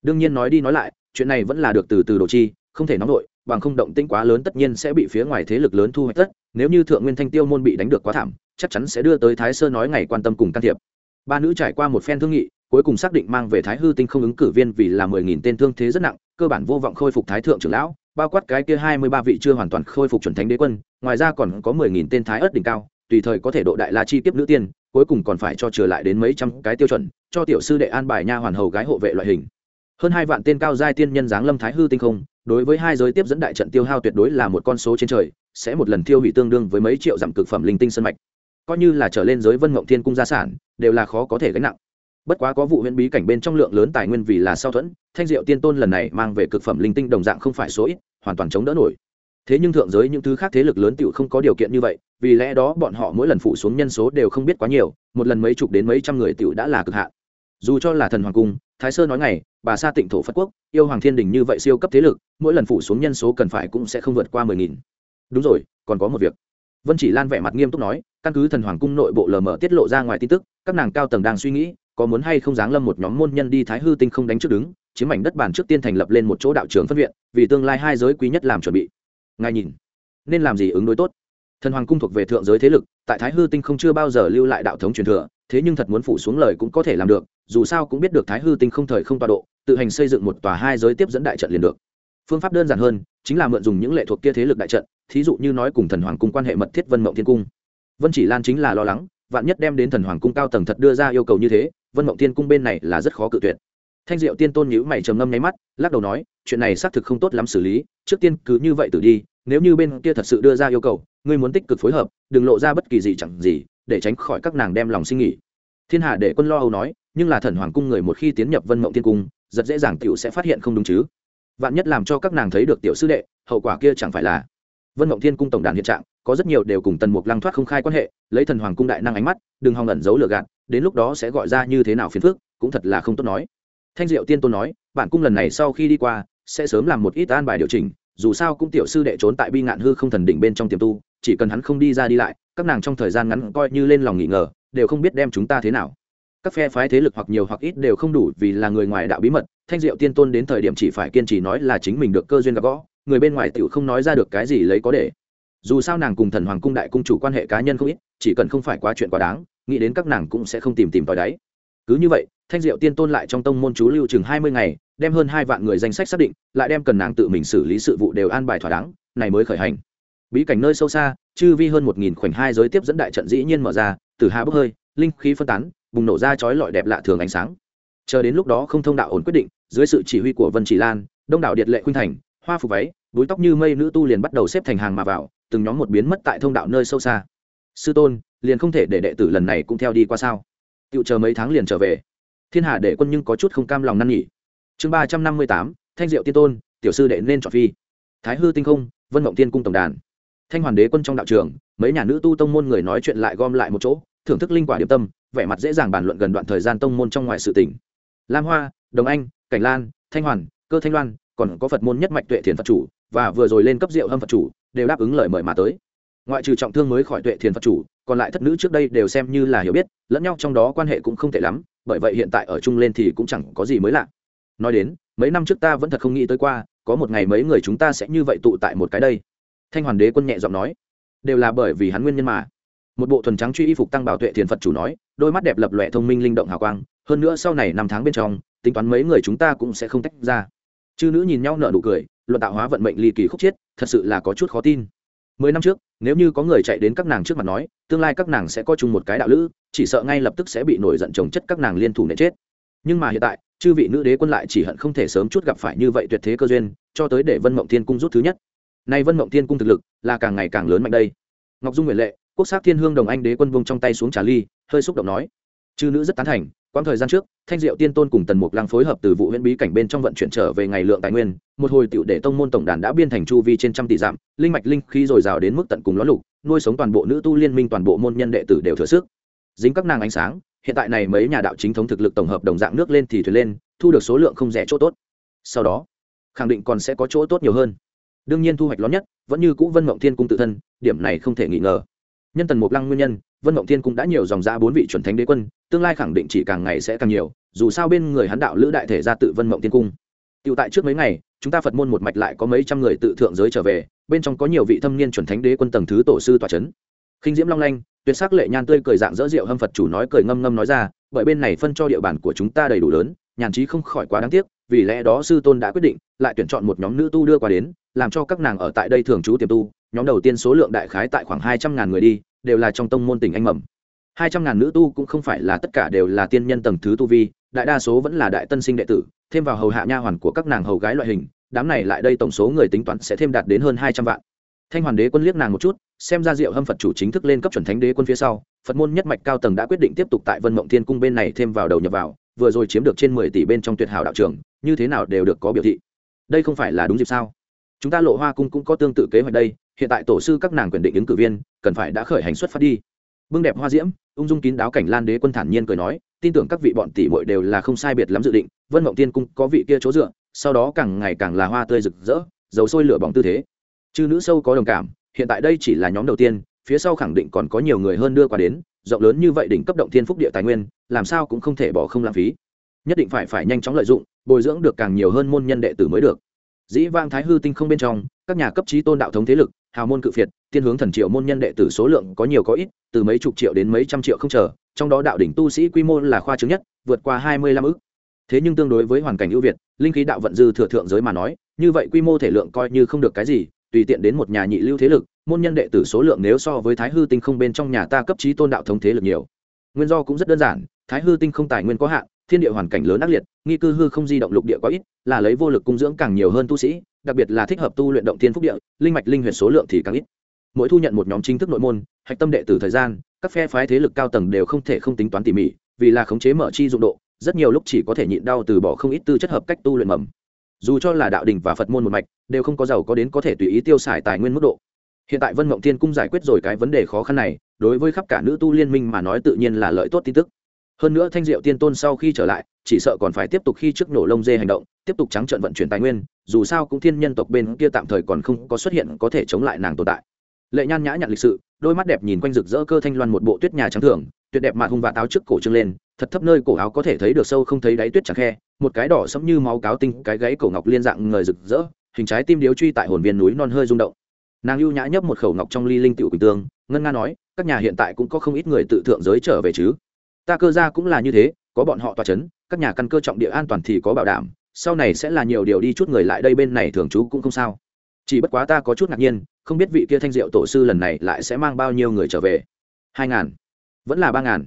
Đương nhiên nói đi nói lại, chuyện này vẫn là được từ từ đồ chi, không thể nóng nổi bằng không động tĩnh quá lớn tất nhiên sẽ bị phía ngoài thế lực lớn thu hoạch tất, nếu như thượng nguyên thanh tiêu môn bị đánh được quá thảm, chắc chắn sẽ đưa tới thái sơ nói ngày quan tâm cùng can thiệp. Ba nữ trải qua một phen thương nghị cuối cùng xác định mang về thái hư tinh không ứng cử viên vì là mười nghìn tên thương thế rất nặng, cơ bản vô vọng khôi phục thái thượng trưởng lão, bao quát cái kia hai mươi ba vị chưa hoàn toàn khôi phục chuẩn thánh đế quân, ngoài ra còn có mười nghìn tên thái ớt đỉnh cao, tùy thời có thể độ đại la chi tiếp nữ tiên, cuối cùng còn phải cho trở lại đến mấy trăm cái tiêu chuẩn, cho tiểu sư đệ an bài nha hoàn hầu gái hộ vệ loại hình. Hơn hai vạn tên cao giai tiên nhân giáng lâm thái hư tinh không, đối với hai giới tiếp dẫn đại trận tiêu hao tuyệt đối là một con số trên trời, sẽ một lần tiêu hủy tương đương với mấy triệu dặm cực phẩm linh tinh sân mạch. Coi như là trở lên giới vân mộng thiên cung gia sản, đều là khó có thể gánh nặng bất quá có vụ huyễn bí cảnh bên trong lượng lớn tài nguyên vì là sau thuẫn, thanh diệu tiên tôn lần này mang về cực phẩm linh tinh đồng dạng không phải số ít, hoàn toàn chống đỡ nổi. Thế nhưng thượng giới những thứ khác thế lực lớn tựu không có điều kiện như vậy, vì lẽ đó bọn họ mỗi lần phụ xuống nhân số đều không biết quá nhiều, một lần mấy chục đến mấy trăm người tựu đã là cực hạn. Dù cho là thần hoàng cung, thái sơ nói ngày, bà sa tịnh thổ phật quốc, yêu hoàng thiên đình như vậy siêu cấp thế lực, mỗi lần phụ xuống nhân số cần phải cũng sẽ không vượt qua mười nghìn. Đúng rồi, còn có một việc. Vân chỉ lan vẻ mặt nghiêm túc nói, căn cứ thần hoàng cung nội bộ lờ mờ tiết lộ ra ngoài tin tức, các nàng cao tầng đang suy nghĩ có muốn hay không giáng lâm một nhóm môn nhân đi thái hư tinh không đánh trước đứng, chiếm mảnh đất bản trước tiên thành lập lên một chỗ đạo trường phân viện, vì tương lai hai giới quý nhất làm chuẩn bị. Ngài nhìn, nên làm gì ứng đối tốt? Thần hoàng cung thuộc về thượng giới thế lực, tại thái hư tinh không chưa bao giờ lưu lại đạo thống truyền thừa, thế nhưng thật muốn phủ xuống lời cũng có thể làm được, dù sao cũng biết được thái hư tinh không thời không tọa độ, tự hành xây dựng một tòa hai giới tiếp dẫn đại trận liền được. Phương pháp đơn giản hơn, chính là mượn dùng những lệ thuộc kia thế lực đại trận, thí dụ như nói cùng thần hoàng cung quan hệ mật thiết vân mộng thiên cung. Vân chỉ lan chính là lo lắng, vạn nhất đem đến thần hoàng cung cao tầng thật đưa ra yêu cầu như thế vân mộng thiên cung bên này là rất khó cự tuyệt. Thanh diệu tiên tôn nhữ mày trầm ngâm nháy mắt, lắc đầu nói, chuyện này xác thực không tốt lắm xử lý, trước tiên cứ như vậy tử đi, nếu như bên kia thật sự đưa ra yêu cầu, ngươi muốn tích cực phối hợp, đừng lộ ra bất kỳ gì chẳng gì, để tránh khỏi các nàng đem lòng sinh nghỉ thiên Hạ để quân lo âu nói, nhưng là thần hoàng cung người một khi tiến nhập vân mộng thiên cung, rất dễ dàng tiểu sẽ phát hiện không đúng chứ. Vạn nhất làm cho các nàng thấy được tiểu sư đệ, hậu quả kia chẳng phải là vân mộng thiên cung tổng đàn hiện trạng, có rất nhiều đều cùng tần mục lăng thoát không khai quan hệ, lấy thần hoàng cung đại năng ánh mắt, đừng hòng ẩn giấu lừa gạt đến lúc đó sẽ gọi ra như thế nào phiền phức, cũng thật là không tốt nói. Thanh diệu tiên tôn nói bản cung lần này sau khi đi qua, sẽ sớm làm một ít an bài điều chỉnh, dù sao cũng tiểu sư đệ trốn tại bi ngạn hư không thần đỉnh bên trong tiềm tu, chỉ cần hắn không đi ra đi lại, các nàng trong thời gian ngắn coi như lên lòng nghỉ ngờ, đều không biết đem chúng ta thế nào. Các phe phái thế lực hoặc nhiều hoặc ít đều không đủ vì là người ngoài đạo bí mật, thanh diệu tiên tôn đến thời điểm chỉ phải kiên trì nói là chính mình được cơ duyên gặp gõ người bên ngoài tiểu không nói ra được cái gì lấy có để. Dù sao nàng cùng thần hoàng cung đại cung chủ quan hệ cá nhân không ít, chỉ cần không phải quá chuyện quá đáng nghĩ đến các nàng cũng sẽ không tìm tìm tòi đáy. Cứ như vậy, thanh diệu tiên tôn lại trong tông môn chú lưu chừng hai mươi ngày, đem hơn hai vạn người danh sách xác định, lại đem cần nàng tự mình xử lý sự vụ đều an bài thỏa đáng, này mới khởi hành. Bí cảnh nơi sâu xa, chư vi hơn một nghìn khoảnh hai giới tiếp dẫn đại trận dĩ nhiên mở ra, từ hà bốc hơi, linh khí phân tán, bùng nổ ra chói lọi đẹp lạ thường ánh sáng. Chờ đến lúc đó không thông đạo ổn quyết định, dưới sự chỉ huy của vân chỉ lan, đông đảo điện lệ khuynh thành, hoa phục váy, búi tóc như mây nữ tu liền bắt đầu xếp thành hàng mà vào, từng nhóm một biến mất tại thông đạo nơi sâu xa. Sư tôn liền không thể để đệ tử lần này cũng theo đi qua sao? Tựu chờ mấy tháng liền trở về. Thiên hạ đệ quân nhưng có chút không cam lòng năn nghỉ chương ba trăm năm mươi tám, thanh diệu tiên tôn, tiểu sư đệ nên chọn phi. Thái hư tinh không, vân mộng tiên cung tổng đàn. Thanh hoàn đế quân trong đạo trường, mấy nhà nữ tu tông môn người nói chuyện lại gom lại một chỗ, thưởng thức linh quả điệp tâm, vẻ mặt dễ dàng bàn luận gần đoạn thời gian tông môn trong ngoài sự tỉnh lam hoa, đồng anh, cảnh lan, thanh hoàn, cơ thanh loan, còn có phật môn nhất mạch tuệ thiền phật chủ, và vừa rồi lên cấp rượu hâm phật chủ, đều đáp ứng lời mời mà tới ngoại trừ trọng thương mới khỏi tuệ thiền phật chủ, còn lại thất nữ trước đây đều xem như là hiểu biết, lẫn nhau trong đó quan hệ cũng không tệ lắm, bởi vậy hiện tại ở chung lên thì cũng chẳng có gì mới lạ. Nói đến, mấy năm trước ta vẫn thật không nghĩ tới qua, có một ngày mấy người chúng ta sẽ như vậy tụ tại một cái đây. Thanh hoàn đế quân nhẹ giọng nói, đều là bởi vì hắn nguyên nhân mà. Một bộ thuần trắng truy y phục tăng bảo tuệ thiền phật chủ nói, đôi mắt đẹp lập lòe thông minh linh động hào quang, hơn nữa sau này năm tháng bên trong, tính toán mấy người chúng ta cũng sẽ không tách ra. Chư nữ nhìn nhau nở nụ cười, luận tạo hóa vận mệnh ly kỳ khúc chiết, thật sự là có chút khó tin. Mười năm trước nếu như có người chạy đến các nàng trước mặt nói, tương lai các nàng sẽ có chung một cái đạo lữ, chỉ sợ ngay lập tức sẽ bị nổi giận chồng chất các nàng liên thủ nệ chết. Nhưng mà hiện tại, chư vị nữ đế quân lại chỉ hận không thể sớm chút gặp phải như vậy tuyệt thế cơ duyên, cho tới để vân mộng thiên cung rút thứ nhất. Nay vân mộng thiên cung thực lực là càng ngày càng lớn mạnh đây. Ngọc dung nguyện lệ, quốc sắc thiên hương đồng anh đế quân vung trong tay xuống trà ly, hơi xúc động nói, chư nữ rất tán thành quãng thời gian trước, thanh diệu tiên tôn cùng tần mục lăng phối hợp từ vụ huyền bí cảnh bên trong vận chuyển trở về ngày lượng tài nguyên, một hồi tiểu để tông môn tổng đàn đã biên thành chu vi trên trăm tỷ dặm, linh mạch linh khí dồi dào đến mức tận cùng lõa lục, nuôi sống toàn bộ nữ tu liên minh, toàn bộ môn nhân đệ tử đều thừa sức. Dính các nàng ánh sáng, hiện tại này mấy nhà đạo chính thống thực lực tổng hợp đồng dạng nước lên thì thuyền lên, thu được số lượng không rẻ chỗ tốt. Sau đó, khẳng định còn sẽ có chỗ tốt nhiều hơn. Đương nhiên thu hoạch lớn nhất, vẫn như cũ vân mộng thiên cung tự thân, điểm này không thể nghi ngờ. Nhân tần mục lăng nguyên nhân vân mộng thiên cũng đã nhiều dòng ra bốn vị chuẩn thánh đế quân, tương lai khẳng định chỉ càng ngày sẽ càng nhiều, dù sao bên người hắn đạo lữ đại thể ra tự vân mộng thiên cung. Tựu tại trước mấy ngày, chúng ta phật môn một mạch lại có mấy trăm người tự thượng giới trở về, bên trong có nhiều vị thâm niên chuẩn thánh đế quân tầng thứ tổ sư tòa c h ấ n khinh diễm long lanh, tuyệt sắc lệ nhan tươi cười dạng dỡ rượu hâm phật chủ nói cười ngâm ngâm nói ra, bởi bên này phân cho địa bàn của chúng ta đầy đủ lớn, nhàn trí không khỏi quá đáng tiếc, vì lẽ đó sư tôn đã quyết định, lại tuyển chọn một nhóm nữ tu đưa qua đến, làm cho các nàng ở tại đây thường trú tiềm tu, nhóm đầu tiên số lượng đại khái tại khoảng hai trăm ngàn người đi đều là trong tông môn tỉnh anh mầm. Hai trăm ngàn nữ tu cũng không phải là tất cả đều là tiên nhân tầng thứ tu vi, đại đa số vẫn là đại tân sinh đệ tử, thêm vào hầu hạ nha hoàn của các nàng hầu gái loại hình, đám này lại đây tổng số người tính toán sẽ thêm đạt đến hơn hai trăm vạn. Thanh hoàn đế quân liếc nàng một chút, xem ra diệu hâm phật chủ chính thức lên cấp chuẩn thánh đế quân phía sau, phật môn nhất mạch cao tầng đã quyết định tiếp tục tại vân mộng thiên cung bên này thêm vào đầu nhập vào, vừa rồi chiếm được trên mười tỷ bên trong tuyệt hảo đạo trường, như thế nào đều được có biểu thị. Đây không phải là đúng dịp sao? Chúng ta lộ hoa cung cũng có tương tự kế hoạch đây hiện tại tổ sư các nàng quyền định ứng cử viên, cần phải đã khởi hành xuất phát đi. Bưng đẹp hoa diễm, ung dung kín đáo cảnh lan đế quân thản nhiên cười nói, tin tưởng các vị bọn tỷ muội đều là không sai biệt lắm dự định, vân mộng tiên cung có vị kia chỗ dựa, sau đó càng ngày càng là hoa tươi rực rỡ, dầu sôi lửa bỏng tư thế. Chư nữ sâu có đồng cảm, hiện tại đây chỉ là nhóm đầu tiên, phía sau khẳng định còn có nhiều người hơn đưa qua đến, rộng lớn như vậy đỉnh cấp động thiên phúc địa tài nguyên, làm sao cũng không thể bỏ không lãng phí. Nhất định phải phải nhanh chóng lợi dụng, bồi dưỡng được càng nhiều hơn môn nhân đệ tử mới được. Dĩ vang thái hư tinh không bên trong các nhà cấp trí tôn đạo thống thế lực, hào môn cự phiệt, tiên hướng thần triệu môn nhân đệ tử số lượng có nhiều có ít, từ mấy chục triệu đến mấy trăm triệu không chờ, trong đó đạo đỉnh tu sĩ quy mô là khoa chứng nhất, vượt qua hai mươi lăm ước thế nhưng tương đối với hoàn cảnh ưu việt, linh khí đạo vận dư thừa thượng giới mà nói, như vậy quy mô thể lượng coi như không được cái gì, tùy tiện đến một nhà nhị lưu thế lực, môn nhân đệ tử số lượng nếu so với thái hư tinh không bên trong nhà ta cấp trí tôn đạo thống thế lực nhiều. Nguyên do cũng rất đơn giản, thái hư tinh không tài nguyên có hạn, thiên địa hoàn cảnh lớn ác liệt, nghi cư hư không di động lục địa có ít, là lấy vô lực cung dưỡng càng nhiều hơn tu sĩ đặc biệt là thích hợp tu luyện động thiên phúc địa, linh mạch linh huyệt số lượng thì càng ít. Mỗi thu nhận một nhóm chính thức nội môn, hạch tâm đệ tử thời gian, các phe phái thế lực cao tầng đều không thể không tính toán tỉ mỉ, vì là khống chế mở chi dụng độ, rất nhiều lúc chỉ có thể nhịn đau từ bỏ không ít tư chất hợp cách tu luyện mầm. Dù cho là đạo đình và phật môn một mạch, đều không có giàu có đến có thể tùy ý tiêu xài tài nguyên mức độ. Hiện tại vân mộng thiên cung giải quyết rồi cái vấn đề khó khăn này, đối với khắp cả nữ tu liên minh mà nói tự nhiên là lợi tốt tin tức hơn nữa thanh diệu tiên tôn sau khi trở lại, chỉ sợ còn phải tiếp tục khi trước nổ lông dê hành động, tiếp tục trắng trợn vận chuyển tài nguyên, dù sao cũng thiên nhân tộc bên kia tạm thời còn không có xuất hiện có thể chống lại nàng tồn tại. Lệ nhan nhã nhặn lịch sự, đôi mắt đẹp nhìn quanh rực rỡ cơ thanh loan một bộ tuyết nhà trắng thường, tuyệt đẹp mặt hung và táo trước cổ trưng lên, thật thấp nơi cổ áo có thể thấy được sâu không thấy đáy tuyết chẳng khe, một cái đỏ sẫm như máu cáo tinh, cái gáy cổ ngọc liên dạng ngời rực rỡ, hình trái tim điếu truy tại hồn viên núi non hơi rung động. Nàng ưu nhã nhấp một khẩu ngọc trong ly linh tiểu quỳnh tương, ngân nga nói, các nhà hiện tại cũng có không ít người tự thượng giới trở về chứ ta cơ ra cũng là như thế, có bọn họ tòa c h ấ n các nhà căn cơ trọng địa an toàn thì có bảo đảm, sau này sẽ là nhiều điều đi chút người lại đây bên này thường trú cũng không sao. Chỉ bất quá ta có chút ngạc nhiên, không biết vị kia thanh diệu tổ sư lần này lại sẽ mang bao nhiêu người trở về. Hai ngàn. Vẫn là ba ngàn.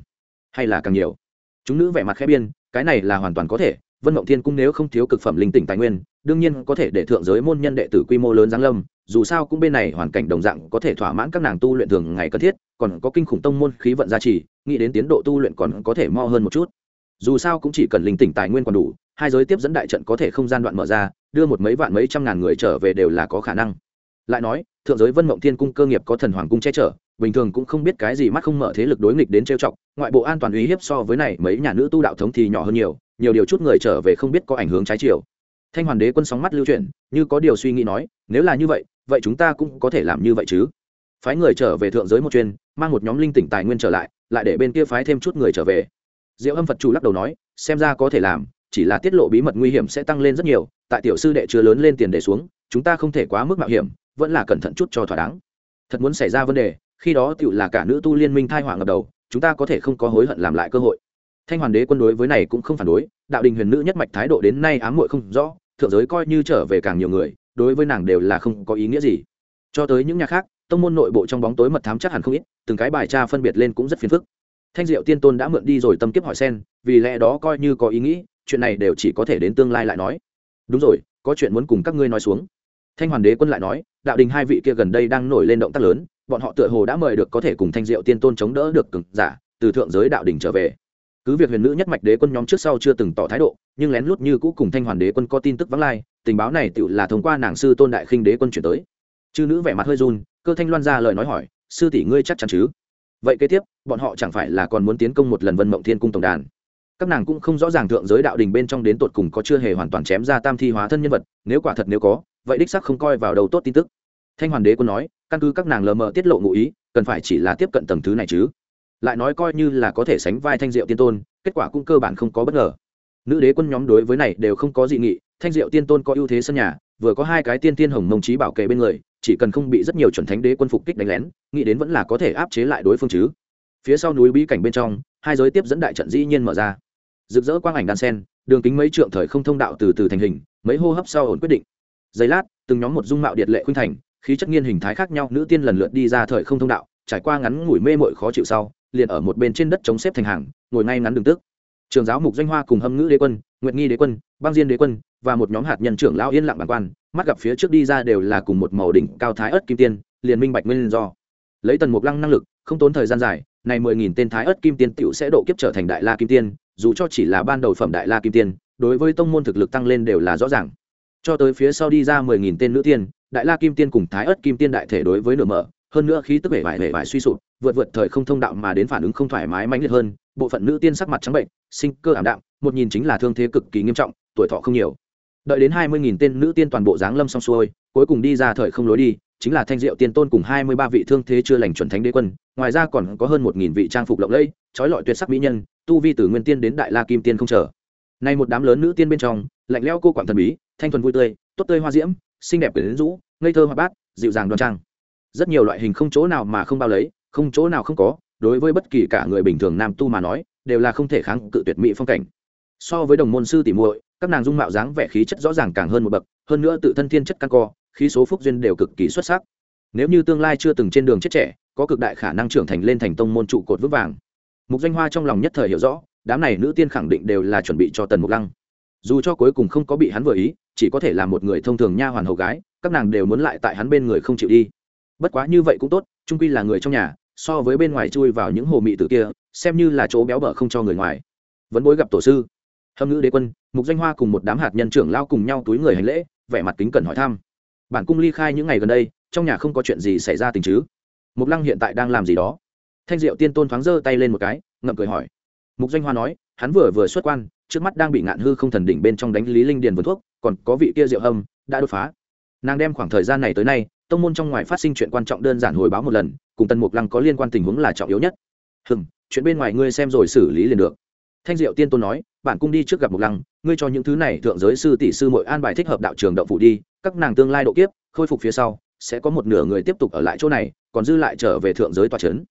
Hay là càng nhiều? Chúng nữ vẻ mặt khẽ biên, cái này là hoàn toàn có thể, vân mộng thiên cung nếu không thiếu cực phẩm linh tỉnh tài nguyên, đương nhiên có thể để thượng giới môn nhân đệ tử quy mô lớn giáng lâm, dù sao cũng bên này hoàn cảnh đồng dạng có thể thỏa mãn các nàng tu luyện thường ngày cần thiết, còn có kinh khủng tông môn khí vận gia trì nghĩ đến tiến độ tu luyện còn có thể mo hơn một chút. Dù sao cũng chỉ cần linh tỉnh tài nguyên còn đủ, hai giới tiếp dẫn đại trận có thể không gian đoạn mở ra, đưa một mấy vạn mấy trăm ngàn người trở về đều là có khả năng. Lại nói, thượng giới vân mộng thiên cung cơ nghiệp có thần hoàng cung che chở, bình thường cũng không biết cái gì mắt không mở thế lực đối nghịch đến trêu chọc, ngoại bộ an toàn uy hiếp so với này mấy nhà nữ tu đạo thống thì nhỏ hơn nhiều nhiều điều chút người trở về không biết có ảnh hưởng trái chiều. Thanh hoàn đế quân sóng mắt lưu chuyển, như có điều suy nghĩ nói, nếu là như vậy vậy chúng ta cũng có thể làm như vậy chứ? Phái người trở về thượng giới một chuyên mang một nhóm linh tỉnh tài nguyên trở lại lại để bên kia phái thêm chút người trở về. Diệu âm phật chủ lắc đầu nói, xem ra có thể làm, chỉ là tiết lộ bí mật nguy hiểm sẽ tăng lên rất nhiều, tại tiểu sư đệ chưa lớn lên tiền để xuống, chúng ta không thể quá mức mạo hiểm, vẫn là cẩn thận chút cho thỏa đáng. Thật muốn xảy ra vấn đề, khi đó tựu là cả nữ tu liên minh thai hỏa ngập đầu, chúng ta có thể không có hối hận làm lại cơ hội. Thanh hoàn đế quân đối với này cũng không phản đối, đạo đình huyền nữ nhất mạch thái độ đến nay ám muội không rõ, thượng giới coi như trở về càng nhiều người, đối với nàng đều là không có ý nghĩa gì. Cho tới những nhà khác tông môn nội bộ trong bóng tối mật thám chắc hẳn không ít, từng cái bài tra phân biệt lên cũng rất phiền phức. Thanh diệu tiên tôn đã mượn đi rồi tâm kiếp hỏi sen, vì lẽ đó coi như có ý nghĩ, chuyện này đều chỉ có thể đến tương lai lại nói. Đúng rồi, có chuyện muốn cùng các ngươi nói xuống. Thanh hoàn đế quân lại nói, đạo đình hai vị kia gần đây đang nổi lên động tác lớn, bọn họ tựa hồ đã mời được có thể cùng thanh diệu tiên tôn chống đỡ được cực giả, từ thượng giới đạo đình trở về. Cứ việc huyền nữ nhất mạch đế quân nhóm trước sau chưa từng tỏ thái độ, nhưng lén lút như cũ cùng thanh hoàn đế quân có tin tức vắng lai, tình báo này tự là thông qua nàng sư tôn đại khinh đế quân chuyển tới. Chư nữ vẻ mặt hơi run cơ thanh loan ra lời nói hỏi, sư tỷ ngươi chắc chắn chứ? Vậy kế tiếp, bọn họ chẳng phải là còn muốn tiến công một lần vân mộng thiên cung tổng đàn? Các nàng cũng không rõ ràng thượng giới đạo đình bên trong đến tột cùng có chưa hề hoàn toàn chém ra tam thi hóa thân nhân vật, nếu quả thật nếu có, vậy đích sắc không coi vào đầu tốt tin tức. Thanh hoàn đế quân nói, căn cứ các nàng lờ mờ tiết lộ ngụ ý, cần phải chỉ là tiếp cận tầng thứ này chứ. Lại nói coi như là có thể sánh vai thanh diệu tiên tôn, kết quả cũng cơ bản không có bất ngờ. Nữ đế quân nhóm đối với này đều không có dị nghị, thanh diệu tiên tôn có ưu thế sân nhà, vừa có hai cái tiên tiên hồng mông trí bảo kề bên người chỉ cần không bị rất nhiều chuẩn thánh đế quân phục kích đánh lén, nghĩ đến vẫn là có thể áp chế lại đối phương chứ. Phía sau núi bí cảnh bên trong, hai giới tiếp dẫn đại trận dĩ nhiên mở ra. Rực rỡ quang ảnh đan sen, đường kính mấy trượng thời không thông đạo từ từ thành hình, mấy hô hấp sau ổn quyết định. Giây lát, từng nhóm một dung mạo điện lệ khuynh thành, khí chất nghiên hình thái khác nhau, nữ tiên lần lượt đi ra thời không thông đạo, trải qua ngắn ngủi mê mội khó chịu sau, liền ở một bên trên đất chống xếp thành hàng, ngồi ngay ngắn đường tức trường giáo mục doanh hoa cùng hâm ngữ đế quân, nguyệt nghi đế quân, băng diên đế quân và một nhóm hạt nhân trưởng lão yên lặng bản quan, mắt gặp phía trước đi ra đều là cùng một màu đỉnh cao thái ớt kim tiên, liền minh bạch nguyên do. Lấy tần mục lăng năng lực, không tốn thời gian dài, này mười nghìn tên thái ớt kim tiên tựu sẽ độ kiếp trở thành đại la kim tiên, dù cho chỉ là ban đầu phẩm đại la kim tiên, đối với tông môn thực lực tăng lên đều là rõ ràng. Cho tới phía sau đi ra mười nghìn tên nữ tiên, đại la kim tiên cùng thái ớt kim tiên đại thể đối với nửa mở, hơn nữa khí tức vẻ vải vẻ vải suy sụp, vượt vượt thời không thông đạo mà đến phản ứng không thoải mái mãnh liệt hơn bộ phận nữ tiên sắc mặt trắng bệnh, sinh cơ ảm đạm, một nhìn chính là thương thế cực kỳ nghiêm trọng, tuổi thọ không nhiều. Đợi đến hai mươi nghìn tên nữ tiên toàn bộ giáng lâm xong xuôi, cuối cùng đi ra thời không lối đi, chính là thanh diệu tiên tôn cùng hai mươi ba vị thương thế chưa lành chuẩn thánh đế quân, ngoài ra còn có hơn một nghìn vị trang phục lộng lẫy, trói lọi tuyệt sắc mỹ nhân, tu vi từ nguyên tiên đến đại la kim tiên không chờ. Nay một đám lớn nữ tiên bên trong, lạnh lẽo cô quản thần bí, thanh thuần vui tươi, tốt tươi hoa diễm, xinh đẹp quyển rũ, ngây thơ hoa bát, dịu dàng đoan trang. Rất nhiều loại hình không chỗ nào mà không bao lấy, không chỗ nào không có đối với bất kỳ cả người bình thường nam tu mà nói, đều là không thể kháng cự tuyệt mỹ phong cảnh. So với đồng môn sư tỉ muội, các nàng dung mạo dáng vẻ khí chất rõ ràng càng hơn một bậc, hơn nữa tự thân thiên chất căn co, khí số phúc duyên đều cực kỳ xuất sắc. Nếu như tương lai chưa từng trên đường chết trẻ, có cực đại khả năng trưởng thành lên thành tông môn trụ cột vững vàng. Mục danh hoa trong lòng nhất thời hiểu rõ, đám này nữ tiên khẳng định đều là chuẩn bị cho tần mục lăng. Dù cho cuối cùng không có bị hắn vừa ý, chỉ có thể là một người thông thường nha hoàn hầu gái, các nàng đều muốn lại tại hắn bên người không chịu đi. Bất quá như vậy cũng tốt trung quy là người trong nhà so với bên ngoài chui vào những hồ mị tử kia, xem như là chỗ béo bở không cho người ngoài. Vẫn bối gặp tổ sư. Hâm ngữ đế quân, mục danh hoa cùng một đám hạt nhân trưởng lao cùng nhau túi người hành lễ, vẻ mặt kính cẩn hỏi thăm. Bản cung ly khai những ngày gần đây, trong nhà không có chuyện gì xảy ra tình chứ? Mục lăng hiện tại đang làm gì đó? Thanh diệu tiên tôn thoáng giơ tay lên một cái, ngậm cười hỏi. Mục danh hoa nói, hắn vừa vừa xuất quan, trước mắt đang bị ngạn hư không thần đỉnh bên trong đánh lý linh điền vườn thuốc, còn có vị kia diệu hâm, đã đột phá. Nàng đem khoảng thời gian này tới nay tông môn trong ngoài phát sinh chuyện quan trọng đơn giản hồi báo một lần, cùng tần mục lăng có liên quan tình huống là trọng yếu nhất. Hừm, chuyện bên ngoài ngươi xem rồi xử lý liền được. Thanh diệu tiên tôn nói bản cung đi trước gặp mục lăng, ngươi cho những thứ này thượng giới sư tỷ sư mội an bài thích hợp đạo trường động phủ đi, các nàng tương lai độ kiếp, khôi phục phía sau, sẽ có một nửa người tiếp tục ở lại chỗ này, còn dư lại trở về thượng giới tòa trấn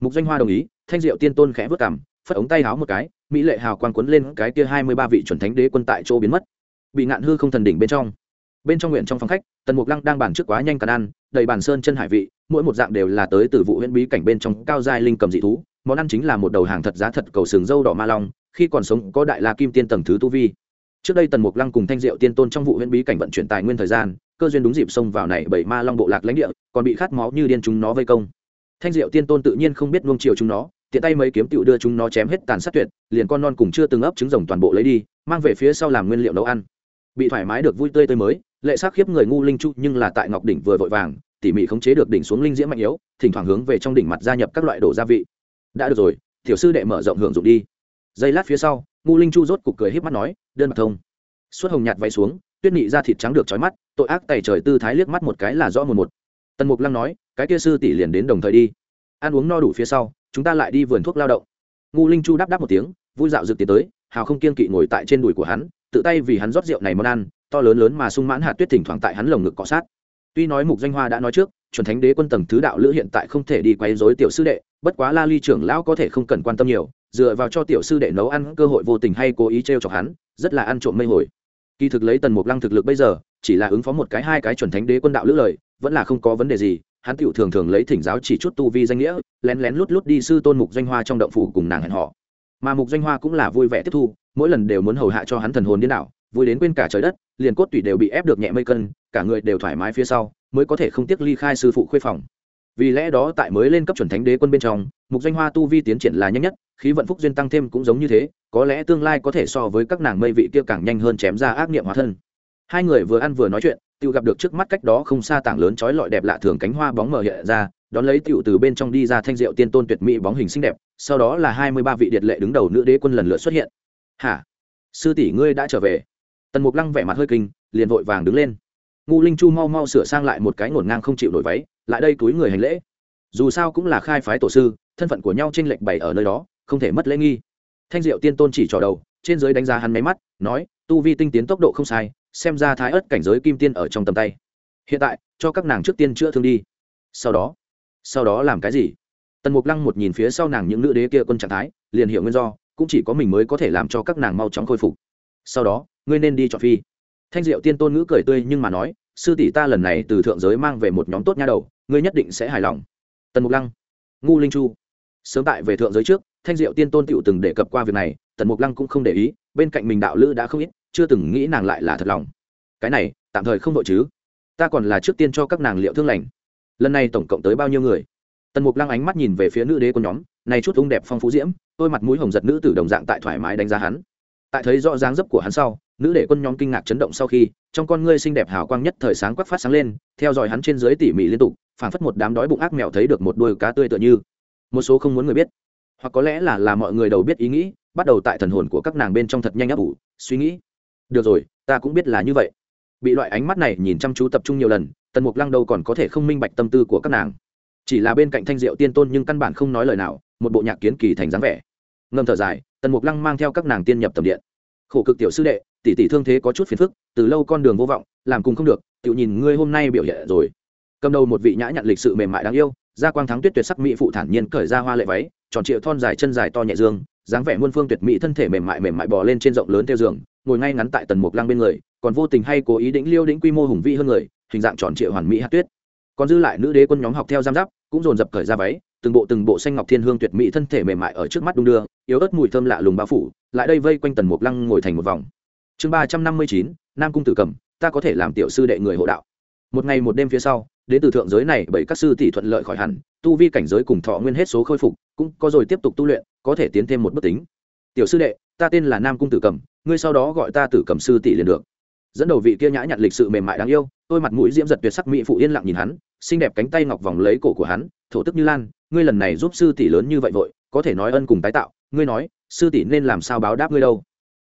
mục doanh hoa đồng ý, thanh diệu tiên tôn khẽ vất cảm phất ống tay háo một cái, mỹ lệ hào quang quấn lên cái kia hai mươi ba vị chuẩn thánh đế quân tại chỗ biến mất. Bị ngạn hư không thần đỉnh bên trong bên trong nguyện trong phòng khách, tần mục lăng đang bàn trước quá nhanh càn ăn, đầy bàn sơn chân hải vị, mỗi một dạng đều là tới từ vụ huyễn bí cảnh bên trong cao giai linh cầm dị thú. Món ăn chính là một đầu hàng thật giá thật cầu sừng dâu đỏ ma long, khi còn sống có đại la kim tiên tầng thứ tu vi. Trước đây tần mục lăng cùng thanh diệu tiên tôn trong vụ huyễn bí cảnh vận chuyển tài nguyên thời gian, cơ duyên đúng dịp xông vào này bảy ma long bộ lạc lãnh địa, còn bị khát máu như điên chúng nó vây công. Thanh diệu tiên tôn tự nhiên không biết nuông chiều chúng nó, tiện tay mấy kiếm tựu đưa chúng nó chém hết tàn sát tuyệt, liền con non cùng chưa từng ấp trứng rồng toàn bộ lấy đi, mang về phía sau làm nguyên liệu nấu ăn. Bị thoải mái được vui tươi tươi mới lệ sắc khiếp người ngu linh chu nhưng là tại ngọc đỉnh vừa vội vàng, tỉ mỉ khống chế được đỉnh xuống linh diễm mạnh yếu, thỉnh thoảng hướng về trong đỉnh mặt gia nhập các loại đồ gia vị. Đã được rồi, tiểu sư đệ mở rộng hưởng dụng đi. Giây lát phía sau, ngu linh chu rốt cục cười híp mắt nói, đơn mặt thông. Suốt hồng nhạt váy xuống, tuyết nị ra thịt trắng được trói mắt, tội ác tày trời tư thái liếc mắt một cái là rõ một một. Tần mục lăng nói, cái kia sư tỷ liền đến đồng thời đi. Ăn uống no đủ phía sau, chúng ta lại đi vườn thuốc lao động. Ngu linh chu đáp đáp một tiếng, vui dạo dự tiến tới, hào không kiên kỵ ngồi tại trên đùi của hắn, tự tay vì hắn rót rượu này món ăn to lớn lớn mà sung mãn hạt tuyết thỉnh thoảng tại hắn lồng ngực cọ sát. Tuy nói mục danh hoa đã nói trước, chuẩn thánh đế quân tầng thứ đạo lữ hiện tại không thể đi quấy rối tiểu sư đệ, bất quá la ly trưởng lão có thể không cần quan tâm nhiều, dựa vào cho tiểu sư đệ nấu ăn cơ hội vô tình hay cố ý t r e o chọc hắn, rất là ăn trộm mây hồi. Kỳ thực lấy tần mục lăng thực lực bây giờ, chỉ là ứng phó một cái hai cái chuẩn thánh đế quân đạo lữ lời, vẫn là không có vấn đề gì, hắn tiểu thường thường lấy thỉnh giáo chỉ chút tu vi danh nghĩa, lén lén lút lút đi sư tôn mục doanh hoa trong động phủ cùng nàng hẹn họ mà mục doanh hoa cũng là vui vẻ tiếp thu, mỗi lần đều muốn hầu hạ cho hắn thần hồn điên đảo vui đến quên cả trời đất, liền cốt tủy đều bị ép được nhẹ mây cân, cả người đều thoải mái phía sau, mới có thể không tiếc ly khai sư phụ khuê phòng. Vì lẽ đó tại mới lên cấp chuẩn thánh đế quân bên trong, mục doanh hoa tu vi tiến triển là nhanh nhất, khí vận phúc duyên tăng thêm cũng giống như thế, có lẽ tương lai có thể so với các nàng mây vị kia càng nhanh hơn chém ra ác niệm hóa thân. Hai người vừa ăn vừa nói chuyện tự gặp được trước mắt cách đó không xa tảng lớn trói lọi đẹp lạ thường cánh hoa bóng mờ hiện ra, đón lấy tiểu từ bên trong đi ra thanh diệu tiên tôn tuyệt mỹ bóng hình xinh đẹp, sau đó là hai mươi ba vị điệt lệ đứng đầu nữ đế quân lần lượt xuất hiện. Hả? Sư tỷ ngươi đã trở về? Tần mục lăng vẻ mặt hơi kinh, liền vội vàng đứng lên. Ngu linh chu mau mau sửa sang lại một cái ngổn ngang không chịu nổi váy, lại đây túi người hành lễ. Dù sao cũng là khai phái tổ sư, thân phận của nhau t r ê n lệch bày ở nơi đó, không thể mất lễ nghi. Thanh diệu tiên tôn chỉ trò đầu, trên giới đánh giá hắn máy mắt, nói, tu vi tinh tiến tốc độ không sai, xem ra thái ớt cảnh giới kim tiên ở trong tầm tay. Hiện tại, cho các nàng trước tiên chữa thương đi. Sau đó sau đó làm cái gì? Tần mục lăng một nhìn phía sau nàng những nữ đế kia quân trạng thái, liền hiểu nguyên do, cũng chỉ có mình mới có thể làm cho các nàng mau chóng khôi phục sau đó, ngươi nên đi chọn phi. Thanh diệu tiên tôn ngữ cười tươi nhưng mà nói, sư tỷ ta lần này từ thượng giới mang về một nhóm tốt nha đầu, ngươi nhất định sẽ hài lòng. Tần mục lăng, ngu linh chu. Sớm tại về thượng giới trước, thanh diệu tiên tôn tựu từng đề cập qua việc này, tần mục lăng cũng không để ý, bên cạnh mình đạo lữ đã không ít, chưa từng nghĩ nàng lại là thật lòng. Cái này, tạm thời không đội chứ. Ta còn là trước tiên cho các nàng liệu thương lành. Lần này tổng cộng tới bao nhiêu người? Tần mục lăng ánh mắt nhìn về phía nữ đế của nhóm, này chút ung đẹp phong phú diễm tôi mặt mũi hồng giật nữ tử đồng dạng tại thoải mái đánh giá hắn tại thấy rõ dáng dấp của hắn sau, nữ đệ quân nhóm kinh ngạc chấn động sau khi, trong con ngươi xinh đẹp hào quang nhất thời sáng quắc phát sáng lên, theo dõi hắn trên dưới tỉ mỉ liên tục, phảng phất một đám đói bụng ác mèo thấy được một đôi cá tươi tựa như. Một số không muốn người biết, hoặc có lẽ là là mọi người đầu biết ý nghĩ, bắt đầu tại thần hồn của các nàng bên trong thật nhanh ấp ủ, suy nghĩ. Được rồi, ta cũng biết là như vậy. Bị loại ánh mắt này nhìn chăm chú tập trung nhiều lần, tần mục lăng đâu còn có thể không minh bạch tâm tư của các nàng. Chỉ là bên cạnh thanh diệu tiên tôn nhưng căn bản không nói lời nào, một bộ nhạc kiến kỳ thành dáng vẻ ngâm thở dài, tần mục lăng mang theo các nàng tiên nhập tầm điện. Khổ cực tiểu sư đệ, tỷ tỷ thương thế có chút phiền phức, từ lâu con đường vô vọng, làm cùng không được tự nhìn ngươi hôm nay biểu hiện rồi. Cầm đầu một vị nhã nhặn lịch sự mềm mại đáng yêu gia quang thắng tuyết tuyệt sắc mỹ phụ thản nhiên cởi ra hoa lệ váy, tròn triệu thon dài chân dài to nhẹ dương, dáng vẻ muôn phương tuyệt mỹ thân thể mềm mại mềm mại bò lên trên rộng lớn theo giường, ngồi ngay ngắn tại tần mục lăng bên người, còn vô tình hay cố ý đĩnh liêu đĩnh quy mô hùng vĩ hơn người, hình dạng tròn trịa hoàn mỹ hát tuyết. Còn dư lại nữ đế quân nhóm học theo giam giáp, cũng dồn dập cởi ra váy từng bộ từng bộ xanh ngọc thiên hương tuyệt mỹ thân thể mềm mại ở trước mắt đung đưa, yếu ớt mùi thơm lạ lùng bao phủ, lại đây vây quanh tần mục lăng ngồi thành một vòng. Chương ba trăm năm mươi chín, nam cung tử cầm, ta có thể làm tiểu sư đệ người hộ đạo. Một ngày một đêm phía sau, đến từ thượng giới này bởi các sư tỷ thuận lợi khỏi hẳn, tu vi cảnh giới cùng thọ nguyên hết số khôi phục, cũng có rồi tiếp tục tu luyện, có thể tiến thêm một bước tính. Tiểu sư đệ, ta tên là nam cung tử cầm, ngươi sau đó gọi ta tử cầm sư tỷ liền được. Dẫn đầu vị kia nhã nhặn lịch sự mềm mại đáng yêu tôi mặt mũi diễm giật tuyệt sắc mỹ phụ yên lặng nhìn hắn, xinh đẹp cánh tay ngọc vòng lấy cổ của hắn, thổ tức như lan ngươi lần này giúp sư tỷ lớn như vậy vội, có thể nói ân cùng tái tạo, ngươi nói, sư tỷ nên làm sao báo đáp ngươi đâu?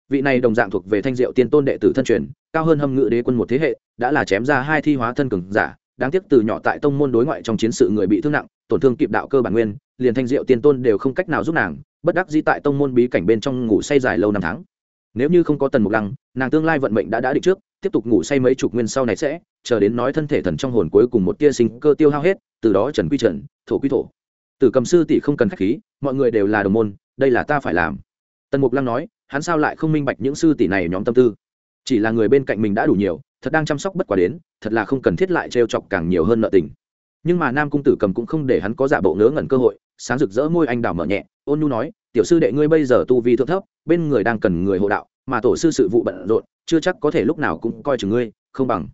Vị này đồng dạng thuộc về thanh diệu tiên tôn đệ tử thân truyền, cao hơn hâm ngự đế quân một thế hệ, đã là chém ra hai thi hóa thân cường giả, đáng tiếc từ nhỏ tại tông môn đối ngoại trong chiến sự người bị thương nặng, tổn thương kịp đạo cơ bản nguyên, liền thanh diệu tiên tôn đều không cách nào giúp nàng, bất đắc dĩ tại tông môn bí cảnh bên trong ngủ say dài lâu năm tháng. Nếu như không có tần mục lăng, nàng tương lai vận mệnh đã đã định trước, tiếp tục ngủ say mấy chục nguyên sau này sẽ, chờ đến nói thân thể thần trong hồn cuối cùng một tia sinh cơ tiêu hao hết, từ đó trần quy trần, thổ quy thổ tử cầm sư tỷ không cần khách khí, mọi người đều là đồng môn, đây là ta phải làm. Tần mục lăng nói, hắn sao lại không minh bạch những sư tỷ này nhóm tâm tư? Chỉ là người bên cạnh mình đã đủ nhiều, thật đang chăm sóc bất quá đến, thật là không cần thiết lại trêu chọc càng nhiều hơn nợ tình. Nhưng mà nam cung tử cầm cũng không để hắn có giả bộ ngớ ngẩn cơ hội, sáng rực rỡ môi anh đào mở nhẹ, ôn nhu nói, tiểu sư đệ ngươi bây giờ tu vi thượng thấp, bên người đang cần người hộ đạo, mà tổ sư sự vụ bận rộn, chưa chắc có thể lúc nào cũng coi chừng ngươi, không bằng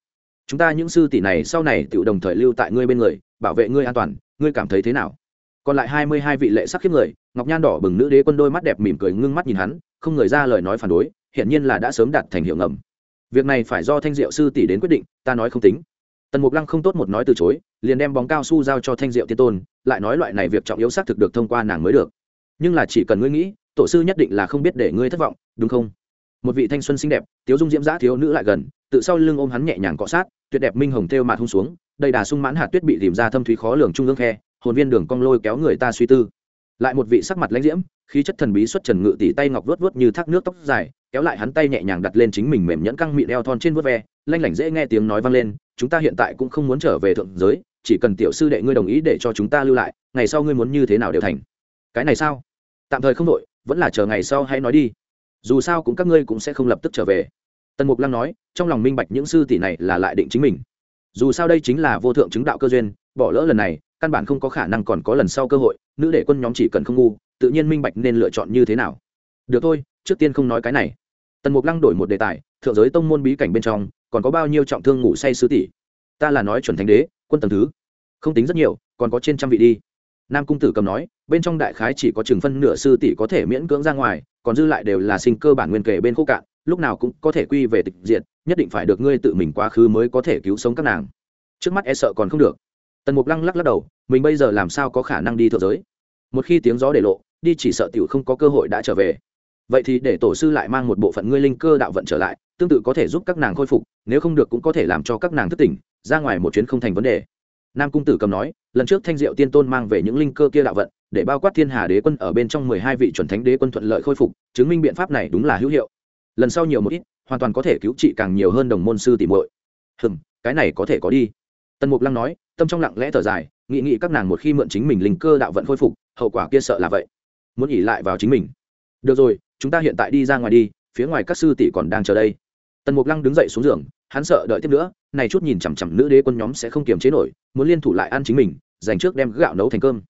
chúng ta những sư tỷ này sau này tự đồng thời lưu tại ngươi bên người, bảo vệ ngươi an toàn, ngươi cảm thấy thế nào? Còn lại hai mươi hai vị lệ sắc khiếp người, ngọc nhan đỏ bừng nữ đế quân đôi mắt đẹp mỉm cười ngưng mắt nhìn hắn, không người ra lời nói phản đối, hiển nhiên là đã sớm đạt thành hiệu ngầm. Việc này phải do thanh diệu sư tỷ đến quyết định, ta nói không tính. Tần mục lăng không tốt một nói từ chối, liền đem bóng cao su giao cho thanh diệu tiên tôn, lại nói loại này việc trọng yếu xác thực được thông qua nàng mới được. Nhưng là chỉ cần ngươi nghĩ, tổ sư nhất định là không biết để ngươi thất vọng, đúng không? Một vị thanh xuân xinh đẹp, tiếu dung diễm giã thiếu nữ lại gần, tự sau lưng ôm hắn nhẹ nhàng cọ sát, tuyệt đẹp minh hồng thêu mạt hung xuống, đầy đà sung mãn hạt tuyết bị tìm ra thâm thúy khó lường trung ương khe hồn viên đường cong lôi kéo người ta suy tư. Lại một vị sắc mặt lãnh diễm, khí chất thần bí xuất trần ngự tỷ tay ngọc vuốt vuốt như thác nước tóc dài, kéo lại hắn tay nhẹ nhàng đặt lên chính mình mềm nhẫn căng mịn eo thon trên vuốt ve, lanh lảnh dễ nghe tiếng nói vang lên, chúng ta hiện tại cũng không muốn trở về thượng giới, chỉ cần tiểu sư đệ ngươi đồng ý để cho chúng ta lưu lại, ngày sau ngươi muốn như thế nào đều thành. Cái này sao? Tạm thời không đội vẫn là chờ ngày sau hãy nói đi. Dù sao cũng các ngươi cũng sẽ không lập tức trở về. Tần mục lăng nói, trong lòng minh bạch những sư tỷ này là lại định chính mình. Dù sao đây chính là vô thượng chứng đạo cơ duyên, bỏ lỡ lần này căn bản không có khả năng còn có lần sau cơ hội, nữ đệ quân nhóm chỉ cần không ngu, tự nhiên minh bạch nên lựa chọn như thế nào. Được thôi, trước tiên không nói cái này. Tần mục lăng đổi một đề tài, thượng giới tông môn bí cảnh bên trong, còn có bao nhiêu trọng thương ngủ say sứ tỷ? Ta là nói chuẩn thánh đế, quân tầng thứ. Không tính rất nhiều, còn có trên trăm vị đi. Nam cung tử cầm nói, bên trong đại khái chỉ có chừng phân nửa sư tỷ có thể miễn cưỡng ra ngoài, còn dư lại đều là sinh cơ bản nguyên kể bên khô cạn, lúc nào cũng có thể quy về tịch diện nhất định phải được ngươi tự mình quá khứ mới có thể cứu sống các nàng. Trước mắt e sợ còn không được tần mục lăng lắc lắc đầu, mình bây giờ làm sao có khả năng đi thượng giới? Một khi tiếng gió để lộ, đi chỉ sợ tiểu không có cơ hội đã trở về. Vậy thì để tổ sư lại mang một bộ phận ngươi linh cơ đạo vận trở lại, tương tự có thể giúp các nàng khôi phục, nếu không được cũng có thể làm cho các nàng thức tỉnh, ra ngoài một chuyến không thành vấn đề. Nam cung tử cầm nói, lần trước thanh diệu tiên tôn mang về những linh cơ kia đạo vận, để bao quát thiên hà đế quân ở bên trong mười hai vị chuẩn thánh đế quân thuận lợi khôi phục, chứng minh biện pháp này đúng là hữu hiệu. Lần sau nhiều một ít, hoàn toàn có thể cứu trị càng nhiều hơn đồng môn sư tìm muội. Hừm, cái này có thể có đi tần mục lăng nói, tâm trong lặng lẽ thở dài nghị nghị các nàng một khi mượn chính mình linh cơ đạo vận khôi phục, hậu quả kia sợ là vậy. Muốn nghỉ lại vào chính mình. Được rồi, chúng ta hiện tại đi ra ngoài đi, phía ngoài các sư tỷ còn đang chờ đây. Tần mục lăng đứng dậy xuống giường, hắn sợ đợi tiếp nữa, này chút nhìn chằm chằm nữ đế quân nhóm sẽ không kiềm chế nổi, muốn liên thủ lại ăn chính mình, dành trước đem gạo nấu thành cơm.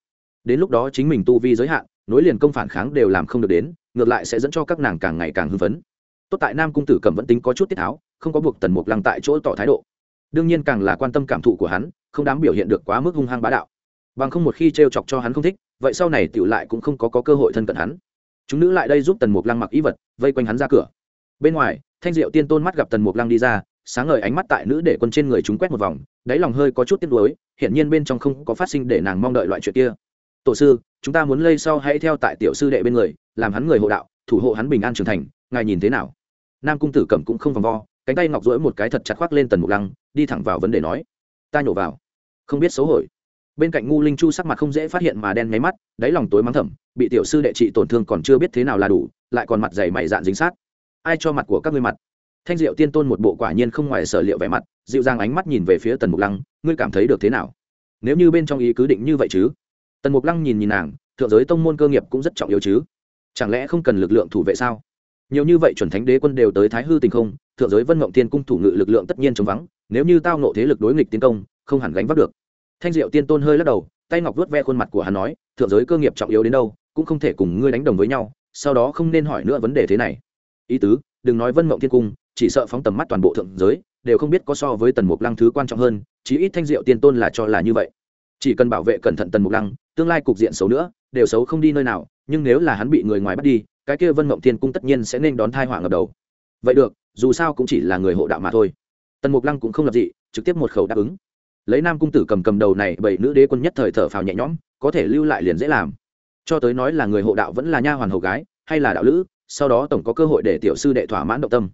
Đến lúc đó chính mình tu vi giới hạn, nối liền công phản kháng đều làm không được đến, ngược lại sẽ dẫn cho các nàng càng ngày càng hưng phấn. Tốt tại nam cung tử cầm vẫn tính có chút tiết tháo, không có buộc tần mục lăng tại chỗ tỏ thái độ đương nhiên càng là quan tâm cảm thụ của hắn không dám biểu hiện được quá mức hung hăng bá đạo. Bằng không một khi t r e o chọc cho hắn không thích vậy sau này tựu lại cũng không có, có cơ hội thân cận hắn. Chúng nữ lại đây giúp tần mục lăng mặc ý vật vây quanh hắn ra cửa. Bên ngoài thanh diệu tiên tôn mắt gặp tần mục lăng đi ra sáng ngời ánh mắt tại nữ để quân trên người chúng quét một vòng đáy lòng hơi có chút tiếc nuối hiển nhiên bên trong không có phát sinh để nàng mong đợi loại chuyện kia. Tổ sư chúng ta muốn lây sau hãy theo tại tiểu sư đệ bên người làm hắn người hộ đạo thủ hộ hắn bình an trưởng thành ngài nhìn thế nào? Nam cung tử cẩm cũng không vòng vo cánh tay ngọc rỗi một cái thật chặt khoác lên tần mục lăng đi thẳng vào vấn đề nói. Ta nhổ vào. Không biết xấu hổ. Bên cạnh ngu linh chu sắc mặt không dễ phát hiện mà đen nháy mắt, đáy lòng tối mắng thầm, bị tiểu sư đệ trị tổn thương còn chưa biết thế nào là đủ, lại còn mặt dày mày dạn dính sát. Ai cho mặt của các ngươi mặt? Thanh diệu tiên tôn một bộ quả nhiên không ngoài sở liệu vẻ mặt, dịu dàng ánh mắt nhìn về phía tần mục lăng, ngươi cảm thấy được thế nào? Nếu như bên trong ý cứ định như vậy chứ? Tần mục lăng nhìn nhìn nàng, thượng giới tông môn cơ nghiệp cũng rất trọng yếu chứ? Chẳng lẽ không cần lực lượng thủ vệ sao? Nhiều như vậy chuẩn thánh đế quân đều tới thái hư tình không, thượng giới vân mộng tiên cung thủ ngự lực lượng tất nhiên chống vắng nếu như tao nộ thế lực đối nghịch tiến công, không hẳn gánh vác được. Thanh diệu tiên tôn hơi lắc đầu, tay ngọc vuốt ve khuôn mặt của hắn nói, thượng giới cơ nghiệp trọng yếu đến đâu, cũng không thể cùng ngươi đánh đồng với nhau, sau đó không nên hỏi nữa vấn đề thế này. Ý tứ, đừng nói vân mộng thiên cung, chỉ sợ phóng tầm mắt toàn bộ thượng giới, đều không biết có so với tần mục lăng thứ quan trọng hơn, chí ít thanh diệu tiên tôn là cho là như vậy. Chỉ cần bảo vệ cẩn thận tần mục lăng, tương lai cục diện xấu nữa, đều xấu không đi nơi nào, nhưng nếu là hắn bị người ngoài bắt đi, cái kia vân mộng thiên cung tất nhiên sẽ nên đón thai họa ngập đầu. Vậy được, dù sao cũng chỉ là người hộ đạo mà thôi tần mục lăng cũng không lập dị, trực tiếp một khẩu đáp ứng. Lấy nam cung tử cầm cầm đầu này, bảy nữ đế quân nhất thời thở phào nhẹ nhõm, có thể lưu lại liền dễ làm. Cho tới nói là người hộ đạo vẫn là nha hoàn hầu gái, hay là đạo lữ, sau đó tổng có cơ hội để tiểu sư đệ thỏa mãn động tâm.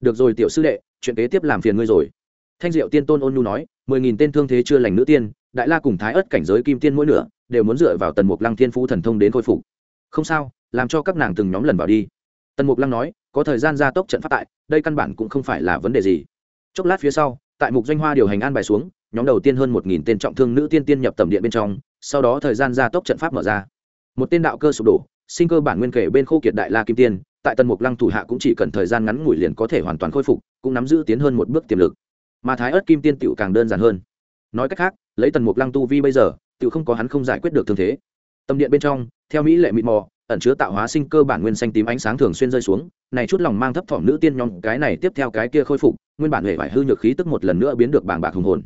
Được rồi tiểu sư đệ, chuyện kế tiếp làm phiền ngươi rồi. Thanh diệu tiên tôn ôn nhu nói, mười nghìn tên thương thế chưa lành nữ tiên, đại la cùng thái ớt cảnh giới kim tiên mỗi nửa, đều muốn dựa vào tần mục lăng thiên phú thần thông đến khôi phục. Không sao, làm cho các nàng từng nhóm lần vào đi. Tần mục lăng nói, có thời gian gia tốc trận phát tại, đây căn bản cũng không phải là vấn đề gì chốc lát phía sau, tại mục doanh hoa điều hành an bài xuống, nhóm đầu tiên hơn một nghìn tên trọng thương nữ tiên tiên nhập tầm điện bên trong, sau đó thời gian gia tốc trận pháp mở ra. Một tên đạo cơ sụp đổ, sinh cơ bản nguyên kể bên khô kiệt đại la kim tiên, tại tần mục lăng thủ hạ cũng chỉ cần thời gian ngắn ngủi liền có thể hoàn toàn khôi phục, cũng nắm giữ tiến hơn một bước tiềm lực. Mà thái ớt kim tiên tựu càng đơn giản hơn. Nói cách khác, lấy tần mục lăng tu vi bây giờ tựu không có hắn không giải quyết được thương thế. Tâm điện bên trong theo mỹ lệ mịt mò, ẩn chứa tạo hóa sinh cơ bản nguyên xanh tím ánh sáng thường xuyên rơi xuống, này chút lòng mang thấp thỏm nữ tiên nhóm, cái này tiếp theo cái kia khôi phục, nguyên bản hệ vải hư nhược khí tức một lần nữa biến được bàng bạc hùng hồn.